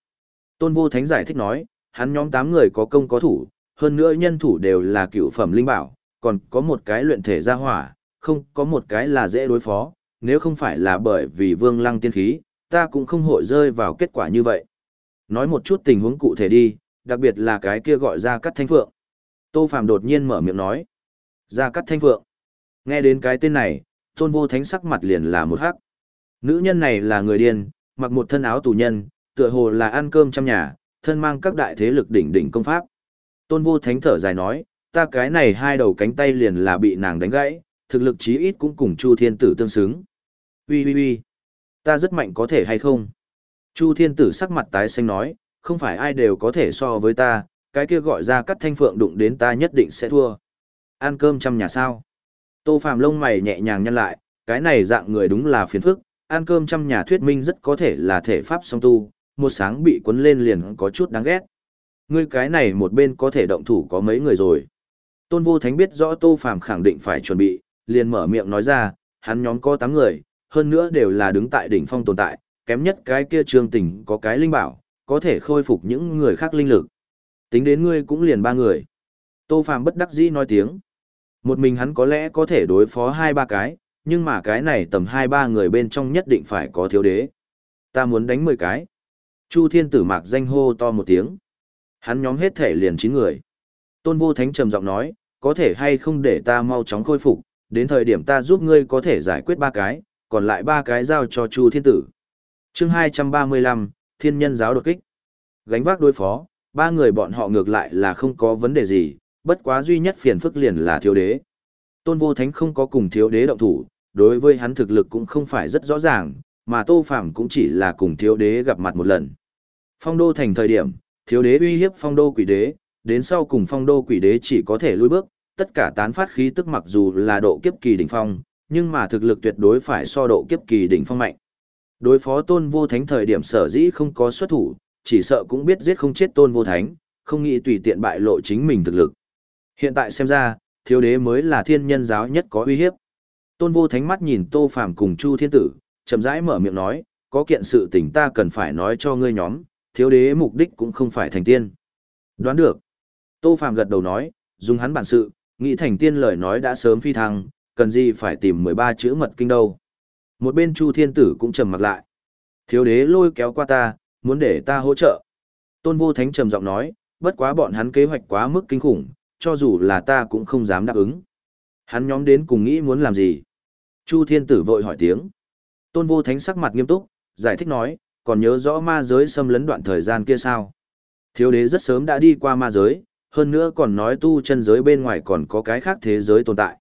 Tôn Vô Thánh giải thích nói, hắn nhóm tám người có công có thủ, hơn nữa nhân thủ đều là cựu phẩm linh bảo, còn có một cái luyện thể gia hỏa, không có một cái là dễ đối phó, nếu không phải là bởi vì vương lăng tiên khí, ta cũng không hội rơi vào kết quả như vậy. Nói một chút tình huống cụ thể đi, đặc biệt là cái kia gọi ra cắt thanh phượng. Tô Phạm đột nhiên mở miệng nói. Ra cắt thanh phượng. Nghe đến cái tên này, tôn vô thánh sắc mặt liền là một hắc. Nữ nhân này là người điên, mặc một thân áo tù nhân, tựa hồ là ăn cơm trong nhà, thân mang các đại thế lực đỉnh đỉnh công pháp. Tôn vô thánh thở dài nói, ta cái này hai đầu cánh tay liền là bị nàng đánh gãy, thực lực chí ít cũng cùng Chu Thiên Tử tương xứng. Ui ui ui, ta rất mạnh có thể hay không? Chu Thiên Tử sắc mặt tái xanh nói, không phải ai đều có thể so với ta, cái kia gọi ra cắt thanh phượng đụng đến ta nhất định sẽ thua. Ăn cơm trong nhà sao? Tô Phạm lông mày nhẹ nhàng nhăn lại, cái này dạng người đúng là phiền phức, ăn cơm trong nhà thuyết minh rất có thể là thể pháp song tu, một sáng bị cuốn lên liền có chút đáng ghét. Ngươi cái này một bên có thể động thủ có mấy người rồi. Tôn Vô Thánh biết rõ Tô Phàm khẳng định phải chuẩn bị, liền mở miệng nói ra, hắn nhóm có 8 người, hơn nữa đều là đứng tại đỉnh phong tồn tại, kém nhất cái kia Trương Tỉnh có cái linh bảo, có thể khôi phục những người khác linh lực. Tính đến ngươi cũng liền ba người. Tô Phàm bất đắc dĩ nói tiếng. Một mình hắn có lẽ có thể đối phó hai ba cái, nhưng mà cái này tầm hai ba người bên trong nhất định phải có thiếu đế. Ta muốn đánh mười cái. Chu thiên tử mạc danh hô to một tiếng. Hắn nhóm hết thể liền chín người. Tôn vô thánh trầm giọng nói, có thể hay không để ta mau chóng khôi phục, đến thời điểm ta giúp ngươi có thể giải quyết ba cái, còn lại ba cái giao cho Chu thiên tử. chương hai trăm ba mươi lăm thiên nhân giáo đột kích. Gánh vác đối phó, ba người bọn họ ngược lại là không có vấn đề gì, bất quá duy nhất phiền phức liền là thiếu đế. Tôn vô thánh không có cùng thiếu đế động thủ, đối với hắn thực lực cũng không phải rất rõ ràng, mà Tô phạm cũng chỉ là cùng thiếu đế gặp mặt một lần. Phong đô thành thời điểm, thiếu đế uy hiếp phong đô quỷ đế, đến sau cùng phong đô quỷ đế chỉ có thể lùi bước, tất cả tán phát khí tức mặc dù là độ kiếp kỳ đỉnh phong, nhưng mà thực lực tuyệt đối phải so độ kiếp kỳ đỉnh phong mạnh. Đối phó tôn vô thánh thời điểm sở dĩ không có xuất thủ, chỉ sợ cũng biết giết không chết tôn vô thánh, không nghĩ tùy tiện bại lộ chính mình thực lực. Hiện tại xem ra, thiếu đế mới là thiên nhân giáo nhất có uy hiếp. Tôn vô thánh mắt nhìn Tô Phàm cùng Chu Thiên Tử, chậm rãi mở miệng nói, có kiện sự tình ta cần phải nói cho ngươi nhóm, thiếu đế mục đích cũng không phải thành tiên. Đoán được. Tô Phàm gật đầu nói, dùng hắn bản sự, nghĩ thành tiên lời nói đã sớm phi thăng, cần gì phải tìm 13 chữ mật kinh đâu. Một bên Chu Thiên Tử cũng trầm mặt lại. Thiếu đế lôi kéo qua ta, muốn để ta hỗ trợ. Tôn Vô Thánh trầm giọng nói, bất quá bọn hắn kế hoạch quá mức kinh khủng, cho dù là ta cũng không dám đáp ứng. Hắn nhóm đến cùng nghĩ muốn làm gì? Chu Thiên Tử vội hỏi tiếng. Tôn Vô Thánh sắc mặt nghiêm túc, giải thích nói, còn nhớ rõ ma giới xâm lấn đoạn thời gian kia sao? Thiếu đế rất sớm đã đi qua ma giới, hơn nữa còn nói tu chân giới bên ngoài còn có cái khác thế giới tồn tại.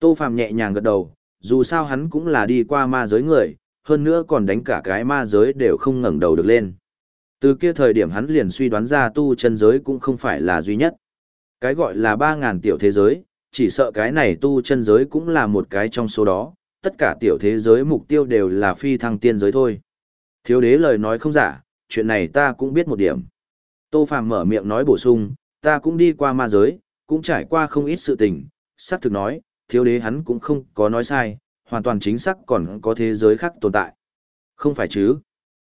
Tô Phạm nhẹ nhàng gật đầu, dù sao hắn cũng là đi qua ma giới người, hơn nữa còn đánh cả cái ma giới đều không ngẩng đầu được lên. Từ kia thời điểm hắn liền suy đoán ra tu chân giới cũng không phải là duy nhất. Cái gọi là 3.000 tiểu thế giới, chỉ sợ cái này tu chân giới cũng là một cái trong số đó, tất cả tiểu thế giới mục tiêu đều là phi thăng tiên giới thôi. Thiếu đế lời nói không giả, chuyện này ta cũng biết một điểm. Tô Phàm mở miệng nói bổ sung, ta cũng đi qua ma giới, cũng trải qua không ít sự tình, xác thực nói, thiếu đế hắn cũng không có nói sai, hoàn toàn chính xác còn có thế giới khác tồn tại. Không phải chứ?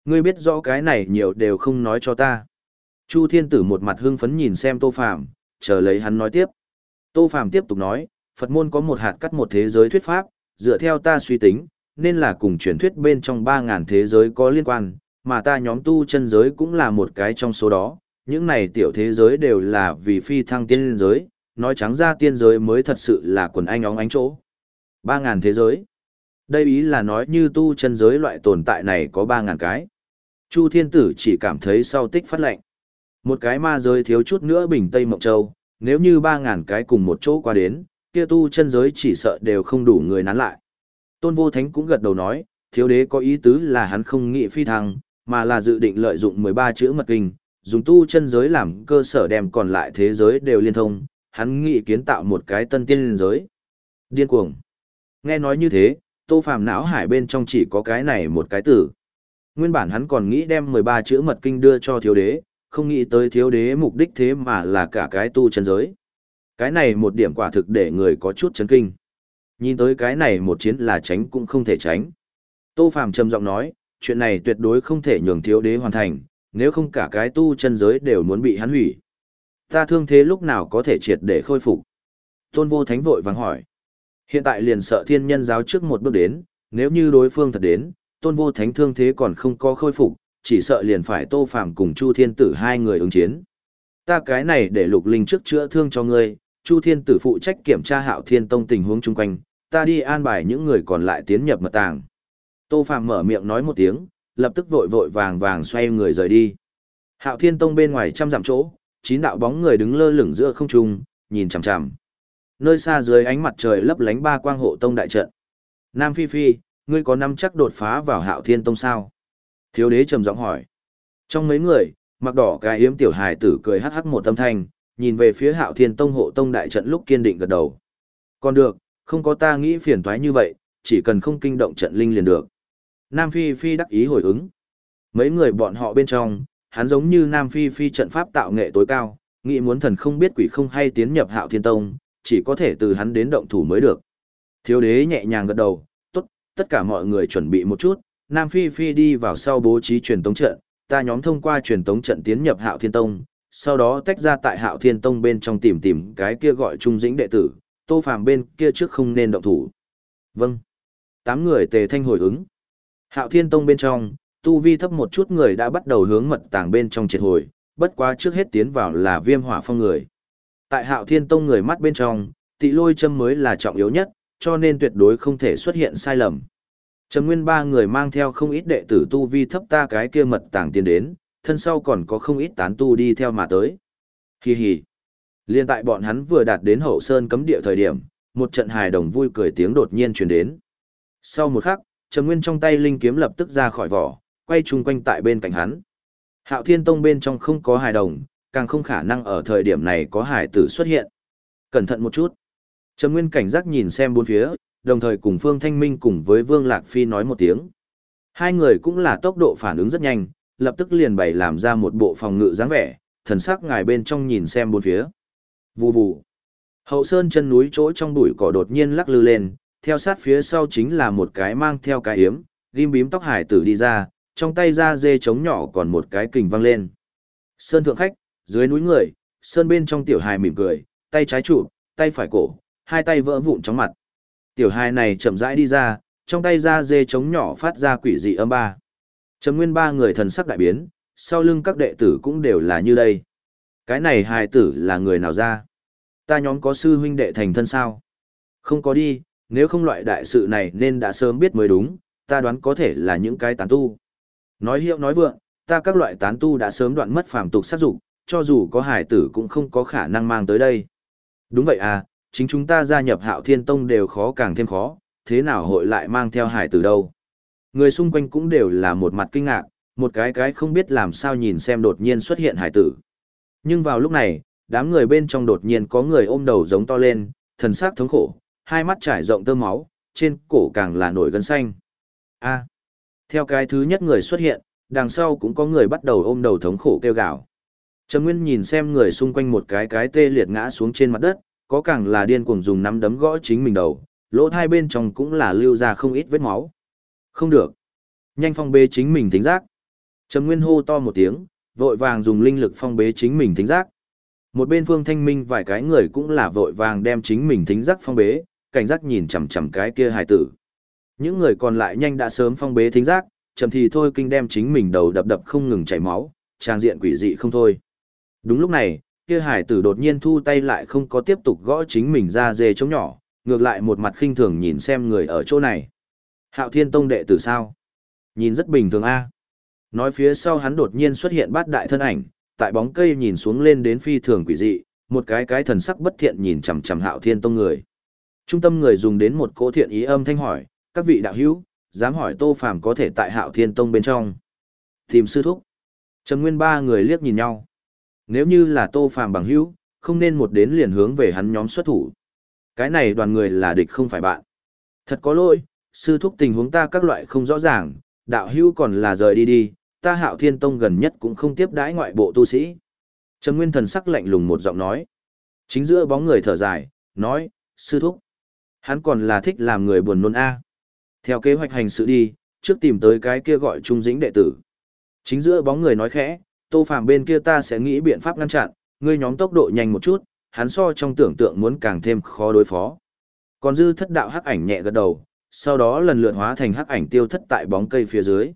Ngươi biết rõ cái này nhiều đều không nói cho ta. Chu Thiên Tử một mặt hưng phấn nhìn xem Tô Phàm, chờ lấy hắn nói tiếp. Tô Phàm tiếp tục nói, Phật môn có một hạt cắt một thế giới thuyết pháp, dựa theo ta suy tính, nên là cùng truyền thuyết bên trong 3.000 thế giới có liên quan, mà ta nhóm tu chân giới cũng là một cái trong số đó. Những này tiểu thế giới đều là vì phi thăng tiên giới, nói trắng ra tiên giới mới thật sự là quần anh óng ánh chỗ. 3.000 thế giới. Đây ý là nói như tu chân giới loại tồn tại này có 3.000 cái. Chu Thiên Tử chỉ cảm thấy sau tích phát lệnh. Một cái ma giới thiếu chút nữa bình Tây Mộng Châu, nếu như 3.000 cái cùng một chỗ qua đến, kia tu chân giới chỉ sợ đều không đủ người nán lại. Tôn Vô Thánh cũng gật đầu nói, thiếu đế có ý tứ là hắn không nghĩ phi thăng, mà là dự định lợi dụng 13 chữ mật kinh, dùng tu chân giới làm cơ sở đem còn lại thế giới đều liên thông, hắn nghĩ kiến tạo một cái tân tiên giới. Điên cuồng. Nghe nói như thế, Tô Phàm não hải bên trong chỉ có cái này một cái tử. Nguyên bản hắn còn nghĩ đem 13 chữ mật kinh đưa cho thiếu đế, không nghĩ tới thiếu đế mục đích thế mà là cả cái tu chân giới. Cái này một điểm quả thực để người có chút chấn kinh. Nhìn tới cái này một chiến là tránh cũng không thể tránh. Tô Phàm trầm giọng nói, chuyện này tuyệt đối không thể nhường thiếu đế hoàn thành, nếu không cả cái tu chân giới đều muốn bị hắn hủy. Ta thương thế lúc nào có thể triệt để khôi phục? Tôn vô thánh vội vàng hỏi. Hiện tại liền sợ thiên nhân giáo trước một bước đến, nếu như đối phương thật đến, tôn vô thánh thương thế còn không có khôi phục, chỉ sợ liền phải tô phàm cùng Chu Thiên Tử hai người ứng chiến. Ta cái này để lục linh trước chữa thương cho ngươi, Chu Thiên Tử phụ trách kiểm tra hạo thiên tông tình huống chung quanh, ta đi an bài những người còn lại tiến nhập mật tàng. Tô Phàm mở miệng nói một tiếng, lập tức vội vội vàng vàng xoay người rời đi. Hạo Thiên Tông bên ngoài trăm dặm chỗ, chín đạo bóng người đứng lơ lửng giữa không trung, nhìn chằm chằm. Nơi xa dưới ánh mặt trời lấp lánh ba quang hộ tông đại trận. Nam Phi Phi, ngươi có năm chắc đột phá vào Hạo Thiên Tông sao? Thiếu đế trầm giọng hỏi. Trong mấy người, mặc đỏ cái yếm tiểu hài tử cười hắc hắc một tâm thanh, nhìn về phía Hạo Thiên Tông hộ tông đại trận lúc kiên định gật đầu. Còn được, không có ta nghĩ phiền toái như vậy, chỉ cần không kinh động trận linh liền được. Nam Phi Phi đắc ý hồi ứng. Mấy người bọn họ bên trong, hắn giống như Nam Phi Phi trận pháp tạo nghệ tối cao, nghĩ muốn thần không biết quỷ không hay tiến nhập hạo thiên tông, chỉ có thể từ hắn đến động thủ mới được. Thiếu đế nhẹ nhàng gật đầu, tốt, tất cả mọi người chuẩn bị một chút, Nam Phi Phi đi vào sau bố trí truyền tống trận, ta nhóm thông qua truyền tống trận tiến nhập hạo thiên tông, sau đó tách ra tại hạo thiên tông bên trong tìm tìm cái kia gọi trung dĩnh đệ tử, tô phàm bên kia trước không nên động thủ. Vâng. Tám người tề thanh hồi ứng. Hạo thiên tông bên trong, tu vi thấp một chút người đã bắt đầu hướng mật tàng bên trong triệt hồi, bất quá trước hết tiến vào là viêm hỏa phong người. Tại hạo thiên tông người mắt bên trong, tị lôi châm mới là trọng yếu nhất, cho nên tuyệt đối không thể xuất hiện sai lầm. Trầm nguyên ba người mang theo không ít đệ tử tu vi thấp ta cái kia mật tàng tiến đến, thân sau còn có không ít tán tu đi theo mà tới. Hi hi. Liên tại bọn hắn vừa đạt đến hậu sơn cấm địa thời điểm, một trận hài đồng vui cười tiếng đột nhiên truyền đến. Sau một khắc, Trầm Nguyên trong tay linh kiếm lập tức ra khỏi vỏ, quay chung quanh tại bên cạnh hắn. Hạo Thiên Tông bên trong không có hài đồng, càng không khả năng ở thời điểm này có hải tử xuất hiện. Cẩn thận một chút. Trầm Nguyên cảnh giác nhìn xem bốn phía, đồng thời cùng Phương Thanh Minh cùng với Vương Lạc Phi nói một tiếng. Hai người cũng là tốc độ phản ứng rất nhanh, lập tức liền bày làm ra một bộ phòng ngự dáng vẻ, thần sắc ngài bên trong nhìn xem bốn phía. Vù vù. Hậu sơn chân núi chỗ trong bụi cỏ đột nhiên lắc lư lên, theo sát phía sau chính là một cái mang theo cái hiếm, ghim bím tóc hải tử đi ra, trong tay ra dê trống nhỏ còn một cái kình văng lên. Sơn thượng khách, dưới núi người, sơn bên trong tiểu hài mỉm cười, tay trái trụ, tay phải cổ, hai tay vỡ vụn trong mặt. Tiểu hài này chậm rãi đi ra, trong tay ra dê trống nhỏ phát ra quỷ dị âm ba. Trầm nguyên ba người thần sắc đại biến, sau lưng các đệ tử cũng đều là như đây. Cái này hài tử là người nào ra? Ta nhóm có sư huynh đệ thành thân sao? Không có đi, nếu không loại đại sự này nên đã sớm biết mới đúng, ta đoán có thể là những cái tán tu. Nói hiệu nói vượng, ta các loại tán tu đã sớm đoạn mất phàm tục sát dục, cho dù có hải tử cũng không có khả năng mang tới đây. Đúng vậy à, chính chúng ta gia nhập hạo thiên tông đều khó càng thêm khó, thế nào hội lại mang theo hải tử đâu. Người xung quanh cũng đều là một mặt kinh ngạc, một cái cái không biết làm sao nhìn xem đột nhiên xuất hiện hải tử. Nhưng vào lúc này, đám người bên trong đột nhiên có người ôm đầu giống to lên, thần sắc thống khổ, hai mắt trải rộng tơ máu, trên cổ càng là nổi gân xanh. A. theo cái thứ nhất người xuất hiện, đằng sau cũng có người bắt đầu ôm đầu thống khổ kêu gào. Trầm Nguyên nhìn xem người xung quanh một cái cái tê liệt ngã xuống trên mặt đất, có càng là điên cuồng dùng nắm đấm gõ chính mình đầu, lỗ hai bên trong cũng là lưu ra không ít vết máu. Không được. Nhanh phong bế chính mình thính giác. Trầm Nguyên hô to một tiếng, vội vàng dùng linh lực phong bế chính mình thính giác. Một bên Phương Thanh Minh vài cái người cũng là vội vàng đem chính mình thính giác phong bế, cảnh giác nhìn chằm chằm cái kia hài tử. Những người còn lại nhanh đã sớm phong bế thính giác, chậm thì thôi kinh đem chính mình đầu đập đập không ngừng chảy máu, trang diện quỷ dị không thôi. Đúng lúc này, kia hải tử đột nhiên thu tay lại không có tiếp tục gõ chính mình ra dê chống nhỏ, ngược lại một mặt khinh thường nhìn xem người ở chỗ này. Hạo Thiên Tông đệ tử sao? Nhìn rất bình thường a. Nói phía sau hắn đột nhiên xuất hiện bát đại thân ảnh, tại bóng cây nhìn xuống lên đến phi thường quỷ dị, một cái cái thần sắc bất thiện nhìn chằm chằm Hạo Thiên Tông người. Trung tâm người dùng đến một cỗ thiện ý âm thanh hỏi, các vị đạo hữu, dám hỏi Tô Phàm có thể tại Hạo Thiên Tông bên trong. Tìm sư thúc. Trần Nguyên ba người liếc nhìn nhau. Nếu như là Tô Phàm bằng hữu, không nên một đến liền hướng về hắn nhóm xuất thủ. Cái này đoàn người là địch không phải bạn. Thật có lỗi, sư thúc tình huống ta các loại không rõ ràng, đạo hữu còn là rời đi đi, ta Hạo Thiên Tông gần nhất cũng không tiếp đãi ngoại bộ tu sĩ. Trần Nguyên thần sắc lạnh lùng một giọng nói. Chính giữa bóng người thở dài, nói, sư thúc. Hắn còn là thích làm người buồn nôn a. Theo kế hoạch hành sự đi, trước tìm tới cái kia gọi trung dĩnh đệ tử. Chính giữa bóng người nói khẽ, tô phàm bên kia ta sẽ nghĩ biện pháp ngăn chặn, ngươi nhóm tốc độ nhanh một chút, hắn so trong tưởng tượng muốn càng thêm khó đối phó. Còn dư thất đạo hắc ảnh nhẹ gật đầu, sau đó lần lượt hóa thành hắc ảnh tiêu thất tại bóng cây phía dưới.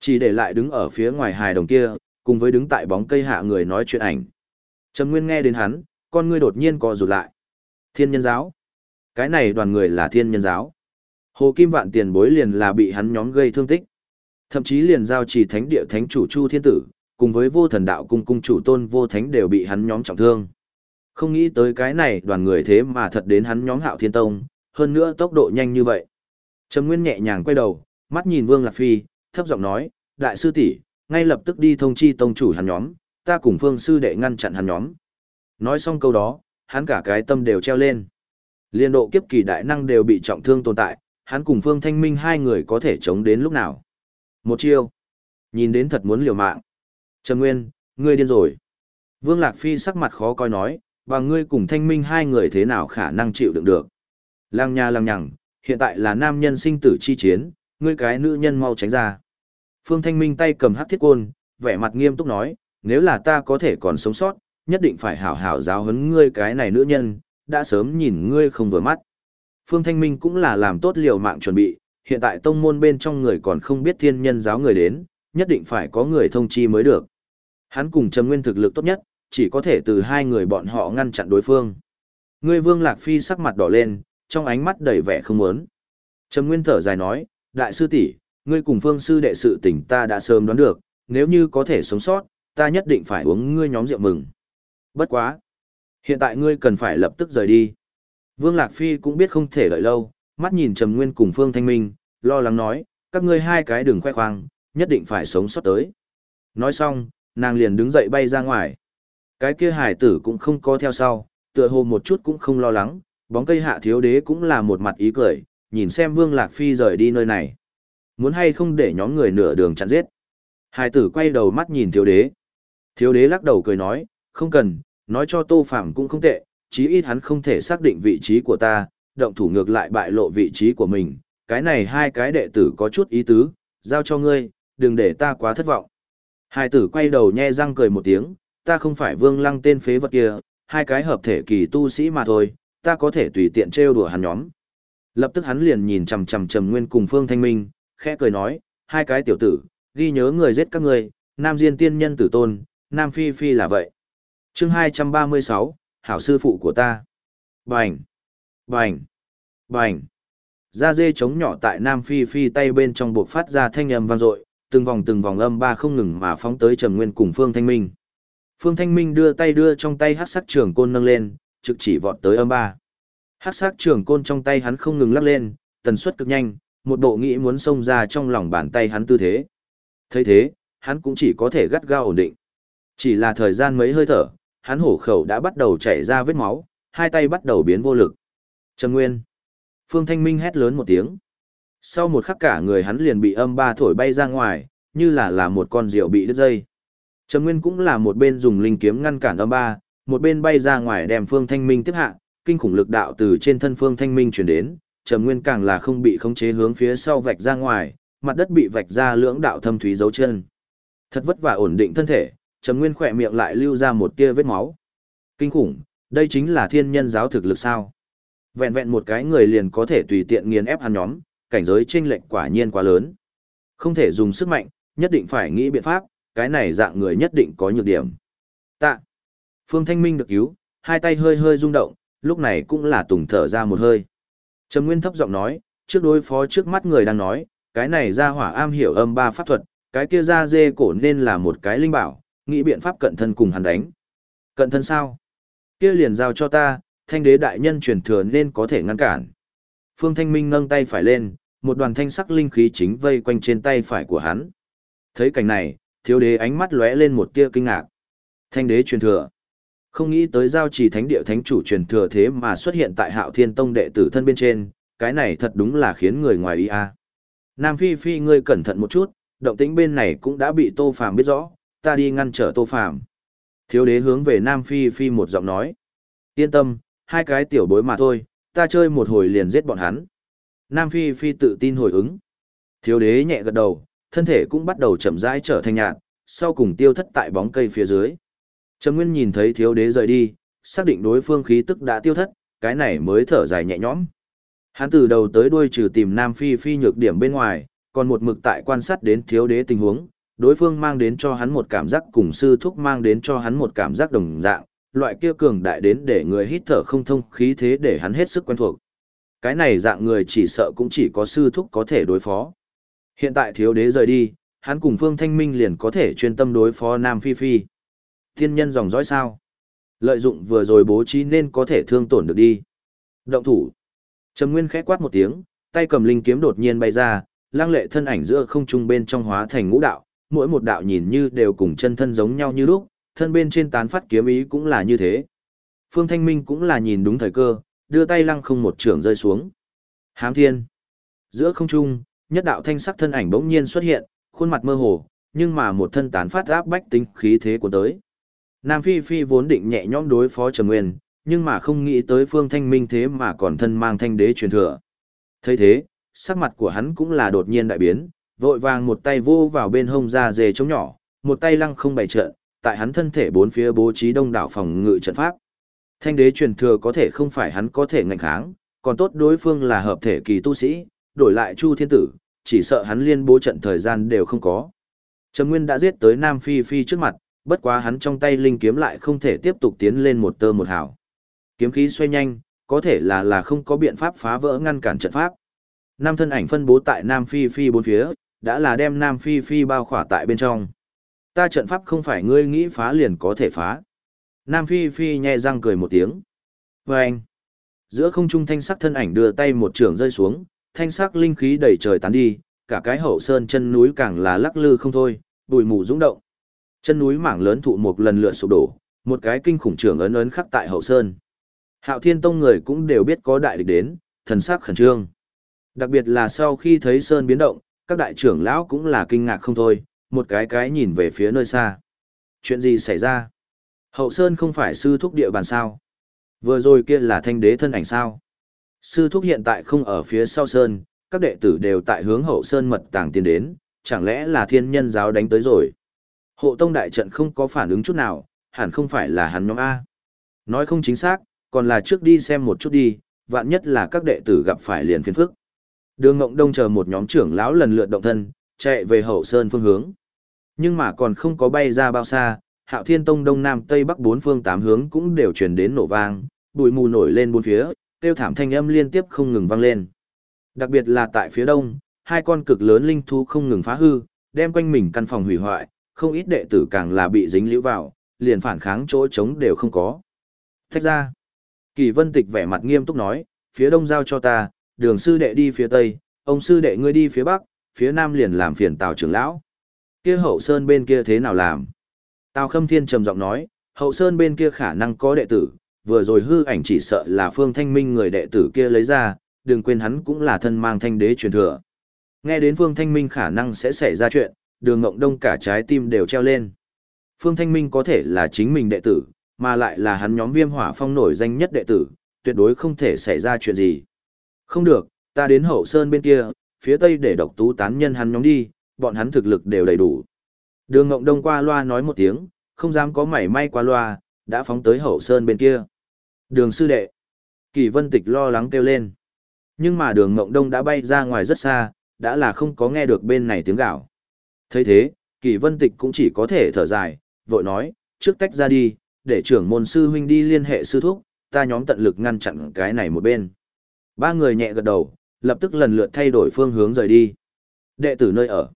Chỉ để lại đứng ở phía ngoài hài đồng kia, cùng với đứng tại bóng cây hạ người nói chuyện ảnh. Trầm Nguyên nghe đến hắn, con ngươi đột nhiên co rụt lại. Thiên nhân giáo. Cái này đoàn người là thiên nhân giáo. Hồ Kim Vạn tiền bối liền là bị hắn nhóm gây thương tích. Thậm chí liền giao chỉ thánh địa thánh chủ Chu Thiên Tử, cùng với vô thần đạo cung cung chủ tôn vô thánh đều bị hắn nhóm trọng thương. Không nghĩ tới cái này đoàn người thế mà thật đến hắn nhóm hạo thiên tông, hơn nữa tốc độ nhanh như vậy. Trầm Nguyên nhẹ nhàng quay đầu, mắt nhìn Vương Lạc Phi, thấp giọng nói, đại sư tỷ, ngay lập tức đi thông chi tông chủ hắn nhóm, ta cùng phương sư đệ ngăn chặn hắn nhóm. Nói xong câu đó, hắn cả cái tâm đều treo lên. Liên độ kiếp kỳ đại năng đều bị trọng thương tồn tại, hắn cùng Phương Thanh Minh hai người có thể chống đến lúc nào. Một chiêu. Nhìn đến thật muốn liều mạng. Trầm Nguyên, ngươi điên rồi. Vương Lạc Phi sắc mặt khó coi nói, và ngươi cùng Thanh Minh hai người thế nào khả năng chịu đựng được. Lăng nha lăng nhằng, hiện tại là nam nhân sinh tử chi chiến, ngươi cái nữ nhân mau tránh ra. Phương Thanh Minh tay cầm hắc thiết côn, vẻ mặt nghiêm túc nói, nếu là ta có thể còn sống sót, nhất định phải hảo hảo giáo huấn ngươi cái này nữ nhân, đã sớm nhìn ngươi không vừa mắt. Phương Thanh Minh cũng là làm tốt liều mạng chuẩn bị, hiện tại tông môn bên trong người còn không biết thiên nhân giáo người đến, nhất định phải có người thông chi mới được. Hắn cùng Trầm Nguyên thực lực tốt nhất, chỉ có thể từ hai người bọn họ ngăn chặn đối phương. Ngươi Vương Lạc Phi sắc mặt đỏ lên, trong ánh mắt đầy vẻ không muốn. Trầm Nguyên thở dài nói, đại sư tỷ, ngươi cùng Phương sư đệ sự tình ta đã sớm đoán được, nếu như có thể sống sót, ta nhất định phải uống ngươi nhóm rượu mừng. Bất quá, hiện tại ngươi cần phải lập tức rời đi. Vương Lạc Phi cũng biết không thể đợi lâu, mắt nhìn Trầm Nguyên cùng Phương Thanh Minh, lo lắng nói, các ngươi hai cái đừng khoe khoang, nhất định phải sống sót tới. Nói xong, nàng liền đứng dậy bay ra ngoài. Cái kia hải tử cũng không có theo sau, tựa hồ một chút cũng không lo lắng, bóng cây hạ thiếu đế cũng là một mặt ý cười, nhìn xem Vương Lạc Phi rời đi nơi này. Muốn hay không để nhóm người nửa đường chặn giết. Hải tử quay đầu mắt nhìn thiếu đế. Thiếu đế lắc đầu cười nói, không cần, nói cho Tô Phạm cũng không tệ, chí ít hắn không thể xác định vị trí của ta, động thủ ngược lại bại lộ vị trí của mình. Cái này hai cái đệ tử có chút ý tứ, giao cho ngươi, đừng để ta quá thất vọng hai tử quay đầu nhe răng cười một tiếng, ta không phải vương lăng tên phế vật kia, hai cái hợp thể kỳ tu sĩ mà thôi, ta có thể tùy tiện trêu đùa hắn nhóm. Lập tức hắn liền nhìn chằm chằm Trầm Nguyên cùng Phương Thanh Minh, khẽ cười nói, hai cái tiểu tử, ghi nhớ người giết các ngươi, Nam Diên tiên nhân tử tôn, Nam Phi Phi là vậy. Chương 236, hảo sư phụ của ta. Bành, bành, bành. Da dê trống nhỏ tại Nam Phi Phi tay bên trong buộc phát ra thanh âm vang dội, từng vòng từng vòng âm ba không ngừng mà phóng tới Trầm Nguyên cùng Phương Thanh Minh. Phương Thanh Minh đưa tay đưa trong tay hắc sắc trường côn nâng lên, trực chỉ vọt tới âm ba. Hắc sắc trường côn trong tay hắn không ngừng lắc lên, tần suất cực nhanh, một bộ nghĩ muốn xông ra trong lòng bàn tay hắn tư thế. thấy thế, hắn cũng chỉ có thể gắt gao ổn định. Chỉ là thời gian mấy hơi thở, hắn hổ khẩu đã bắt đầu chảy ra vết máu, hai tay bắt đầu biến vô lực. Trầm Nguyên. Phương Thanh Minh hét lớn một tiếng. Sau một khắc cả người hắn liền bị âm ba thổi bay ra ngoài, như là là một con rượu bị đứt dây. Trầm Nguyên cũng là một bên dùng linh kiếm ngăn cản âm ba, một bên bay ra ngoài đem Phương Thanh Minh tiếp hạ, kinh khủng lực đạo từ trên thân Phương Thanh Minh truyền đến, Trầm Nguyên càng là không bị khống chế hướng phía sau vạch ra ngoài, mặt đất bị vạch ra lưỡng đạo thâm thúy dấu chân. Thật vất vả ổn định thân thể, Trầm Nguyên khỏe miệng lại lưu ra một tia vết máu. Kinh khủng, đây chính là thiên nhân giáo thực lực sao? Vẹn vẹn một cái người liền có thể tùy tiện nghiền ép hắn nhóm, cảnh giới chênh lệch quả nhiên quá lớn. Không thể dùng sức mạnh, nhất định phải nghĩ biện pháp, cái này dạng người nhất định có nhược điểm. Tạ. Phương Thanh Minh được cứu, hai tay hơi hơi rung động, lúc này cũng là tùng thở ra một hơi. Trầm Nguyên thấp giọng nói, trước đối phó trước mắt người đang nói, cái này ra hỏa am hiểu âm ba pháp thuật, cái kia ra dê cổ nên là một cái linh bảo, nghĩ biện pháp cận thân cùng hắn đánh. Cận thân sao? Kia liền giao cho ta, thanh đế đại nhân truyền thừa nên có thể ngăn cản. Phương Thanh Minh nâng tay phải lên, một đoàn thanh sắc linh khí chính vây quanh trên tay phải của hắn. Thấy cảnh này, thiếu đế ánh mắt lóe lên một tia kinh ngạc. Thanh đế truyền thừa. Không nghĩ tới giao trì thánh địa thánh chủ truyền thừa thế mà xuất hiện tại hạo thiên tông đệ tử thân bên trên, cái này thật đúng là khiến người ngoài ý a. Nam Phi Phi ngươi cẩn thận một chút, động tĩnh bên này cũng đã bị Tô Phàm biết rõ, ta đi ngăn trở Tô Phàm. Thiếu đế hướng về Nam Phi Phi một giọng nói. Yên tâm, hai cái tiểu bối mà thôi, ta chơi một hồi liền giết bọn hắn. Nam Phi Phi tự tin hồi ứng. Thiếu đế nhẹ gật đầu, thân thể cũng bắt đầu chậm rãi trở thành nhạt, sau cùng tiêu thất tại bóng cây phía dưới. Trầm Nguyên nhìn thấy thiếu đế rời đi, xác định đối phương khí tức đã tiêu thất, cái này mới thở dài nhẹ nhõm. Hắn từ đầu tới đuôi trừ tìm Nam Phi Phi nhược điểm bên ngoài, còn một mực tại quan sát đến thiếu đế tình huống, đối phương mang đến cho hắn một cảm giác cùng sư thúc mang đến cho hắn một cảm giác đồng dạng, loại kia cường đại đến để người hít thở không thông khí thế để hắn hết sức quen thuộc. Cái này dạng người chỉ sợ cũng chỉ có sư thúc có thể đối phó. Hiện tại thiếu đế rời đi, hắn cùng Phương Thanh Minh liền có thể chuyên tâm đối phó Nam Phi Phi. Thiên nhân dòng dõi sao? Lợi dụng vừa rồi bố trí nên có thể thương tổn được đi. Động thủ. Trầm Nguyên khẽ quát một tiếng, tay cầm linh kiếm đột nhiên bay ra, lang lệ thân ảnh giữa không trung bên trong hóa thành ngũ đạo, mỗi một đạo nhìn như đều cùng chân thân giống nhau như lúc, thân bên trên tán phát kiếm ý cũng là như thế. Phương Thanh Minh cũng là nhìn đúng thời cơ, đưa tay lăng không một trường rơi xuống. Hám thiên. Giữa không trung, nhất đạo thanh sắc thân ảnh bỗng nhiên xuất hiện, khuôn mặt mơ hồ, nhưng mà một thân tán phát áp bách tính khí thế của tới. Nam Phi Phi vốn định nhẹ nhõm đối phó Trầm Nguyên, nhưng mà không nghĩ tới Phương Thanh Minh thế mà còn thân mang thanh đế truyền thừa. thấy thế, sắc mặt của hắn cũng là đột nhiên đại biến, vội vàng một tay vô vào bên hông ra dề chống nhỏ, một tay lăng không bày trận, tại hắn thân thể bốn phía bố trí đông đảo phòng ngự trận pháp. Thanh đế truyền thừa có thể không phải hắn có thể ngạnh kháng, còn tốt đối phương là hợp thể kỳ tu sĩ, đổi lại Chu Thiên Tử, chỉ sợ hắn liên bố trận thời gian đều không có. Trầm Nguyên đã giết tới Nam Phi Phi trước mặt, bất quá hắn trong tay linh kiếm lại không thể tiếp tục tiến lên một tơ một hào. Kiếm khí xoay nhanh, có thể là là không có biện pháp phá vỡ ngăn cản trận pháp. Nam thân ảnh phân bố tại Nam Phi Phi bốn phía, đã là đem Nam Phi Phi bao khỏa tại bên trong. Ta trận pháp không phải ngươi nghĩ phá liền có thể phá. Nam Phi Phi nhẹ răng cười một tiếng. Và anh, giữa không trung thanh sắc thân ảnh đưa tay một trường rơi xuống, thanh sắc linh khí đầy trời tán đi, cả cái hậu sơn chân núi càng là lắc lư không thôi, bụi mù rung động. Chân núi mảng lớn thụ một lần lượt sụp đổ, một cái kinh khủng trưởng ấn ấn khắc tại hậu sơn. Hạo Thiên Tông người cũng đều biết có đại địch đến, thần sắc khẩn trương. Đặc biệt là sau khi thấy sơn biến động, các đại trưởng lão cũng là kinh ngạc không thôi, một cái cái nhìn về phía nơi xa. Chuyện gì xảy ra? Hậu Sơn không phải sư thúc địa bàn sao? Vừa rồi kia là thanh đế thân ảnh sao? Sư thúc hiện tại không ở phía sau Sơn, các đệ tử đều tại hướng hậu Sơn mật tàng tiến đến, chẳng lẽ là thiên nhân giáo đánh tới rồi? Hộ tông đại trận không có phản ứng chút nào, hẳn không phải là hắn nhóm A. Nói không chính xác, còn là trước đi xem một chút đi, vạn nhất là các đệ tử gặp phải liền phiền phức. Đường Ngộng Đông chờ một nhóm trưởng lão lần lượt động thân, chạy về hậu sơn phương hướng. Nhưng mà còn không có bay ra bao xa, Hạo Thiên Tông đông nam tây bắc bốn phương tám hướng cũng đều truyền đến nổ vang, bụi mù nổi lên bốn phía, tiêu thảm thanh âm liên tiếp không ngừng vang lên. Đặc biệt là tại phía đông, hai con cực lớn linh thú không ngừng phá hư, đem quanh mình căn phòng hủy hoại, không ít đệ tử càng là bị dính liễu vào, liền phản kháng chỗ trống đều không có. Thách ra, Kỳ Vân Tịch vẻ mặt nghiêm túc nói, phía đông giao cho ta, đường sư đệ đi phía tây, ông sư đệ ngươi đi phía bắc, phía nam liền làm phiền Tào trưởng lão. Kia hậu sơn bên kia thế nào làm? Tào Khâm Thiên trầm giọng nói, hậu sơn bên kia khả năng có đệ tử, vừa rồi hư ảnh chỉ sợ là Phương Thanh Minh người đệ tử kia lấy ra, đừng quên hắn cũng là thân mang thanh đế truyền thừa. Nghe đến Phương Thanh Minh khả năng sẽ xảy ra chuyện, đường ngộng đông cả trái tim đều treo lên. Phương Thanh Minh có thể là chính mình đệ tử, mà lại là hắn nhóm viêm hỏa phong nổi danh nhất đệ tử, tuyệt đối không thể xảy ra chuyện gì. Không được, ta đến hậu sơn bên kia, phía tây để độc tú tán nhân hắn nhóm đi, bọn hắn thực lực đều đầy đủ. Đường Ngộng Đông qua loa nói một tiếng, không dám có mảy may qua loa, đã phóng tới hậu sơn bên kia. Đường sư đệ. Kỳ vân tịch lo lắng kêu lên. Nhưng mà đường Ngộng Đông đã bay ra ngoài rất xa, đã là không có nghe được bên này tiếng gạo. thấy thế, kỳ vân tịch cũng chỉ có thể thở dài, vội nói, trước tách ra đi, để trưởng môn sư huynh đi liên hệ sư thúc, ta nhóm tận lực ngăn chặn cái này một bên. Ba người nhẹ gật đầu, lập tức lần lượt thay đổi phương hướng rời đi. Đệ tử nơi ở.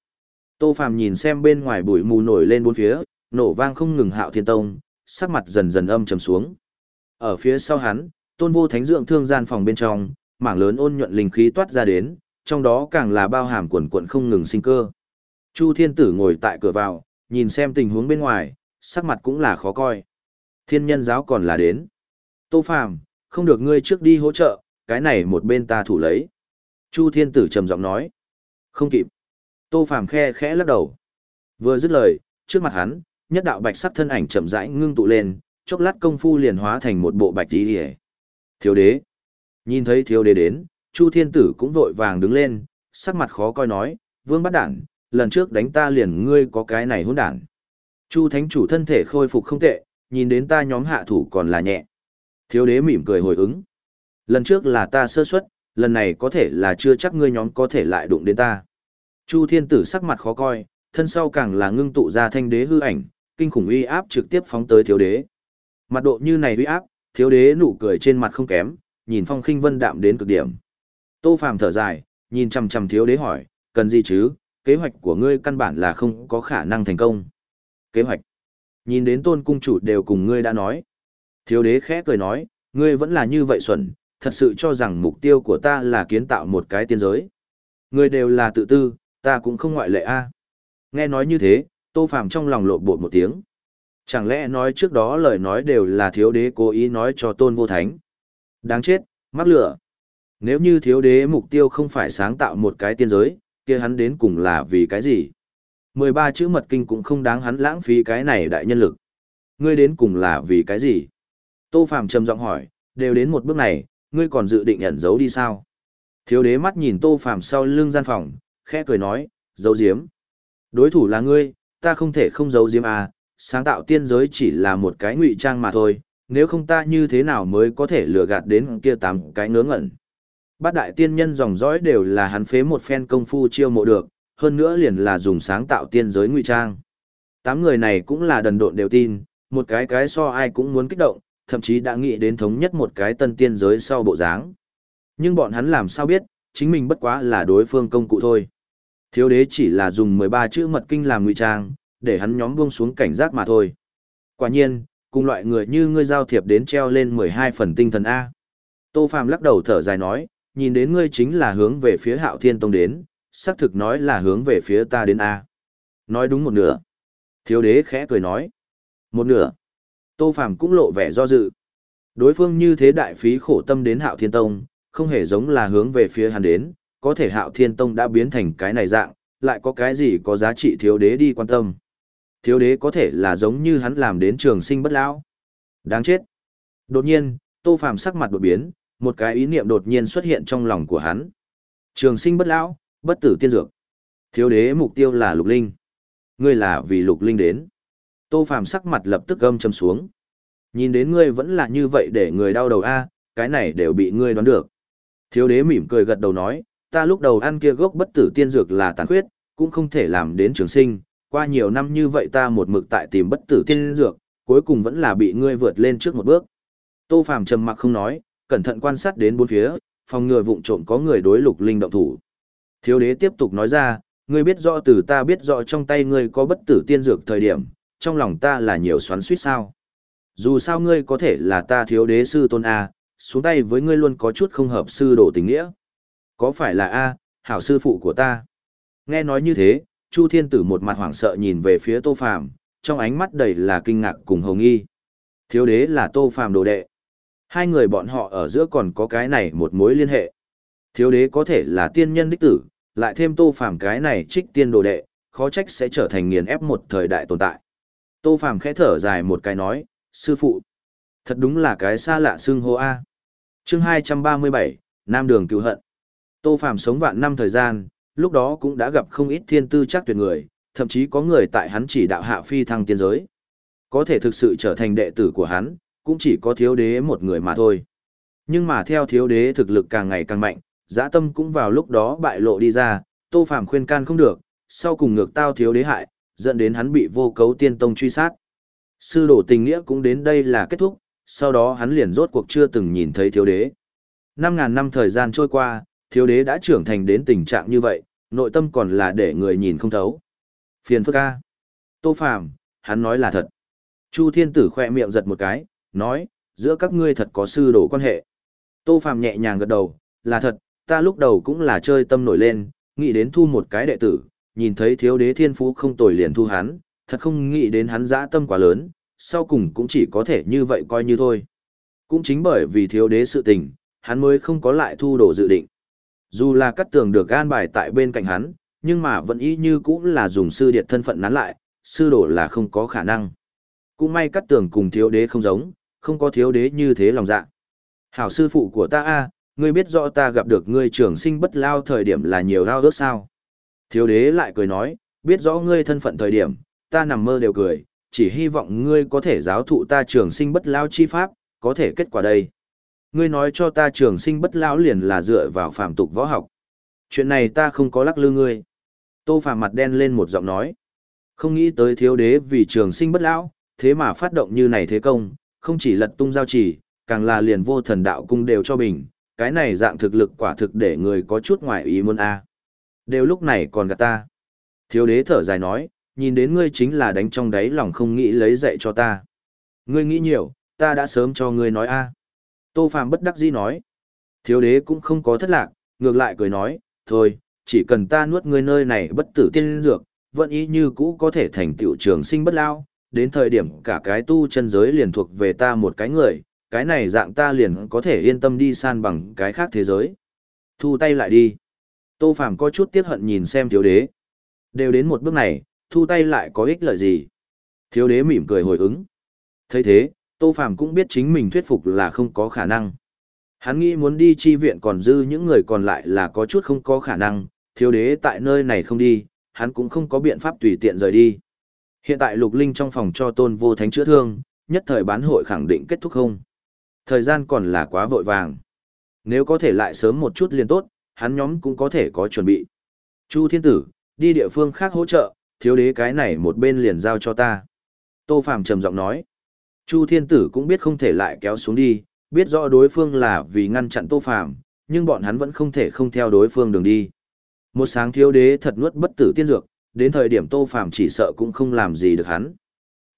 Tô Phàm nhìn xem bên ngoài bụi mù nổi lên bốn phía, nổ vang không ngừng hạo thiên tông, sắc mặt dần dần âm trầm xuống. Ở phía sau hắn, tôn vô thánh dưỡng thương gian phòng bên trong, mảng lớn ôn nhuận linh khí toát ra đến, trong đó càng là bao hàm quần quần không ngừng sinh cơ. Chu thiên tử ngồi tại cửa vào, nhìn xem tình huống bên ngoài, sắc mặt cũng là khó coi. Thiên nhân giáo còn là đến. Tô Phàm, không được ngươi trước đi hỗ trợ, cái này một bên ta thủ lấy. Chu thiên tử trầm giọng nói. Không kịp. Tô Phàm khe khẽ lắc đầu. Vừa dứt lời, trước mặt hắn, nhất đạo bạch sắc thân ảnh chậm rãi ngưng tụ lên, chốc lát công phu liền hóa thành một bộ bạch y. hề. Thiếu đế. Nhìn thấy thiếu đế đến, Chu Thiên Tử cũng vội vàng đứng lên, sắc mặt khó coi nói, vương Bát đản, lần trước đánh ta liền ngươi có cái này hỗn đản. Chu Thánh chủ thân thể khôi phục không tệ, nhìn đến ta nhóm hạ thủ còn là nhẹ. Thiếu đế mỉm cười hồi ứng. Lần trước là ta sơ suất, lần này có thể là chưa chắc ngươi nhóm có thể lại đụng đến ta. Chu Thiên Tử sắc mặt khó coi, thân sau càng là ngưng tụ ra thanh đế hư ảnh, kinh khủng uy áp trực tiếp phóng tới thiếu đế. Mặt độ như này uy áp, thiếu đế nụ cười trên mặt không kém, nhìn phong khinh vân đạm đến cực điểm. Tô Phàm thở dài, nhìn chằm chằm thiếu đế hỏi, cần gì chứ, kế hoạch của ngươi căn bản là không có khả năng thành công. Kế hoạch. Nhìn đến tôn cung chủ đều cùng ngươi đã nói. Thiếu đế khẽ cười nói, ngươi vẫn là như vậy xuẩn, thật sự cho rằng mục tiêu của ta là kiến tạo một cái tiên giới. Ngươi đều là tự tư, ta cũng không ngoại lệ a. Nghe nói như thế, Tô Phàm trong lòng lộ bột một tiếng. Chẳng lẽ nói trước đó lời nói đều là thiếu đế cố ý nói cho tôn vô thánh. Đáng chết, mắc lửa. Nếu như thiếu đế mục tiêu không phải sáng tạo một cái tiên giới, kia hắn đến cùng là vì cái gì? 13 chữ mật kinh cũng không đáng hắn lãng phí cái này đại nhân lực. Ngươi đến cùng là vì cái gì? Tô Phàm trầm giọng hỏi, đều đến một bước này, ngươi còn dự định ẩn giấu đi sao? Thiếu đế mắt nhìn Tô Phàm sau lưng gian phòng, khẽ cười nói, giấu giếm. Đối thủ là ngươi, ta không thể không giấu giếm à, sáng tạo tiên giới chỉ là một cái ngụy trang mà thôi, nếu không ta như thế nào mới có thể lừa gạt đến kia tám cái ngớ ngẩn. Bát đại tiên nhân dòng dõi đều là hắn phế một phen công phu chiêu mộ được, hơn nữa liền là dùng sáng tạo tiên giới ngụy trang. Tám người này cũng là đần độn đều tin, một cái cái so ai cũng muốn kích động, thậm chí đã nghĩ đến thống nhất một cái tân tiên giới sau bộ dáng. Nhưng bọn hắn làm sao biết, chính mình bất quá là đối phương công cụ thôi. Thiếu đế chỉ là dùng 13 chữ mật kinh làm ngụy trang, để hắn nhóm buông xuống cảnh giác mà thôi. Quả nhiên, cùng loại người như ngươi giao thiệp đến treo lên 12 phần tinh thần A. Tô Phàm lắc đầu thở dài nói, nhìn đến ngươi chính là hướng về phía hạo thiên tông đến, xác thực nói là hướng về phía ta đến A. Nói đúng một nửa. Thiếu đế khẽ cười nói. Một nửa. Tô Phàm cũng lộ vẻ do dự. Đối phương như thế đại phí khổ tâm đến hạo thiên tông, không hề giống là hướng về phía hắn đến, có thể hạo thiên tông đã biến thành cái này dạng, lại có cái gì có giá trị thiếu đế đi quan tâm. Thiếu đế có thể là giống như hắn làm đến trường sinh bất lão. Đáng chết. Đột nhiên, Tô Phàm sắc mặt đột biến, một cái ý niệm đột nhiên xuất hiện trong lòng của hắn. Trường sinh bất lão, bất tử tiên dược. Thiếu đế mục tiêu là lục linh. Ngươi là vì lục linh đến. Tô Phàm sắc mặt lập tức gâm châm xuống. Nhìn đến ngươi vẫn là như vậy để người đau đầu a, cái này đều bị ngươi đoán được. Thiếu đế mỉm cười gật đầu nói, ta lúc đầu ăn kia gốc bất tử tiên dược là tàn khuyết, cũng không thể làm đến trường sinh, qua nhiều năm như vậy ta một mực tại tìm bất tử tiên dược, cuối cùng vẫn là bị ngươi vượt lên trước một bước. Tô Phàm trầm mặc không nói, cẩn thận quan sát đến bốn phía, phòng ngừa vụng trộm có người đối lục linh động thủ. Thiếu đế tiếp tục nói ra, ngươi biết rõ từ ta biết rõ trong tay ngươi có bất tử tiên dược thời điểm, trong lòng ta là nhiều xoắn suýt sao. Dù sao ngươi có thể là ta thiếu đế sư tôn A, xuống tay với ngươi luôn có chút không hợp sư đồ tình nghĩa. Có phải là A, hảo sư phụ của ta? Nghe nói như thế, Chu Thiên Tử một mặt hoảng sợ nhìn về phía Tô Phàm, trong ánh mắt đầy là kinh ngạc cùng hồng nghi. Thiếu đế là Tô Phàm đồ đệ. Hai người bọn họ ở giữa còn có cái này một mối liên hệ. Thiếu đế có thể là tiên nhân đích tử, lại thêm Tô Phàm cái này trích tiên đồ đệ, khó trách sẽ trở thành nghiền ép một thời đại tồn tại. Tô Phàm khẽ thở dài một cái nói, sư phụ. Thật đúng là cái xa lạ xương hô A. chương 237, Nam Đường cứu hận. Tô Phàm sống vạn năm thời gian, lúc đó cũng đã gặp không ít thiên tư chắc tuyệt người, thậm chí có người tại hắn chỉ đạo hạ phi thăng tiên giới. Có thể thực sự trở thành đệ tử của hắn, cũng chỉ có thiếu đế một người mà thôi. Nhưng mà theo thiếu đế thực lực càng ngày càng mạnh, dã tâm cũng vào lúc đó bại lộ đi ra, Tô Phàm khuyên can không được, sau cùng ngược tao thiếu đế hại, dẫn đến hắn bị vô cấu tiên tông truy sát. Sư đổ tình nghĩa cũng đến đây là kết thúc, sau đó hắn liền rốt cuộc chưa từng nhìn thấy thiếu đế. Năm ngàn năm thời gian trôi qua, thiếu đế đã trưởng thành đến tình trạng như vậy, nội tâm còn là để người nhìn không thấu. Phiền phức ca. Tô Phàm, hắn nói là thật. Chu Thiên Tử khoe miệng giật một cái, nói, giữa các ngươi thật có sư đổ quan hệ. Tô Phàm nhẹ nhàng gật đầu, là thật, ta lúc đầu cũng là chơi tâm nổi lên, nghĩ đến thu một cái đệ tử, nhìn thấy thiếu đế thiên phú không tồi liền thu hắn, thật không nghĩ đến hắn dã tâm quá lớn, sau cùng cũng chỉ có thể như vậy coi như thôi. Cũng chính bởi vì thiếu đế sự tình, hắn mới không có lại thu đổ dự định. Dù là cắt tường được gan bài tại bên cạnh hắn, nhưng mà vẫn ý như cũng là dùng sư điệt thân phận nắn lại, sư đổ là không có khả năng. Cũng may cắt tường cùng thiếu đế không giống, không có thiếu đế như thế lòng dạ. Hảo sư phụ của ta a, ngươi biết rõ ta gặp được ngươi trường sinh bất lao thời điểm là nhiều lao ước sao. Thiếu đế lại cười nói, biết rõ ngươi thân phận thời điểm, ta nằm mơ đều cười, chỉ hy vọng ngươi có thể giáo thụ ta trường sinh bất lao chi pháp, có thể kết quả đây. Ngươi nói cho ta trường sinh bất lão liền là dựa vào phạm tục võ học. Chuyện này ta không có lắc lư ngươi. Tô phàm mặt đen lên một giọng nói. Không nghĩ tới thiếu đế vì trường sinh bất lão, thế mà phát động như này thế công, không chỉ lật tung giao chỉ, càng là liền vô thần đạo cung đều cho bình, cái này dạng thực lực quả thực để người có chút ngoài ý muốn a. Đều lúc này còn gạt ta. Thiếu đế thở dài nói, nhìn đến ngươi chính là đánh trong đáy lòng không nghĩ lấy dạy cho ta. Ngươi nghĩ nhiều, ta đã sớm cho ngươi nói a. Tô Phàm bất đắc dĩ nói. Thiếu đế cũng không có thất lạc, ngược lại cười nói, thôi, chỉ cần ta nuốt ngươi nơi này bất tử tiên dược, vẫn ý như cũ có thể thành tựu trường sinh bất lao, đến thời điểm cả cái tu chân giới liền thuộc về ta một cái người, cái này dạng ta liền có thể yên tâm đi san bằng cái khác thế giới. Thu tay lại đi. Tô Phàm có chút tiếc hận nhìn xem thiếu đế. Đều đến một bước này, thu tay lại có ích lợi gì? Thiếu đế mỉm cười hồi ứng. thấy thế, Tô Phàm cũng biết chính mình thuyết phục là không có khả năng. Hắn nghĩ muốn đi chi viện còn dư những người còn lại là có chút không có khả năng, thiếu đế tại nơi này không đi, hắn cũng không có biện pháp tùy tiện rời đi. Hiện tại lục linh trong phòng cho tôn vô thánh chữa thương, nhất thời bán hội khẳng định kết thúc không. Thời gian còn là quá vội vàng. Nếu có thể lại sớm một chút liền tốt, hắn nhóm cũng có thể có chuẩn bị. Chu thiên tử, đi địa phương khác hỗ trợ, thiếu đế cái này một bên liền giao cho ta. Tô Phàm trầm giọng nói. Chu thiên tử cũng biết không thể lại kéo xuống đi, biết rõ đối phương là vì ngăn chặn Tô Phàm, nhưng bọn hắn vẫn không thể không theo đối phương đường đi. Một sáng thiếu đế thật nuốt bất tử tiên dược, đến thời điểm Tô Phàm chỉ sợ cũng không làm gì được hắn.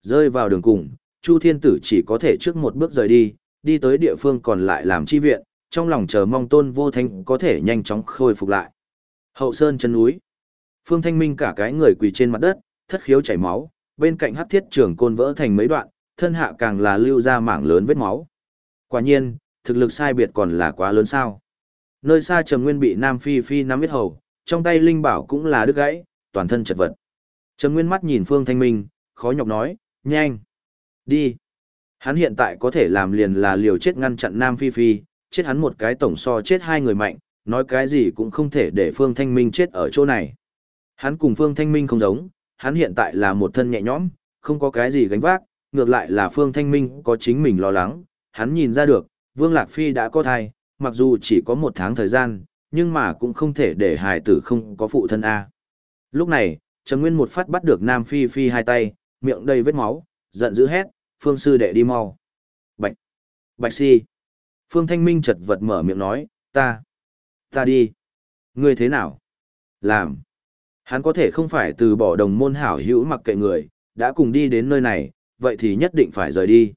Rơi vào đường cùng, Chu Thiên Tử chỉ có thể trước một bước rời đi, đi tới địa phương còn lại làm chi viện, trong lòng chờ mong Tôn Vô Thanh có thể nhanh chóng khôi phục lại. Hậu Sơn chân núi. Phương Thanh Minh cả cái người quỳ trên mặt đất, thất khiếu chảy máu, bên cạnh hắc thiết trường côn vỡ thành mấy đoạn, thân hạ càng là lưu ra mảng lớn vết máu. Quả nhiên, thực lực sai biệt còn là quá lớn sao. Nơi xa Trầm Nguyên bị Nam Phi Phi nắm biết hầu, trong tay linh bảo cũng là đứt gãy, toàn thân chật vật. Trầm Nguyên mắt nhìn Phương Thanh Minh, khó nhọc nói, nhanh, đi. Hắn hiện tại có thể làm liền là liều chết ngăn chặn Nam Phi Phi, chết hắn một cái tổng so chết hai người mạnh, nói cái gì cũng không thể để Phương Thanh Minh chết ở chỗ này. Hắn cùng Phương Thanh Minh không giống, hắn hiện tại là một thân nhẹ nhõm, không có cái gì gánh vác, ngược lại là Phương Thanh Minh có chính mình lo lắng, hắn nhìn ra được, Vương Lạc Phi đã có thai, mặc dù chỉ có một tháng thời gian, nhưng mà cũng không thể để hài tử không có phụ thân A. Lúc này, Trần Nguyên một phát bắt được Nam Phi Phi hai tay, miệng đầy vết máu, giận dữ hét, Phương sư đệ đi mau. Bạch! Bạch si! Phương Thanh Minh chật vật mở miệng nói, ta! Ta đi! Ngươi thế nào? Làm! Hắn có thể không phải từ bỏ đồng môn hảo hữu mặc kệ người, đã cùng đi đến nơi này, vậy thì nhất định phải rời đi.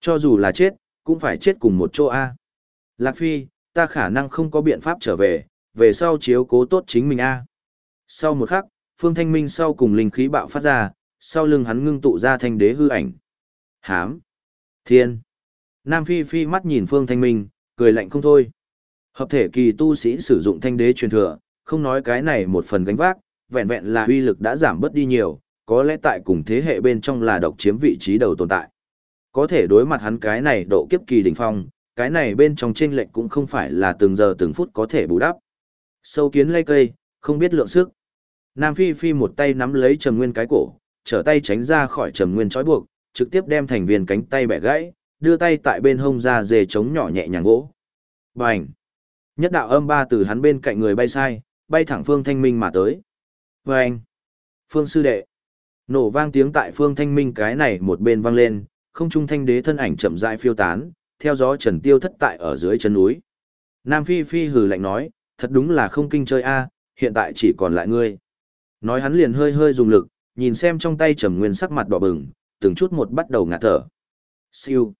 Cho dù là chết, cũng phải chết cùng một chỗ A. Lạc Phi, ta khả năng không có biện pháp trở về, về sau chiếu cố tốt chính mình A. Sau một khắc, Phương Thanh Minh sau cùng linh khí bạo phát ra, sau lưng hắn ngưng tụ ra thanh đế hư ảnh. Hám! Thiên! Nam Phi Phi mắt nhìn Phương Thanh Minh, cười lạnh không thôi. Hợp thể kỳ tu sĩ sử dụng thanh đế truyền thừa, không nói cái này một phần gánh vác, vẹn vẹn là uy lực đã giảm bớt đi nhiều, có lẽ tại cùng thế hệ bên trong là độc chiếm vị trí đầu tồn tại. Có thể đối mặt hắn cái này độ kiếp kỳ đỉnh phong, cái này bên trong chênh lệch cũng không phải là từng giờ từng phút có thể bù đắp. Sâu kiến lây cây, không biết lượng sức. Nam Phi Phi một tay nắm lấy Trầm Nguyên cái cổ, trở tay tránh ra khỏi Trầm Nguyên trói buộc, trực tiếp đem thành viên cánh tay bẻ gãy, đưa tay tại bên hông ra dề chống nhỏ nhẹ nhàng gỗ. Bành! Nhất đạo âm ba từ hắn bên cạnh người bay sai, bay thẳng Phương Thanh Minh mà tới. Bành! Phương sư đệ! Nổ vang tiếng tại Phương Thanh Minh cái này một bên vang lên, không trung thanh đế thân ảnh chậm rãi phiêu tán, theo gió trần tiêu thất tại ở dưới chân núi. Nam Phi Phi hừ lạnh nói, thật đúng là không kinh chơi a, hiện tại chỉ còn lại ngươi. Nói hắn liền hơi hơi dùng lực, nhìn xem trong tay trầm nguyên sắc mặt đỏ bừng, từng chút một bắt đầu ngạt thở. Siêu.